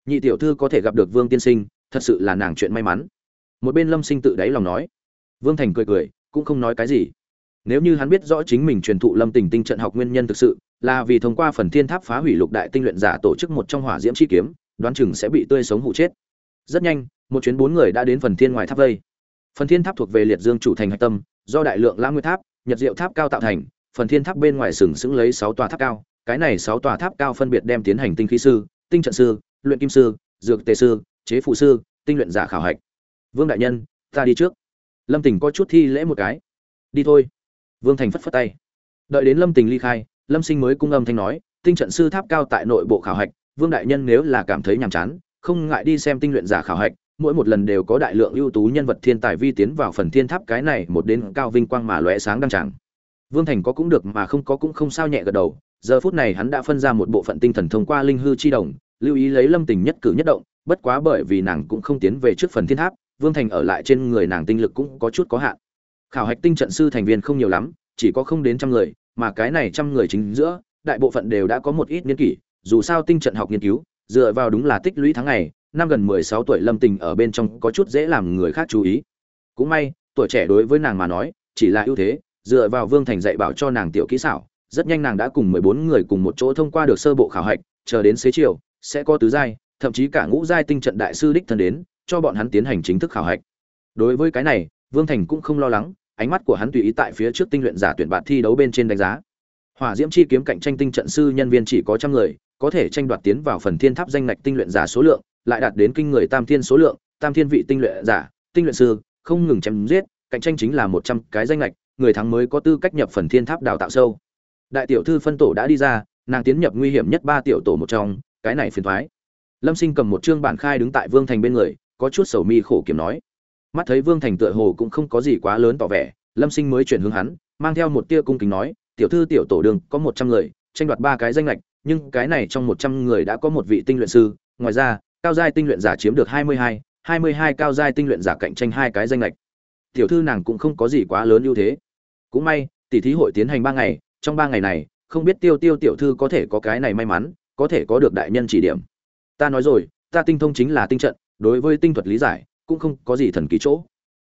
Nhị tiểu thư có thể gặp được vương tiên sinh, thật sự là nàng chuyện may mắn. Một bên lâm sinh tự đáy lòng nói. Vương thành cười cười, cũng không nói cái gì nếu như hắn biết rõ chính mình truyền thụ lâm tình tinh trận học nguyên nhân thực sự, là vì thông qua phần thiên tháp phá hủy lục đại tinh luyện giả tổ chức một trong hỏa diễm chi kiếm, đoán chừng sẽ bị tươi sống hụ chết. Rất nhanh, một chuyến bốn người đã đến phần thiên ngoài tháp vây. Phần thiên tháp thuộc về liệt dương chủ thành hạch tâm, do đại lượng lãng nguyên tháp, nhật diệu tháp cao tạo thành, phần thiên tháp bên ngoài sừng sững lấy sáu tòa tháp cao, cái này sáu tòa tháp cao phân biệt đem tiến hành tinh khí sư, tinh trận sư, luyện kim sư, dược tề sư, chế phụ sư, tinh luyện giả khảo hạch. Vương đại nhân, ta đi trước. Lâm tình có chút thi lễ một cái. Đi thôi vương thành phất phất tay. Đợi đến lâm tình ly khai, lâm sinh mới cung âm thanh nói, tinh trận sư tháp cao tại nội bộ khảo hạch, vương đại nhân nếu là cảm thấy nhàm chán, không ngại đi xem tinh luyện giả khảo hạch, mỗi một lần đều có đại lượng ưu tú nhân vật thiên tài vi tiến vào phần thiên tháp cái này một đến cao vinh quang mà lóe sáng đăng tràng. Vương thành có cũng được mà không có cũng không sao nhẹ gật đầu, giờ phút này hắn đã phân ra một bộ phận tinh thần thông qua linh hư chi đồng, lưu ý lấy lâm tình nhất cử nhất động, bất quá bởi vì nàng cũng không tiến về trước phần thiên tháp, vương thành ở lại trên người nàng tinh lực cũng có chút có hạn khảo hạch tinh trận sư thành viên không nhiều lắm, chỉ có không đến trăm người, mà cái này trăm người chính giữa, đại bộ phận đều đã có một ít niên kỷ, dù sao tinh trận học nghiên cứu, dựa vào đúng là tích lũy tháng ngày, năm gần mười sáu tuổi lâm tình ở bên trong có chút dễ làm người khác chú ý. Cũng may, tuổi trẻ đối với nàng mà nói, chỉ là ưu thế, dựa vào vương thành dạy bảo cho nàng tiểu kỹ xảo, rất nhanh nàng đã cùng mười bốn người cùng một chỗ thông qua được sơ bộ khảo hạch, chờ đến xế chiều, sẽ có tứ giai, thậm chí cả ngũ giai tinh trận đại sư đích thân đến, cho bọn hắn tiến hành chính thức khảo hạch. Đối với cái này, vương thành cũng không lo lắng ánh mắt của hắn tùy ý tại phía trước tinh luyện giả tuyển bạt thi đấu bên trên đánh giá. Hỏa diễm chi kiếm cạnh tranh tinh trận sư nhân viên chỉ có trăm người, có thể tranh đoạt tiến vào phần thiên tháp danh ngạch tinh luyện giả số lượng, lại đạt đến kinh người tam thiên số lượng, tam thiên vị tinh luyện giả, tinh luyện sư, không ngừng chém giết, cạnh tranh chính là một trăm cái danh ngạch, người thắng mới có tư cách nhập phần thiên tháp đào tạo sâu. Đại tiểu thư phân tổ đã đi ra, nàng tiến nhập nguy hiểm nhất ba tiểu tổ một trong, cái này phiền toái. lâm sinh cầm một chương bản khai đứng tại vương thành bên người, có chút sầu mi khổ kiểm nói mắt thấy vương thành tựa hồ cũng không có gì quá lớn tỏ vẻ, lâm sinh mới chuyển hướng hắn, mang theo một tia cung kính nói, tiểu thư, tiểu tổ đường, có một trăm người, tranh đoạt ba cái danh lệch, nhưng cái này trong một trăm người đã có một vị tinh luyện sư, ngoài ra, cao giai tinh luyện giả chiếm được hai mươi hai hai mươi hai cao giai tinh luyện giả cạnh tranh hai cái danh lệch. Tiểu thư nàng cũng không có gì quá lớn ưu thế. Cũng may, tỷ thí hội tiến hành ba ngày, trong ba ngày này, không biết tiêu tiêu tiểu thư có thể có cái này may mắn, có thể có được đại nhân chỉ điểm. Ta nói rồi, ta tinh thông chính là tinh trận, đối với tinh thuật lý giải cũng không có gì thần kỳ chỗ.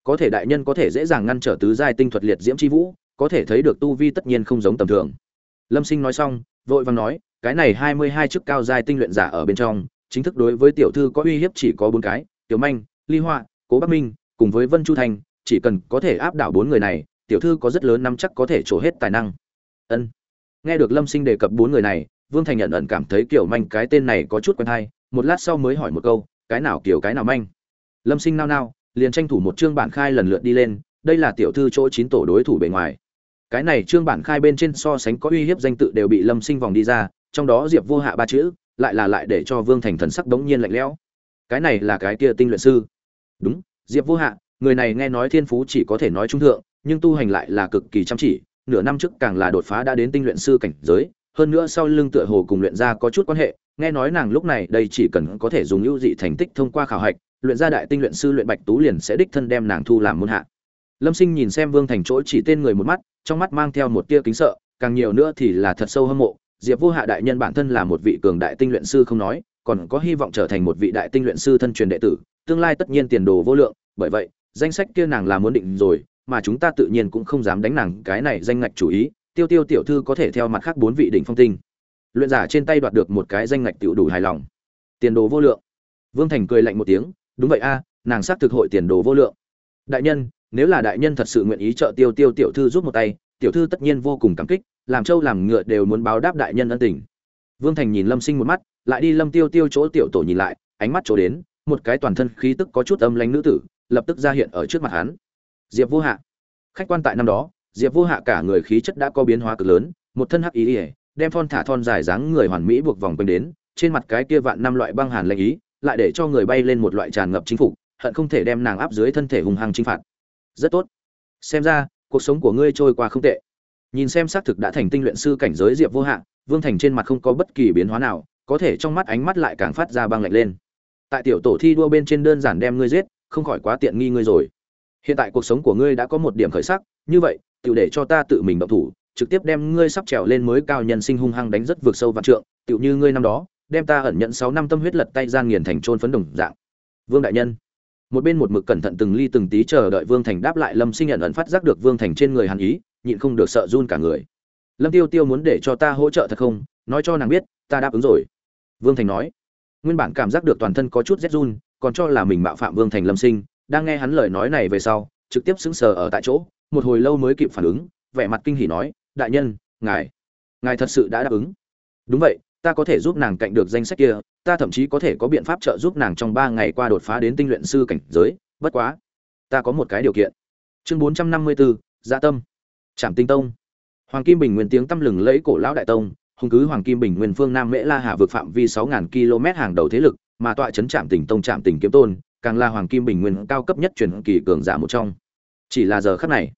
Có thể đại nhân có thể dễ dàng ngăn trở tứ giai tinh thuật liệt diễm chi vũ, có thể thấy được tu vi tất nhiên không giống tầm thường. Lâm sinh nói xong, vội vàng nói, cái này hai mươi hai chức cao giai tinh luyện giả ở bên trong, chính thức đối với tiểu thư có uy hiếp chỉ có bốn cái, tiểu manh, ly họa, cố bắc minh, cùng với vân chu thành, chỉ cần có thể áp đảo bốn người này, tiểu thư có rất lớn nắm chắc có thể trổ hết tài năng. Ân. Nghe được lâm sinh đề cập bốn người này, vương thành nhận ẩn cảm thấy kiểu manh cái tên này có chút quen hay, một lát sau mới hỏi một câu, cái nào kiểu cái nào manh? Lâm sinh nao nao, liền tranh thủ một chương bản khai lần lượt đi lên, đây là tiểu thư chỗ chín tổ đối thủ bề ngoài. Cái này chương bản khai bên trên so sánh có uy hiếp danh tự đều bị lâm sinh vòng đi ra, trong đó diệp vô hạ ba chữ, lại là lại để cho vương thành thần sắc đống nhiên lạnh lẽo. Cái này là cái kia tinh luyện sư. Đúng, diệp vô hạ, người này nghe nói thiên phú chỉ có thể nói trung thượng, nhưng tu hành lại là cực kỳ chăm chỉ, nửa năm trước càng là đột phá đã đến tinh luyện sư cảnh giới, hơn nữa sau lưng tựa hồ cùng luyện ra có chút quan hệ, nghe nói nàng lúc này đây chỉ cần có thể dùng ưu dị thành tích thông qua khảo hạch luyện gia đại tinh luyện sư luyện bạch tú liền sẽ đích thân đem nàng thu làm môn hạ. Lâm sinh nhìn xem vương thành chỗ chỉ tên người một mắt, trong mắt mang theo một tia kính sợ, càng nhiều nữa thì là thật sâu hâm mộ. Diệp vô hạ đại nhân bản thân là một vị cường đại tinh luyện sư không nói, còn có hy vọng trở thành một vị đại tinh luyện sư thân truyền đệ tử, tương lai tất nhiên tiền đồ vô lượng, bởi vậy, danh sách kia nàng là muốn định rồi, mà chúng ta tự nhiên cũng không dám đánh nàng, cái này danh ngạch chủ ý, tiêu tiêu tiểu thư có thể theo mặt khác bốn vị đỉnh phong tinh. Luyện giả trên tay đoạt được một cái danh ngạch tiểu đủ hài lòng. Tiền đồ vô lượng. Vương thành cười lạnh một tiếng đúng vậy a, nàng xác thực hội tiền đồ vô lượng. Đại nhân, nếu là đại nhân thật sự nguyện ý trợ tiêu tiêu tiểu thư giúp một tay, tiểu thư tất nhiên vô cùng cảm kích, làm trâu làm ngựa đều muốn báo đáp đại nhân ân tình. Vương thành nhìn lâm sinh một mắt, lại đi lâm tiêu tiêu chỗ tiểu tổ nhìn lại, ánh mắt chỗ đến, một cái toàn thân khí tức có chút âm lánh nữ tử, lập tức ra hiện ở trước mặt hắn. Diệp vô hạ. Khách quan tại năm đó, diệp vô hạ cả người khí chất đã có biến hóa cực lớn, một thân hắc ý ỉa đem thon thả thon dài dáng người hoàn mỹ buộc vòng quanh đến, trên mặt cái kia vạn năm loại băng hàn lạnh ý lại để cho người bay lên một loại tràn ngập chính phục, hận không thể đem nàng áp dưới thân thể hùng hăng chinh phạt. Rất tốt. Xem ra, cuộc sống của ngươi trôi qua không tệ. Nhìn xem xác thực đã thành tinh luyện sư cảnh giới diệp vô hạn vương thành trên mặt không có bất kỳ biến hóa nào, có thể trong mắt ánh mắt lại càng phát ra băng lạnh lên. Tại tiểu tổ thi đua bên trên đơn giản đem ngươi giết, không khỏi quá tiện nghi ngươi rồi. Hiện tại cuộc sống của ngươi đã có một điểm khởi sắc, như vậy tự để cho ta tự mình động thủ, trực tiếp đem ngươi sắp trèo lên mới cao nhân sinh hung hăng đánh rất vượt sâu vạn trượng tựu như ngươi năm đó đem ta ẩn nhận sáu năm tâm huyết lật tay gian nghiền thành trôn phấn đồng dạng. Vương đại nhân. Một bên một mực cẩn thận từng ly từng tí chờ đợi vương thành đáp lại lâm sinh nhận ẩn phát giác được vương thành trên người hàn ý, nhịn không được sợ run cả người. Lâm tiêu tiêu muốn để cho ta hỗ trợ thật không? Nói cho nàng biết, ta đáp ứng rồi. Vương thành nói. Nguyên bản cảm giác được toàn thân có chút rét run, còn cho là mình mạo phạm vương thành lâm sinh, đang nghe hắn lời nói này về sau, trực tiếp sững sờ ở tại chỗ, một hồi lâu mới kịp phản ứng, vẻ mặt kinh hỉ nói, đại nhân, ngài ngài thật sự đã đáp ứng. Đúng vậy ta có thể giúp nàng cạnh được danh sách kia, ta thậm chí có thể có biện pháp trợ giúp nàng trong ba ngày qua đột phá đến tinh luyện sư cảnh giới, bất quá, ta có một cái điều kiện. Chương bốn trăm năm mươi bốn gia dạ tâm. Trạm tinh tông. Hoàng kim bình nguyên tiếng tăm lừng lẫy cổ lão đại tông, hùng cứ hoàng kim bình nguyên phương nam mễ la hà vượt phạm vi sáu ngàn km hàng đầu thế lực, mà tọa chấn trạm tỉnh tông trạm tỉnh kiếm tôn, càng là hoàng kim bình nguyên cao cấp nhất truyền kỳ cường giả một trong. Chỉ là giờ khắc này,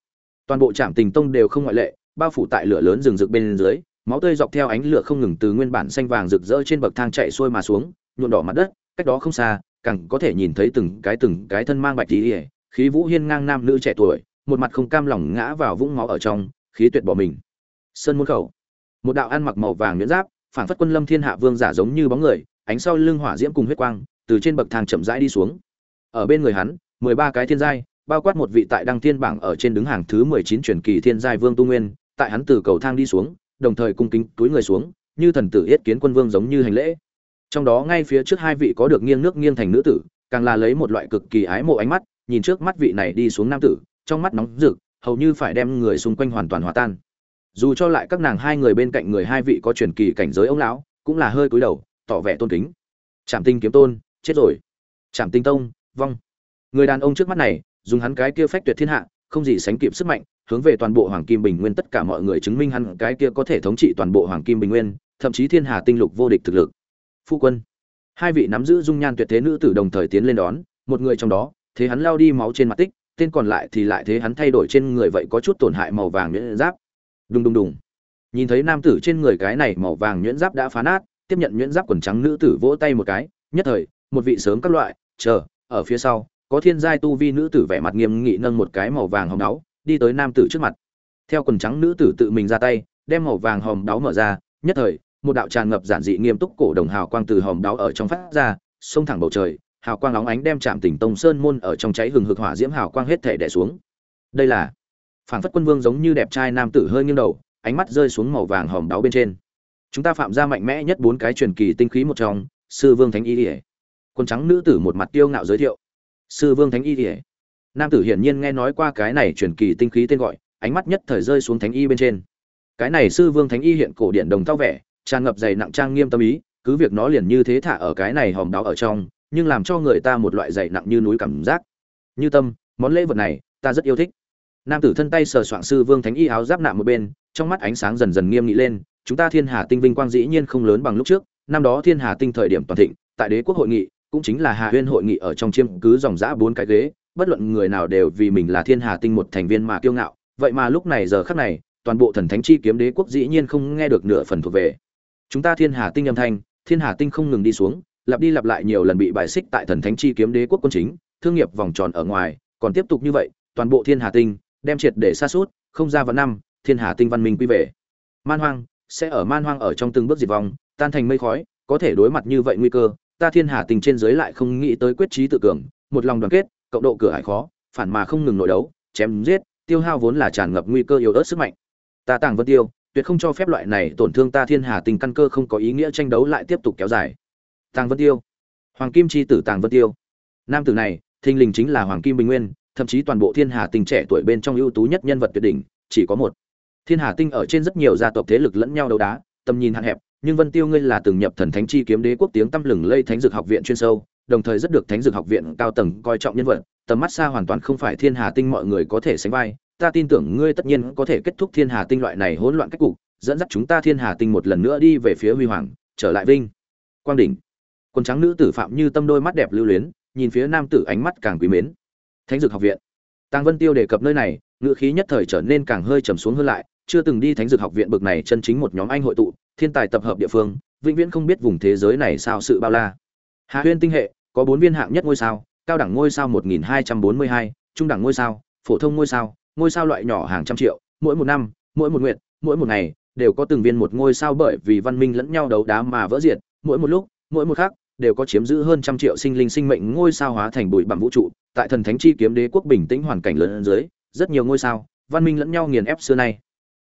toàn bộ trạm tỉnh tông đều không ngoại lệ, bao phủ tại lửa lớn rừng rực bên dưới máu tươi dọc theo ánh lửa không ngừng từ nguyên bản xanh vàng rực rỡ trên bậc thang chạy xuôi mà xuống, nhuộm đỏ mặt đất, cách đó không xa, càng có thể nhìn thấy từng cái từng cái thân mang bạch tí khí vũ hiên ngang nam nữ trẻ tuổi, một mặt không cam lòng ngã vào vũng máu ở trong, khí tuyệt bỏ mình. Sơn môn khẩu. Một đạo ăn mặc màu vàng nhuyễn giáp, phảng phất quân lâm thiên hạ vương giả giống như bóng người, ánh sau lưng hỏa diễm cùng huyết quang, từ trên bậc thang chậm rãi đi xuống. Ở bên người hắn, mười ba cái thiên giai, bao quát một vị tại đăng thiên bảng ở trên đứng hàng thứ mười chín truyền kỳ thiên giai vương tu nguyên, tại hắn từ cầu thang đi xuống đồng thời cung kính túi người xuống, như thần tử yết kiến quân vương giống như hành lễ. Trong đó ngay phía trước hai vị có được nghiêng nước nghiêng thành nữ tử, càng là lấy một loại cực kỳ ái mộ ánh mắt, nhìn trước mắt vị này đi xuống nam tử, trong mắt nóng rực, hầu như phải đem người xung quanh hoàn toàn hòa tan. Dù cho lại các nàng hai người bên cạnh người hai vị có truyền kỳ cảnh giới ông lão, cũng là hơi cúi đầu, tỏ vẻ tôn kính. Trạm tinh kiếm tôn, chết rồi. Trạm tinh tông, vong. Người đàn ông trước mắt này, dùng hắn cái kia phách tuyệt thiên hạ không gì sánh kịp sức mạnh, hướng về toàn bộ hoàng kim bình nguyên tất cả mọi người chứng minh hắn cái kia có thể thống trị toàn bộ hoàng kim bình nguyên, thậm chí thiên hà tinh lục vô địch thực lực. Phu quân. Hai vị nắm giữ dung nhan tuyệt thế nữ tử đồng thời tiến lên đón, một người trong đó, thế hắn lao đi máu trên mặt tích, tên còn lại thì lại thế hắn thay đổi trên người vậy có chút tổn hại màu vàng nhuyễn giáp. Đùng đùng đùng. Nhìn thấy nam tử trên người cái này màu vàng nhuyễn giáp đã phá nát, tiếp nhận nhuyễn giáp quần trắng nữ tử vỗ tay một cái, nhất thời, một vị sớm các loại, chờ, ở phía sau có thiên giai tu vi nữ tử vẻ mặt nghiêm nghị nâng một cái màu vàng hồng đáo, đi tới nam tử trước mặt. Theo quần trắng nữ tử tự mình ra tay, đem màu vàng hồng đáo mở ra, nhất thời, một đạo tràn ngập giản dị nghiêm túc cổ đồng hào quang từ hồng đáo ở trong phát ra, xông thẳng bầu trời, hào quang nóng ánh đem chạm tỉnh tông sơn môn ở trong cháy hừng hực hỏa diễm hào quang hết thể đè xuống. Đây là phảng phất quân vương giống như đẹp trai nam tử hơi nghiêng đầu, ánh mắt rơi xuống màu vàng hồng đáo bên trên. Chúng ta phạm ra mạnh mẽ nhất bốn cái truyền kỳ tinh khí một trong, sư vương thánh y ỉa quân trắng nữ tử một mặt tiêu ngạo giới thiệu sư vương thánh y ỉa nam tử hiển nhiên nghe nói qua cái này truyền kỳ tinh khí tên gọi, ánh mắt nhất thời rơi xuống thánh y bên trên. Cái này sư vương thánh y hiện cổ điện đồng thao vẻ, tràn ngập dày nặng trang nghiêm tâm ý, cứ việc nó liền như thế thả ở cái này hòm đáo ở trong, nhưng làm cho người ta một loại dày nặng như núi cảm giác. Như tâm, món lễ vật này, ta rất yêu thích. Nam tử thân tay sờ soạng sư vương thánh y áo giáp nạm một bên, trong mắt ánh sáng dần dần nghiêm nghị lên, chúng ta thiên hà tinh vinh quang dĩ nhiên không lớn bằng lúc trước, năm đó thiên hà tinh thời điểm toàn thịnh, tại đế quốc hội nghị cũng chính là hà huyên hội nghị ở trong chiêm cứ dòng dã bốn cái ghế, bất luận người nào đều vì mình là thiên hà tinh một thành viên mà kiêu ngạo. Vậy mà lúc này giờ khắc này, toàn bộ thần thánh chi kiếm đế quốc dĩ nhiên không nghe được nửa phần thuộc về. Chúng ta thiên hà tinh âm thanh, thiên hà tinh không ngừng đi xuống, lặp đi lặp lại nhiều lần bị bài xích tại thần thánh chi kiếm đế quốc quân chính, thương nghiệp vòng tròn ở ngoài, còn tiếp tục như vậy, toàn bộ thiên hà tinh đem triệt để xa suốt không ra vào năm, thiên hà tinh văn minh quy về. Man hoang, sẽ ở man hoang ở trong từng bước diệt vong, tan thành mây khói, có thể đối mặt như vậy nguy cơ ta thiên hà tinh trên dưới lại không nghĩ tới quyết trí tự cường, một lòng đoàn kết, cộng độ cửa hải khó, phản mà không ngừng nội đấu, chém giết, tiêu hao vốn là tràn ngập nguy cơ yếu ớt sức mạnh. Ta tàng vân tiêu, tuyệt không cho phép loại này tổn thương ta thiên hà tinh căn cơ không có ý nghĩa tranh đấu lại tiếp tục kéo dài. Tàng vân tiêu, hoàng kim chi tử tàng vân tiêu. Nam tử này, thình lình chính là hoàng kim bình nguyên, thậm chí toàn bộ thiên hà tinh trẻ tuổi bên trong ưu tú nhất nhân vật tuyệt đỉnh, chỉ có một. Thiên hà tinh ở trên rất nhiều gia tộc thế lực lẫn nhau đấu đá, tầm nhìn hạn hẹp nhưng vân tiêu ngươi là từng nhập thần thánh chi kiếm đế quốc tiếng tăm lừng lây thánh dược học viện chuyên sâu, đồng thời rất được thánh dược học viện cao tầng coi trọng nhân vật, tầm mắt xa hoàn toàn không phải thiên hà tinh mọi người có thể sánh vai, ta tin tưởng ngươi tất nhiên có thể kết thúc thiên hà tinh loại này hỗn loạn cách cục, dẫn dắt chúng ta thiên hà tinh một lần nữa đi về phía huy hoàng, trở lại vinh. Quang đỉnh. Quân trắng nữ tử phạm như tâm đôi mắt đẹp lưu luyến, nhìn phía nam tử ánh mắt càng quý mến. Thánh dược học viện. Tang vân tiêu đề cập nơi này ngựa khí nhất thời trở nên càng hơi trầm xuống hơn lại, chưa từng đi thánh dược học viện bực này chân chính một nhóm anh hội tụ thiên tài tập hợp địa phương vĩnh viễn không biết vùng thế giới này sao sự bao la. Hạ huyên tinh hệ có bốn viên hạng nhất ngôi sao cao đẳng ngôi sao 1242, trung đẳng ngôi sao phổ thông ngôi sao ngôi sao loại nhỏ hàng trăm triệu mỗi một năm mỗi một nguyện mỗi một ngày đều có từng viên một ngôi sao bởi vì văn minh lẫn nhau đấu đá mà vỡ diệt mỗi một lúc mỗi một khắc đều có chiếm giữ hơn trăm triệu sinh linh sinh mệnh ngôi sao hóa thành bụi bằng vũ trụ. Tại thần thánh chi kiếm đế quốc bình tĩnh hoàn cảnh lớn dưới rất nhiều ngôi sao văn minh lẫn nhau nghiền ép xưa nay.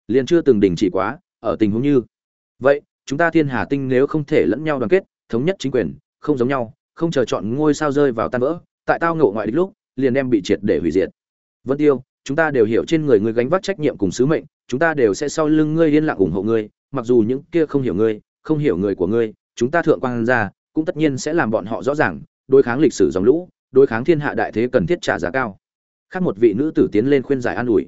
Liền chưa từng đình chỉ quá ở tình huống như vậy, chúng ta thiên hà tinh nếu không thể lẫn nhau đoàn kết, thống nhất chính quyền, không giống nhau, không chờ chọn ngôi sao rơi vào tan vỡ, tại tao ngộ ngoại địch lúc, liền đem bị triệt để hủy diệt. Vân tiêu, chúng ta đều hiểu trên người ngươi gánh vác trách nhiệm cùng sứ mệnh, chúng ta đều sẽ sau lưng ngươi liên lạc ủng hộ ngươi, mặc dù những kia không hiểu ngươi, không hiểu người của ngươi, chúng ta thượng quan ra cũng tất nhiên sẽ làm bọn họ rõ ràng, đối kháng lịch sử dòng lũ, đối kháng thiên hạ đại thế cần thiết trả giá cao. Khác một vị nữ tử tiến lên khuyên giải an ủi.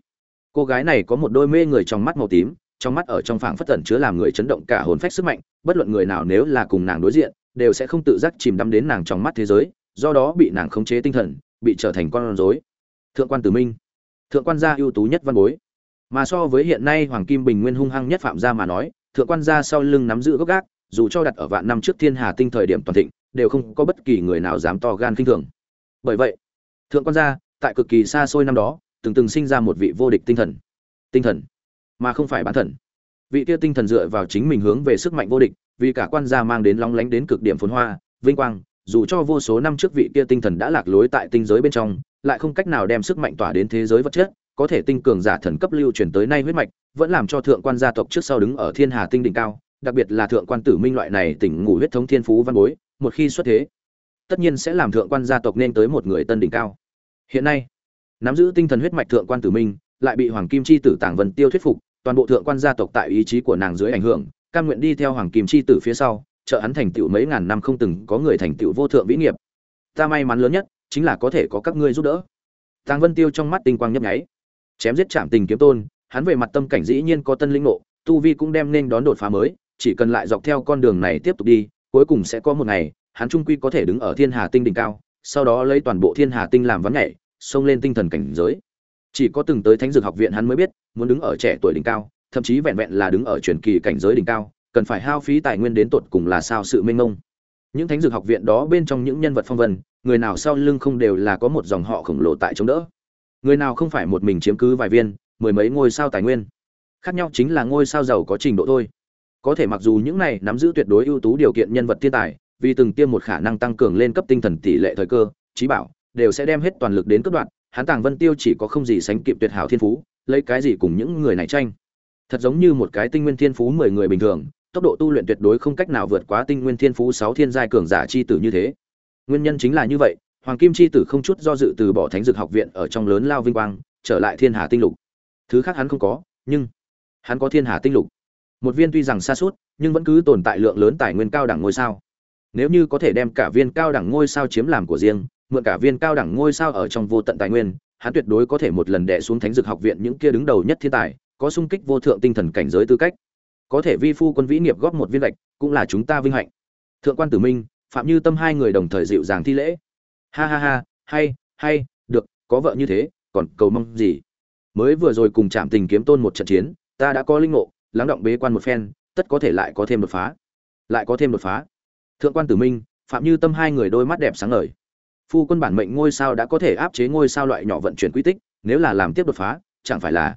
Cô gái này có một đôi mê người trong mắt màu tím trong mắt ở trong phảng phất tẩn chứa làm người chấn động cả hồn phách sức mạnh, bất luận người nào nếu là cùng nàng đối diện, đều sẽ không tự giác chìm đắm đến nàng trong mắt thế giới, do đó bị nàng khống chế tinh thần, bị trở thành con rối. Thượng quan tử minh, thượng quan gia ưu tú nhất văn bối. Mà so với hiện nay hoàng kim bình nguyên hung hăng nhất phạm gia mà nói, thượng quan gia sau lưng nắm giữ gốc gác, dù cho đặt ở vạn năm trước thiên hà tinh thời điểm toàn thịnh, đều không có bất kỳ người nào dám to gan kinh thường. Bởi vậy, thượng quan gia, tại cực kỳ xa xôi năm đó, từng từng sinh ra một vị vô địch tinh thần. Tinh thần mà không phải bán thần. Vị kia tinh thần dựa vào chính mình hướng về sức mạnh vô địch, vì cả quan gia mang đến long lánh đến cực điểm phồn hoa, vinh quang, dù cho vô số năm trước vị kia tinh thần đã lạc lối tại tinh giới bên trong, lại không cách nào đem sức mạnh tỏa đến thế giới vật chất, có thể tinh cường giả thần cấp lưu truyền tới nay huyết mạch, vẫn làm cho thượng quan gia tộc trước sau đứng ở thiên hà tinh đỉnh cao, đặc biệt là thượng quan tử minh loại này tỉnh ngủ huyết thống thiên phú văn bối, một khi xuất thế, tất nhiên sẽ làm thượng quan gia tộc nên tới một người tân đỉnh cao. Hiện nay, nắm giữ tinh thần huyết mạch thượng quan tử minh, lại bị hoàng kim chi tử tàng vân tiêu thuyết phục toàn bộ thượng quan gia tộc tại ý chí của nàng dưới ảnh hưởng, cam nguyện đi theo hoàng kim chi tử phía sau, trợ hắn thành tựu mấy ngàn năm không từng có người thành tựu vô thượng vĩ nghiệp. Ta may mắn lớn nhất, chính là có thể có các ngươi giúp đỡ. Tàng vân tiêu trong mắt tinh quang nhấp nháy, chém giết chạm tình kiếm tôn, hắn về mặt tâm cảnh dĩ nhiên có tân linh ngộ, tu vi cũng đem nên đón đột phá mới, chỉ cần lại dọc theo con đường này tiếp tục đi, cuối cùng sẽ có một ngày, hắn trung quy có thể đứng ở thiên hà tinh đỉnh cao, sau đó lấy toàn bộ thiên hà tinh làm ván nhảy, xông lên tinh thần cảnh giới chỉ có từng tới thánh dược học viện hắn mới biết, muốn đứng ở trẻ tuổi đỉnh cao, thậm chí vẹn vẹn là đứng ở truyền kỳ cảnh giới đỉnh cao, cần phải hao phí tài nguyên đến tột cùng là sao sự mênh mông. Những thánh dược học viện đó bên trong những nhân vật phong vân, người nào sau lưng không đều là có một dòng họ khổng lồ tại chống đỡ. Người nào không phải một mình chiếm cứ vài viên, mười mấy ngôi sao tài nguyên. Khác nhau chính là ngôi sao giàu có trình độ thôi. Có thể mặc dù những này nắm giữ tuyệt đối ưu tú điều kiện nhân vật thiên tài, vì từng tiêm một khả năng tăng cường lên cấp tinh thần tỷ lệ thời cơ, trí bảo, đều sẽ đem hết toàn lực đến cấp đoạn hắn tàng vân tiêu chỉ có không gì sánh kịp tuyệt hảo thiên phú, lấy cái gì cùng những người này tranh? Thật giống như một cái tinh nguyên thiên phú mười người bình thường, tốc độ tu luyện tuyệt đối không cách nào vượt quá tinh nguyên thiên phú sáu thiên giai cường giả chi tử như thế. Nguyên nhân chính là như vậy, hoàng kim chi tử không chút do dự từ bỏ thánh dược học viện ở trong lớn lao vinh quang, trở lại thiên hà tinh lục. Thứ khác hắn không có, nhưng hắn có thiên hà tinh lục. Một viên tuy rằng xa suốt, nhưng vẫn cứ tồn tại lượng lớn tài nguyên cao đẳng ngôi sao. Nếu như có thể đem cả viên cao đẳng ngôi sao chiếm làm của riêng mượn cả viên cao đẳng ngôi sao ở trong vô tận tài nguyên, hắn tuyệt đối có thể một lần đè xuống thánh dược học viện những kia đứng đầu nhất thiên tài, có sung kích vô thượng tinh thần cảnh giới tư cách. Có thể vi phu quân vĩ nghiệp góp một viên gạch cũng là chúng ta vinh hạnh. Thượng quan tử minh, phạm như tâm hai người đồng thời dịu dàng thi lễ. Ha ha ha, hay hay, được, có vợ như thế, còn cầu mong gì? Mới vừa rồi cùng chạm tình kiếm tôn một trận chiến, ta đã có linh ngộ, lắng động bế quan một phen, tất có thể lại có thêm đột phá. Lại có thêm đột phá. Thượng quan tử minh, phạm như tâm hai người đôi mắt đẹp sáng ngời phu quân bản mệnh ngôi sao đã có thể áp chế ngôi sao loại nhỏ vận chuyển quy tích, nếu là làm tiếp đột phá, chẳng phải là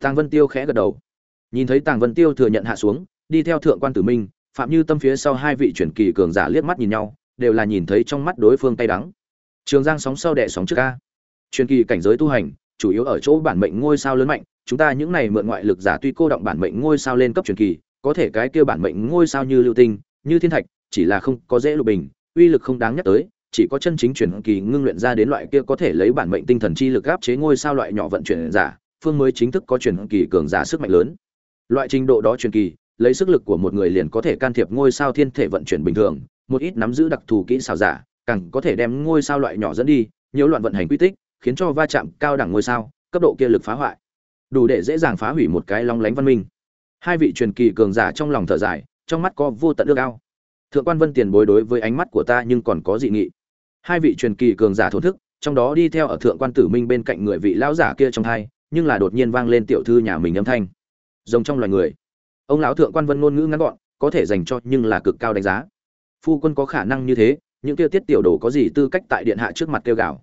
tàng vân tiêu khẽ gật đầu. Nhìn thấy tàng vân tiêu thừa nhận hạ xuống, đi theo thượng quan tử minh, phạm như tâm phía sau hai vị truyền kỳ cường giả liếc mắt nhìn nhau, đều là nhìn thấy trong mắt đối phương tay đắng. Trường giang sóng sau đẻ sóng trước ca truyền kỳ cảnh giới tu hành, chủ yếu ở chỗ bản mệnh ngôi sao lớn mạnh, chúng ta những này mượn ngoại lực giả tuy cô động bản mệnh ngôi sao lên cấp truyền kỳ, có thể cái kia bản mệnh ngôi sao như lưu tinh, như thiên thạch, chỉ là không có dễ lục bình, uy lực không đáng nhắc tới chỉ có chân chính truyền kỳ ngưng luyện ra đến loại kia có thể lấy bản mệnh tinh thần chi lực áp chế ngôi sao loại nhỏ vận chuyển giả, phương mới chính thức có truyền kỳ cường giả sức mạnh lớn. Loại trình độ đó truyền kỳ, lấy sức lực của một người liền có thể can thiệp ngôi sao thiên thể vận chuyển bình thường, một ít nắm giữ đặc thù kỹ xảo giả, càng có thể đem ngôi sao loại nhỏ dẫn đi nhiều loạn vận hành quy tích, khiến cho va chạm cao đẳng ngôi sao, cấp độ kia lực phá hoại. Đủ để dễ dàng phá hủy một cái long lánh văn minh. Hai vị truyền kỳ cường giả trong lòng thở dài, trong mắt có vô tận ước ao. Thượng quan vân tiền bối đối với ánh mắt của ta nhưng còn có dị nghị hai vị truyền kỳ cường giả thổn thức, trong đó đi theo ở thượng quan tử minh bên cạnh người vị lão giả kia trong thai, nhưng là đột nhiên vang lên tiểu thư nhà mình âm thanh. Rồng trong loài người. Ông lão thượng quan vân ngôn ngữ ngắn gọn, có thể dành cho nhưng là cực cao đánh giá. Phu quân có khả năng như thế, những kia tiết tiểu đồ có gì tư cách tại điện hạ trước mặt kêu gào?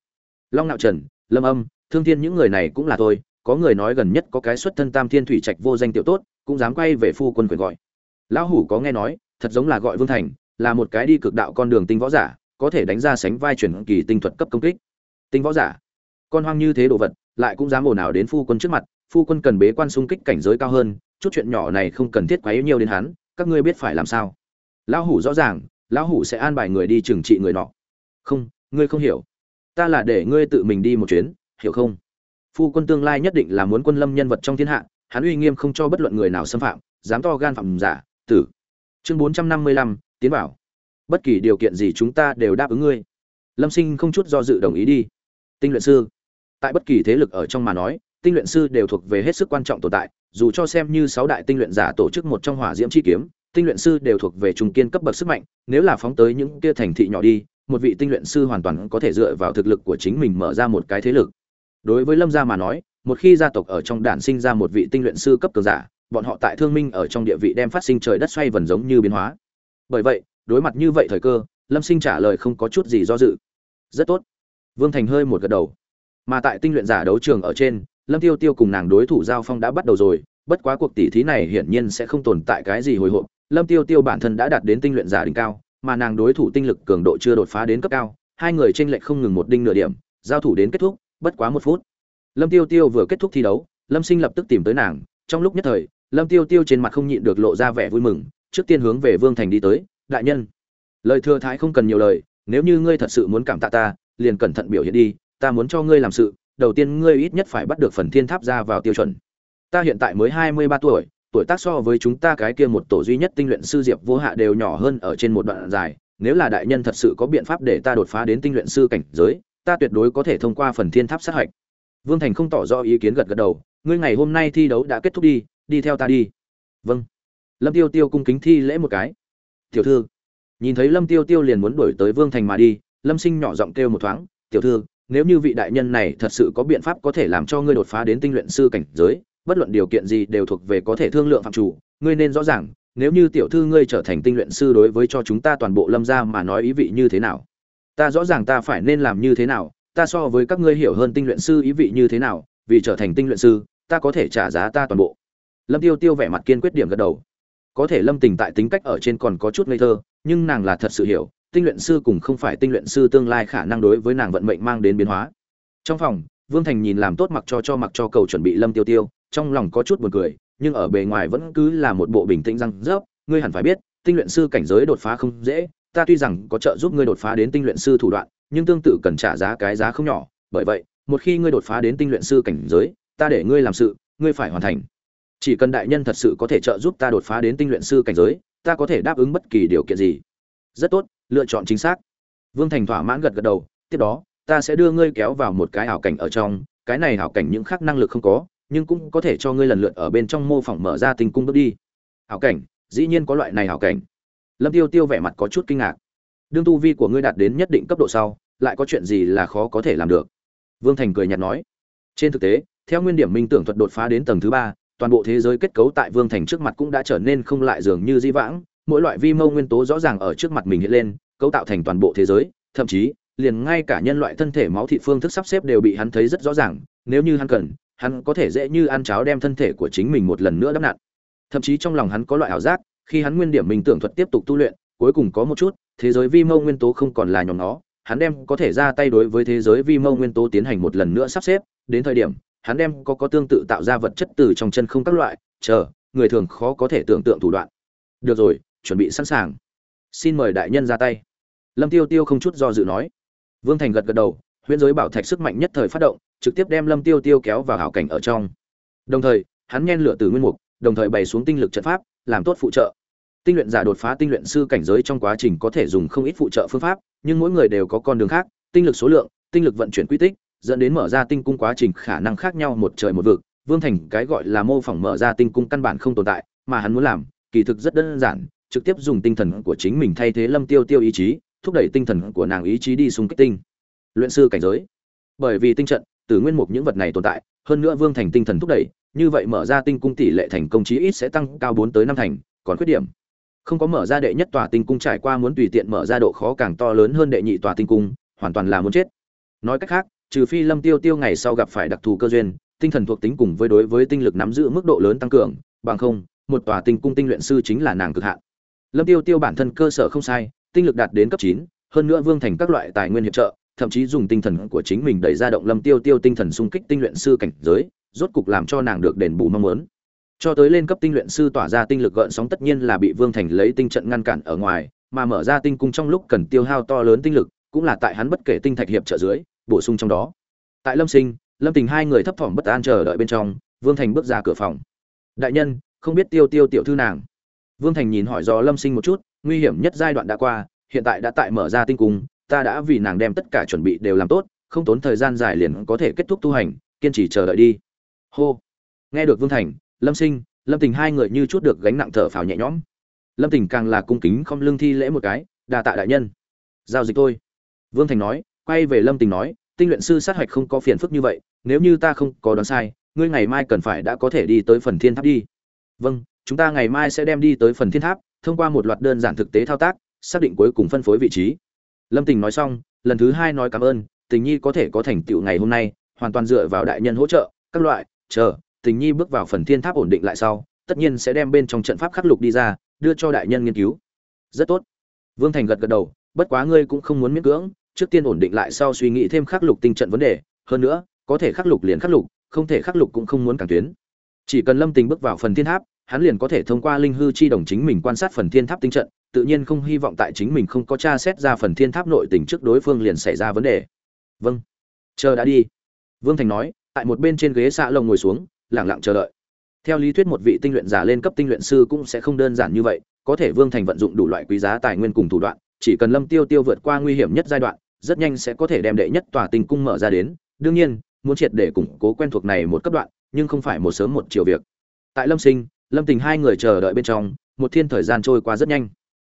Long nạo trần, lâm âm, thương thiên những người này cũng là tôi, có người nói gần nhất có cái xuất thân tam thiên thủy trạch vô danh tiểu tốt, cũng dám quay về phu quân quyền gọi. Lão hủ có nghe nói, thật giống là gọi vương thành, là một cái đi cực đạo con đường tinh võ giả có thể đánh ra sánh vai chuyển kỳ tinh thuật cấp công kích. Tinh võ giả. Con hoang như thế đồ vật, lại cũng dám ồn ào đến phu quân trước mặt, phu quân cần bế quan xung kích cảnh giới cao hơn, chút chuyện nhỏ này không cần thiết quá yếu nhiều đến hắn, các ngươi biết phải làm sao. Lão hủ rõ ràng, lão hủ sẽ an bài người đi trừng trị người nọ. Không, ngươi không hiểu. Ta là để ngươi tự mình đi một chuyến, hiểu không? Phu quân tương lai nhất định là muốn quân lâm nhân vật trong thiên hạ, hắn uy nghiêm không cho bất luận người nào xâm phạm, dám to gan phạm giả, tử. Chương bốn trăm năm mươi lăm, tiến bảo bất kỳ điều kiện gì chúng ta đều đáp ứng ngươi. Lâm sinh không chút do dự đồng ý đi. Tinh luyện sư, tại bất kỳ thế lực ở trong mà nói, tinh luyện sư đều thuộc về hết sức quan trọng tồn tại, dù cho xem như sáu đại tinh luyện giả tổ chức một trong hỏa diễm chi kiếm, tinh luyện sư đều thuộc về trung kiên cấp bậc sức mạnh, nếu là phóng tới những kia thành thị nhỏ đi, một vị tinh luyện sư hoàn toàn có thể dựa vào thực lực của chính mình mở ra một cái thế lực. Đối với lâm gia mà nói, một khi gia tộc ở trong đản sinh ra một vị tinh luyện sư cấp cường giả, bọn họ tại thương minh ở trong địa vị đem phát sinh trời đất xoay vần giống như biến hóa. Bởi vậy đối mặt như vậy thời cơ, lâm sinh trả lời không có chút gì do dự. Rất tốt. Vương thành hơi một gật đầu. Mà tại tinh luyện giả đấu trường ở trên, lâm tiêu tiêu cùng nàng đối thủ giao phong đã bắt đầu rồi, bất quá cuộc tỷ thí này hiển nhiên sẽ không tồn tại cái gì hồi hộp. Lâm tiêu tiêu bản thân đã đạt đến tinh luyện giả đỉnh cao, mà nàng đối thủ tinh lực cường độ chưa đột phá đến cấp cao, hai người tranh lệch không ngừng một đinh nửa điểm, giao thủ đến kết thúc, bất quá một phút. Lâm tiêu tiêu vừa kết thúc thi đấu, lâm sinh lập tức tìm tới nàng, trong lúc nhất thời, lâm tiêu tiêu trên mặt không nhịn được lộ ra vẻ vui mừng, trước tiên hướng về vương thành đi tới đại nhân. Lời thừa thái không cần nhiều lời, nếu như ngươi thật sự muốn cảm tạ ta, liền cẩn thận biểu hiện đi, ta muốn cho ngươi làm sự, đầu tiên ngươi ít nhất phải bắt được phần thiên tháp ra vào tiêu chuẩn. Ta hiện tại mới hai mươi ba tuổi tuổi tác so với chúng ta cái kia một tổ duy nhất tinh luyện sư diệp vô hạ đều nhỏ hơn ở trên một đoạn dài, nếu là đại nhân thật sự có biện pháp để ta đột phá đến tinh luyện sư cảnh giới, ta tuyệt đối có thể thông qua phần thiên tháp sát hạch. Vương thành không tỏ rõ ý kiến gật gật đầu, ngươi ngày hôm nay thi đấu đã kết thúc đi đi theo ta đi. Vâng. Lâm tiêu tiêu cung kính thi lễ một cái tiểu thư. Nhìn thấy lâm tiêu tiêu liền muốn đuổi tới vương thành mà đi, lâm sinh nhỏ giọng kêu một thoáng, tiểu thư, nếu như vị đại nhân này thật sự có biện pháp có thể làm cho ngươi đột phá đến tinh luyện sư cảnh giới, bất luận điều kiện gì đều thuộc về có thể thương lượng phạm chủ, ngươi nên rõ ràng, nếu như tiểu thư ngươi trở thành tinh luyện sư đối với cho chúng ta toàn bộ lâm gia mà nói ý vị như thế nào? Ta rõ ràng ta phải nên làm như thế nào, ta so với các ngươi hiểu hơn tinh luyện sư ý vị như thế nào, vì trở thành tinh luyện sư, ta có thể trả giá ta toàn bộ. Lâm tiêu tiêu vẻ mặt kiên quyết điểm gật đầu có thể lâm tình tại tính cách ở trên còn có chút ngây thơ, nhưng nàng là thật sự hiểu, tinh luyện sư cùng không phải tinh luyện sư tương lai khả năng đối với nàng vận mệnh mang đến biến hóa. Trong phòng, vương thành nhìn làm tốt mặc cho cho mặc cho cầu chuẩn bị lâm tiêu tiêu, trong lòng có chút buồn cười, nhưng ở bề ngoài vẫn cứ là một bộ bình tĩnh răng rớp, ngươi hẳn phải biết, tinh luyện sư cảnh giới đột phá không dễ, ta tuy rằng có trợ giúp ngươi đột phá đến tinh luyện sư thủ đoạn, nhưng tương tự cần trả giá cái giá không nhỏ, bởi vậy, một khi ngươi đột phá đến tinh luyện sư cảnh giới, ta để ngươi làm sự, ngươi phải hoàn thành chỉ cần đại nhân thật sự có thể trợ giúp ta đột phá đến tinh luyện sư cảnh giới, ta có thể đáp ứng bất kỳ điều kiện gì. Rất tốt, lựa chọn chính xác. Vương thành thỏa mãn gật gật đầu, tiếp đó, ta sẽ đưa ngươi kéo vào một cái ảo cảnh ở trong, cái này ảo cảnh những khác năng lực không có, nhưng cũng có thể cho ngươi lần lượt ở bên trong mô phỏng mở ra tình cung bước đi. Ảo cảnh, dĩ nhiên có loại này ảo cảnh. Lâm tiêu tiêu vẻ mặt có chút kinh ngạc. Đương tu vi của ngươi đạt đến nhất định cấp độ sau, lại có chuyện gì là khó có thể làm được? Vương thành cười nhạt nói. Trên thực tế, theo nguyên điểm minh tưởng thuật đột phá đến tầng thứ ba toàn bộ thế giới kết cấu tại vương thành trước mặt cũng đã trở nên không lại dường như di vãng, mỗi loại vi mâu nguyên tố rõ ràng ở trước mặt mình hiện lên, cấu tạo thành toàn bộ thế giới, thậm chí, liền ngay cả nhân loại thân thể máu thị phương thức sắp xếp đều bị hắn thấy rất rõ ràng, nếu như hắn cần, hắn có thể dễ như ăn cháo đem thân thể của chính mình một lần nữa đắp nặn. Thậm chí trong lòng hắn có loại ảo giác, khi hắn nguyên điểm mình tưởng thuật tiếp tục tu luyện, cuối cùng có một chút, thế giới vi mâu nguyên tố không còn là nhóm nó hắn đem có thể ra tay đối với thế giới vi mâu nguyên tố tiến hành một lần nữa sắp xếp, đến thời điểm hắn đem có có tương tự tạo ra vật chất từ trong chân không các loại, chờ, người thường khó có thể tưởng tượng thủ đoạn. Được rồi, chuẩn bị sẵn sàng. Xin mời đại nhân ra tay. Lâm tiêu tiêu không chút do dự nói. Vương thành gật gật đầu, huyễn giới bảo thạch sức mạnh nhất thời phát động, trực tiếp đem lâm tiêu tiêu kéo vào hảo cảnh ở trong. Đồng thời, hắn nhen lửa từ nguyên mục, đồng thời bày xuống tinh lực trận pháp, làm tốt phụ trợ. Tinh luyện giả đột phá tinh luyện sư cảnh giới trong quá trình có thể dùng không ít phụ trợ phương pháp, nhưng mỗi người đều có con đường khác, tinh lực số lượng, tinh lực vận chuyển quy tích dẫn đến mở ra tinh cung quá trình khả năng khác nhau một trời một vực. Vương thành cái gọi là mô phỏng mở ra tinh cung căn bản không tồn tại, mà hắn muốn làm, kỳ thực rất đơn giản, trực tiếp dùng tinh thần của chính mình thay thế lâm tiêu tiêu ý chí, thúc đẩy tinh thần của nàng ý chí đi xung kích tinh. Luyện sư cảnh giới. Bởi vì tinh trận, từ nguyên mục những vật này tồn tại, hơn nữa vương thành tinh thần thúc đẩy, như vậy mở ra tinh cung tỷ lệ thành công chí ít sẽ tăng cao bốn tới năm thành, còn khuyết điểm. Không có mở ra đệ nhất tòa tinh cung trải qua muốn tùy tiện mở ra độ khó càng to lớn hơn đệ nhị tòa tinh cung, hoàn toàn là muốn chết. Nói cách khác trừ phi lâm tiêu tiêu ngày sau gặp phải đặc thù cơ duyên, tinh thần thuộc tính cùng với đối với tinh lực nắm giữ mức độ lớn tăng cường, bằng không, một tòa tinh cung tinh luyện sư chính là nàng cực hạn. Lâm tiêu tiêu bản thân cơ sở không sai, tinh lực đạt đến cấp chín, hơn nữa vương thành các loại tài nguyên hiệp trợ, thậm chí dùng tinh thần của chính mình đẩy ra động lâm tiêu tiêu tinh thần xung kích tinh luyện sư cảnh giới, rốt cục làm cho nàng được đền bù mong muốn. Cho tới lên cấp tinh luyện sư tỏa ra tinh lực gợn sóng tất nhiên là bị vương thành lấy tinh trận ngăn cản ở ngoài, mà mở ra tinh cung trong lúc cần tiêu hao to lớn tinh lực, cũng là tại hắn bất kể tinh thạch hiệp trợ dưới bổ sung trong đó. Tại lâm sinh, lâm tình hai người thấp thỏm bất an chờ đợi bên trong, vương thành bước ra cửa phòng. Đại nhân, không biết tiêu tiêu tiểu thư nàng. Vương thành nhìn hỏi do lâm sinh một chút, nguy hiểm nhất giai đoạn đã qua, hiện tại đã tại mở ra tinh cung, ta đã vì nàng đem tất cả chuẩn bị đều làm tốt, không tốn thời gian dài liền có thể kết thúc tu hành, kiên trì chờ đợi đi. Hô. Nghe được vương thành, lâm sinh, lâm tình hai người như chút được gánh nặng thở phào nhẹ nhõm. Lâm tình càng là cung kính không lương thi lễ một cái đà tạ đại nhân. Giao dịch thôi. Vương thành nói quay về lâm tình nói, tinh luyện sư sát hạch không có phiền phức như vậy, nếu như ta không có đoán sai, ngươi ngày mai cần phải đã có thể đi tới phần thiên tháp đi. Vâng chúng ta ngày mai sẽ đem đi tới phần thiên tháp, thông qua một loạt đơn giản thực tế thao tác, xác định cuối cùng phân phối vị trí. Lâm tình nói xong, lần thứ hai nói cảm ơn, tình nhi có thể có thành tựu ngày hôm nay, hoàn toàn dựa vào đại nhân hỗ trợ, các loại, chờ, tình nhi bước vào phần thiên tháp ổn định lại sau, tất nhiên sẽ đem bên trong trận pháp khắc lục đi ra, đưa cho đại nhân nghiên cứu. Rất tốt. Vương thành gật gật đầu, bất quá ngươi cũng không muốn miễn cưỡng trước tiên ổn định lại sau suy nghĩ thêm khắc lục tinh trận vấn đề, hơn nữa, có thể khắc lục liền khắc lục, không thể khắc lục cũng không muốn càng tuyến. Chỉ cần lâm tình bước vào phần thiên tháp, hắn liền có thể thông qua linh hư chi đồng chính mình quan sát phần thiên tháp tinh trận, tự nhiên không hy vọng tại chính mình không có tra xét ra phần thiên tháp nội tình trước đối phương liền xảy ra vấn đề. Vâng. Chờ đã đi. Vương thành nói, tại một bên trên ghế xạ lồng ngồi xuống lẳng lặng chờ đợi. Theo lý thuyết một vị tinh luyện giả lên cấp tinh luyện sư cũng sẽ không đơn giản như vậy, có thể vương thành vận dụng đủ loại quý giá tài nguyên cùng thủ đoạn, chỉ cần lâm tiêu tiêu vượt qua nguy hiểm nhất giai đoạn rất nhanh sẽ có thể đem đệ nhất tòa tinh cung mở ra đến. Đương nhiên, muốn triệt để củng cố quen thuộc này một cấp đoạn, nhưng không phải một sớm một chiều việc. Tại lâm sinh, lâm tình hai người chờ đợi bên trong, một thiên thời gian trôi qua rất nhanh.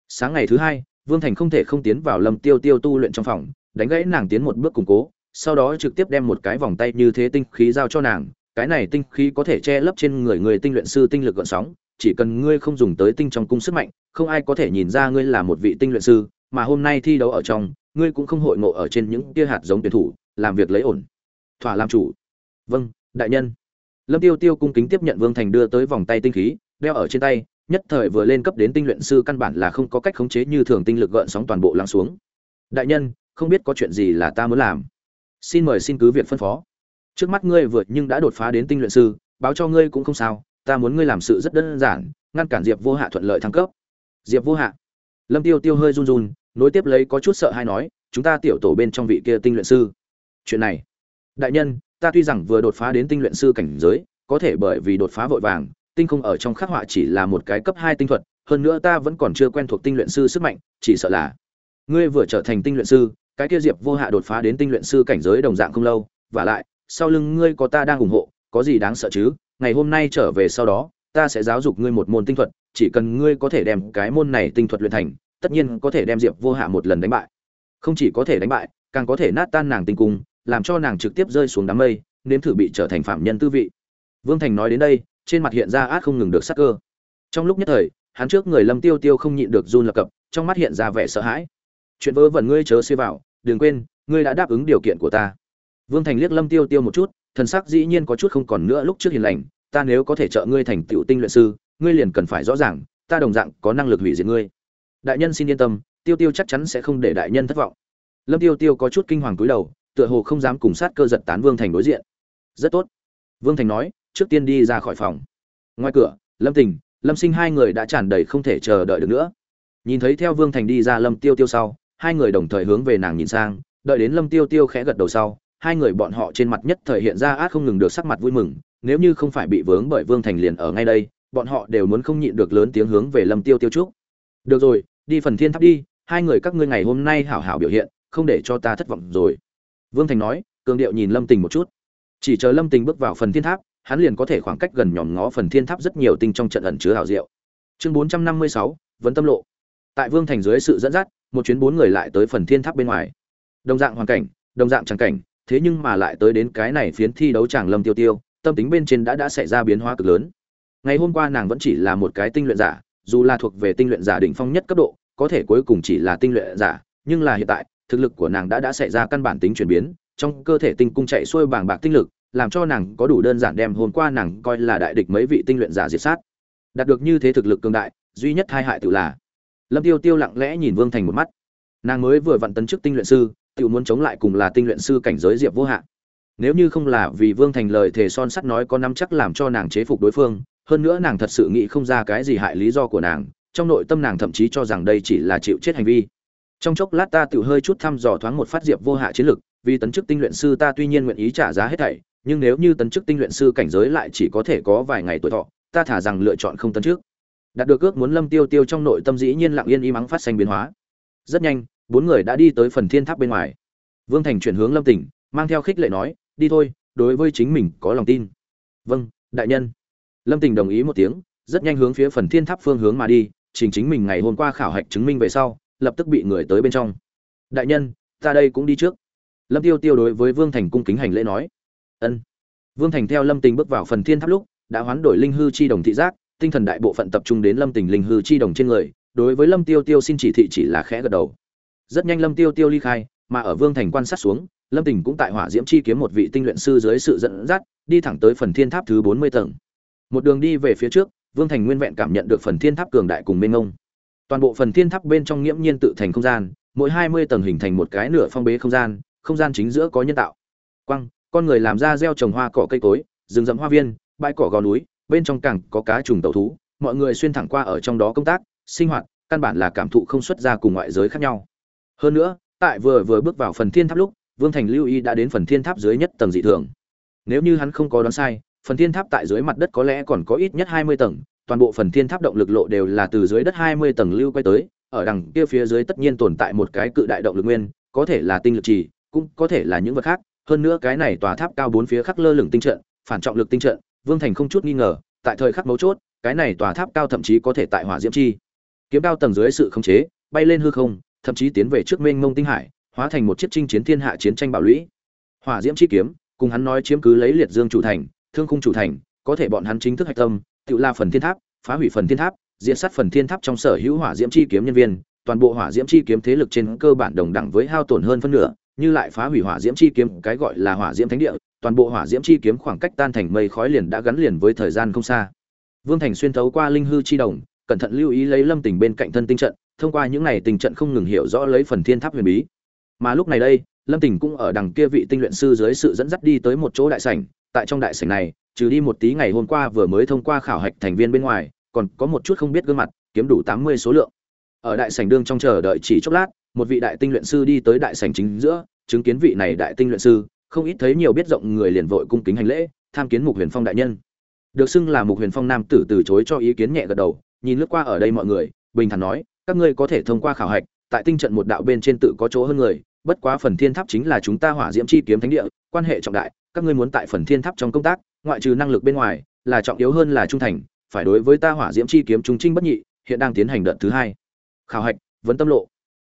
Sáng ngày thứ hai, vương thành không thể không tiến vào lâm tiêu tiêu tu luyện trong phòng, đánh gãy nàng tiến một bước củng cố, sau đó trực tiếp đem một cái vòng tay như thế tinh khí giao cho nàng. Cái này tinh khí có thể che lấp trên người người tinh luyện sư tinh lực gợn sóng, chỉ cần ngươi không dùng tới tinh trong cung sức mạnh, không ai có thể nhìn ra ngươi là một vị tinh luyện sư, mà hôm nay thi đấu ở trong ngươi cũng không hội ngộ ở trên những tia hạt giống tuyển thủ, làm việc lấy ổn. Thỏa làm chủ. Vâng đại nhân. Lâm tiêu tiêu cung kính tiếp nhận vương thành đưa tới vòng tay tinh khí, đeo ở trên tay, nhất thời vừa lên cấp đến tinh luyện sư căn bản là không có cách khống chế như thường tinh lực gợn sóng toàn bộ lắng xuống. Đại nhân, không biết có chuyện gì là ta muốn làm. Xin mời xin cứ việc phân phó. Trước mắt ngươi vượt nhưng đã đột phá đến tinh luyện sư, báo cho ngươi cũng không sao, ta muốn ngươi làm sự rất đơn giản, ngăn cản diệp vô hạ thuận lợi thăng cấp. Diệp vô hạ. Lâm tiêu tiêu hơi run run nối tiếp lấy có chút sợ hay nói, chúng ta tiểu tổ bên trong vị kia tinh luyện sư. Chuyện này, đại nhân, ta tuy rằng vừa đột phá đến tinh luyện sư cảnh giới, có thể bởi vì đột phá vội vàng, tinh không ở trong khắc họa chỉ là một cái cấp hai tinh thuật, hơn nữa ta vẫn còn chưa quen thuộc tinh luyện sư sức mạnh, chỉ sợ là ngươi vừa trở thành tinh luyện sư, cái kia diệp vô hạ đột phá đến tinh luyện sư cảnh giới đồng dạng không lâu, và lại, sau lưng ngươi có ta đang ủng hộ, có gì đáng sợ chứ? Ngày hôm nay trở về sau đó, ta sẽ giáo dục ngươi một môn tinh thuật, chỉ cần ngươi có thể đem cái môn này tinh thuật luyện thành tất nhiên có thể đem diệp vô hạ một lần đánh bại. Không chỉ có thể đánh bại, càng có thể nát tan nàng tinh cung, làm cho nàng trực tiếp rơi xuống đám mây, nếm thử bị trở thành phạm nhân tư vị. Vương thành nói đến đây, trên mặt hiện ra át không ngừng được sắc cơ. Trong lúc nhất thời, hắn trước người lâm tiêu tiêu không nhịn được run lập cập, trong mắt hiện ra vẻ sợ hãi. Chuyện vớ vẩn ngươi chớ suy vào, đừng quên, ngươi đã đáp ứng điều kiện của ta. Vương thành liếc lâm tiêu tiêu một chút, thần sắc dĩ nhiên có chút không còn nữa lúc trước hiền lành. Ta nếu có thể trợ ngươi thành tựu tinh luyện sư, ngươi liền cần phải rõ ràng, ta đồng dạng có năng lực hủy diệt ngươi đại nhân xin yên tâm, tiêu tiêu chắc chắn sẽ không để đại nhân thất vọng. Lâm tiêu tiêu có chút kinh hoàng cúi đầu, tựa hồ không dám cùng sát cơ giật tán vương thành đối diện. Rất tốt. Vương thành nói, trước tiên đi ra khỏi phòng. Ngoài cửa, lâm tình, lâm sinh hai người đã tràn đầy không thể chờ đợi được nữa. Nhìn thấy theo vương thành đi ra lâm tiêu tiêu sau, hai người đồng thời hướng về nàng nhìn sang, đợi đến lâm tiêu tiêu khẽ gật đầu sau, hai người bọn họ trên mặt nhất thời hiện ra át không ngừng được sắc mặt vui mừng, nếu như không phải bị vướng bởi vương thành liền ở ngay đây, bọn họ đều muốn không nhịn được lớn tiếng hướng về lâm tiêu tiêu trúc được rồi đi phần thiên tháp đi, hai người các ngươi ngày hôm nay hảo hảo biểu hiện, không để cho ta thất vọng rồi. Vương thành nói, cường điệu nhìn lâm tình một chút. Chỉ chờ lâm tình bước vào phần thiên tháp, hắn liền có thể khoảng cách gần nhòm ngó phần thiên tháp rất nhiều tinh trong trận ẩn chứa hảo diệu. Chương bốn trăm năm mươi sáu, vấn tâm lộ. Tại vương thành dưới sự dẫn dắt, một chuyến bốn người lại tới phần thiên tháp bên ngoài. Đồng dạng hoàn cảnh, đồng dạng tràng cảnh, thế nhưng mà lại tới đến cái này phiến thi đấu tràng lâm tiêu tiêu, tâm tính bên trên đã đã xảy ra biến hóa cực lớn. Ngày hôm qua nàng vẫn chỉ là một cái tinh luyện giả dù là thuộc về tinh luyện giả đỉnh phong nhất cấp độ, có thể cuối cùng chỉ là tinh luyện giả, nhưng là hiện tại, thực lực của nàng đã đã xảy ra căn bản tính chuyển biến, trong cơ thể tinh cung chạy xuôi bàng bạc tinh lực, làm cho nàng có đủ đơn giản đem hôm qua nàng coi là đại địch mấy vị tinh luyện giả diệt sát. Đạt được như thế thực lực cường đại, duy nhất hai hại tự là, lâm tiêu tiêu lặng lẽ nhìn vương thành một mắt. Nàng mới vừa vặn tấn chức tinh luyện sư, tự muốn chống lại cùng là tinh luyện sư cảnh giới diệp vô hạn nếu như không là vì vương thành lời thề son sắt nói có năm chắc làm cho nàng chế phục đối phương hơn nữa nàng thật sự nghĩ không ra cái gì hại lý do của nàng, trong nội tâm nàng thậm chí cho rằng đây chỉ là chịu chết hành vi. Trong chốc lát ta tự hơi chút thăm dò thoáng một phát diệp vô hạ chiến lực, vì tấn chức tinh luyện sư ta tuy nhiên nguyện ý trả giá hết thảy, nhưng nếu như tấn chức tinh luyện sư cảnh giới lại chỉ có thể có vài ngày tuổi thọ, ta thả rằng lựa chọn không tấn trước đạt được ước muốn lâm tiêu tiêu trong nội tâm dĩ nhiên lặng yên im mắng phát sinh biến hóa. Rất nhanh, bốn người đã đi tới phần thiên tháp bên ngoài. Vương thành chuyển hướng lâm tỉnh, mang theo khích lệ nói, đi thôi, đối với chính mình có lòng tin. Vâng đại nhân lâm tình đồng ý một tiếng, rất nhanh hướng phía phần thiên tháp phương hướng mà đi, trình chính mình ngày hôm qua khảo hạch chứng minh về sau, lập tức bị người tới bên trong. Đại nhân, ta đây cũng đi trước. Lâm tiêu tiêu đối với vương thành cung kính hành lễ nói. Ân. Vương thành theo lâm tình bước vào phần thiên tháp lúc, đã hoán đổi linh hư chi đồng thị giác, tinh thần đại bộ phận tập trung đến lâm tình linh hư chi đồng trên người, đối với lâm tiêu tiêu xin chỉ thị chỉ là khẽ gật đầu. Rất nhanh lâm tiêu tiêu ly khai, mà ở vương thành quan sát xuống, lâm tình cũng tại hỏa diễm chi kiếm một vị tinh luyện sư dưới sự dẫn dắt, đi thẳng tới phần thiên tháp thứ bốn mươi tầng một đường đi về phía trước, vương thành nguyên vẹn cảm nhận được phần thiên tháp cường đại cùng mênh ngông toàn bộ phần thiên tháp bên trong nghiễm nhiên tự thành không gian, mỗi hai mươi tầng hình thành một cái nửa phong bế không gian không gian chính giữa có nhân tạo. Quăng con người làm ra gieo trồng hoa cỏ cây cối, rừng rậm hoa viên, bãi cỏ gò núi, bên trong cảng có cá trùng tàu thú, mọi người xuyên thẳng qua ở trong đó công tác, sinh hoạt, căn bản là cảm thụ không xuất ra cùng ngoại giới khác nhau. Hơn nữa, tại vừa vừa bước vào phần thiên tháp lúc, vương thành lưu ý đã đến phần thiên tháp dưới nhất tầng dị thường. Nếu như hắn không có đoán sai phần thiên tháp tại dưới mặt đất có lẽ còn có ít nhất hai mươi tầng, toàn bộ phần thiên tháp động lực lộ đều là từ dưới đất hai mươi tầng lưu quay tới, ở đằng kia phía dưới tất nhiên tồn tại một cái cự đại động lực nguyên, có thể là tinh lực trì, cũng có thể là những vật khác. Hơn nữa cái này tòa tháp cao bốn phía khắc lơ lửng tinh trận, phản trọng lực tinh trận, vương thành không chút nghi ngờ, tại thời khắc mấu chốt, cái này tòa tháp cao thậm chí có thể tại hỏa diễm chi. Kiếm cao tầng dưới sự khống chế, bay lên hư không, thậm chí tiến về trước mênh mông tinh hải, hóa thành một chiếc chinh chiến thiên hạ chiến tranh bảo lũy. Hỏa diễm chi kiếm, cùng hắn nói chiếm cứ lấy liệt dương chủ thành thương khung chủ thành, có thể bọn hắn chính thức hạch tâm, tự la phần thiên tháp, phá hủy phần thiên tháp diện sát phần thiên tháp trong sở hữu hỏa diễm chi kiếm nhân viên, toàn bộ hỏa diễm chi kiếm thế lực trên cơ bản đồng đẳng với hao tổn hơn phân nửa, như lại phá hủy hỏa diễm chi kiếm, cái gọi là hỏa diễm thánh địa, toàn bộ hỏa diễm chi kiếm khoảng cách tan thành mây khói liền đã gắn liền với thời gian không xa. Vương thành xuyên thấu qua linh hư chi đồng, cẩn thận lưu ý lấy lâm tình bên cạnh thân tinh trận, thông qua những này tình trận không ngừng hiểu rõ lấy phần thiên tháp huyền bí. Mà lúc này đây, lâm tình cũng ở đằng kia vị tinh luyện sư dưới sự dẫn dắt đi tới một chỗ đại sảnh tại trong đại sảnh này, trừ đi một tí ngày hôm qua vừa mới thông qua khảo hạch thành viên bên ngoài, còn có một chút không biết gương mặt, kiếm đủ tám mươi số lượng. Ở đại sảnh đương trong chờ đợi chỉ chốc lát, một vị đại tinh luyện sư đi tới đại sảnh chính giữa, chứng kiến vị này đại tinh luyện sư, không ít thấy nhiều biết rộng người liền vội cung kính hành lễ, tham kiến mục huyền phong đại nhân. Được xưng là mục huyền phong nam tử từ chối cho ý kiến nhẹ gật đầu, nhìn lướt qua ở đây mọi người, bình thản nói, các ngươi có thể thông qua khảo hạch, tại tinh trận một đạo bên trên tự có chỗ hơn người, bất quá phần thiên tháp chính là chúng ta hỏa diễm chi kiếm thánh địa, quan hệ trọng đại các ngươi muốn tại phần thiên tháp trong công tác, ngoại trừ năng lực bên ngoài, là trọng yếu hơn là trung thành, phải đối với ta hỏa diễm chi kiếm trung trinh bất nhị, hiện đang tiến hành đợt thứ hai. Khảo hạch, vấn tâm lộ.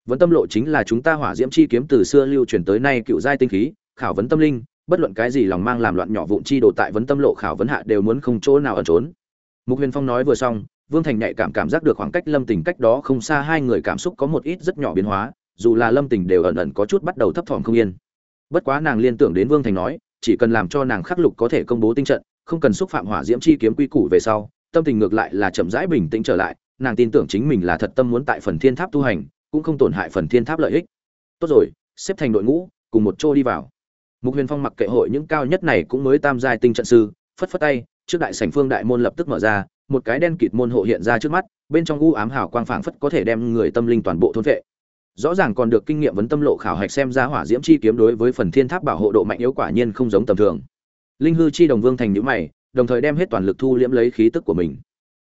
Vấn tâm lộ chính là chúng ta hỏa diễm chi kiếm từ xưa lưu truyền tới nay cựu giai tinh khí, khảo vấn tâm linh, bất luận cái gì lòng mang làm loạn nhỏ vụn chi đồ tại vấn tâm lộ khảo vấn hạ đều muốn không chỗ nào ẩn trốn. Mục huyền phong nói vừa xong, vương thành nhạy cảm cảm giác được khoảng cách lâm tình cách đó không xa hai người cảm xúc có một ít rất nhỏ biến hóa, dù là lâm tình đều ẩn ẩn có chút bắt đầu thấp thỏm không yên. Bất quá nàng liên tưởng đến vương thành nói chỉ cần làm cho nàng khắc lục có thể công bố tinh trận, không cần xúc phạm hỏa diễm chi kiếm quy củ về sau, tâm tình ngược lại là chậm rãi bình tĩnh trở lại, nàng tin tưởng chính mình là thật tâm muốn tại phần thiên tháp tu hành, cũng không tổn hại phần thiên tháp lợi ích. Tốt rồi, xếp thành đội ngũ, cùng một chỗ đi vào. Mục huyền phong mặc kệ hội những cao nhất này cũng mới tam giai tinh trận sư, phất phất tay, trước đại sảnh phương đại môn lập tức mở ra, một cái đen kịt môn hộ hiện ra trước mắt, bên trong u ám hào quang phảng phất có thể đem người tâm linh toàn bộ thôn vệ rõ ràng còn được kinh nghiệm vấn tâm lộ khảo hạch xem ra hỏa diễm chi kiếm đối với phần thiên tháp bảo hộ độ mạnh yếu quả nhiên không giống tầm thường. Linh hư chi đồng vương thành nhữ mày, đồng thời đem hết toàn lực thu liễm lấy khí tức của mình.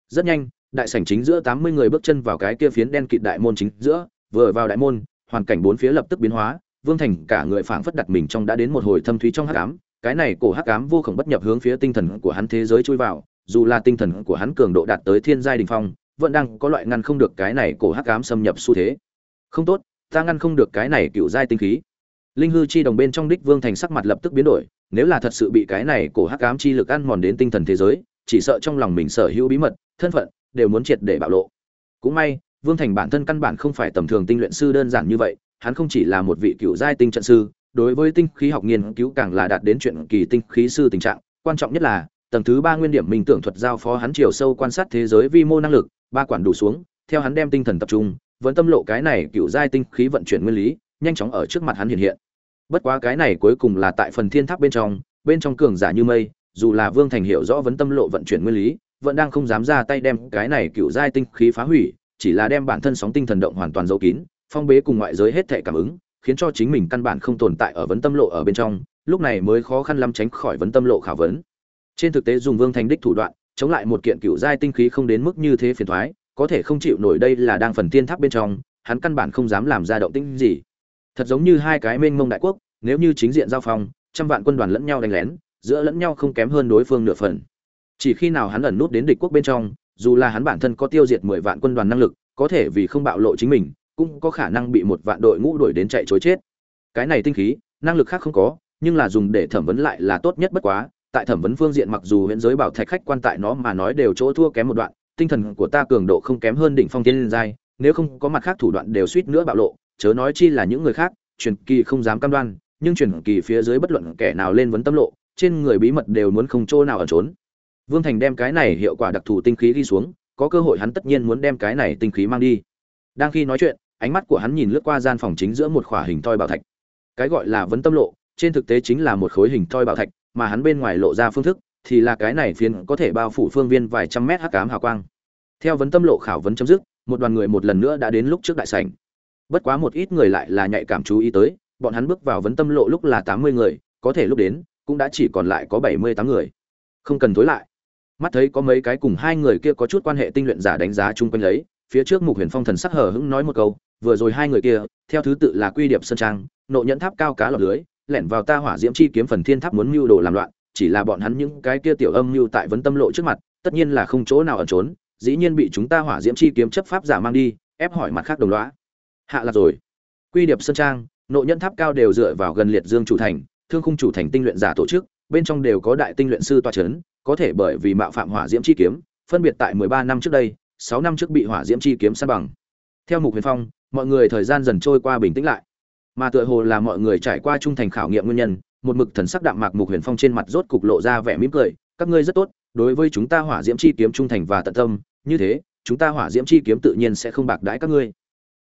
Rất nhanh, đại sảnh chính giữa tám mươi người bước chân vào cái kia phiến đen kịt đại môn chính giữa, vừa vào đại môn, hoàn cảnh bốn phía lập tức biến hóa, vương thành cả người phảng phất đặt mình trong đã đến một hồi thâm thúy trong hắc ám, cái này cổ hắc ám vô khổng bất nhập hướng phía tinh thần của hắn thế giới chui vào, dù là tinh thần của hắn cường độ đạt tới thiên giai đình phong, vẫn đang có loại ngăn không được cái này cổ hắc ám xâm nhập xu thế không tốt, ta ngăn không được cái này cựu giai tinh khí. Linh hư chi đồng bên trong đích vương thành sắc mặt lập tức biến đổi, nếu là thật sự bị cái này cổ hắc ám chi lực ăn mòn đến tinh thần thế giới, chỉ sợ trong lòng mình sở hữu bí mật, thân phận, đều muốn triệt để bạo lộ. Cũng may, vương thành bản thân căn bản không phải tầm thường tinh luyện sư đơn giản như vậy, hắn không chỉ là một vị cựu giai tinh trận sư, đối với tinh khí học nghiên cứu càng là đạt đến chuyện kỳ tinh khí sư tình trạng. Quan trọng nhất là, tầng thứ ba nguyên điểm minh tưởng thuật giao phó hắn chiều sâu quan sát thế giới vi mô năng lực, ba quản đủ xuống, theo hắn đem tinh thần tập trung vẫn tâm lộ cái này cựu giai tinh khí vận chuyển nguyên lý, nhanh chóng ở trước mặt hắn hiện hiện. Bất quá cái này cuối cùng là tại phần thiên tháp bên trong bên trong cường giả như mây, dù là vương thành hiểu rõ vấn tâm lộ vận chuyển nguyên lý, vẫn đang không dám ra tay đem cái này cựu giai tinh khí phá hủy, chỉ là đem bản thân sóng tinh thần động hoàn toàn giấu kín, phong bế cùng ngoại giới hết thể cảm ứng, khiến cho chính mình căn bản không tồn tại ở vấn tâm lộ ở bên trong, lúc này mới khó khăn lắm tránh khỏi vấn tâm lộ khảo vấn. Trên thực tế dùng vương thành đích thủ đoạn, chống lại một kiện cựu giai tinh khí không đến mức như thế phiền thoái có thể không chịu nổi đây là đang phần tiên tháp bên trong, hắn căn bản không dám làm ra động tĩnh gì. Thật giống như hai cái mênh mông đại quốc, nếu như chính diện giao phong, trăm vạn quân đoàn lẫn nhau đánh lén, giữa lẫn nhau không kém hơn đối phương nửa phần. Chỉ khi nào hắn ẩn nút đến địch quốc bên trong, dù là hắn bản thân có tiêu diệt mười vạn quân đoàn năng lực, có thể vì không bạo lộ chính mình, cũng có khả năng bị một vạn đội ngũ đuổi đến chạy chối chết. Cái này tinh khí, năng lực khác không có, nhưng là dùng để thẩm vấn lại là tốt nhất bất quá. Tại thẩm vấn phương diện mặc dù huyện giới bảo thạch khách quan tại nó mà nói đều chỗ thua kém một đoạn tinh thần của ta cường độ không kém hơn đỉnh phong tiên giai nếu không có mặt khác thủ đoạn đều suýt nữa bạo lộ chớ nói chi là những người khác truyền kỳ không dám cam đoan nhưng truyền kỳ phía dưới bất luận kẻ nào lên vấn tâm lộ trên người bí mật đều muốn không chỗ nào ở trốn Vương Thành đem cái này hiệu quả đặc thù tinh khí ghi xuống, có cơ hội hắn tất nhiên muốn đem cái này tinh khí mang đi. Đang khi nói chuyện, ánh mắt của hắn nhìn lướt qua gian phòng chính giữa một khỏa hình thoi bảo thạch. Cái gọi là vấn tâm lộ, trên thực tế chính là một khối hình thoi bảo thạch, mà hắn bên ngoài lộ ra phương thức thì là cái này phiến có thể bao phủ phương viên vài trăm mét hắc ám hào quang. Theo vấn tâm lộ khảo vấn chấm dứt, một đoàn người một lần nữa đã đến lúc trước đại sảnh. Bất quá một ít người lại là nhạy cảm chú ý tới, bọn hắn bước vào vấn tâm lộ lúc là tám mươi người, có thể lúc đến cũng đã chỉ còn lại có bảy mươi tám người. Không cần tối lại. Mắt thấy có mấy cái cùng hai người kia có chút quan hệ tinh luyện giả đánh giá chung quanh lấy, phía trước Mục Huyền Phong thần sắc hờ hững nói một câu, vừa rồi hai người kia, theo thứ tự là Quy Điệp Sơn Trang, Nộ Nhẫn Tháp cao cá lọt lưới, lẻn vào ta hỏa diễm chi kiếm phần thiên tháp muốn mưu đồ làm loạn, chỉ là bọn hắn những cái kia tiểu âm mưu tại vấn tâm lộ trước mặt, tất nhiên là không chỗ nào ẩn trốn, dĩ nhiên bị chúng ta hỏa diễm chi kiếm chấp pháp giả mang đi, ép hỏi mặt khác đồng lõa. Hạ là rồi. Quy Điệp Sơn Trang, nội nhân Tháp cao đều dựa vào gần liệt Dương chủ thành, thương khung chủ thành tinh luyện giả tổ chức, bên trong đều có đại tinh luyện sư toa chấn, có thể bởi vì mạo phạm hỏa diễm chi kiếm, phân biệt tại 13 năm trước đây, 6 năm trước bị hỏa diễm chi kiếm san bằng. Theo Mục Huyền Phong, mọi người thời gian dần trôi qua bình tĩnh lại. Mà tựa hồ là mọi người trải qua trung thành khảo nghiệm nguyên nhân, một mực thần sắc đạm mạc Mục Huyền Phong trên mặt rốt cục lộ ra vẻ mỉm cười, các ngươi rất tốt, đối với chúng ta hỏa diễm chi kiếm trung thành và tận tâm, như thế, chúng ta hỏa diễm chi kiếm tự nhiên sẽ không bạc đãi các ngươi.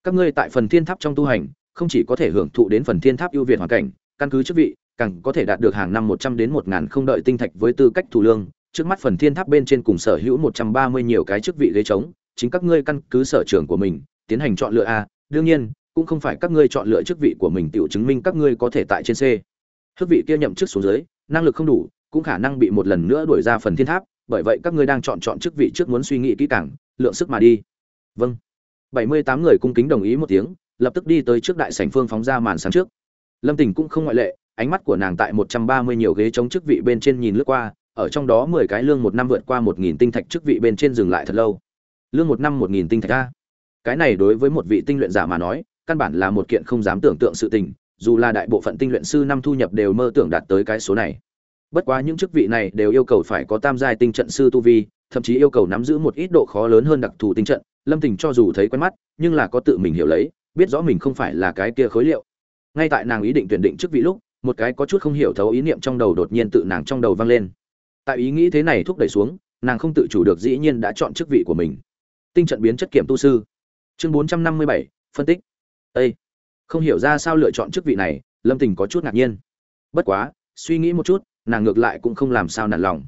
Các ngươi tại phần thiên tháp trong tu hành, không chỉ có thể hưởng thụ đến phần thiên tháp ưu việt hoàn cảnh, căn cứ chức vị, càng có thể đạt được hàng năm 100 đến một ngàn không đợi tinh thạch với tư cách thủ lương, trước mắt phần thiên tháp bên trên cùng sở hữu 130 nhiều cái chức vị ghế trống, chính các ngươi căn cứ sở trường của mình, tiến hành chọn lựa a, đương nhiên, cũng không phải các ngươi chọn lựa chức vị của mình tiểu chứng minh các ngươi có thể tại trên C. Chức vị kia nhậm chức xuống dưới, năng lực không đủ, cũng khả năng bị một lần nữa đuổi ra phần thiên tháp, bởi vậy các ngươi đang chọn chọn chức vị trước muốn suy nghĩ kỹ càng, lượng sức mà đi. Vâng. 78 người cung kính đồng ý một tiếng, lập tức đi tới trước đại sảnh phương phóng ra màn sáng trước. Lâm Tình cũng không ngoại lệ, ánh mắt của nàng tại 130 nhiều ghế chống chức vị bên trên nhìn lướt qua, ở trong đó 10 cái lương một năm vượt qua 1000 tinh thạch chức vị bên trên dừng lại thật lâu. Lương một năm 1000 tinh thạch a. Cái này đối với một vị tinh luyện giả mà nói, căn bản là một kiện không dám tưởng tượng sự tình, dù là đại bộ phận tinh luyện sư năm thu nhập đều mơ tưởng đạt tới cái số này. Bất quá những chức vị này đều yêu cầu phải có tam giai tinh trận sư tu vi, thậm chí yêu cầu nắm giữ một ít độ khó lớn hơn đặc thù tinh trận, Lâm Tình cho dù thấy quen mắt, nhưng là có tự mình hiểu lấy, biết rõ mình không phải là cái kia khối liệu. Ngay tại nàng ý định tuyển định chức vị lúc, một cái có chút không hiểu thấu ý niệm trong đầu đột nhiên tự nàng trong đầu vang lên tại ý nghĩ thế này thúc đẩy xuống nàng không tự chủ được dĩ nhiên đã chọn chức vị của mình tinh trận biến chất kiểm tu sư chương bốn trăm năm mươi bảy phân tích Ê! Không hiểu ra sao lựa chọn chức vị này, lâm tình có chút ngạc nhiên. Bất quá, suy nghĩ một chút, nàng ngược lại cũng không làm sao nản lòng.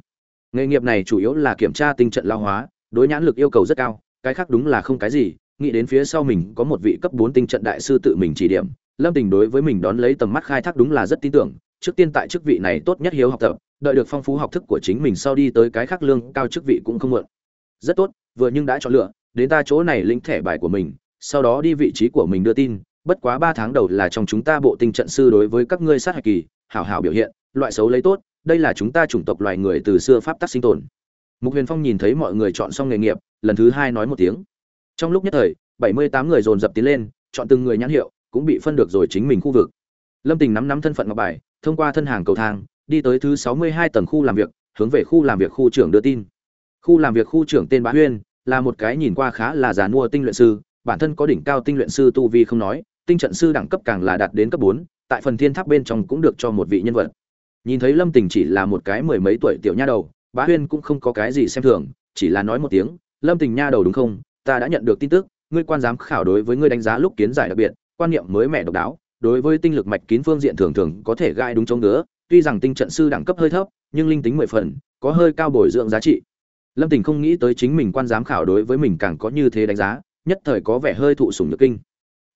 Nghề nghiệp này chủ yếu là kiểm tra tinh trận lao hóa, đối nhãn lực yêu cầu rất cao, cái khác đúng là không cái gì, nghĩ đến phía sau mình có một vị cấp bốn tinh trận đại sư tự mình chỉ điểm, lâm tình đối với mình đón lấy tầm mắt khai thác đúng là rất tin tưởng, trước tiên tại chức vị này tốt nhất hiếu học tập, đợi được phong phú học thức của chính mình sau đi tới cái khác lương cao chức vị cũng không muộn. Rất tốt, vừa nhưng đã chọn lựa, đến ta chỗ này lĩnh thẻ bài của mình, sau đó đi vị trí của mình đưa tin bất quá ba tháng đầu là trong chúng ta bộ tinh trận sư đối với các ngươi sát hạch kỳ, hảo hảo biểu hiện, loại xấu lấy tốt, đây là chúng ta chủng tộc loài người từ xưa pháp tắc sinh tồn. Mục huyền phong nhìn thấy mọi người chọn xong nghề nghiệp, lần thứ hai nói một tiếng. Trong lúc nhất thời, bảy mươi tám người dồn dập tiến lên, chọn từng người nhãn hiệu, cũng bị phân được rồi chính mình khu vực. Lâm tình nắm nắm thân phận ngọc bài, thông qua thân hàng cầu thang, đi tới thứ sáu mươi hai tầng khu làm việc, hướng về khu làm việc khu trưởng đưa tin. Khu làm việc khu trưởng tên bá huyên, là một cái nhìn qua khá là già mua tinh luyện sư, bản thân có đỉnh cao tinh luyện sư tu vi không nói tinh trận sư đẳng cấp càng là đạt đến cấp bốn tại phần thiên tháp bên trong cũng được cho một vị nhân vật. Nhìn thấy lâm tình chỉ là một cái mười mấy tuổi tiểu nha đầu bá huyên cũng không có cái gì xem thường chỉ là nói một tiếng lâm tình nha đầu đúng không? Ta đã nhận được tin tức ngươi quan giám khảo đối với ngươi đánh giá lúc kiến giải đặc biệt quan niệm mới mẻ độc đáo đối với tinh lực mạch kín phương diện thường thường có thể gai đúng chống nữa, tuy rằng tinh trận sư đẳng cấp hơi thấp nhưng linh tính mười phần có hơi cao bồi dưỡng giá trị. Lâm tình không nghĩ tới chính mình quan giám khảo đối với mình càng có như thế đánh giá nhất thời có vẻ hơi thụ sủng nhược kinh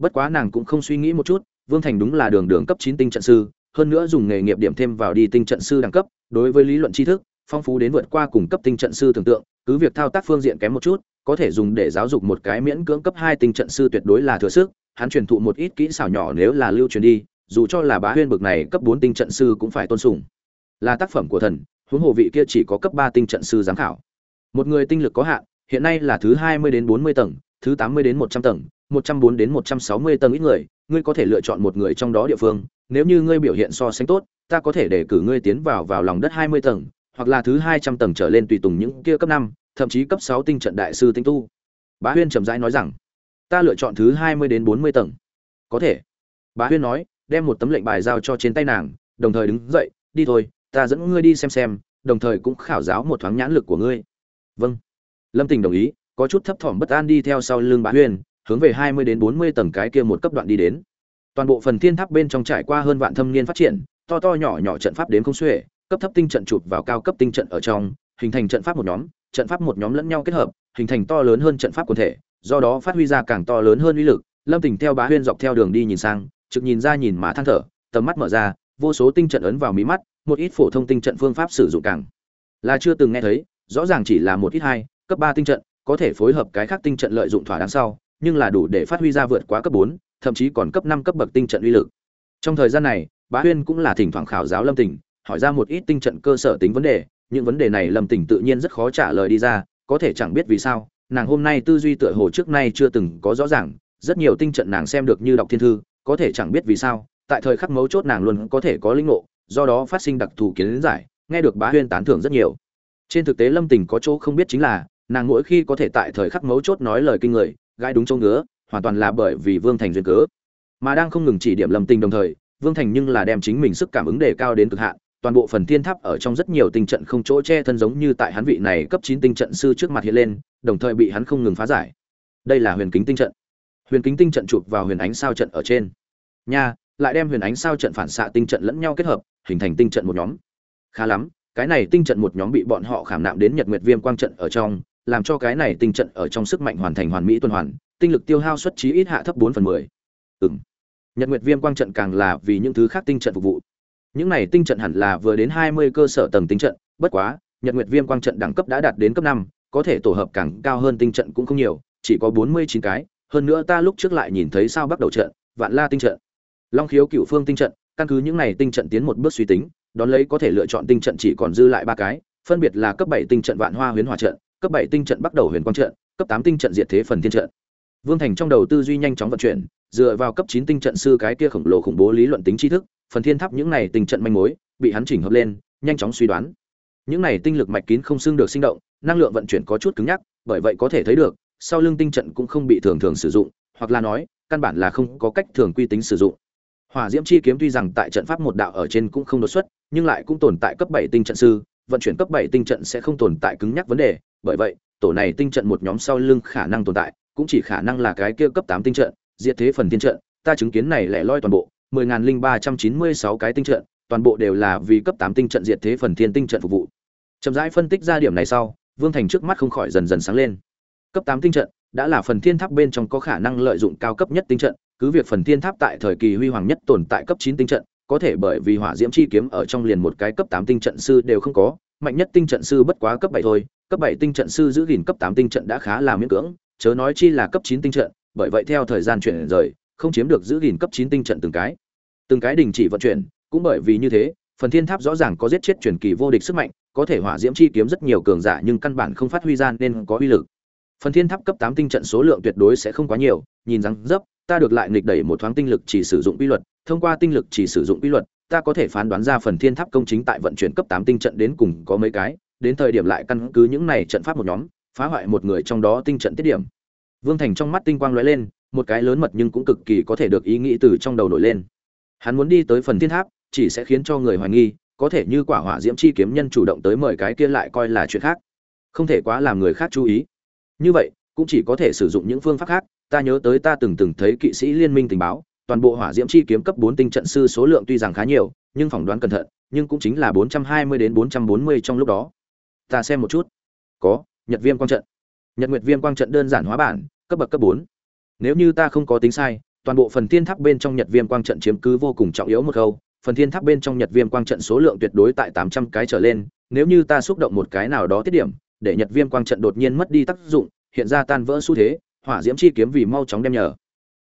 bất quá nàng cũng không suy nghĩ một chút vương thành đúng là đường đường cấp chín tinh trận sư hơn nữa dùng nghề nghiệp điểm thêm vào đi tinh trận sư đẳng cấp đối với lý luận tri thức phong phú đến vượt qua cùng cấp tinh trận sư tưởng tượng cứ việc thao tác phương diện kém một chút có thể dùng để giáo dục một cái miễn cưỡng cấp hai tinh trận sư tuyệt đối là thừa sức hắn truyền thụ một ít kỹ xảo nhỏ nếu là lưu truyền đi, dù cho là bá huyên bực này cấp bốn tinh trận sư cũng phải tôn sùng. Là tác phẩm của thần, huống hồ vị kia chỉ có cấp ba tinh trận sư giám khảo. Một người tinh lực có hạn, hiện nay là thứ 20 đến 40 tầng, thứ 80 đến 100 tầng, 104 đến 160 tầng ít người, ngươi có thể lựa chọn một người trong đó địa phương, nếu như ngươi biểu hiện so sánh tốt, ta có thể để cử ngươi tiến vào vào lòng đất 20 tầng, hoặc là thứ 200 tầng trở lên tùy tùng những kia cấp 5, thậm chí cấp 6 tinh trận đại sư tinh tu. Bá Huyên trầm rãi nói rằng, ta lựa chọn thứ hai mươi đến bốn mươi tầng. Có thể. Bá huyên nói đem một tấm lệnh bài giao cho trên tay nàng đồng thời đứng dậy đi thôi ta dẫn ngươi đi xem xem đồng thời cũng khảo giáo một thoáng nhãn lực của ngươi. Vâng. Lâm tình đồng ý có chút thấp thỏm bất an đi theo sau lưng bá huyên hướng về hai mươi đến bốn mươi tầng cái kia một cấp đoạn đi đến. Toàn bộ phần thiên tháp bên trong trải qua hơn vạn thâm niên phát triển, to to nhỏ nhỏ trận pháp đến không xuể, cấp thấp tinh trận chụp vào cao cấp tinh trận ở trong, hình thành trận pháp một nhóm, trận pháp một nhóm lẫn nhau kết hợp, hình thành to lớn hơn trận pháp quần thể, do đó phát huy ra càng to lớn hơn uy lực. Lâm tình theo bá huyên dọc theo đường đi nhìn sang, trực nhìn ra nhìn má than thở, tầm mắt mở ra, vô số tinh trận ấn vào mí mắt, một ít phổ thông tinh trận phương pháp sử dụng càng là chưa từng nghe thấy, rõ ràng chỉ là một ít hai, cấp ba tinh trận, có thể phối hợp cái khác tinh trận lợi dụng thỏa đáng sau nhưng là đủ để phát huy ra vượt quá cấp bốn, thậm chí còn cấp năm, cấp bậc tinh trận uy lực. Trong thời gian này, bá huyên cũng là thỉnh thoảng khảo giáo lâm tình hỏi ra một ít tinh trận cơ sở tính vấn đề, những vấn đề này lâm tình tự nhiên rất khó trả lời đi ra, có thể chẳng biết vì sao, nàng hôm nay tư duy tựa hồ trước nay chưa từng có rõ ràng, rất nhiều tinh trận nàng xem được như đọc thiên thư, có thể chẳng biết vì sao, tại thời khắc mấu chốt nàng luôn có thể có linh ngộ, do đó phát sinh đặc thù kiến giải, nghe được bá huyên tán thưởng rất nhiều. Trên thực tế lâm tình có chỗ không biết chính là, nàng mỗi khi có thể tại thời khắc mấu chốt nói lời kinh người gãi đúng chỗ ngứa, hoàn toàn là bởi vì vương thành duyên cớ. Mà đang không ngừng chỉ điểm lâm tình đồng thời, vương thành nhưng là đem chính mình sức cảm ứng đề cao đến cực hạn, toàn bộ phần thiên tháp ở trong rất nhiều tinh trận không chỗ che thân giống như tại hắn vị này cấp chín tinh trận sư trước mặt hiện lên, đồng thời bị hắn không ngừng phá giải. Đây là huyền kính tinh trận. Huyền kính tinh trận chụp vào huyền ánh sao trận ở trên. Nha, lại đem huyền ánh sao trận phản xạ tinh trận lẫn nhau kết hợp, hình thành tinh trận một nhóm. Khá lắm, cái này tinh trận một nhóm bị bọn họ khảm nạm đến nhật nguyệt viêm quang trận ở trong làm cho cái này tinh trận ở trong sức mạnh hoàn thành hoàn mỹ tuần hoàn, tinh lực tiêu hao xuất trí ít hạ thấp bốn phần mười Ừm. nhật nguyệt viêm quang trận càng là vì những thứ khác tinh trận phục vụ những này tinh trận hẳn là vừa đến hai mươi cơ sở tầng tinh trận, bất quá, nhật nguyệt viêm quang trận đẳng cấp đã đạt đến cấp năm, có thể tổ hợp càng cao hơn tinh trận cũng không nhiều, chỉ có bốn mươi chín cái, hơn nữa ta lúc trước lại nhìn thấy sao bắt đầu trận, vạn la tinh trận, long khiếu cửu phương tinh trận, căn cứ những này tinh trận tiến một bước suy tính, đón lấy có thể lựa chọn tinh trận chỉ còn dư lại ba cái, phân biệt là cấp bảy tinh trận vạn hoa huyễn hỏa trận cấp bảy tinh trận bắt đầu huyền quang trận, cấp tám tinh trận diệt thế phần thiên trận. Vương thành trong đầu tư duy nhanh chóng vận chuyển, dựa vào cấp chín tinh trận sư cái kia khổng lồ khủng bố lý luận tính tri thức, phần thiên tháp những này tinh trận manh mối, bị hắn chỉnh hợp lên, nhanh chóng suy đoán. Những này tinh lực mạch kín không xương được sinh động, năng lượng vận chuyển có chút cứng nhắc, bởi vậy có thể thấy được, sau lưng tinh trận cũng không bị thường thường sử dụng, hoặc là nói, căn bản là không có cách thường quy tính sử dụng. Hỏa diễm chi kiếm tuy rằng tại trận pháp một đạo ở trên cũng không đột xuất, nhưng lại cũng tồn tại cấp bảy tinh trận sư, vận chuyển cấp bảy tinh trận sẽ không tồn tại cứng nhắc vấn đề bởi vậy, tổ này tinh trận một nhóm sau lưng khả năng tồn tại, cũng chỉ khả năng là cái kia cấp tám tinh trận, diệt thế phần tiên trận. Ta chứng kiến này lẻ loi toàn bộ, mười ngàn linh ba trăm chín mươi sáu cái tinh trận, toàn bộ đều là vì cấp tám tinh trận diệt thế phần thiên tinh trận phục vụ. Chậm rãi phân tích ra điểm này sau, vương thành trước mắt không khỏi dần dần sáng lên. Cấp tám tinh trận, đã là phần thiên tháp bên trong có khả năng lợi dụng cao cấp nhất tinh trận, cứ việc phần thiên tháp tại thời kỳ huy hoàng nhất tồn tại cấp chín tinh trận, có thể bởi vì hỏa diễm chi kiếm ở trong liền một cái cấp tám tinh trận sư đều không có, mạnh nhất tinh trận sư bất quá cấp bảy thôi cấp bảy tinh trận sư giữ gìn cấp tám tinh trận đã khá là miễn cưỡng, chớ nói chi là cấp chín tinh trận, bởi vậy theo thời gian chuyển rời, không chiếm được giữ gìn cấp chín tinh trận từng cái. Từng cái đình chỉ vận chuyển, cũng bởi vì như thế, phần thiên tháp rõ ràng có giết chết truyền kỳ vô địch sức mạnh, có thể hỏa diễm chi kiếm rất nhiều cường giả nhưng căn bản không phát huy ra nên có uy lực. Phần thiên tháp cấp tám tinh trận số lượng tuyệt đối sẽ không quá nhiều, nhìn rằng dấp, ta được lại nghịch đẩy một thoáng tinh lực chỉ sử dụng quy luật, thông qua tinh lực chỉ sử dụng quy luật, ta có thể phán đoán ra phần thiên tháp công chính tại vận chuyển cấp tám tinh trận đến cùng có mấy cái đến thời điểm lại căn cứ những này trận pháp một nhóm, phá hoại một người trong đó tinh trận tiết điểm. Vương thành trong mắt tinh quang lóe lên, một cái lớn mật nhưng cũng cực kỳ có thể được ý nghĩ từ trong đầu nổi lên. Hắn muốn đi tới phần thiên tháp, chỉ sẽ khiến cho người hoài nghi, có thể như quả hỏa diễm chi kiếm nhân chủ động tới mời cái kia lại coi là chuyện khác. Không thể quá làm người khác chú ý. Như vậy, cũng chỉ có thể sử dụng những phương pháp khác. Ta nhớ tới ta từng từng thấy kỵ sĩ liên minh tình báo, toàn bộ hỏa diễm chi kiếm cấp bốn tinh trận sư số lượng tuy rằng khá nhiều, nhưng phỏng đoán cẩn thận, nhưng cũng chính là bốn trăm hai mươi đến bốn trăm bốn mươi trong lúc đó ta xem một chút. Có, nhật viêm quang trận. Nhật nguyệt viêm quang trận đơn giản hóa bản, cấp bậc cấp bốn. Nếu như ta không có tính sai, toàn bộ phần thiên tháp bên trong nhật viêm quang trận chiếm cứ vô cùng trọng yếu một khâu phần thiên tháp bên trong nhật viêm quang trận số lượng tuyệt đối tại tám trăm cái trở lên. Nếu như ta xúc động một cái nào đó tiết điểm, để nhật viêm quang trận đột nhiên mất đi tác dụng, hiện ra tan vỡ xu thế, hỏa diễm chi kiếm vì mau chóng đem nhờ.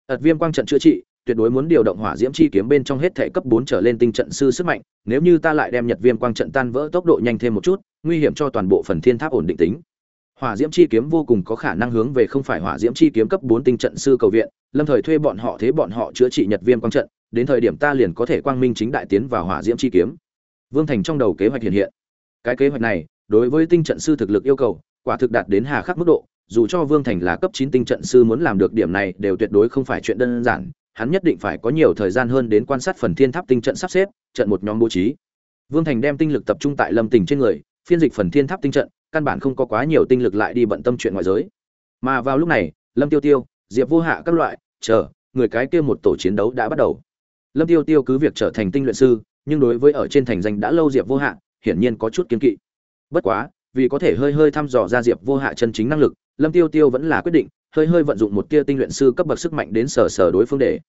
Ật viêm quang trận chữa trị tuyệt đối muốn điều động hỏa diễm chi kiếm bên trong hết thể cấp bốn trở lên tinh trận sư sức mạnh, nếu như ta lại đem nhật viêm quang trận tan vỡ tốc độ nhanh thêm một chút, nguy hiểm cho toàn bộ phần thiên tháp ổn định tính. Hỏa diễm chi kiếm vô cùng có khả năng hướng về không phải hỏa diễm chi kiếm cấp bốn tinh trận sư cầu viện, lâm thời thuê bọn họ thế bọn họ chữa trị nhật viêm quang trận, đến thời điểm ta liền có thể quang minh chính đại tiến vào hỏa diễm chi kiếm. Vương thành trong đầu kế hoạch hiện hiện. Cái kế hoạch này, đối với tinh trận sư thực lực yêu cầu, quả thực đạt đến hà khắc mức độ, dù cho vương thành là cấp chín tinh trận sư muốn làm được điểm này đều tuyệt đối không phải chuyện đơn giản hắn nhất định phải có nhiều thời gian hơn đến quan sát phần thiên tháp tinh trận sắp xếp, trận một nhóm bố trí. Vương thành đem tinh lực tập trung tại lâm tình trên người, phiên dịch phần thiên tháp tinh trận, căn bản không có quá nhiều tinh lực lại đi bận tâm chuyện ngoại giới. Mà vào lúc này, lâm tiêu tiêu, diệp vô hạ các loại, chờ, người cái kia một tổ chiến đấu đã bắt đầu. Lâm tiêu tiêu cứ việc trở thành tinh luyện sư, nhưng đối với ở trên thành danh đã lâu diệp vô hạ, hiển nhiên có chút kiên kỵ. Bất quá, vì có thể hơi hơi thăm dò ra diệp vô hạ chân chính năng lực, lâm tiêu tiêu vẫn là quyết định hơi hơi vận dụng một tia tinh luyện sư cấp bậc sức mạnh đến sở sở đối phương để.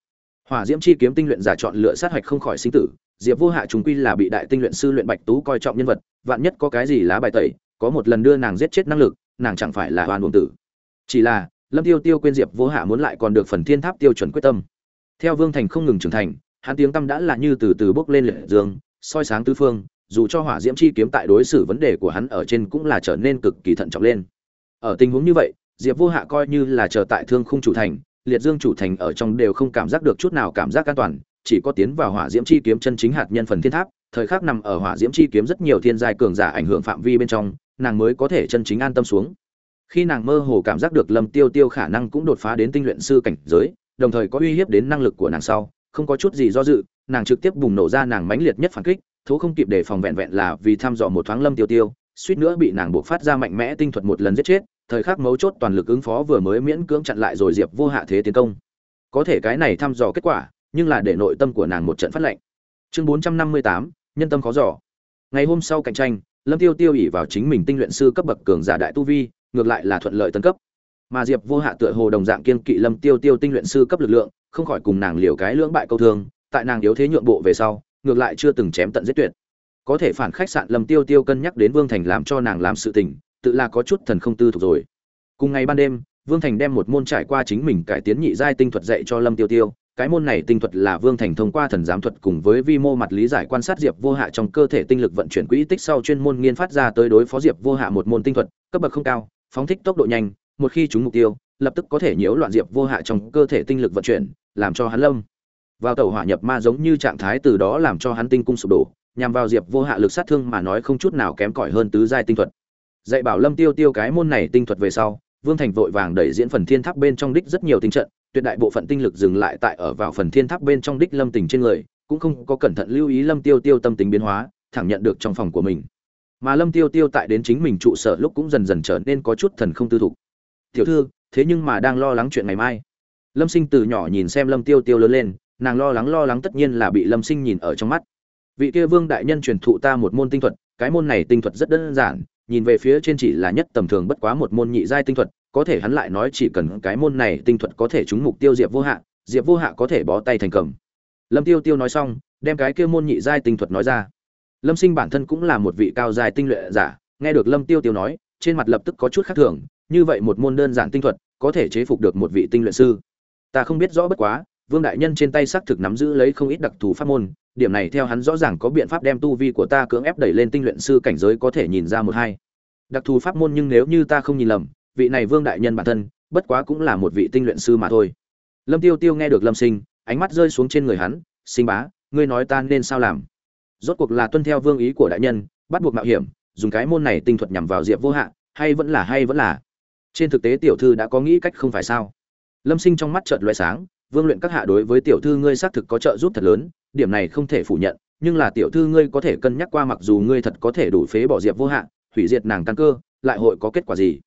Hỏa diễm chi kiếm tinh luyện giả chọn lựa sát hạch không khỏi sinh tử, diệp vô hạ chúng quy là bị đại tinh luyện sư luyện bạch tú coi trọng nhân vật, vạn nhất có cái gì lá bài tẩy, có một lần đưa nàng giết chết năng lực, nàng chẳng phải là hoàn buồn tử. Chỉ là, lâm tiêu tiêu quên diệp vô hạ muốn lại còn được phần thiên tháp tiêu chuẩn quyết tâm. Theo vương thành không ngừng trưởng thành, hắn tiếng tâm đã là như từ từ bốc lên liệt dương, soi sáng tứ phương, dù cho hỏa diễm chi kiếm tại đối xử vấn đề của hắn ở trên cũng là trở nên cực kỳ thận trọng lên. Ở tình huống như vậy diệp vô hạ coi như là chờ tại thương khung chủ thành, liệt dương chủ thành ở trong đều không cảm giác được chút nào cảm giác an toàn, chỉ có tiến vào hỏa diễm chi kiếm chân chính hạt nhân phần thiên tháp, thời khắc nằm ở hỏa diễm chi kiếm rất nhiều thiên giai cường giả ảnh hưởng phạm vi bên trong, nàng mới có thể chân chính an tâm xuống. Khi nàng mơ hồ cảm giác được lâm tiêu tiêu khả năng cũng đột phá đến tinh luyện sư cảnh giới, đồng thời có uy hiếp đến năng lực của nàng sau, không có chút gì do dự, nàng trực tiếp bùng nổ ra nàng mãnh liệt nhất phản kích, thú không kịp để phòng vẹn vẹn là vì thăm dò một thoáng lâm tiêu tiêu, suýt nữa bị nàng buộc phát ra mạnh mẽ tinh thuật một lần giết chết thời khắc mấu chốt toàn lực ứng phó vừa mới miễn cưỡng chặn lại rồi diệp vô hạ thế tiến công. Có thể cái này thăm dò kết quả, nhưng là để nội tâm của nàng một trận phát lệnh. Chương bốn trăm năm mươi tám, nhân tâm khó dò. Ngày hôm sau cạnh tranh, lâm tiêu tiêu ỉ vào chính mình tinh luyện sư cấp bậc cường giả đại tu vi, ngược lại là thuận lợi tân cấp. Mà diệp vô hạ tựa hồ đồng dạng kiên kỵ lâm tiêu tiêu tinh luyện sư cấp lực lượng, không khỏi cùng nàng liều cái lưỡng bại câu thương, tại nàng yếu thế nhượng bộ về sau, ngược lại chưa từng chém tận giết tuyệt. Có thể phản khách sạn lâm tiêu tiêu cân nhắc đến vương thành làm cho nàng làm sự tình tự là có chút thần không tư thuộc rồi. Cùng ngày ban đêm, vương thành đem một môn trải qua chính mình cải tiến nhị giai tinh thuật dạy cho lâm tiêu tiêu. Cái môn này tinh thuật là vương thành thông qua thần giám thuật cùng với vi mô mặt lý giải quan sát diệp vô hạ trong cơ thể tinh lực vận chuyển quỹ tích sau chuyên môn nghiên phát ra tới đối phó diệp vô hạ một môn tinh thuật, cấp bậc không cao, phóng thích tốc độ nhanh, một khi trúng mục tiêu, lập tức có thể nhiễu loạn diệp vô hạ trong cơ thể tinh lực vận chuyển, làm cho hắn lâm. Vào tẩu hỏa nhập ma giống như trạng thái từ đó làm cho hắn tinh cung sụp đổ, nhằm vào diệp vô hạ lực sát thương mà nói không chút nào kém cỏi hơn tứ giai tinh thuật dạy bảo lâm tiêu tiêu cái môn này tinh thuật về sau, vương thành vội vàng đẩy diễn phần thiên tháp bên trong đích rất nhiều tinh trận, tuyệt đại bộ phận tinh lực dừng lại tại ở vào phần thiên tháp bên trong đích lâm tình trên người, cũng không có cẩn thận lưu ý lâm tiêu tiêu tâm tính biến hóa, thẳng nhận được trong phòng của mình. Mà lâm tiêu tiêu tại đến chính mình trụ sở lúc cũng dần dần trở nên có chút thần không tư thục. Tiểu thư, thế nhưng mà đang lo lắng chuyện ngày mai. Lâm sinh từ nhỏ nhìn xem lâm tiêu tiêu lớn lên, nàng lo lắng lo lắng tất nhiên là bị lâm sinh nhìn ở trong mắt. Vị kia vương đại nhân truyền thụ ta một môn tinh thuật, cái môn này tinh thuật rất đơn giản nhìn về phía trên chỉ là nhất tầm thường bất quá một môn nhị giai tinh thuật, có thể hắn lại nói chỉ cần cái môn này tinh thuật có thể trúng mục tiêu diệp vô hạ, diệp vô hạ có thể bó tay thành cầm. Lâm tiêu tiêu nói xong, đem cái kia môn nhị giai tinh thuật nói ra. Lâm sinh bản thân cũng là một vị cao giai tinh luyện giả, nghe được lâm tiêu tiêu nói, trên mặt lập tức có chút khác thường, như vậy một môn đơn giản tinh thuật, có thể chế phục được một vị tinh luyện sư. Ta không biết rõ bất quá, vương đại nhân trên tay xác thực nắm giữ lấy không ít đặc thù pháp môn điểm này theo hắn rõ ràng có biện pháp đem tu vi của ta cưỡng ép đẩy lên tinh luyện sư cảnh giới có thể nhìn ra một hai. Đặc thù pháp môn nhưng nếu như ta không nhìn lầm, vị này vương đại nhân bản thân, bất quá cũng là một vị tinh luyện sư mà thôi. Lâm tiêu tiêu nghe được lâm sinh, ánh mắt rơi xuống trên người hắn, sinh bá, ngươi nói ta nên sao làm? Rốt cuộc là tuân theo vương ý của đại nhân, bắt buộc mạo hiểm, dùng cái môn này tinh thuật nhằm vào diệp vô hạ, hay vẫn là hay vẫn là. Trên thực tế tiểu thư đã có nghĩ cách không phải sao? Lâm sinh trong mắt chợt loé sáng, vương luyện các hạ đối với tiểu thư ngươi xác thực có trợ giúp thật lớn điểm này không thể phủ nhận, nhưng là tiểu thư ngươi có thể cân nhắc qua mặc dù ngươi thật có thể đủ phế bỏ diệp vô hạ, hủy diệt nàng căn cơ, lại hội có kết quả gì?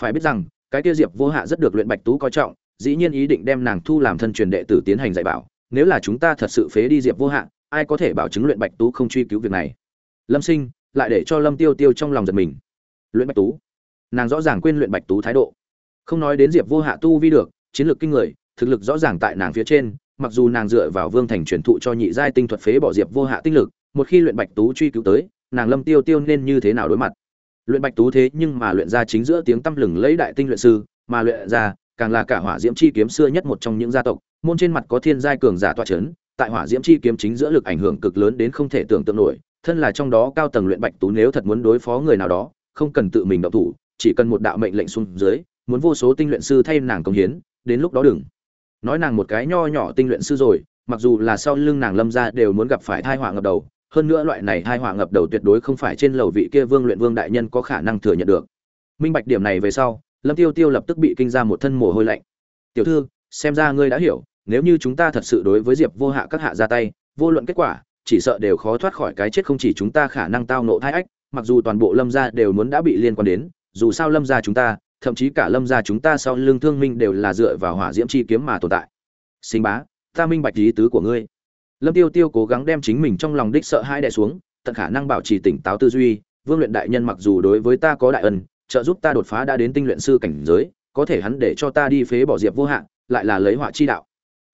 Phải biết rằng, cái kia diệp vô hạ rất được luyện bạch tú coi trọng, dĩ nhiên ý định đem nàng thu làm thân truyền đệ tử tiến hành dạy bảo, nếu là chúng ta thật sự phế đi diệp vô hạ, ai có thể bảo chứng luyện bạch tú không truy cứu việc này? Lâm sinh, lại để cho lâm tiêu tiêu trong lòng giật mình. Luyện bạch tú? Nàng rõ ràng quên luyện bạch tú thái độ. Không nói đến diệp vô hạ tu vi được, chiến lược kinh người, thực lực rõ ràng tại nàng phía trên mặc dù nàng dựa vào vương thành truyền thụ cho nhị giai tinh thuật phế bỏ diệp vô hạ tinh lực, một khi luyện bạch tú truy cứu tới, nàng lâm tiêu tiêu nên như thế nào đối mặt? Luyện bạch tú thế nhưng mà luyện ra chính giữa tiếng tăm lừng lấy đại tinh luyện sư, mà luyện ra, càng là cả hỏa diễm chi kiếm xưa nhất một trong những gia tộc, môn trên mặt có thiên giai cường giả tọa chấn, tại hỏa diễm chi kiếm chính giữa lực ảnh hưởng cực lớn đến không thể tưởng tượng nổi, thân là trong đó cao tầng luyện bạch tú nếu thật muốn đối phó người nào đó, không cần tự mình động thủ, chỉ cần một đạo mệnh lệnh xuống dưới, muốn vô số tinh luyện sư thay nàng công hiến, đến lúc đó đừng nói nàng một cái nho nhỏ tinh luyện sư rồi, mặc dù là sau lưng nàng lâm ra đều muốn gặp phải thai họa ngập đầu, hơn nữa loại này thai họa ngập đầu tuyệt đối không phải trên lầu vị kia vương luyện vương đại nhân có khả năng thừa nhận được. Minh bạch điểm này về sau, lâm tiêu tiêu lập tức bị kinh ra một thân mồ hôi lạnh. Tiểu thư, xem ra ngươi đã hiểu, nếu như chúng ta thật sự đối với diệp vô hạ các hạ ra tay, vô luận kết quả, chỉ sợ đều khó thoát khỏi cái chết không chỉ chúng ta khả năng tao nộ thai ách, mặc dù toàn bộ lâm gia đều muốn đã bị liên quan đến, dù sao lâm gia chúng ta thậm chí cả lâm gia chúng ta sau lưng thương minh đều là dựa vào hỏa diễm chi kiếm mà tồn tại. Sinh bá, ta minh bạch ý tứ của ngươi. Lâm tiêu tiêu cố gắng đem chính mình trong lòng đích sợ hai đè xuống, tận khả năng bảo trì tỉnh táo tư duy, vương luyện đại nhân mặc dù đối với ta có đại ân, trợ giúp ta đột phá đã đến tinh luyện sư cảnh giới, có thể hắn để cho ta đi phế bỏ diệp vô hạn lại là lấy họa chi đạo.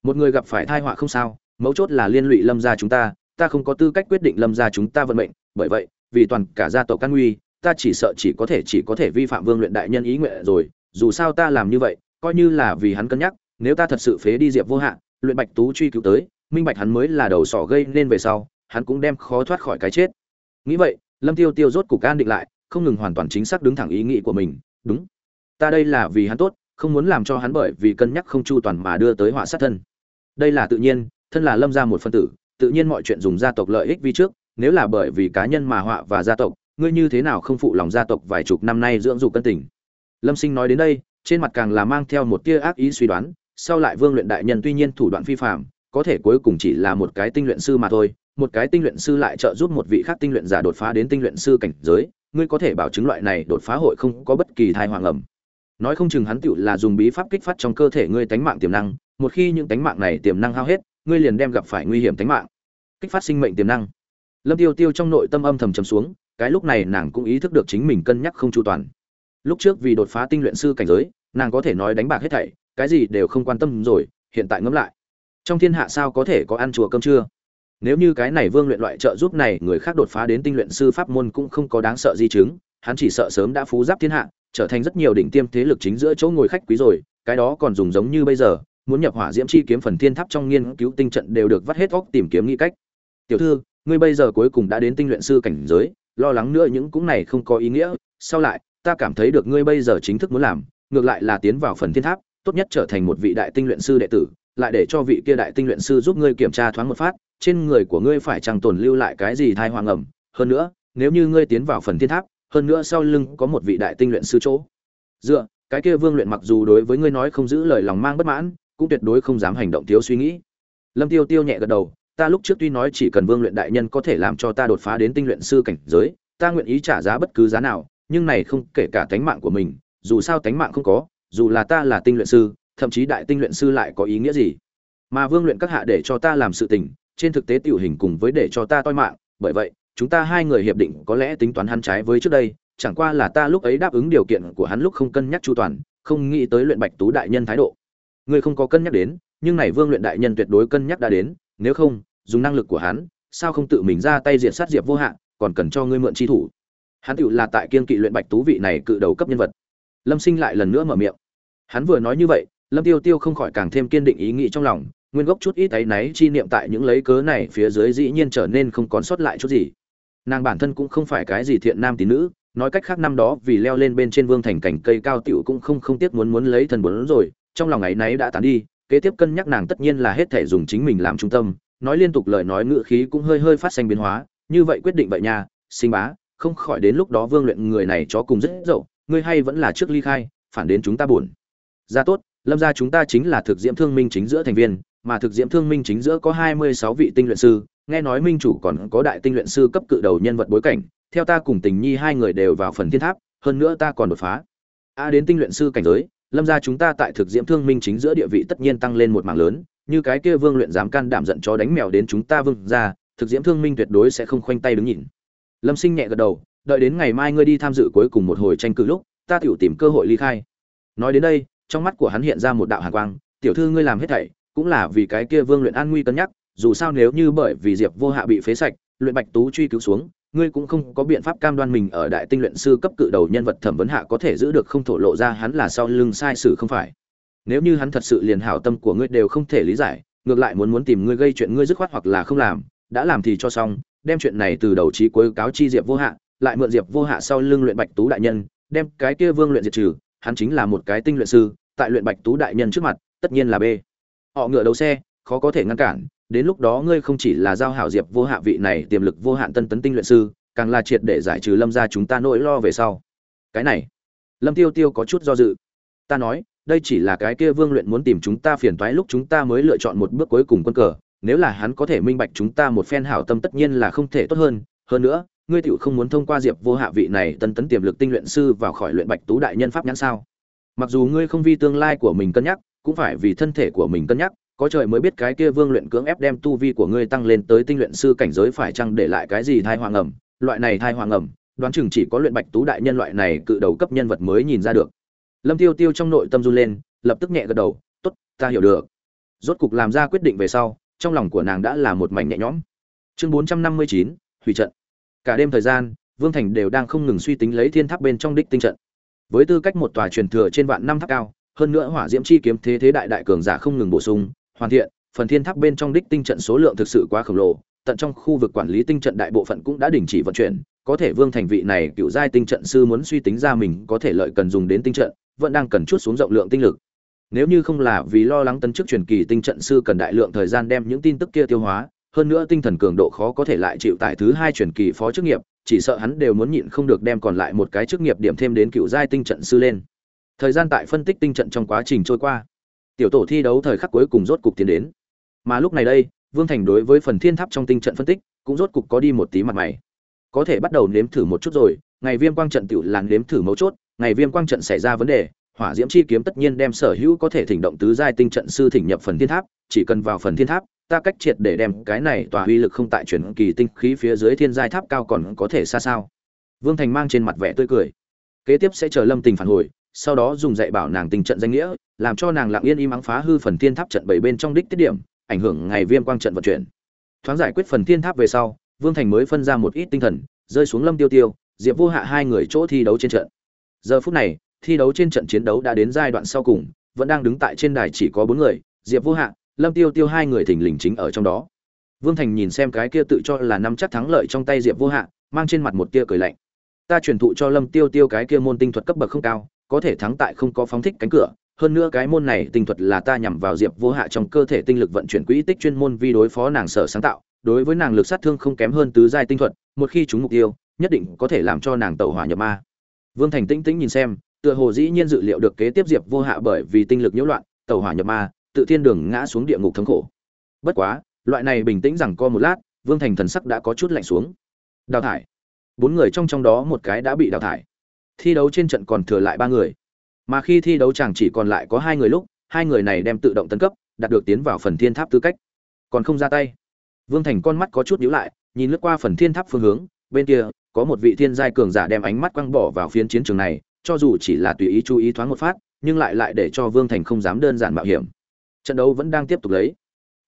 Một người gặp phải thai họa không sao, mấu chốt là liên lụy lâm gia chúng ta ta không có tư cách quyết định lâm gia chúng ta vận mệnh, bởi vậy, vì toàn cả gia tộc căn nguy ta chỉ sợ chỉ có thể, chỉ có thể vi phạm vương luyện đại nhân ý nguyện rồi, dù sao ta làm như vậy, coi như là vì hắn cân nhắc, nếu ta thật sự phế đi diệp vô hạn luyện bạch tú truy cứu tới, minh bạch hắn mới là đầu sỏ gây nên về sau, hắn cũng đem khó thoát khỏi cái chết. Nghĩ vậy, lâm tiêu tiêu rốt cục an định lại, không ngừng hoàn toàn chính xác đứng thẳng ý nghĩ của mình, đúng. Ta đây là vì hắn tốt, không muốn làm cho hắn bởi vì cân nhắc không chu toàn mà đưa tới họa sát thân. Đây là tự nhiên, thân là lâm gia một phân tử, tự nhiên mọi chuyện dùng gia tộc lợi ích vi trước, nếu là bởi vì cá nhân mà họa và gia tộc ngươi như thế nào không phụ lòng gia tộc vài chục năm nay dưỡng dục cân tình? Lâm sinh nói đến đây, trên mặt càng là mang theo một tia ác ý suy đoán, sau lại vương luyện đại nhân tuy nhiên thủ đoạn phi phạm có thể cuối cùng chỉ là một cái tinh luyện sư mà thôi, một cái tinh luyện sư lại trợ giúp một vị khác tinh luyện giả đột phá đến tinh luyện sư cảnh giới, ngươi có thể bảo chứng loại này đột phá hội không có bất kỳ thai hoàng ẩm. Nói không chừng hắn tựu là dùng bí pháp kích phát trong cơ thể ngươi tánh mạng tiềm năng, một khi những tánh mạng này tiềm năng hao hết, ngươi liền đem gặp phải nguy hiểm tánh mạng. Kích phát sinh mệnh tiềm năng. Lâm tiêu tiêu trong nội tâm âm thầm trầm xuống cái lúc này nàng cũng ý thức được chính mình cân nhắc không chu toàn. Lúc trước vì đột phá tinh luyện sư cảnh giới, nàng có thể nói đánh bạc hết thảy, cái gì đều không quan tâm rồi, hiện tại ngẫm lại. Trong thiên hạ sao có thể có ăn chùa cơm trưa? Nếu như cái này vương luyện loại trợ giúp này người khác đột phá đến tinh luyện sư pháp môn cũng không có đáng sợ di chứng, hắn chỉ sợ sớm đã phú giáp thiên hạ, trở thành rất nhiều đỉnh tiêm thế lực chính giữa chỗ ngồi khách quý rồi, cái đó còn dùng giống như bây giờ, muốn nhập hỏa diễm chi kiếm phần thiên tháp trong nghiên cứu tinh trận đều được vắt hết óc tìm kiếm nghĩ cách. Tiểu thư, ngươi bây giờ cuối cùng đã đến tinh luyện sư cảnh giới lo lắng nữa những cũng này không có ý nghĩa, sau lại, ta cảm thấy được ngươi bây giờ chính thức muốn làm, ngược lại là tiến vào phần thiên tháp, tốt nhất trở thành một vị đại tinh luyện sư đệ tử, lại để cho vị kia đại tinh luyện sư giúp ngươi kiểm tra thoáng một phát, trên người của ngươi phải chẳng tồn lưu lại cái gì thai hoàng ẩm. Hơn nữa, nếu như ngươi tiến vào phần thiên tháp, hơn nữa sau lưng có một vị đại tinh luyện sư chỗ. Dựa, cái kia vương luyện mặc dù đối với ngươi nói không giữ lời lòng mang bất mãn, cũng tuyệt đối không dám hành động thiếu suy nghĩ. Lâm tiêu tiêu nhẹ gật đầu ta lúc trước tuy nói chỉ cần vương luyện đại nhân có thể làm cho ta đột phá đến tinh luyện sư cảnh giới, ta nguyện ý trả giá bất cứ giá nào, nhưng này không kể cả tánh mạng của mình, dù sao tánh mạng không có, dù là ta là tinh luyện sư, thậm chí đại tinh luyện sư lại có ý nghĩa gì? Mà vương luyện các hạ để cho ta làm sự tình, trên thực tế tiểu hình cùng với để cho ta toi mạng, bởi vậy, chúng ta hai người hiệp định có lẽ tính toán hắn trái với trước đây, chẳng qua là ta lúc ấy đáp ứng điều kiện của hắn lúc không cân nhắc chu toàn, không nghĩ tới luyện bạch tú đại nhân thái độ. Ngươi không có cân nhắc đến, nhưng này vương luyện đại nhân tuyệt đối cân nhắc đã đến, nếu không dùng năng lực của hắn, sao không tự mình ra tay diện sát diệp vô hạn còn cần cho ngươi mượn chi thủ. Hắn tựu là tại kiên kỵ luyện bạch tú vị này cự đầu cấp nhân vật. Lâm sinh lại lần nữa mở miệng. Hắn vừa nói như vậy, lâm tiêu tiêu không khỏi càng thêm kiên định ý nghĩ trong lòng, nguyên gốc chút ít áy náy chi niệm tại những lấy cớ này phía dưới dĩ nhiên trở nên không còn sót lại chút gì. Nàng bản thân cũng không phải cái gì thiện nam tín nữ, nói cách khác năm đó vì leo lên bên trên vương thành cảnh cây cao tiểu cũng không không tiếc muốn muốn lấy thần bốn rồi, trong lòng ấy náy đã tán đi, kế tiếp cân nhắc nàng tất nhiên là hết thể dùng chính mình làm trung tâm nói liên tục lời nói ngữ khí cũng hơi hơi phát sinh biến hóa, như vậy quyết định vậy nha, sinh bá, không khỏi đến lúc đó vương luyện người này chó cùng rất dậu, ngươi hay vẫn là trước ly khai, phản đến chúng ta buồn. Ra tốt, lâm gia chúng ta chính là thực diễm thương minh chính giữa thành viên, mà thực diễm thương minh chính giữa có hai mươi sáu vị tinh luyện sư, nghe nói minh chủ còn có đại tinh luyện sư cấp cự đầu nhân vật bối cảnh, theo ta cùng tình nhi hai người đều vào phần thiên tháp, hơn nữa ta còn đột phá. A đến tinh luyện sư cảnh giới, lâm gia chúng ta tại thực diễm thương minh chính giữa địa vị tất nhiên tăng lên một mảng lớn như cái kia vương luyện dám can đảm giận chó đánh mèo đến chúng ta vương ra, thực diễm thương minh tuyệt đối sẽ không khoanh tay đứng nhìn. Lâm sinh nhẹ gật đầu, đợi đến ngày mai ngươi đi tham dự cuối cùng một hồi tranh cử lúc, ta tiểu tìm cơ hội ly khai. Nói đến đây, trong mắt của hắn hiện ra một đạo hàn quang, tiểu thư ngươi làm hết thảy, cũng là vì cái kia vương luyện an nguy cân nhắc, dù sao nếu như bởi vì diệp vô hạ bị phế sạch, luyện bạch tú truy cứu xuống, ngươi cũng không có biện pháp cam đoan mình ở đại tinh luyện sư cấp cự đầu nhân vật thẩm vấn hạ có thể giữ được không thổ lộ ra hắn là sau lưng sai sử không phải nếu như hắn thật sự liền hảo tâm của ngươi đều không thể lý giải, ngược lại muốn muốn tìm ngươi gây chuyện ngươi dứt khoát hoặc là không làm, đã làm thì cho xong, đem chuyện này từ đầu trí cuối cáo chi diệp vô hạ, lại mượn diệp vô hạ sau lưng luyện bạch tú đại nhân, đem cái kia vương luyện diệt trừ, hắn chính là một cái tinh luyện sư, tại luyện bạch tú đại nhân trước mặt, tất nhiên là b họ ngựa đầu xe, khó có thể ngăn cản, đến lúc đó ngươi không chỉ là giao hảo diệp vô hạ vị này tiềm lực vô hạn tân tấn tinh luyện sư, càng là triệt để giải trừ lâm ra chúng ta nỗi lo về sau. Cái này, lâm tiêu tiêu có chút do dự. Ta nói đây chỉ là cái kia vương luyện muốn tìm chúng ta phiền toái lúc chúng ta mới lựa chọn một bước cuối cùng quân cờ, nếu là hắn có thể minh bạch chúng ta một phen hảo tâm tất nhiên là không thể tốt hơn. Hơn nữa, ngươi tiểu không muốn thông qua diệp vô hạ vị này tân tấn tiềm lực tinh luyện sư vào khỏi luyện bạch tú đại nhân pháp nhãn sao? Mặc dù ngươi không vì tương lai của mình cân nhắc, cũng phải vì thân thể của mình cân nhắc, có trời mới biết cái kia vương luyện cưỡng ép đem tu vi của ngươi tăng lên tới tinh luyện sư cảnh giới phải chăng để lại cái gì thai hoàng ẩm. Loại này thai hoàng ẩm, đoán chừng chỉ có luyện bạch tú đại nhân loại này cự đầu cấp nhân vật mới nhìn ra được lâm tiêu tiêu trong nội tâm run lên, lập tức nhẹ gật đầu, tốt, ta hiểu được. Rốt cục làm ra quyết định về sau, trong lòng của nàng đã là một mảnh nhẹ nhõm. Chương bốn trăm năm mươi chín, hủy trận. Cả đêm thời gian, vương thành đều đang không ngừng suy tính lấy thiên tháp bên trong đích tinh trận. Với tư cách một tòa truyền thừa trên vạn năm tháp cao, hơn nữa hỏa diễm chi kiếm thế thế đại đại cường giả không ngừng bổ sung, hoàn thiện, phần thiên tháp bên trong đích tinh trận số lượng thực sự quá khổng lồ, tận trong khu vực quản lý tinh trận đại bộ phận cũng đã đình chỉ vận chuyển, có thể vương thành vị này cựu giai tinh trận sư muốn suy tính ra mình có thể lợi cần dùng đến tinh trận vẫn đang cần chút xuống rộng lượng tinh lực. Nếu như không là vì lo lắng tấn chức truyền kỳ tinh trận sư cần đại lượng thời gian đem những tin tức kia tiêu hóa, hơn nữa tinh thần cường độ khó có thể lại chịu tại thứ hai truyền kỳ phó chức nghiệp, chỉ sợ hắn đều muốn nhịn không được đem còn lại một cái chức nghiệp điểm thêm đến cựu giai tinh trận sư lên. Thời gian tại phân tích tinh trận trong quá trình trôi qua. Tiểu tổ thi đấu thời khắc cuối cùng rốt cục tiến đến. Mà lúc này đây, vương thành đối với phần thiên tháp trong tinh trận phân tích, cũng rốt cục có đi một tí mặt mày. Có thể bắt đầu nếm thử một chút rồi, ngày viêm quang trận tiểu làn nếm thử mấu chốt ngày viêm quang trận xảy ra vấn đề, hỏa diễm chi kiếm tất nhiên đem sở hữu có thể thỉnh động tứ giai tinh trận sư thỉnh nhập phần thiên tháp, chỉ cần vào phần thiên tháp, ta cách triệt để đem cái này tòa uy lực không tại chuyển kỳ tinh khí phía dưới thiên giai tháp cao còn có thể xa sao. Vương thành mang trên mặt vẻ tươi cười. Kế tiếp sẽ chờ lâm tình phản hồi, sau đó dùng dạy bảo nàng tình trận danh nghĩa, làm cho nàng lặng yên im ắng phá hư phần thiên tháp trận bảy bên trong đích tiết điểm, ảnh hưởng ngày viêm quang trận vận chuyển. Thoáng giải quyết phần thiên tháp về sau, vương thành mới phân ra một ít tinh thần, rơi xuống lâm tiêu tiêu, diệp vô hạ hai người chỗ thi đấu trên trận giờ phút này, thi đấu trên trận chiến đấu đã đến giai đoạn sau cùng, vẫn đang đứng tại trên đài chỉ có bốn người, diệp vô hạn lâm tiêu tiêu hai người thình lình chính ở trong đó. Vương thành nhìn xem cái kia tự cho là năm chắc thắng lợi trong tay diệp vô hạn mang trên mặt một tia cười lạnh. Ta truyền thụ cho lâm tiêu tiêu cái kia môn tinh thuật cấp bậc không cao, có thể thắng tại không có phóng thích cánh cửa, hơn nữa cái môn này tinh thuật là ta nhằm vào diệp vô hạ trong cơ thể tinh lực vận chuyển quỹ tích chuyên môn vi đối phó nàng sở sáng tạo, đối với nàng lực sát thương không kém hơn tứ giai tinh thuật, một khi chúng mục tiêu, nhất định có thể làm cho nàng tẩu hỏa nhập ma vương thành tĩnh tĩnh nhìn xem, tựa hồ dĩ nhiên dự liệu được kế tiếp diệp vô hạ bởi vì tinh lực nhiễu loạn, tẩu hỏa nhập ma, tự thiên đường ngã xuống địa ngục thống khổ. Bất quá, loại này bình tĩnh rằng co một lát, vương thành thần sắc đã có chút lạnh xuống. Đào thải. Bốn người trong trong đó một cái đã bị đào thải. Thi đấu trên trận còn thừa lại ba người. Mà khi thi đấu chẳng chỉ còn lại có hai người lúc, hai người này đem tự động tấn cấp, đạt được tiến vào phần thiên tháp tư cách. Còn không ra tay. Vương thành con mắt có chút nhíu lại, nhìn lướt qua phần thiên tháp phương hướng bên kia, có một vị thiên giai cường giả đem ánh mắt quăng bỏ vào phiến chiến trường này, cho dù chỉ là tùy ý chú ý thoáng một phát, nhưng lại lại để cho vương thành không dám đơn giản mạo hiểm. Trận đấu vẫn đang tiếp tục lấy.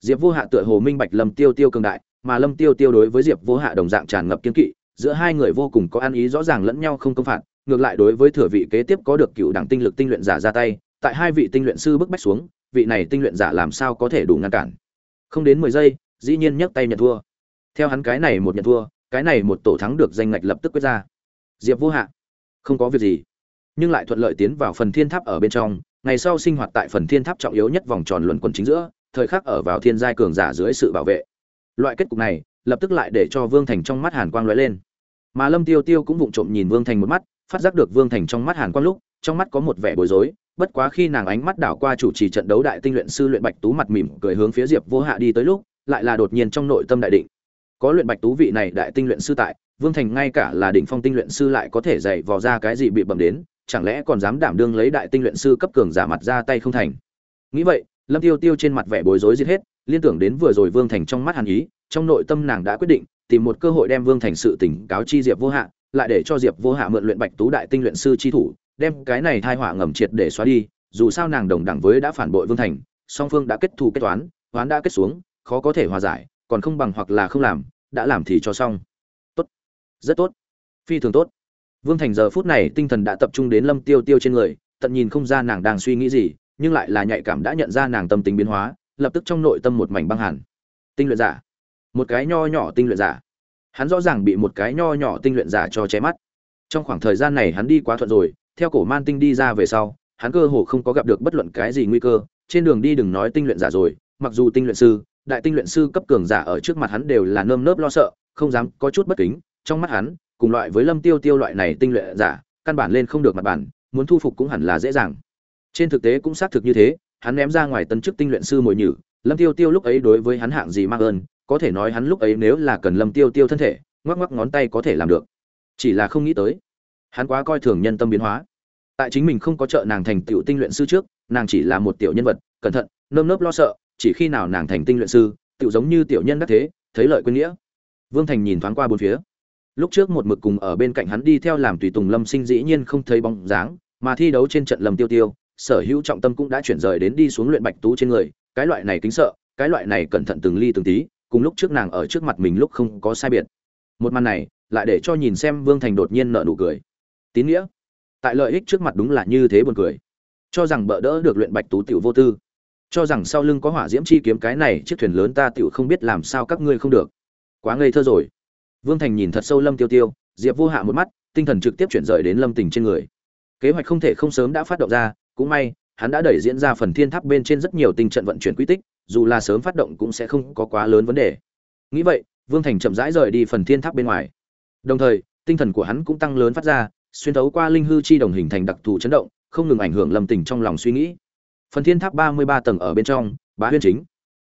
Diệp vô hạ tựa hồ minh bạch lâm tiêu tiêu cường đại, mà lâm tiêu tiêu đối với diệp vô hạ đồng dạng tràn ngập kiên kỵ, giữa hai người vô cùng có ăn ý rõ ràng lẫn nhau không công phạt, ngược lại đối với thừa vị kế tiếp có được cựu đẳng tinh lực tinh luyện giả ra tay, tại hai vị tinh luyện sư bức bách xuống, vị này tinh luyện giả làm sao có thể đủ ngăn cản. Không đến mười giây, dĩ nhiên nhấc tay nhận thua. Theo hắn cái này một nhận thua cái này một tổ thắng được danh ngạch lập tức quyết ra. Diệp vô hạ, không có việc gì. Nhưng lại thuận lợi tiến vào phần thiên tháp ở bên trong, ngày sau sinh hoạt tại phần thiên tháp trọng yếu nhất vòng tròn luẩn quân chính giữa, thời khắc ở vào thiên giai cường giả dưới sự bảo vệ. Loại kết cục này, lập tức lại để cho vương thành trong mắt hàn quang lóe lên. Mà lâm tiêu tiêu cũng vụng trộm nhìn vương thành một mắt, phát giác được vương thành trong mắt hàn quang lúc, trong mắt có một vẻ bối rối, bất quá khi nàng ánh mắt đảo qua chủ trì trận đấu đại tinh luyện sư luyện bạch tú mặt mỉm cười hướng phía diệp vô hạ đi tới lúc, lại là đột nhiên trong nội tâm đại định có luyện bạch tú vị này đại tinh luyện sư tại, vương thành ngay cả là đỉnh phong tinh luyện sư lại có thể dạy vò ra cái gì bị bẩm đến, chẳng lẽ còn dám đảm đương lấy đại tinh luyện sư cấp cường giả mặt ra tay không thành? Nghĩ vậy, lâm tiêu tiêu trên mặt vẻ bối rối giết hết, liên tưởng đến vừa rồi vương thành trong mắt hàn ý, trong nội tâm nàng đã quyết định tìm một cơ hội đem vương thành sự tỉnh cáo chi diệp vô hạ, lại để cho diệp vô hạ mượn luyện bạch tú đại tinh luyện sư chi thủ, đem cái này thai họa ngầm triệt để xóa đi, dù sao nàng đồng đẳng với đã phản bội vương thành, song phương đã kết thù kết toán oán đã kết xuống, khó có thể hòa giải còn không bằng hoặc là không làm, đã làm thì cho xong. Tốt. Rất tốt. Phi thường tốt. Vương thành giờ phút này tinh thần đã tập trung đến lâm tiêu tiêu trên người, tận nhìn không ra nàng đang suy nghĩ gì, nhưng lại là nhạy cảm đã nhận ra nàng tâm tính biến hóa, lập tức trong nội tâm một mảnh băng hẳn tinh luyện giả. Một cái nho nhỏ tinh luyện giả. Hắn rõ ràng bị một cái nho nhỏ tinh luyện giả cho che mắt. Trong khoảng thời gian này hắn đi quá thuận rồi, theo cổ man tinh đi ra về sau, hắn cơ hồ không có gặp được bất luận cái gì nguy cơ, trên đường đi đừng nói tinh luyện giả rồi, mặc dù tinh luyện sư đại tinh luyện sư cấp cường giả ở trước mặt hắn đều là nơm nớp lo sợ, không dám có chút bất kính, trong mắt hắn, cùng loại với lâm tiêu tiêu loại này tinh luyện giả, căn bản lên không được mặt bản muốn thu phục cũng hẳn là dễ dàng. Trên thực tế cũng xác thực như thế, hắn ném ra ngoài tân chức tinh luyện sư mồi nhử, lâm tiêu tiêu lúc ấy đối với hắn hạng gì mang ơn có thể nói hắn lúc ấy nếu là cần lâm tiêu tiêu thân thể, ngoắc ngoắc ngón tay có thể làm được. Chỉ là không nghĩ tới, hắn quá coi thường nhân tâm biến hóa. Tại chính mình không có trợ nàng thành tiểu tinh luyện sư trước, nàng chỉ là một tiểu nhân vật, cẩn thận, nơm nớp lo sợ chỉ khi nào nàng thành tinh luyện sư, tựu giống như tiểu nhân đắc thế, thấy lợi quên nghĩa. Vương thành nhìn thoáng qua bốn phía. Lúc trước một mực cùng ở bên cạnh hắn đi theo làm tùy tùng lâm sinh dĩ nhiên không thấy bóng dáng, mà thi đấu trên trận lâm tiêu tiêu, sở hữu trọng tâm cũng đã chuyển rời đến đi xuống luyện bạch tú trên người, cái loại này kính sợ, cái loại này cẩn thận từng ly từng tí, cùng lúc trước nàng ở trước mặt mình lúc không có sai biệt. Một màn này, lại để cho nhìn xem vương thành đột nhiên nợ nụ cười. Tín nghĩa. Tại lợi ích trước mặt đúng là như thế buồn cười. Cho rằng bỡ đỡ được luyện bạch tú tiểu vô tư cho rằng sau lưng có hỏa diễm chi kiếm cái này, chiếc thuyền lớn ta tựu không biết làm sao các ngươi không được. Quá ngây thơ rồi. Vương thành nhìn thật sâu lâm tiêu tiêu, diệp vô hạ một mắt, tinh thần trực tiếp chuyển rời đến lâm tình trên người. Kế hoạch không thể không sớm đã phát động ra, cũng may, hắn đã đẩy diễn ra phần thiên tháp bên trên rất nhiều tinh trận vận chuyển quy tích, dù là sớm phát động cũng sẽ không có quá lớn vấn đề. Nghĩ vậy, vương thành chậm rãi rời đi phần thiên tháp bên ngoài. Đồng thời, tinh thần của hắn cũng tăng lớn phát ra, xuyên thấu qua linh hư chi đồng hình thành đặc thù chấn động, không ngừng ảnh hưởng lâm tình trong lòng suy nghĩ phần thiên tháp ba mươi ba tầng ở bên trong, bá huyên chính.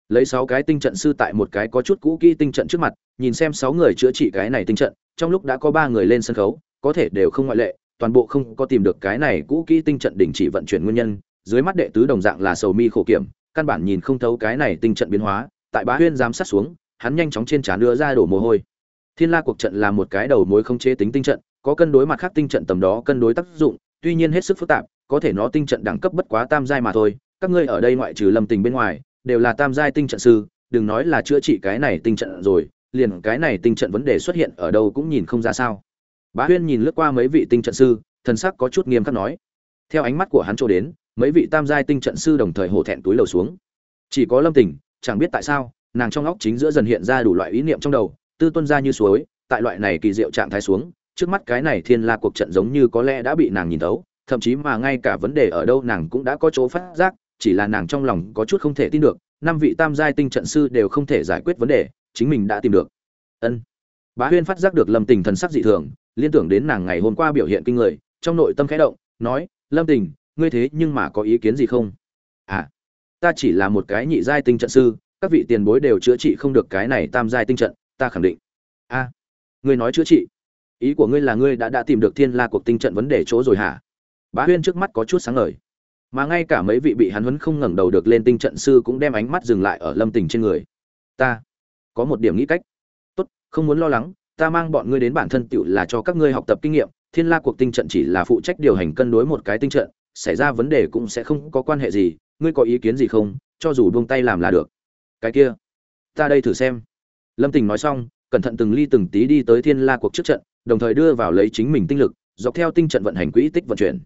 Lấy sáu cái tinh trận sư tại một cái có chút cũ kỹ tinh trận trước mặt, nhìn xem sáu người chữa trị cái này tinh trận, trong lúc đã có ba người lên sân khấu, có thể đều không ngoại lệ, toàn bộ không có tìm được cái này cũ kỹ tinh trận đình chỉ vận chuyển nguyên nhân, dưới mắt đệ tứ đồng dạng là sầu mi khổ kiểm, căn bản nhìn không thấu cái này tinh trận biến hóa, tại bá huyên giám sát xuống, hắn nhanh chóng trên trán đưa ra đổ mồ hôi. Thiên la cuộc trận là một cái đầu mối không chế tính tinh trận, có cân đối mặt khác tinh trận tầm đó cân đối tác dụng, tuy nhiên hết sức phức tạp có thể nó tinh trận đẳng cấp bất quá tam giai mà thôi, các ngươi ở đây ngoại trừ lâm tình bên ngoài, đều là tam giai tinh trận sư, đừng nói là chữa trị cái này tinh trận rồi, liền cái này tinh trận vấn đề xuất hiện ở đâu cũng nhìn không ra sao. Bá huyên nhìn lướt qua mấy vị tinh trận sư, thần sắc có chút nghiêm khắc nói. Theo ánh mắt của hắn chỗ đến, mấy vị tam giai tinh trận sư đồng thời hổ thẹn túi lầu xuống. Chỉ có lâm tình, chẳng biết tại sao, nàng trong óc chính giữa dần hiện ra đủ loại ý niệm trong đầu, tư tuân ra như suối, tại loại này kỳ diệu trạng thái xuống, trước mắt cái này thiên la cuộc trận giống như có lẽ đã bị nàng nhìn thấu thậm chí mà ngay cả vấn đề ở đâu nàng cũng đã có chỗ phát giác, chỉ là nàng trong lòng có chút không thể tin được, năm vị tam giai tinh trận sư đều không thể giải quyết vấn đề, chính mình đã tìm được. Ân. Bá huyên phát giác được lâm tình thần sắc dị thường, liên tưởng đến nàng ngày hôm qua biểu hiện kinh người, trong nội tâm khẽ động, nói, lâm tình, ngươi thế nhưng mà có ý kiến gì không? À ta chỉ là một cái nhị giai tinh trận sư, các vị tiền bối đều chữa trị không được cái này tam giai tinh trận, ta khẳng định. A, ngươi nói chữa trị? Ý của ngươi là ngươi đã đã tìm được thiên la cuộc tinh trận vấn đề chỗ rồi hả? Bá huyên trước mắt có chút sáng ngời. Mà ngay cả mấy vị bị hắn huấn không ngẩng đầu được lên tinh trận sư cũng đem ánh mắt dừng lại ở lâm tình trên người. Ta có một điểm nghĩ cách. Tốt, không muốn lo lắng, ta mang bọn ngươi đến bản thân tựu là cho các ngươi học tập kinh nghiệm, thiên la cuộc tinh trận chỉ là phụ trách điều hành cân đối một cái tinh trận, xảy ra vấn đề cũng sẽ không có quan hệ gì, ngươi có ý kiến gì không, cho dù buông tay làm là được. Cái kia, ta đây thử xem. Lâm tình nói xong, cẩn thận từng ly từng tí đi tới thiên la cuộc trước trận, đồng thời đưa vào lấy chính mình tinh lực, dọc theo tinh trận vận hành quỹ tích vận chuyển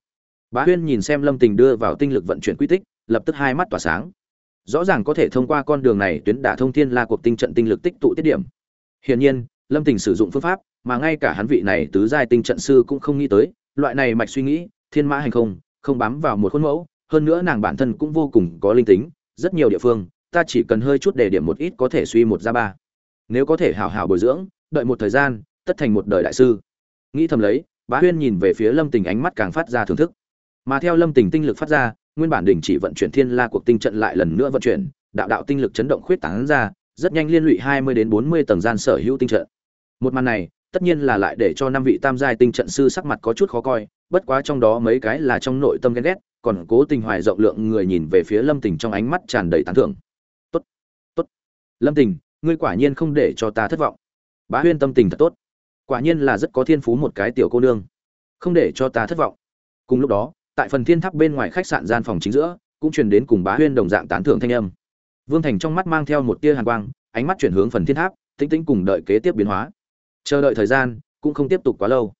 bá huyên nhìn xem lâm tình đưa vào tinh lực vận chuyển quy tích, lập tức hai mắt tỏa sáng. Rõ ràng có thể thông qua con đường này tuyến đả thông thiên la cuộc tinh trận tinh lực tích tụ tiết điểm. Hiển nhiên, lâm tình sử dụng phương pháp mà ngay cả hắn vị này tứ giai tinh trận sư cũng không nghĩ tới, loại này mạch suy nghĩ, thiên mã hành không không bám vào một khuôn mẫu, hơn nữa nàng bản thân cũng vô cùng có linh tính, rất nhiều địa phương, ta chỉ cần hơi chút để điểm một ít có thể suy một ra ba. Nếu có thể hảo hảo bồi dưỡng, đợi một thời gian, tất thành một đời đại sư. Nghĩ thầm lấy, bá huyên nhìn về phía lâm tình ánh mắt càng phát ra thưởng thức mà theo lâm tình tinh lực phát ra, nguyên bản đình chỉ vận chuyển thiên la cuộc tinh trận lại lần nữa vận chuyển, đạo đạo tinh lực chấn động khuyết tảng ra, rất nhanh liên lụy hai mươi đến bốn mươi tầng gian sở hữu tinh trận. Một màn này, tất nhiên là lại để cho năm vị tam giai tinh trận sư sắc mặt có chút khó coi, bất quá trong đó mấy cái là trong nội tâm ghen ghét, còn cố tình hoài rộng lượng người nhìn về phía lâm tình trong ánh mắt tràn đầy tán thưởng. Tốt tốt. Lâm tình, ngươi quả nhiên không để cho ta thất vọng. Bá huyên tâm tình thật tốt. Quả nhiên là rất có thiên phú một cái tiểu cô nương. Không để cho ta thất vọng. Cùng lúc đó tại phần thiên tháp bên ngoài khách sạn gian phòng chính giữa, cũng truyền đến cùng bá huyên đồng dạng tán thưởng thanh âm. Vương thành trong mắt mang theo một tia hàn quang, ánh mắt chuyển hướng phần thiên tháp, tĩnh tĩnh cùng đợi kế tiếp biến hóa. Chờ đợi thời gian, cũng không tiếp tục quá lâu.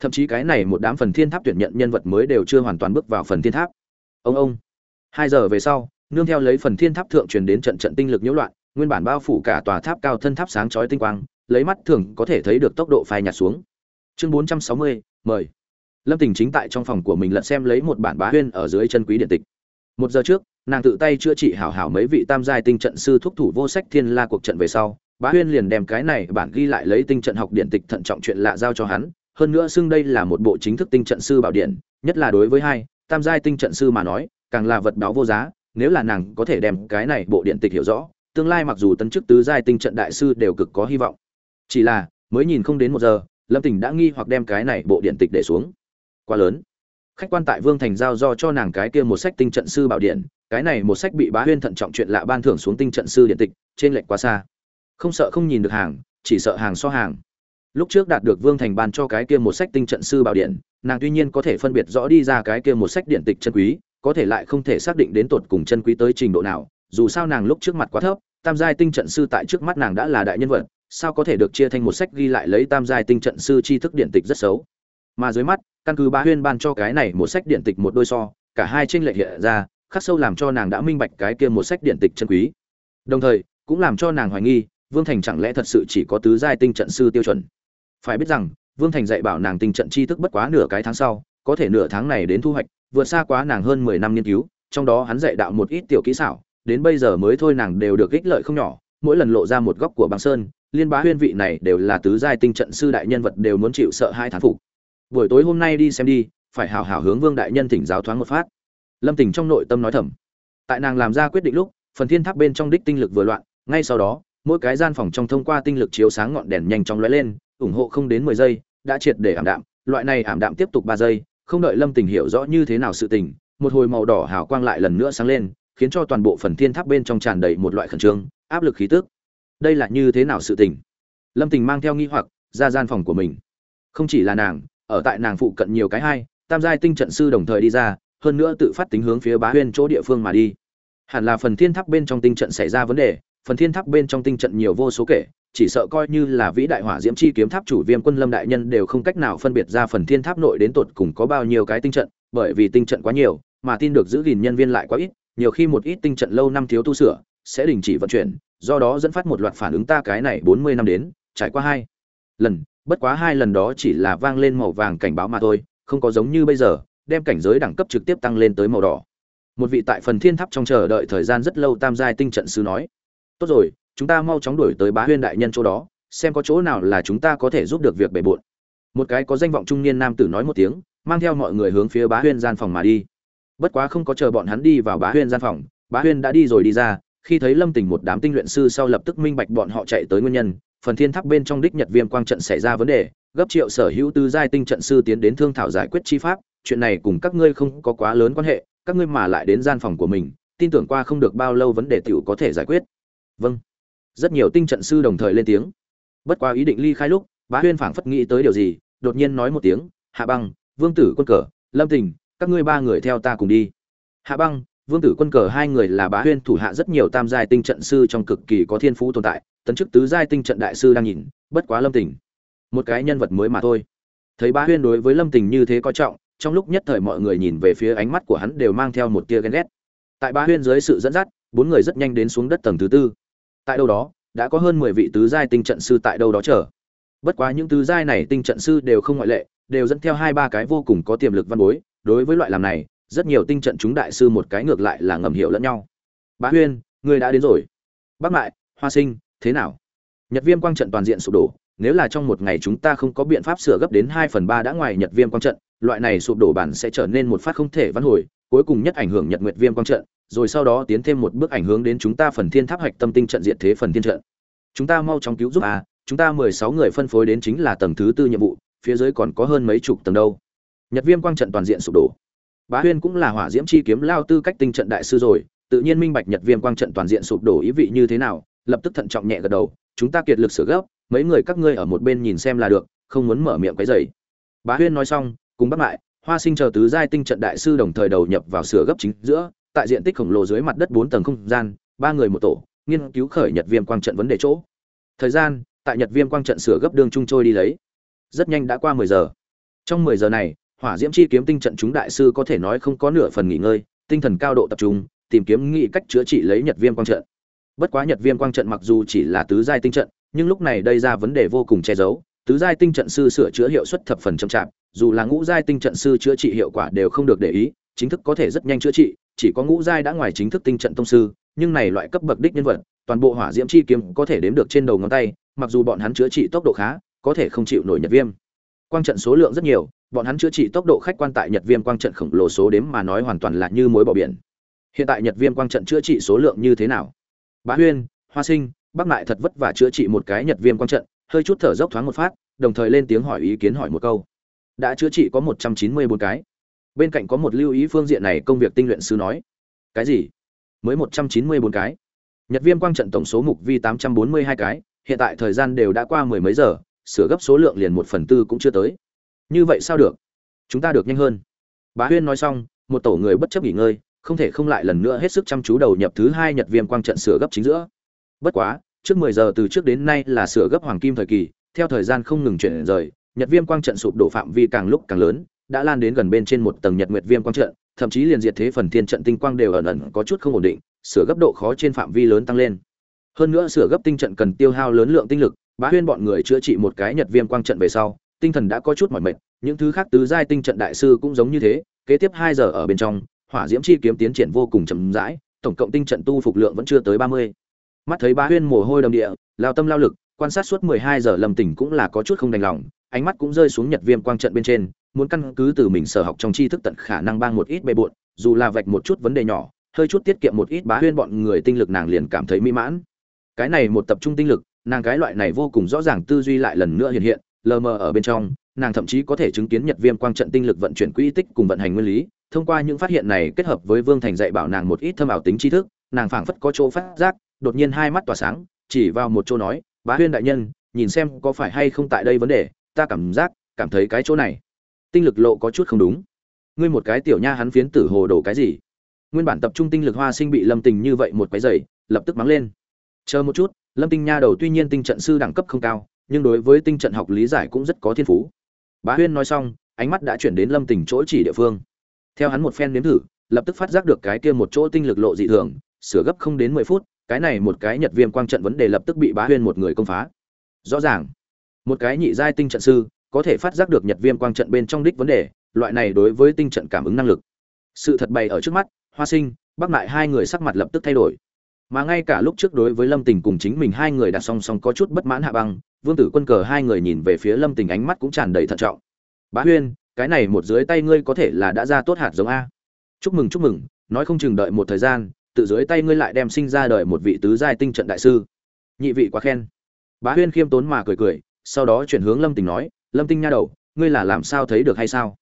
Thậm chí cái này một đám phần thiên tháp tuyển nhận nhân vật mới đều chưa hoàn toàn bước vào phần thiên tháp. Ông ông. Hai giờ về sau, nương theo lấy phần thiên tháp thượng truyền đến trận trận tinh lực nhiễu loạn, nguyên bản bao phủ cả tòa tháp cao thân tháp sáng chói tinh quang, lấy mắt thường có thể thấy được tốc độ phai nhạt xuống. Chương bốn trăm sáu mươi, mời lâm tình chính tại trong phòng của mình lật xem lấy một bản bá huyên ở dưới chân quý điện tịch. Một giờ trước, nàng tự tay chữa trị hảo hảo mấy vị tam giai tinh trận sư thúc thủ vô sách thiên la cuộc trận về sau, bá huyên liền đem cái này bản ghi lại lấy tinh trận học điện tịch thận trọng chuyện lạ giao cho hắn, hơn nữa xưng đây là một bộ chính thức tinh trận sư bảo điện, nhất là đối với hai, tam giai tinh trận sư mà nói, càng là vật báo vô giá, nếu là nàng có thể đem cái này bộ điện tịch hiểu rõ, tương lai mặc dù tấn chức tứ giai tinh trận đại sư đều cực có hy vọng. Chỉ là, mới nhìn không đến một giờ, lâm tình đã nghi hoặc đem cái này bộ điện tịch để xuống quá lớn. Khách quan tại vương thành giao do cho nàng cái kia một sách tinh trận sư bảo điện, cái này một sách bị bá huyên thận trọng chuyện lạ ban thưởng xuống tinh trận sư điện tịch, trên lệch quá xa. Không sợ không nhìn được hàng, chỉ sợ hàng so hàng. Lúc trước đạt được vương thành ban cho cái kia một sách tinh trận sư bảo điện, nàng tuy nhiên có thể phân biệt rõ đi ra cái kia một sách điện tịch chân quý, có thể lại không thể xác định đến tột cùng chân quý tới trình độ nào, dù sao nàng lúc trước mặt quá thấp, tam giai tinh trận sư tại trước mắt nàng đã là đại nhân vật, sao có thể được chia thành một sách ghi lại lấy tam giai tinh trận sư tri thức điện tịch rất xấu? Mà dưới mắt, căn cứ bá huyên ban cho cái này một sách điện tịch một đôi so, cả hai tranh lệch hiện ra, khắc sâu làm cho nàng đã minh bạch cái kia một sách điện tịch chân quý. Đồng thời, cũng làm cho nàng hoài nghi, vương thành chẳng lẽ thật sự chỉ có tứ giai tinh trận sư tiêu chuẩn? Phải biết rằng, vương thành dạy bảo nàng tinh trận tri thức bất quá nửa cái tháng sau, có thể nửa tháng này đến thu hoạch, vượt xa quá nàng hơn mười năm nghiên cứu, trong đó hắn dạy đạo một ít tiểu kỹ xảo, đến bây giờ mới thôi nàng đều được ích lợi không nhỏ, mỗi lần lộ ra một góc của băng sơn, liên bá huyên vị này đều là tứ giai tinh trận sư đại nhân vật đều muốn chịu sợ hai thán phục buổi tối hôm nay đi xem đi, phải hào hào hướng vương đại nhân thỉnh giáo thoáng một phát. Lâm tình trong nội tâm nói thầm. Tại nàng làm ra quyết định lúc, phần thiên tháp bên trong đích tinh lực vừa loạn, ngay sau đó, mỗi cái gian phòng trong thông qua tinh lực chiếu sáng ngọn đèn nhanh chóng lóe lên, ủng hộ không đến mười giây, đã triệt để ảm đạm. Loại này ảm đạm tiếp tục ba giây, không đợi lâm tình hiểu rõ như thế nào sự tình, một hồi màu đỏ hào quang lại lần nữa sáng lên, khiến cho toàn bộ phần thiên tháp bên trong tràn đầy một loại khẩn trương, áp lực khí tức. Đây là như thế nào sự tình? Lâm tình mang theo nghi hoặc ra gian phòng của mình. Không chỉ là nàng ở tại nàng phụ cận nhiều cái hai, tam giai tinh trận sư đồng thời đi ra, hơn nữa tự phát tính hướng phía bá huyên chỗ địa phương mà đi. Hẳn là phần thiên tháp bên trong tinh trận xảy ra vấn đề, phần thiên tháp bên trong tinh trận nhiều vô số kể, chỉ sợ coi như là vĩ đại hỏa diễm chi kiếm tháp chủ viêm quân lâm đại nhân đều không cách nào phân biệt ra phần thiên tháp nội đến tột cùng có bao nhiêu cái tinh trận, bởi vì tinh trận quá nhiều, mà tin được giữ gìn nhân viên lại quá ít, nhiều khi một ít tinh trận lâu năm thiếu tu sửa, sẽ đình chỉ vận chuyển, do đó dẫn phát một loạt phản ứng ta cái này bốn mươi năm đến, trải qua hai lần bất quá hai lần đó chỉ là vang lên màu vàng cảnh báo mà thôi, không có giống như bây giờ, đem cảnh giới đẳng cấp trực tiếp tăng lên tới màu đỏ. Một vị tại phần thiên tháp trong chờ đợi thời gian rất lâu tam giai tinh trận sư nói, tốt rồi, chúng ta mau chóng đuổi tới bá huyên đại nhân chỗ đó, xem có chỗ nào là chúng ta có thể giúp được việc bề bộn. Một cái có danh vọng trung niên nam tử nói một tiếng, mang theo mọi người hướng phía bá huyên gian phòng mà đi. Bất quá không có chờ bọn hắn đi vào bá huyên gian phòng, bá huyên đã đi rồi đi ra, khi thấy lâm tình một đám tinh luyện sư sau lập tức minh bạch bọn họ chạy tới nguyên nhân phần thiên tháp bên trong đích nhật viêm quang trận xảy ra vấn đề, gấp triệu sở hữu tư giai tinh trận sư tiến đến thương thảo giải quyết chi pháp, chuyện này cùng các ngươi không có quá lớn quan hệ, các ngươi mà lại đến gian phòng của mình, tin tưởng qua không được bao lâu vấn đề tiểu có thể giải quyết. Vâng. Rất nhiều tinh trận sư đồng thời lên tiếng. Bất quá ý định ly khai lúc, bá huyên phảng phất nghĩ tới điều gì, đột nhiên nói một tiếng, hạ băng, vương tử quân cờ, lâm tình, các ngươi ba người theo ta cùng đi. Hạ băng vương tử quân cờ hai người là bá huyên thủ hạ rất nhiều tam giai tinh trận sư trong cực kỳ có thiên phú tồn tại, tấn chức tứ giai tinh trận đại sư đang nhìn, bất quá lâm tình, một cái nhân vật mới mà thôi. Thấy bá huyên đối với lâm tình như thế coi trọng, trong lúc nhất thời mọi người nhìn về phía ánh mắt của hắn đều mang theo một tia ghen ghét. Tại bá huyên dưới sự dẫn dắt, bốn người rất nhanh đến xuống đất tầng thứ tư. Tại đâu đó, đã có hơn mười vị tứ giai tinh trận sư tại đâu đó chờ. Bất quá những tứ giai này tinh trận sư đều không ngoại lệ, đều dẫn theo hai ba cái vô cùng có tiềm lực văn bối. Đối với loại làm này rất nhiều tinh trận chúng đại sư một cái ngược lại là ngầm hiểu lẫn nhau. Bá huyên, ngươi đã đến rồi. Bác mại, hoa sinh, thế nào? Nhật viêm quang trận toàn diện sụp đổ, nếu là trong một ngày chúng ta không có biện pháp sửa gấp đến hai phần ba đã ngoài nhật viêm quang trận, loại này sụp đổ bản sẽ trở nên một phát không thể vãn hồi, cuối cùng nhất ảnh hưởng nhật nguyệt viêm quang trận, rồi sau đó tiến thêm một bước ảnh hưởng đến chúng ta phần thiên tháp hạch tâm tinh trận diện thế phần thiên trận. Chúng ta mau chóng cứu giúp à chúng ta mười sáu người phân phối đến chính là tầng thứ tư nhiệm vụ, phía dưới còn có hơn mấy chục tầng đâu. Nhật viêm quang trận toàn diện sụp đổ bá huyên cũng là hỏa diễm chi kiếm lao tư cách tinh trận đại sư rồi, tự nhiên minh bạch nhật viêm quang trận toàn diện sụp đổ ý vị như thế nào, lập tức thận trọng nhẹ gật đầu, chúng ta kiệt lực sửa gấp, mấy người các ngươi ở một bên nhìn xem là được, không muốn mở miệng quấy rầy. Bá huyên nói xong, cùng bắt lại, hoa sinh chờ tứ giai tinh trận đại sư đồng thời đầu nhập vào sửa gấp chính giữa, tại diện tích khổng lồ dưới mặt đất bốn tầng không gian, ba người một tổ, nghiên cứu khởi nhật viêm quang trận vấn đề chỗ. Thời gian, tại nhật viêm quang trận sửa gấp đường trung trôi đi lấy. Rất nhanh đã qua mười giờ. Trong mười giờ này hỏa diễm chi kiếm tinh trận chúng đại sư có thể nói không có nửa phần nghỉ ngơi, tinh thần cao độ tập trung, tìm kiếm nghị cách chữa trị lấy nhật viêm quang trận. Bất quá nhật viêm quang trận mặc dù chỉ là tứ giai tinh trận, nhưng lúc này đây ra vấn đề vô cùng che giấu, tứ giai tinh trận sư sửa chữa hiệu suất thập phần chậm chạp, dù là ngũ giai tinh trận sư chữa trị hiệu quả đều không được để ý, chính thức có thể rất nhanh chữa trị, chỉ có ngũ giai đã ngoài chính thức tinh trận tông sư, nhưng này loại cấp bậc đích nhân vật, toàn bộ hỏa diễm chi kiếm có thể đếm được trên đầu ngón tay, mặc dù bọn hắn chữa trị tốc độ khá, có thể không chịu nổi nhật viêm. Quang trận số lượng rất nhiều bọn hắn chữa trị tốc độ khách quan tại nhật viêm quang trận khổng lồ số đếm mà nói hoàn toàn là như mối bỏ biển. Hiện tại nhật viêm quang trận chữa trị số lượng như thế nào? Bá huyên, hoa sinh, bắc Lại thật vất vả chữa trị một cái nhật viêm quang trận, hơi chút thở dốc thoáng một phát, đồng thời lên tiếng hỏi ý kiến hỏi một câu. Đã chữa trị có một trăm chín mươi bốn cái. Bên cạnh có một lưu ý phương diện này, công việc tinh luyện sư nói, cái gì? Mới một trăm chín mươi bốn cái? Nhật viêm quang trận tổng số mục vi tám trăm bốn mươi hai cái, hiện tại thời gian đều đã qua mười mấy giờ, sửa gấp số lượng liền một phần tư cũng chưa tới như vậy sao được? Chúng ta được nhanh hơn. Bá huyên nói xong, một tổ người bất chấp nghỉ ngơi, không thể không lại lần nữa hết sức chăm chú đầu nhập thứ hai nhật viêm quang trận sửa gấp chính giữa. Bất quá, trước mười giờ từ trước đến nay là sửa gấp hoàng kim thời kỳ, theo thời gian không ngừng chuyển rời, nhật viêm quang trận sụp đổ phạm vi càng lúc càng lớn, đã lan đến gần bên trên một tầng nhật nguyệt viêm quang trận, thậm chí liền diệt thế phần thiên trận tinh quang đều ẩn ẩn có chút không ổn định, sửa gấp độ khó trên phạm vi lớn tăng lên. Hơn nữa sửa gấp tinh trận cần tiêu hao lớn lượng tinh lực, bá huyên bọn người chữa trị một cái nhật viêm quang trận về sau tinh thần đã có chút mỏi mệt, những thứ khác tứ giai tinh trận đại sư cũng giống như thế, kế tiếp hai giờ ở bên trong, hỏa diễm chi kiếm tiến triển vô cùng chậm rãi, tổng cộng tinh trận tu phục lượng vẫn chưa tới ba mươi. Mắt thấy bá huyên mồ hôi đầm địa, lao tâm lao lực, quan sát suốt mười hai giờ lầm tỉnh cũng là có chút không đành lòng, ánh mắt cũng rơi xuống nhật viêm quang trận bên trên, muốn căn cứ từ mình sở học trong tri thức tận khả năng bang một ít bề bộn, dù là vạch một chút vấn đề nhỏ, hơi chút tiết kiệm một ít bá huyên bọn người tinh lực nàng liền cảm thấy mỹ mãn. Cái này một tập trung tinh lực, nàng cái loại này vô cùng rõ ràng tư duy lại lần nữa hiện hiện lờ mờ ở bên trong, nàng thậm chí có thể chứng kiến nhật viêm quang trận tinh lực vận chuyển quỹ tích cùng vận hành nguyên lý, thông qua những phát hiện này kết hợp với vương thành dạy bảo nàng một ít thâm ảo tính tri thức, nàng phảng phất có chỗ phát giác, đột nhiên hai mắt tỏa sáng, chỉ vào một chỗ nói, bá huyên đại nhân, nhìn xem có phải hay không tại đây vấn đề, ta cảm giác, cảm thấy cái chỗ này, tinh lực lộ có chút không đúng. Ngươi một cái tiểu nha hắn phiến tử hồ đồ cái gì? Nguyên bản tập trung tinh lực hoa sinh bị lâm tình như vậy một cái giày, lập tức mắng lên. Chờ một chút, lâm tinh nha đầu tuy nhiên tinh trận sư đẳng cấp không cao nhưng đối với tinh trận học lý giải cũng rất có thiên phú. Bá huyên nói xong, ánh mắt đã chuyển đến lâm tình chỗ chỉ địa phương. Theo hắn một phen nếm thử, lập tức phát giác được cái kia một chỗ tinh lực lộ dị thường, sửa gấp không đến mười phút, cái này một cái nhật viêm quang trận vấn đề lập tức bị bá huyên một người công phá. Rõ ràng, một cái nhị giai tinh trận sư, có thể phát giác được nhật viêm quang trận bên trong đích vấn đề, loại này đối với tinh trận cảm ứng năng lực. Sự thật bày ở trước mắt, hoa sinh bắc mại hai người sắc mặt lập tức thay đổi. Mà ngay cả lúc trước đối với lâm tình cùng chính mình hai người đặt song song có chút bất mãn hạ băng vương tử quân cờ hai người nhìn về phía lâm tình ánh mắt cũng tràn đầy thận trọng. Bá huyên, cái này một dưới tay ngươi có thể là đã ra tốt hạt giống a? Chúc mừng chúc mừng, nói không chừng đợi một thời gian, tự dưới tay ngươi lại đem sinh ra đời một vị tứ giai tinh trận đại sư. Nhị vị quá khen. Bá huyên khiêm tốn mà cười cười, sau đó chuyển hướng lâm tình nói, lâm tinh nha đầu, ngươi là làm sao thấy được hay sao?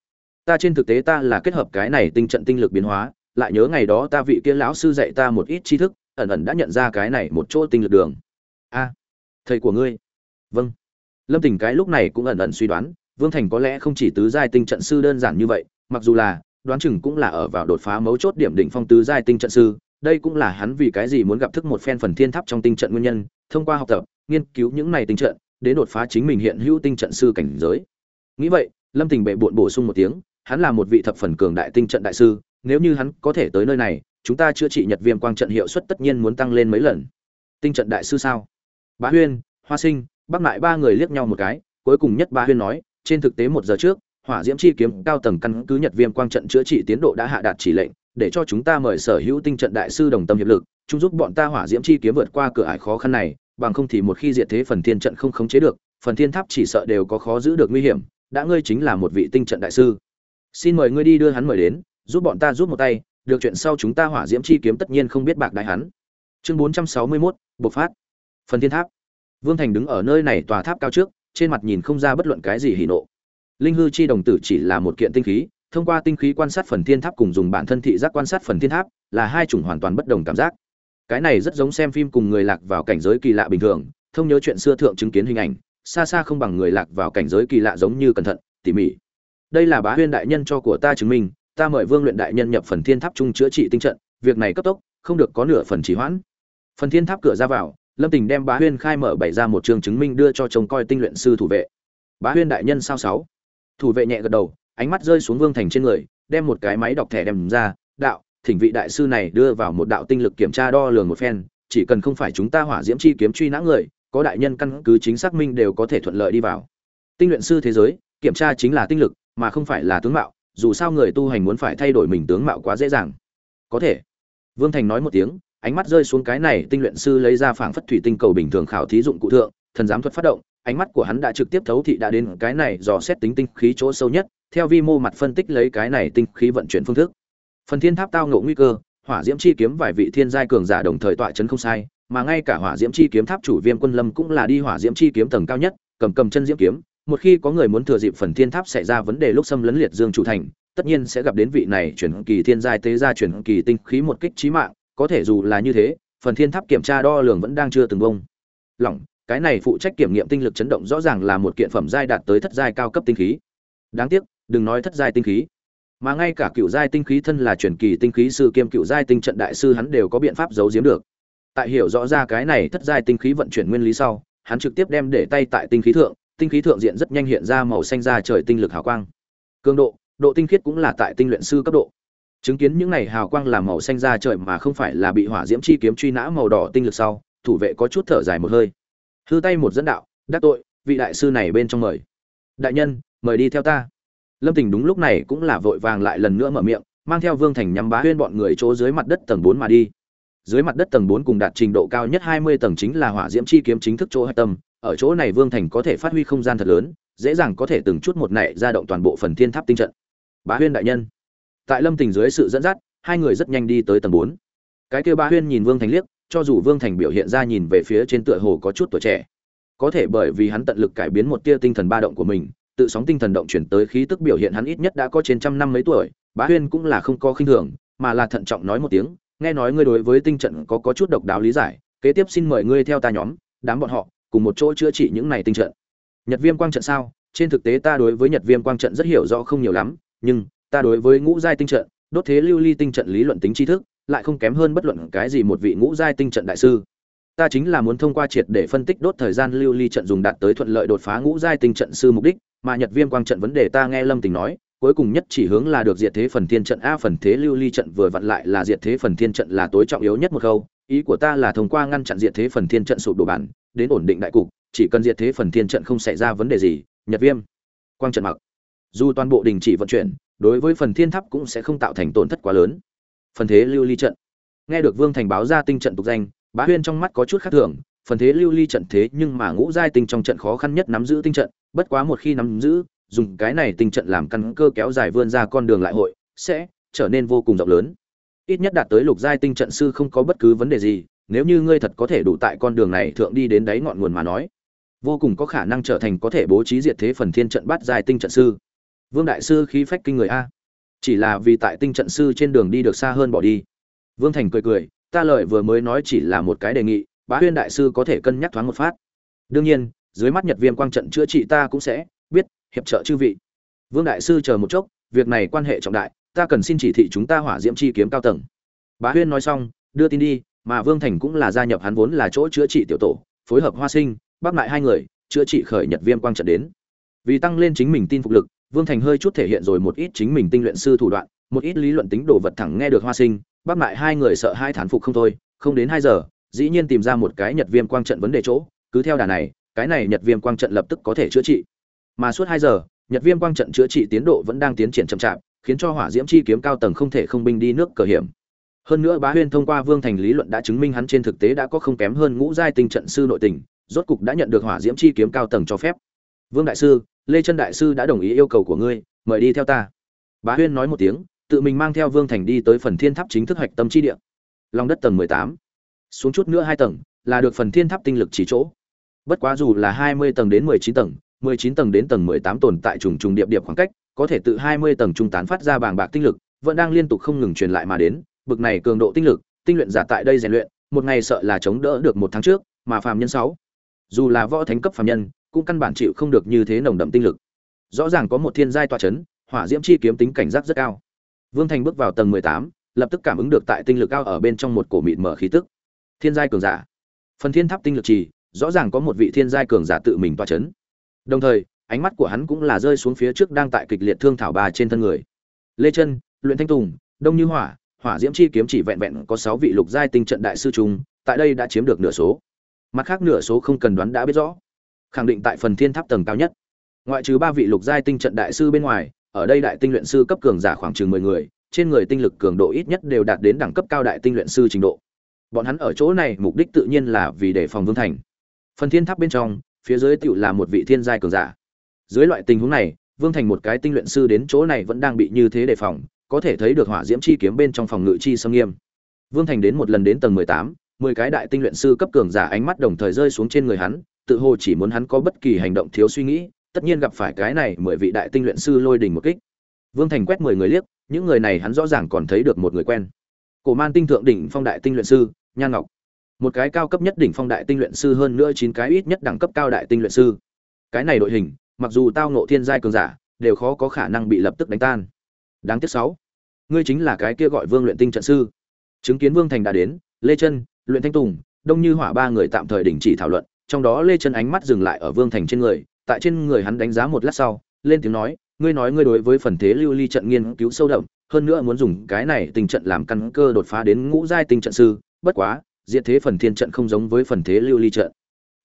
Ta trên thực tế ta là kết hợp cái này tinh trận tinh lực biến hóa, lại nhớ ngày đó ta vị kia lão sư dạy ta một ít tri thức, ẩn ẩn đã nhận ra cái này một chỗ tinh lực đường. A, thầy của ngươi vâng. Lâm tình cái lúc này cũng ẩn ẩn suy đoán, vương thành có lẽ không chỉ tứ giai tinh trận sư đơn giản như vậy, mặc dù là, đoán chừng cũng là ở vào đột phá mấu chốt điểm đỉnh phong tứ giai tinh trận sư, đây cũng là hắn vì cái gì muốn gặp thức một phen phần thiên tháp trong tinh trận nguyên nhân, thông qua học tập, nghiên cứu những này tinh trận, đến đột phá chính mình hiện hữu tinh trận sư cảnh giới. Nghĩ vậy, lâm tình bệ bộn bổ sung một tiếng, hắn là một vị thập phần cường đại tinh trận đại sư, nếu như hắn có thể tới nơi này, chúng ta chữa trị nhật viêm quang trận hiệu suất tất nhiên muốn tăng lên mấy lần. Tinh trận đại sư sao? Bá huyên, hoa sinh bắc mại ba người liếc nhau một cái cuối cùng nhất Ba huyên nói trên thực tế một giờ trước hỏa diễm chi kiếm cao tầng căn cứ nhật viêm quang trận chữa trị tiến độ đã hạ đạt chỉ lệnh để cho chúng ta mời sở hữu tinh trận đại sư đồng tâm hiệp lực chung giúp bọn ta hỏa diễm chi kiếm vượt qua cửa ải khó khăn này bằng không thì một khi diệt thế phần thiên trận không khống chế được phần thiên tháp chỉ sợ đều có khó giữ được nguy hiểm đã ngươi chính là một vị tinh trận đại sư. Xin mời ngươi đi đưa hắn mời đến giúp bọn ta giúp một tay được chuyện sau chúng ta hỏa diễm chi kiếm tất nhiên không biết bạc đại hắn. Chương bốn trăm sáu mươi 461, bộc phát. Phần thiên tháp vương thành đứng ở nơi này tòa tháp cao trước, trên mặt nhìn không ra bất luận cái gì hỉ nộ. Linh hư chi đồng tử chỉ là một kiện tinh khí, thông qua tinh khí quan sát phần thiên tháp cùng dùng bản thân thị giác quan sát phần thiên tháp, là hai chủng hoàn toàn bất đồng cảm giác. Cái này rất giống xem phim cùng người lạc vào cảnh giới kỳ lạ bình thường, thông nhớ chuyện xưa thượng chứng kiến hình ảnh, xa xa không bằng người lạc vào cảnh giới kỳ lạ giống như cẩn thận, tỉ mỉ. Đây là bá huyên đại nhân cho của ta chứng minh, ta mời vương luyện đại nhân nhập phần thiên tháp trung chữa trị tinh trận, việc này cấp tốc, không được có nửa phần trì hoãn. Phần thiên tháp cửa ra vào lâm tình đem bá huyên khai mở bày ra một trường chứng minh đưa cho trông coi tinh luyện sư thủ vệ. Bá huyên đại nhân sao sáu? Thủ vệ nhẹ gật đầu, ánh mắt rơi xuống vương thành trên người, đem một cái máy đọc thẻ đem ra, đạo, thỉnh vị đại sư này đưa vào một đạo tinh lực kiểm tra đo lường một phen, chỉ cần không phải chúng ta hỏa diễm chi kiếm truy nã người, có đại nhân căn cứ chính xác minh đều có thể thuận lợi đi vào. Tinh luyện sư thế giới, kiểm tra chính là tinh lực, mà không phải là tướng mạo, dù sao người tu hành muốn phải thay đổi mình tướng mạo quá dễ dàng. Có thể. Vương thành nói một tiếng ánh mắt rơi xuống cái này tinh luyện sư lấy ra phảng phất thủy tinh cầu bình thường khảo thí dụng cụ thượng, thần giám thuật phát động, ánh mắt của hắn đã trực tiếp thấu thị đã đến cái này dò xét tính tinh khí chỗ sâu nhất, theo vi mô mặt phân tích lấy cái này tinh khí vận chuyển phương thức. Phần thiên tháp tao ngộ nguy cơ, hỏa diễm chi kiếm vài vị thiên giai cường giả đồng thời tọa chấn không sai, mà ngay cả hỏa diễm chi kiếm tháp chủ viêm quân lâm cũng là đi hỏa diễm chi kiếm tầng cao nhất, cầm cầm chân diễm kiếm, một khi có người muốn thừa dịp phần thiên tháp xảy ra vấn đề lúc xâm lấn liệt dương chủ thành, tất nhiên sẽ gặp đến vị này chuyển kỳ thiên giai tế gia chuyển kỳ tinh khí một kích trí mạng có thể dù là như thế, phần thiên tháp kiểm tra đo lường vẫn đang chưa từng bông. Lỏng, cái này phụ trách kiểm nghiệm tinh lực chấn động rõ ràng là một kiện phẩm giai đạt tới thất giai cao cấp tinh khí. Đáng tiếc, đừng nói thất giai tinh khí. Mà ngay cả cựu giai tinh khí thân là truyền kỳ tinh khí sư kiêm cựu giai tinh trận đại sư hắn đều có biện pháp giấu giếm được. Tại hiểu rõ ra cái này thất giai tinh khí vận chuyển nguyên lý sau, hắn trực tiếp đem để tay tại tinh khí thượng, tinh khí thượng diện rất nhanh hiện ra màu xanh ra trời tinh lực hào quang. Cường độ độ tinh khiết cũng là tại tinh luyện sư cấp độ chứng kiến những này hào quang làm màu xanh ra trời mà không phải là bị hỏa diễm chi kiếm truy nã màu đỏ tinh lực sau, thủ vệ có chút thở dài một hơi. Hư tay một dẫn đạo, đắc tội, vị đại sư này bên trong mời. Đại nhân, mời đi theo ta. Lâm tình đúng lúc này cũng là vội vàng lại lần nữa mở miệng, mang theo vương thành nhắm bá huyên bọn người chỗ dưới mặt đất tầng bốn mà đi. Dưới mặt đất tầng bốn cùng đạt trình độ cao nhất hai mươi tầng chính là hỏa diễm chi kiếm chính thức chỗ hạch tâm. Ở chỗ này vương thành có thể phát huy không gian thật lớn, dễ dàng có thể từng chút một nảy ra động toàn bộ phần thiên tháp tinh trận. Bá huyên đại nhân tại lâm tình dưới sự dẫn dắt, hai người rất nhanh đi tới tầng bốn. Cái kêu ba huyên nhìn vương thành liếc, cho dù vương thành biểu hiện ra nhìn về phía trên tựa hồ có chút tuổi trẻ, có thể bởi vì hắn tận lực cải biến một tia tinh thần ba động của mình, tự sóng tinh thần động chuyển tới khí tức biểu hiện hắn ít nhất đã có trên trăm năm mấy tuổi bá huyên cũng là không có khinh thường, mà là thận trọng nói một tiếng, nghe nói ngươi đối với tinh trận có có chút độc đáo lý giải, kế tiếp xin mời ngươi theo ta nhóm, đám bọn họ, cùng một chỗ chữa trị những này tinh trận. Nhật viêm quang trận sao? Trên thực tế ta đối với nhật viêm quang trận rất hiểu rõ không nhiều lắm, nhưng ta đối với ngũ giai tinh trận, đốt thế lưu ly tinh trận lý luận tính tri thức, lại không kém hơn bất luận cái gì một vị ngũ giai tinh trận đại sư. Ta chính là muốn thông qua triệt để phân tích đốt thời gian lưu ly trận dùng đạt tới thuận lợi đột phá ngũ giai tinh trận sư mục đích, mà nhật viêm quang trận vấn đề ta nghe lâm tình nói, cuối cùng nhất chỉ hướng là được diệt thế phần thiên trận a phần thế lưu ly trận vừa vặn lại là diệt thế phần thiên trận là tối trọng yếu nhất một khâu, ý của ta là thông qua ngăn chặn diệt thế phần thiên trận sụp đổ bản, đến ổn định đại cục, chỉ cần diệt thế phần thiên trận không xảy ra vấn đề gì, nhật viêm quang trận mặc dù toàn bộ đình chỉ vận chuyển, đối với phần thiên tháp cũng sẽ không tạo thành tổn thất quá lớn. Phần thế lưu ly trận. Nghe được vương thành báo ra tinh trận tục danh, bá huyên trong mắt có chút khác thường, phần thế lưu ly trận thế nhưng mà ngũ giai tinh trong trận khó khăn nhất nắm giữ tinh trận, bất quá một khi nắm giữ, dùng cái này tinh trận làm căn cơ kéo dài vươn ra con đường lại hội, sẽ trở nên vô cùng rộng lớn. Ít nhất đạt tới lục giai tinh trận sư không có bất cứ vấn đề gì, nếu như ngươi thật có thể đủ tại con đường này thượng đi đến đáy ngọn nguồn mà nói, vô cùng có khả năng trở thành có thể bố trí diệt thế phần thiên trận bắt giai tinh trận sư vương đại sư khí phách kinh người a. Chỉ là vì tại tinh trận sư trên đường đi được xa hơn bỏ đi. Vương thành cười cười, ta lợi vừa mới nói chỉ là một cái đề nghị, bá huyên đại sư có thể cân nhắc thoáng một phát. Đương nhiên, dưới mắt nhật viêm quang trận chữa trị ta cũng sẽ biết, hiệp trợ chư vị. Vương đại sư chờ một chốc, việc này quan hệ trọng đại, ta cần xin chỉ thị chúng ta hỏa diễm chi kiếm cao tầng. Bá huyên nói xong, đưa tin đi, mà vương thành cũng là gia nhập hắn vốn là chỗ chữa trị tiểu tổ, phối hợp hoa sinh, bác lại hai người, chữa trị khởi nhật viêm quang trận đến. Vì tăng lên chính mình tin phục lực vương thành hơi chút thể hiện rồi một ít chính mình tinh luyện sư thủ đoạn, một ít lý luận tính đồ vật thẳng nghe được hoa sinh, bác lại hai người sợ hai thán phục không thôi, không đến hai giờ, dĩ nhiên tìm ra một cái nhật viêm quang trận vấn đề chỗ, cứ theo đà này, cái này nhật viêm quang trận lập tức có thể chữa trị. Mà suốt hai giờ, nhật viêm quang trận chữa trị tiến độ vẫn đang tiến triển chậm chạp, khiến cho hỏa diễm chi kiếm cao tầng không thể không binh đi nước cờ hiểm. Hơn nữa bá huyên thông qua vương thành lý luận đã chứng minh hắn trên thực tế đã có không kém hơn ngũ giai tinh trận sư nội tình, rốt cục đã nhận được hỏa diễm chi kiếm cao tầng cho phép vương đại sư, lê chân đại sư đã đồng ý yêu cầu của ngươi, mời đi theo ta. Bá huyên nói một tiếng, tự mình mang theo vương thành đi tới phần thiên tháp chính thức hạch tâm chi địa. Lòng đất tầng mười tám. Xuống chút nữa hai tầng, là được phần thiên tháp tinh lực chỉ chỗ. Bất quá dù là hai mươi tầng đến mười chín tầng, mười chín tầng đến tầng mười tám tồn tại trùng trùng điệp điệp khoảng cách, có thể tự hai mươi tầng trung tán phát ra bàng bạc tinh lực, vẫn đang liên tục không ngừng truyền lại mà đến. Bực này cường độ tinh lực, tinh luyện giả tại đây rèn luyện, một ngày sợ là chống đỡ được một tháng trước, mà phàm nhân sáu. Dù là võ thánh cấp phàm nhân cũng căn bản chịu không được như thế nồng đậm tinh lực. Rõ ràng có một thiên giai tọa chấn, hỏa diễm chi kiếm tính cảnh giác rất cao. Vương thành bước vào tầng mười tám, lập tức cảm ứng được tại tinh lực cao ở bên trong một cổ mịt mở khí tức. Thiên giai cường giả. Phần thiên tháp tinh lực trì, rõ ràng có một vị thiên giai cường giả tự mình tọa chấn. Đồng thời, ánh mắt của hắn cũng là rơi xuống phía trước đang tại kịch liệt thương thảo bà trên thân người. Lê chân, luyện thanh tùng, đông như hỏa hỏa diễm chi kiếm chỉ vẹn vẹn có sáu vị lục giai tinh trận đại sư trung tại đây đã chiếm được nửa số. Mặt khác nửa số không cần đoán đã biết rõ khẳng định tại phần thiên tháp tầng cao nhất. Ngoại trừ ba vị lục giai tinh trận đại sư bên ngoài, ở đây đại tinh luyện sư cấp cường giả khoảng chừng mười người, trên người tinh lực cường độ ít nhất đều đạt đến đẳng cấp cao đại tinh luyện sư trình độ. Bọn hắn ở chỗ này mục đích tự nhiên là vì để phòng vương thành. Phần thiên tháp bên trong, phía dưới tựu là một vị thiên giai cường giả. Dưới loại tình huống này, vương thành một cái tinh luyện sư đến chỗ này vẫn đang bị như thế đề phòng, có thể thấy được hỏa diễm chi kiếm bên trong phòng ngự chi xâm nghiêm. Vương thành đến một lần đến tầng mười tám, mười cái đại tinh luyện sư cấp cường giả ánh mắt đồng thời rơi xuống trên người hắn tự hồ chỉ muốn hắn có bất kỳ hành động thiếu suy nghĩ, tất nhiên gặp phải cái này mười vị đại tinh luyện sư lôi đình một kích. Vương thành quét mười người liếc, những người này hắn rõ ràng còn thấy được một người quen. Cổ man tinh thượng đỉnh phong đại tinh luyện sư, nhan ngọc. Một cái cao cấp nhất đỉnh phong đại tinh luyện sư hơn nữa chín cái ít nhất đẳng cấp cao đại tinh luyện sư. Cái này đội hình, mặc dù tao nộ thiên giai cường giả, đều khó có khả năng bị lập tức đánh tan. Đáng tiếc sáu, ngươi chính là cái kia gọi vương luyện tinh trận sư. Chứng kiến vương thành đã đến, lê chân, luyện thanh tùng, đông như hỏa ba người tạm thời đình chỉ thảo luận trong đó lê chân ánh mắt dừng lại ở vương thành trên người, tại trên người hắn đánh giá một lát sau, lên tiếng nói, ngươi nói ngươi đối với phần thế lưu ly trận nghiên cứu sâu đậm, hơn nữa muốn dùng cái này tình trận làm căn cơ đột phá đến ngũ giai tinh trận sư, bất quá, diệt thế phần thiên trận không giống với phần thế lưu ly trận.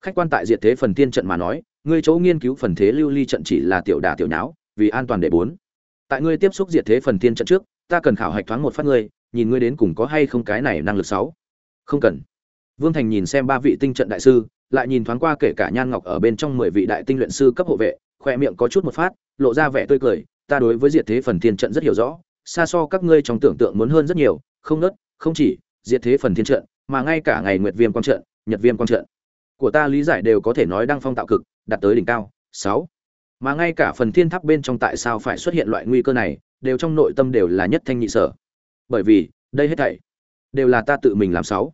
Khách quan tại diệt thế phần thiên trận mà nói, ngươi chỗ nghiên cứu phần thế lưu ly trận chỉ là tiểu đà tiểu nháo, vì an toàn để bốn. Tại ngươi tiếp xúc diệt thế phần thiên trận trước, ta cần khảo hạch thoáng một phát ngươi, nhìn ngươi đến cùng có hay không cái này năng lực sáu. Không cần. Vương thành nhìn xem ba vị tinh trận đại sư lại nhìn thoáng qua kể cả nhan ngọc ở bên trong mười vị đại tinh luyện sư cấp hộ vệ, khoe miệng có chút một phát, lộ ra vẻ tươi cười, ta đối với diệt thế phần thiên trận rất hiểu rõ, xa so các ngươi trong tưởng tượng muốn hơn rất nhiều, không nớt, không chỉ, diệt thế phần thiên trận, mà ngay cả ngày nguyệt viêm quang trận, nhật viêm quang trận. Của ta lý giải đều có thể nói đang phong tạo cực, đạt tới đỉnh cao. Sáu. Mà ngay cả phần thiên tháp bên trong tại sao phải xuất hiện loại nguy cơ này, đều trong nội tâm đều là nhất thanh nhị sở. Bởi vì, đây hết thảy đều là ta tự mình làm sáu.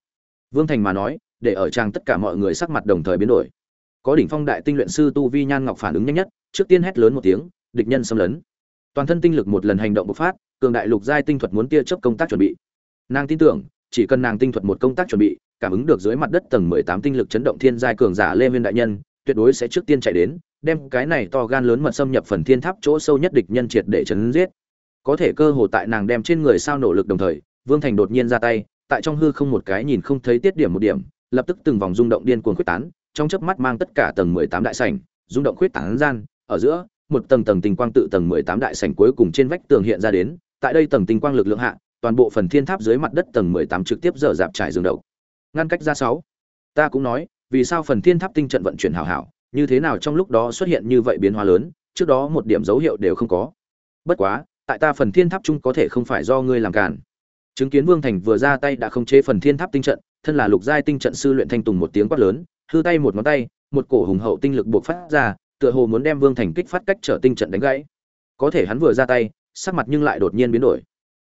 Vương thành mà nói để ở trang tất cả mọi người sắc mặt đồng thời biến đổi. Có đỉnh phong đại tinh luyện sư tu vi nhan ngọc phản ứng nhanh nhất, trước tiên hét lớn một tiếng, địch nhân xâm lấn. Toàn thân tinh lực một lần hành động bộc phát, cường đại lục giai tinh thuật muốn tia chớp công tác chuẩn bị. Nàng tin tưởng, chỉ cần nàng tinh thuật một công tác chuẩn bị, cảm ứng được dưới mặt đất tầng mười tám tinh lực chấn động thiên giai cường giả lê viên đại nhân, tuyệt đối sẽ trước tiên chạy đến, đem cái này to gan lớn mật xâm nhập phần thiên tháp chỗ sâu nhất địch nhân triệt để chấn giết. Có thể cơ hồ tại nàng đem trên người sao nổ lực đồng thời, vương thành đột nhiên ra tay, tại trong hư không một cái nhìn không thấy tiết điểm một điểm lập tức từng vòng rung động điên cuồng khuyết tán trong chớp mắt mang tất cả tầng mười tám đại sảnh rung động khuyết tán gian ở giữa một tầng tầng tinh quang tự tầng mười tám đại sảnh cuối cùng trên vách tường hiện ra đến tại đây tầng tinh quang lực lượng hạ toàn bộ phần thiên tháp dưới mặt đất tầng mười tám trực tiếp dở dạp trải dương đậu, ngăn cách ra sáu. Ta cũng nói vì sao phần thiên tháp tinh trận vận chuyển hảo hảo như thế nào trong lúc đó xuất hiện như vậy biến hóa lớn trước đó một điểm dấu hiệu đều không có. Bất quá tại ta phần thiên tháp chung có thể không phải do ngươi làm cản. Chứng kiến vương thành vừa ra tay đã không chế phần thiên tháp tinh trận thân là lục giai tinh trận sư luyện thanh tùng một tiếng quát lớn, hư tay một ngón tay, một cổ hùng hậu tinh lực buộc phát ra, tựa hồ muốn đem vương thành kích phát cách trở tinh trận đánh gãy. Có thể hắn vừa ra tay, sắc mặt nhưng lại đột nhiên biến đổi.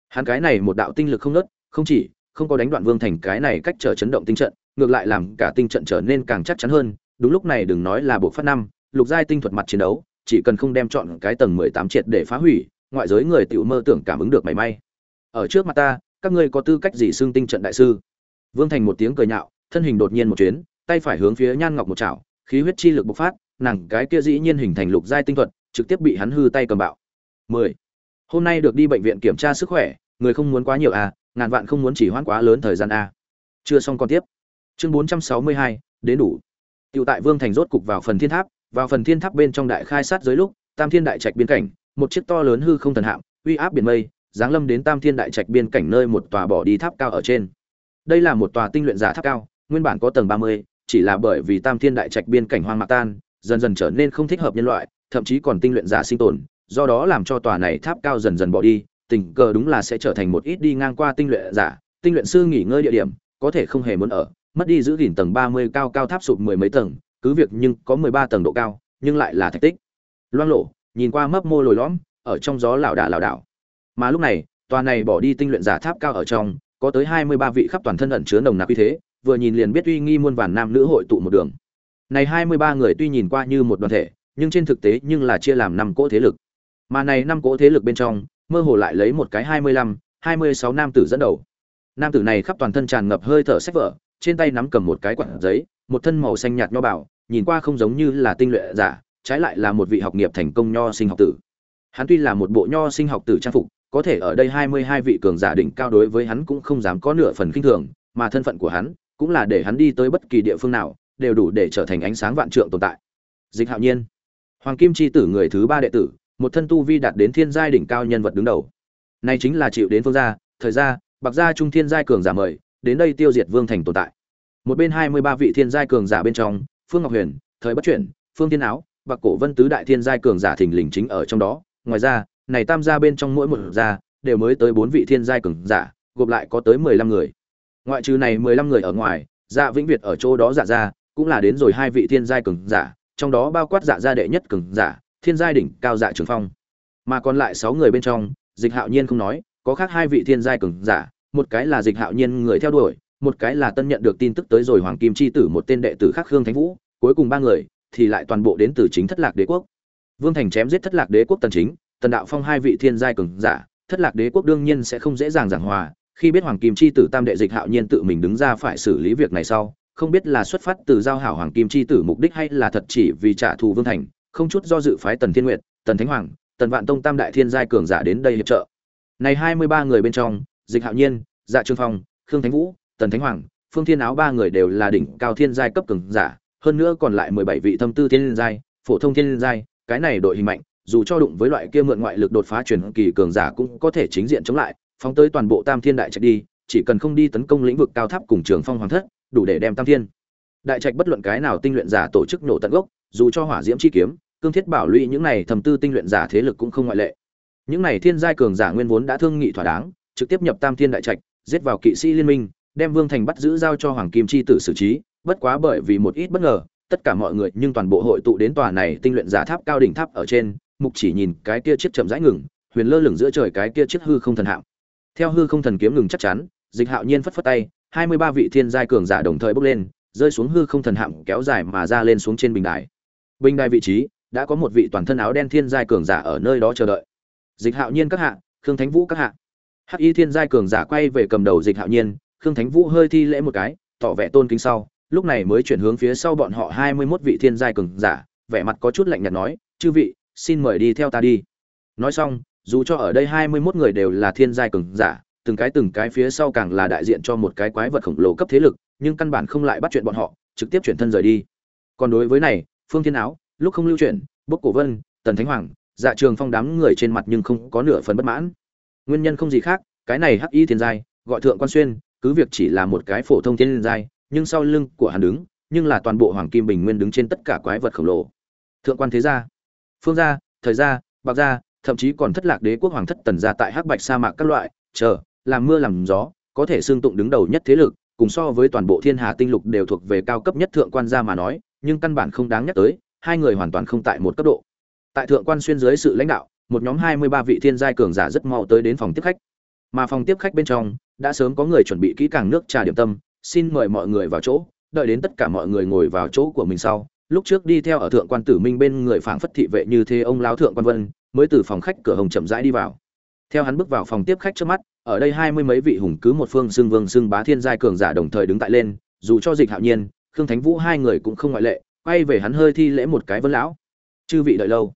Hắn cái này một đạo tinh lực không nớt không chỉ không có đánh đoạn vương thành cái này cách trở chấn động tinh trận, ngược lại làm cả tinh trận trở nên càng chắc chắn hơn, đúng lúc này đừng nói là bộ phát năm, lục giai tinh thuật mặt chiến đấu, chỉ cần không đem chọn cái tầng mười tám triệt để phá hủy, ngoại giới người tiểu mơ tưởng cảm ứng được mảy may. Ở trước mặt ta, các ngươi có tư cách gì xưng tinh trận đại sư? Vương thành một tiếng cười nhạo thân hình đột nhiên một chuyến tay phải hướng phía nhan ngọc một chảo khí huyết chi lực bộc phát nàng cái kia dĩ nhiên hình thành lục giai tinh thuật trực tiếp bị hắn hư tay cầm bạo. Mười. Hôm nay được đi bệnh viện kiểm tra sức khỏe người không muốn quá nhiều à ngàn vạn không muốn chỉ hoãn quá lớn thời gian a chưa xong còn tiếp. Chương bốn trăm sáu mươi hai đến đủ. Tiểu tại Vương Thành rốt cục vào phần thiên tháp, vào phần thiên tháp bên trong đại khai sát giới lúc, Tam Thiên đại trạch biên cảnh, một chiếc to lớn hư không thần hạm, uy áp biển mây, giáng lâm đến Tam Thiên đại trạch biên cảnh nơi một tòa bỏ đi tháp cao ở trên. Đây là một tòa tinh luyện giả tháp cao, nguyên bản có tầng 30, chỉ là bởi vì Tam Thiên đại trạch biên cảnh hoang mạc tan, dần dần trở nên không thích hợp nhân loại, thậm chí còn tinh luyện giả sinh tồn, do đó làm cho tòa này tháp cao dần dần bỏ đi, tình cờ đúng là sẽ trở thành một ít đi ngang qua tinh luyện giả, tinh luyện sư nghỉ ngơi địa điểm, có thể không hề muốn ở, mất đi giữ gìn tầng 30 cao cao tháp sụp mười mấy tầng, cứ việc nhưng có 13 tầng độ cao, nhưng lại là thạch tích. Loang lộ, nhìn qua mấp mô lồi lõm, ở trong gió lảo đà lảo đảo. Mà lúc này, tòa này bỏ đi tinh luyện giả tháp cao ở trong, có tới 23 vị khắp toàn thân ẩn chứa nồng nặc uy thế, vừa nhìn liền biết uy nghi muôn vàn nam nữ hội tụ một đường. Này 23 người tuy nhìn qua như một đoàn thể, nhưng trên thực tế nhưng là chia làm năm cỗ thế lực. Mà này năm cỗ thế lực bên trong, mơ hồ lại lấy một cái 25, 26 nam tử dẫn đầu. Nam tử này khắp toàn thân tràn ngập hơi thở sách vở, trên tay nắm cầm một cái quạt giấy, một thân màu xanh nhạt nho bảo, nhìn qua không giống như là tinh luyện giả, trái lại là một vị học nghiệp thành công nho sinh học tử. Hắn tuy là một bộ nho sinh học tử trang phục, có thể ở đây 22 vị cường giả đỉnh cao đối với hắn cũng không dám có nửa phần kinh thường, mà thân phận của hắn cũng là để hắn đi tới bất kỳ địa phương nào, đều đủ để trở thành ánh sáng vạn trượng tồn tại. Dịch Hạo Nhiên, Hoàng Kim chi tử người thứ ba đệ tử, một thân tu vi đạt đến thiên giai đỉnh cao nhân vật đứng đầu. Này chính là chịu đến phương gia, thời gia, Bạc gia trung thiên giai cường giả mời, đến đây tiêu diệt Vương Thành tồn tại. Một bên 23 vị thiên giai cường giả bên trong, Phương Ngọc Huyền, Thời Bất Chuyển, Phương Thiên Áo, Bạc Cổ Vân tứ đại thiên giai cường giả thình lình chính ở trong đó. Ngoài ra, này tam gia bên trong mỗi một gia đều mới tới bốn vị thiên giai cường giả, gộp lại có tới 15 người. ngoại trừ này mười lăm người ở ngoài dạ vĩnh việt ở chỗ đó dạ ra cũng là đến rồi hai vị thiên giai cường giả trong đó bao quát dạ gia đệ nhất cường giả thiên giai đỉnh cao dạ trường phong mà còn lại sáu người bên trong dịch hạo nhiên không nói có khác hai vị thiên giai cường giả một cái là dịch hạo nhiên người theo đuổi một cái là tân nhận được tin tức tới rồi hoàng kim chi tử một tên đệ tử khác khương thánh vũ cuối cùng ba người thì lại toàn bộ đến từ chính thất lạc đế quốc vương thành chém giết thất lạc đế quốc tần chính tần đạo phong hai vị thiên giai cường giả, thất lạc đế quốc đương nhiên sẽ không dễ dàng giảng hòa, khi biết hoàng kim chi tử tam đệ dịch hạo nhiên tự mình đứng ra phải xử lý việc này sau, không biết là xuất phát từ giao hảo hoàng kim chi tử mục đích hay là thật chỉ vì trả thù vương thành, không chút do dự phái tần thiên nguyệt, tần thánh hoàng, tần vạn tông tam đại thiên giai cường giả đến đây hiệp trợ. Này hai mươi ba người bên trong, dịch hạo nhiên dạ trương phong, khương thánh vũ, tần thánh hoàng, phương thiên áo ba người đều là đỉnh cao thiên giai cấp cường giả, hơn nữa còn lại mười bảy vị thâm tư thiên giai, phổ thông thiên giai, cái này đội hình mạnh dù cho đụng với loại kia mượn ngoại lực đột phá truyền kỳ cường giả cũng có thể chính diện chống lại, phóng tới toàn bộ tam thiên đại trạch đi, chỉ cần không đi tấn công lĩnh vực cao tháp cùng trường phong hoàng thất, đủ để đem tam thiên đại trạch bất luận cái nào tinh luyện giả tổ chức nổ tận gốc, dù cho hỏa diễm chi kiếm, cương thiết bảo lũy những này thầm tư tinh luyện giả thế lực cũng không ngoại lệ. Những này thiên giai cường giả nguyên vốn đã thương nghị thỏa đáng, trực tiếp nhập tam thiên đại trạch, giết vào kỵ sĩ liên minh, đem vương thành bắt giữ giao cho hoàng kim chi tử xử trí, bất quá bởi vì một ít bất ngờ, tất cả mọi người nhưng toàn bộ hội tụ đến tòa này tinh luyện giả tháp cao đỉnh tháp ở trên mục chỉ nhìn cái kia chiếc chậm rãi ngừng, huyền lơ lửng giữa trời cái kia chiếc hư không thần hạm theo hư không thần kiếm ngừng chắc chắn, dịch hạo nhiên phất phất tay, hai mươi ba vị thiên giai cường giả đồng thời bốc lên, rơi xuống hư không thần hạm kéo dài mà ra lên xuống trên bình đài. Bình đài vị trí, đã có một vị toàn thân áo đen thiên giai cường giả ở nơi đó chờ đợi. Dịch hạo nhiên các hạ, khương thánh vũ các hạ. Hắc y thiên giai cường giả quay về cầm đầu dịch hạo nhiên, khương thánh vũ hơi thi lễ một cái, tỏ vẻ tôn kính sau, lúc này mới chuyển hướng phía sau bọn họ hai mươi mốt vị thiên giai cường giả, vẻ mặt có chút lạnh nhạt nói, chư vị xin mời đi theo ta đi. Nói xong, dù cho ở đây hai mươi mốt người đều là thiên giai cường giả, từng cái từng cái phía sau càng là đại diện cho một cái quái vật khổng lồ cấp thế lực, nhưng căn bản không lại bắt chuyện bọn họ, trực tiếp chuyển thân rời đi. Còn đối với này, phương thiên áo, lúc không lưu chuyển, bốc cổ vân, tần thánh hoàng dạ trường phong đám người trên mặt nhưng không có nửa phần bất mãn. Nguyên nhân không gì khác, cái này hắc y thiên giai, gọi thượng quan xuyên, cứ việc chỉ là một cái phổ thông thiên giai, nhưng sau lưng của hắn đứng, nhưng là toàn bộ hoàng kim bình nguyên đứng trên tất cả quái vật khổng lồ. Thượng quan thế gia phương gia, thời gia, bạc gia, thậm chí còn thất lạc đế quốc hoàng thất tần gia tại hắc bạch sa mạc các loại, chờ, làm mưa làm gió, có thể xương tụng đứng đầu nhất thế lực, cùng so với toàn bộ thiên hà tinh lục đều thuộc về cao cấp nhất thượng quan gia mà nói, nhưng căn bản không đáng nhắc tới, hai người hoàn toàn không tại một cấp độ. Tại thượng quan xuyên dưới sự lãnh đạo, một nhóm hai mươi ba vị thiên giai cường giả rất mau tới đến phòng tiếp khách. Mà phòng tiếp khách bên trong, đã sớm có người chuẩn bị kỹ càng nước trà điểm tâm, xin mời mọi người vào chỗ, đợi đến tất cả mọi người ngồi vào chỗ của mình sau lúc trước đi theo ở thượng quan tử minh bên người phảng phất thị vệ như thế ông lão thượng quan vân mới từ phòng khách cửa hồng chậm rãi đi vào. Theo hắn bước vào phòng tiếp khách trước mắt ở đây hai mươi mấy vị hùng cứ một phương xưng vương xưng bá thiên giai cường giả đồng thời đứng tại lên dù cho dịch hạo nhiên khương thánh vũ hai người cũng không ngoại lệ quay về hắn hơi thi lễ một cái vân lão. Chư vị đợi lâu.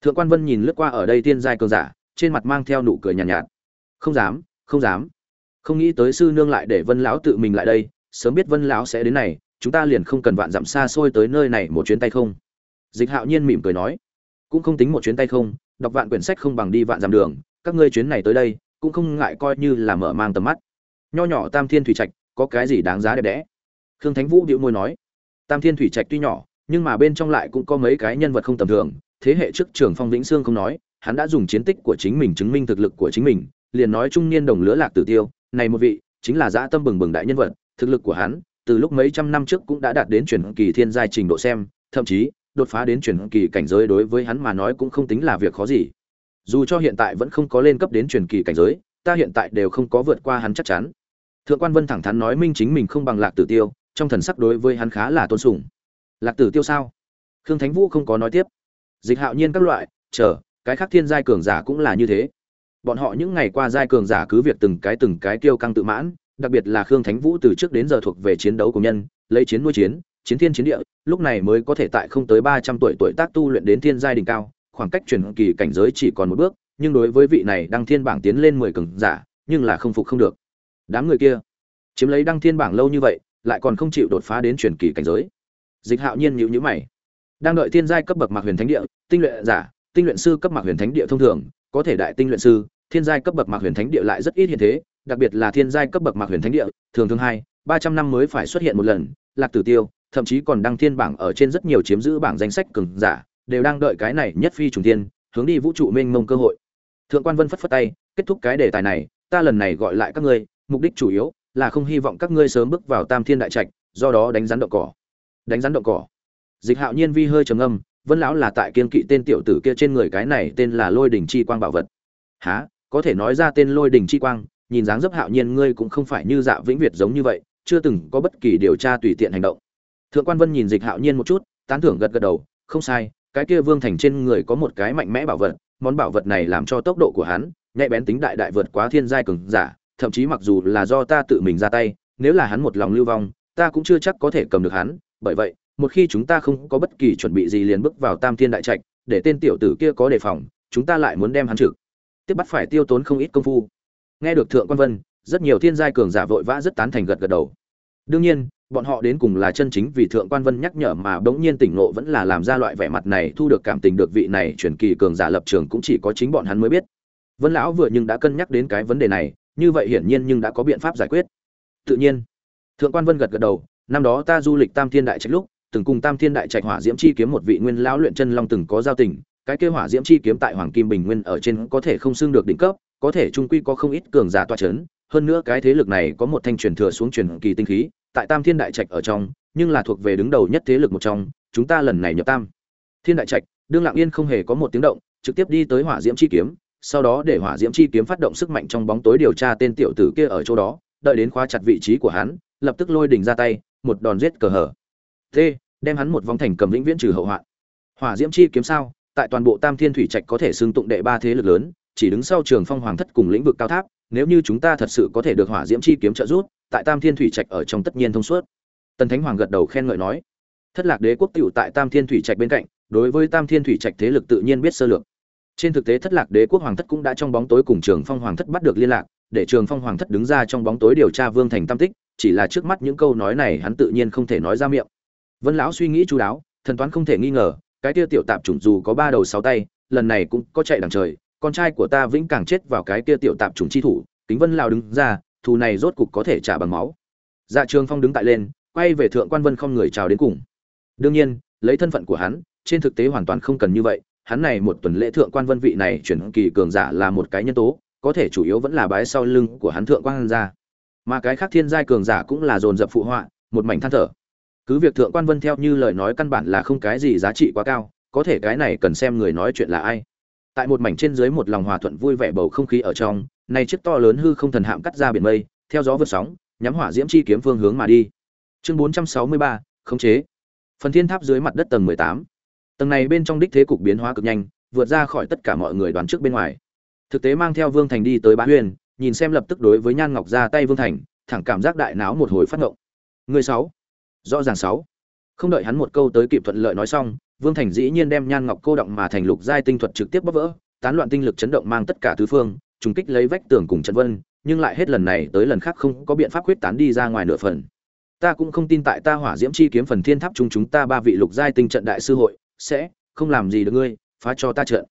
Thượng quan vân nhìn lướt qua ở đây thiên giai cường giả trên mặt mang theo nụ cười nhàn nhạt, nhạt. Không dám không dám. Không nghĩ tới sư nương lại để vân lão tự mình lại đây sớm biết vân lão sẽ đến này chúng ta liền không cần vạn dặm xa xôi tới nơi này một chuyến tay không? Dịch hạo nhiên mỉm cười nói. Cũng không tính một chuyến tay không, đọc vạn quyển sách không bằng đi vạn dặm đường, các ngươi chuyến này tới đây, cũng không ngại coi như là mở mang tầm mắt. Nho nhỏ tam thiên thủy trạch, có cái gì đáng giá đẹp đẽ? Khương thánh vũ điệu môi nói. Tam thiên thủy trạch tuy nhỏ, nhưng mà bên trong lại cũng có mấy cái nhân vật không tầm thường, thế hệ trước trường phong vĩnh sương không nói, hắn đã dùng chiến tích của chính mình chứng minh thực lực của chính mình, liền nói trung niên đồng lứa lạc tử tiêu, này một vị, chính là dã tâm bừng bừng đại nhân vật, thực lực của hắn từ lúc mấy trăm năm trước cũng đã đạt đến chuyển kỳ thiên giai trình độ xem, thậm chí, đột phá đến chuyển kỳ cảnh giới đối với hắn mà nói cũng không tính là việc khó gì. Dù cho hiện tại vẫn không có lên cấp đến chuyển kỳ cảnh giới, ta hiện tại đều không có vượt qua hắn chắc chắn. Thượng quan vân thẳng thắn nói minh chính mình không bằng lạc tử tiêu, trong thần sắc đối với hắn khá là tôn sùng. Lạc tử tiêu sao? Khương thánh vũ không có nói tiếp. Dịch hạo nhiên các loại, chờ, cái khác thiên giai cường giả cũng là như thế. Bọn họ những ngày qua giai cường giả cứ việc từng cái từng cái tiêu căng tự mãn đặc biệt là khương thánh vũ từ trước đến giờ thuộc về chiến đấu của nhân, lấy chiến nuôi chiến chiến thiên chiến địa, lúc này mới có thể tại không tới ba trăm tuổi tuổi tác tu luyện đến thiên giai đỉnh cao, khoảng cách truyền kỳ cảnh giới chỉ còn một bước, nhưng đối với vị này đăng thiên bảng tiến lên mười cường giả, nhưng là không phục không được. Đám người kia chiếm lấy đăng thiên bảng lâu như vậy, lại còn không chịu đột phá đến truyền kỳ cảnh giới. Dịch hạo nhiên nhữ nhữ mày. Đang đợi thiên giai cấp bậc mạc huyền thánh địa, tinh luyện giả, tinh luyện sư cấp mạc huyền thánh địa thông thường, có thể đại tinh luyện sư, thiên giai cấp bậc mạc huyền thánh địa lại rất ít hiện thế đặc biệt là thiên giai cấp bậc mạc huyền thánh địa, thường thường hai, ba trăm năm mới phải xuất hiện một lần, lạc tử tiêu, thậm chí còn đăng thiên bảng ở trên rất nhiều chiếm giữ bảng danh sách cường giả, đều đang đợi cái này nhất phi trùng tiên hướng đi vũ trụ mênh mông cơ hội. Thượng quan vân phất phất tay, kết thúc cái đề tài này, ta lần này gọi lại các ngươi, mục đích chủ yếu là không hy vọng các ngươi sớm bước vào tam thiên đại trạch, do đó đánh rắn động cỏ. Đánh rắn động cỏ. Dịch hạo nhiên vi hơi trầm âm vân lão là tại kiên kỵ tên tiểu tử kia trên người cái này tên là lôi đỉnh chi quang bảo vật. Há có thể nói ra tên lôi đỉnh chi quang nhìn dáng dấp hạo nhiên ngươi cũng không phải như dạ vĩnh việt giống như vậy, chưa từng có bất kỳ điều tra tùy tiện hành động. Thượng quan vân nhìn dịch hạo nhiên một chút, tán thưởng gật gật đầu, không sai, cái kia vương thành trên người có một cái mạnh mẽ bảo vật, món bảo vật này làm cho tốc độ của hắn nhạy bén tính đại đại vượt quá thiên giai cường giả, thậm chí mặc dù là do ta tự mình ra tay, nếu là hắn một lòng lưu vong, ta cũng chưa chắc có thể cầm được hắn, bởi vậy, một khi chúng ta không có bất kỳ chuẩn bị gì liền bước vào tam thiên đại trạch, để tên tiểu tử kia có đề phòng, chúng ta lại muốn đem hắn trực. Tiếp bắt phải tiêu tốn không ít công phu nghe được thượng quan vân, rất nhiều thiên giai cường giả vội vã rất tán thành gật gật đầu. Đương nhiên, bọn họ đến cùng là chân chính vì thượng quan vân nhắc nhở mà bỗng nhiên tỉnh ngộ vẫn là làm ra loại vẻ mặt này thu được cảm tình được vị này truyền kỳ cường giả lập trường cũng chỉ có chính bọn hắn mới biết. Vân lão vừa nhưng đã cân nhắc đến cái vấn đề này, như vậy hiển nhiên nhưng đã có biện pháp giải quyết. Tự nhiên, thượng quan vân gật gật đầu, năm đó ta du lịch tam thiên đại trạch lúc, từng cùng tam thiên đại trạch hỏa diễm chi kiếm một vị nguyên lão luyện chân long từng có giao tình cái kêu hỏa diễm chi kiếm tại hoàng kim bình nguyên ở trên có thể không xưng được đỉnh cấp, có thể trung quy có không ít cường giả toa chấn. Hơn nữa cái thế lực này có một thanh truyền thừa xuống truyền kỳ tinh khí, tại tam thiên đại trạch ở trong, nhưng là thuộc về đứng đầu nhất thế lực một trong, chúng ta lần này nhập tam thiên đại trạch. Đương lạng yên không hề có một tiếng động, trực tiếp đi tới hỏa diễm chi kiếm, sau đó để hỏa diễm chi kiếm phát động sức mạnh trong bóng tối điều tra tên tiểu tử kia ở chỗ đó, đợi đến khóa chặt vị trí của hắn, lập tức lôi đỉnh ra tay, một đòn giết cờ hở. T, đem hắn một vòng thành cầm vĩnh viễn trừ hậu hoạn. Hỏa diễm chi kiếm sao? Tại toàn bộ tam thiên thủy trạch có thể xưng tụng đệ ba thế lực lớn, chỉ đứng sau trường phong hoàng thất cùng lĩnh vực cao tháp, nếu như chúng ta thật sự có thể được hỏa diễm chi kiếm trợ giúp, tại tam thiên thủy trạch ở trong tất nhiên thông suốt. Tần thánh hoàng gật đầu khen ngợi nói, thất lạc đế quốc tựu tại tam thiên thủy trạch bên cạnh, đối với tam thiên thủy trạch thế lực tự nhiên biết sơ lược. Trên thực tế thất lạc đế quốc hoàng thất cũng đã trong bóng tối cùng trường phong hoàng thất bắt được liên lạc, để trường phong hoàng thất đứng ra trong bóng tối điều tra vương thành tam tích, chỉ là trước mắt những câu nói này hắn tự nhiên không thể nói ra miệng. Vân lão suy nghĩ chú đáo, thần toán không thể nghi ngờ cái kia tiểu tạp chủng dù có ba đầu sáu tay, lần này cũng có chạy đằng trời, con trai của ta vĩnh càng chết vào cái kia tiểu tạp chủng chi thủ, kính vân lão đứng ra, thù này rốt cục có thể trả bằng máu. Dạ trường phong đứng tại lên, quay về thượng quan vân không người chào đến cùng. Đương nhiên, lấy thân phận của hắn, trên thực tế hoàn toàn không cần như vậy, hắn này một tuần lễ thượng quan vân vị này chuyển kỳ cường giả là một cái nhân tố, có thể chủ yếu vẫn là bái sau lưng của hắn thượng quan ra. Mà cái khác thiên giai cường giả cũng là dồn dập phụ họa, một mảnh than thở cứ việc thượng quan vân theo như lời nói căn bản là không cái gì giá trị quá cao có thể cái này cần xem người nói chuyện là ai. Tại một mảnh trên dưới một lòng hòa thuận vui vẻ bầu không khí ở trong nay chiếc to lớn hư không thần hạm cắt ra biển mây theo gió vượt sóng nhắm hỏa diễm chi kiếm phương hướng mà đi. Chương 463, khống chế. Phần thiên tháp dưới mặt đất tầng 18. tầng này bên trong đích thế cục biến hóa cực nhanh vượt ra khỏi tất cả mọi người đoán trước bên ngoài. Thực tế mang theo vương thành đi tới bá huyền nhìn xem lập tức đối với nhan ngọc ra tay vương thành thẳng cảm giác đại náo một hồi phát ngộng. Người sáu rõ ràng sáu. Không đợi hắn một câu tới kịp thuận lợi nói xong, vương thành dĩ nhiên đem nhan ngọc cô động mà thành lục giai tinh thuật trực tiếp bóc vỡ, tán loạn tinh lực chấn động mang tất cả tứ phương, trùng kích lấy vách tường cùng trận vân, nhưng lại hết lần này tới lần khác không có biện pháp quyết tán đi ra ngoài nửa phần. Ta cũng không tin tại ta hỏa diễm chi kiếm phần thiên tháp chúng chúng ta ba vị lục giai tinh trận đại sư hội, sẽ không làm gì được ngươi, phá cho ta trận.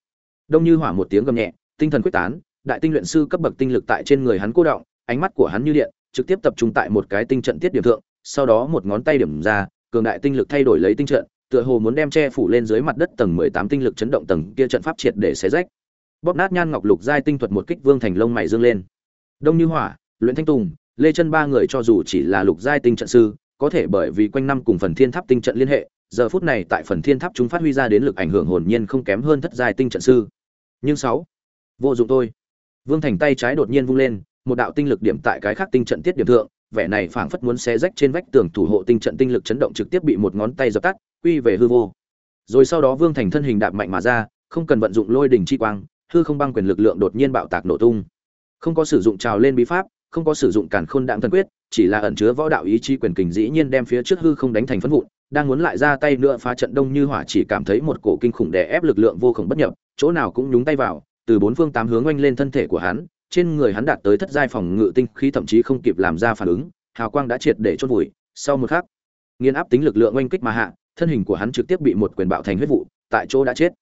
Đông như hỏa một tiếng gầm nhẹ, tinh thần quyết tán, đại tinh luyện sư cấp bậc tinh lực tại trên người hắn cô động, ánh mắt của hắn như điện, trực tiếp tập trung tại một cái tinh trận tiết điểm thượng sau đó một ngón tay điểm ra, cường đại tinh lực thay đổi lấy tinh trận, tựa hồ muốn đem che phủ lên dưới mặt đất tầng mười tám tinh lực chấn động tầng kia trận pháp triệt để xé rách. Bóp nát nhan ngọc lục giai tinh thuật một kích vương thành lông mày dương lên. Đông như hỏa, luyện thanh tùng, lê chân ba người cho dù chỉ là lục giai tinh trận sư, có thể bởi vì quanh năm cùng phần thiên tháp tinh trận liên hệ, giờ phút này tại phần thiên tháp chúng phát huy ra đến lực ảnh hưởng hồn nhiên không kém hơn thất giai tinh trận sư. Nhưng sáu, vô dụng thôi vương thành tay trái đột nhiên vung lên, một đạo tinh lực điểm tại cái khác tinh trận tiết điểm thượng vẻ này phảng phất muốn xé rách trên vách tường thủ hộ tinh trận tinh lực chấn động trực tiếp bị một ngón tay dập tắt, quy về hư vô. Rồi sau đó vương thành thân hình đạp mạnh mà ra, không cần vận dụng lôi đỉnh chi quang, hư không băng quyền lực lượng đột nhiên bạo tạc nổ tung. Không có sử dụng trào lên bí pháp, không có sử dụng càn khôn đạm thần quyết, chỉ là ẩn chứa võ đạo ý chí quyền kình dĩ nhiên đem phía trước hư không đánh thành phân vụn, đang muốn lại ra tay nữa phá trận đông như hỏa chỉ cảm thấy một cổ kinh khủng đè ép lực lượng vô cùng bất nhập, chỗ nào cũng nhúng tay vào, từ bốn phương tám hướng oanh lên thân thể của hắn trên người hắn đạt tới thất giai phòng ngự tinh khí thậm chí không kịp làm ra phản ứng, hào quang đã triệt để chôn vùi. Sau một khắc, nghiền áp tính lực lượng oanh kích mà hạ, thân hình của hắn trực tiếp bị một quyền bạo thành huyết vụ, tại chỗ đã chết.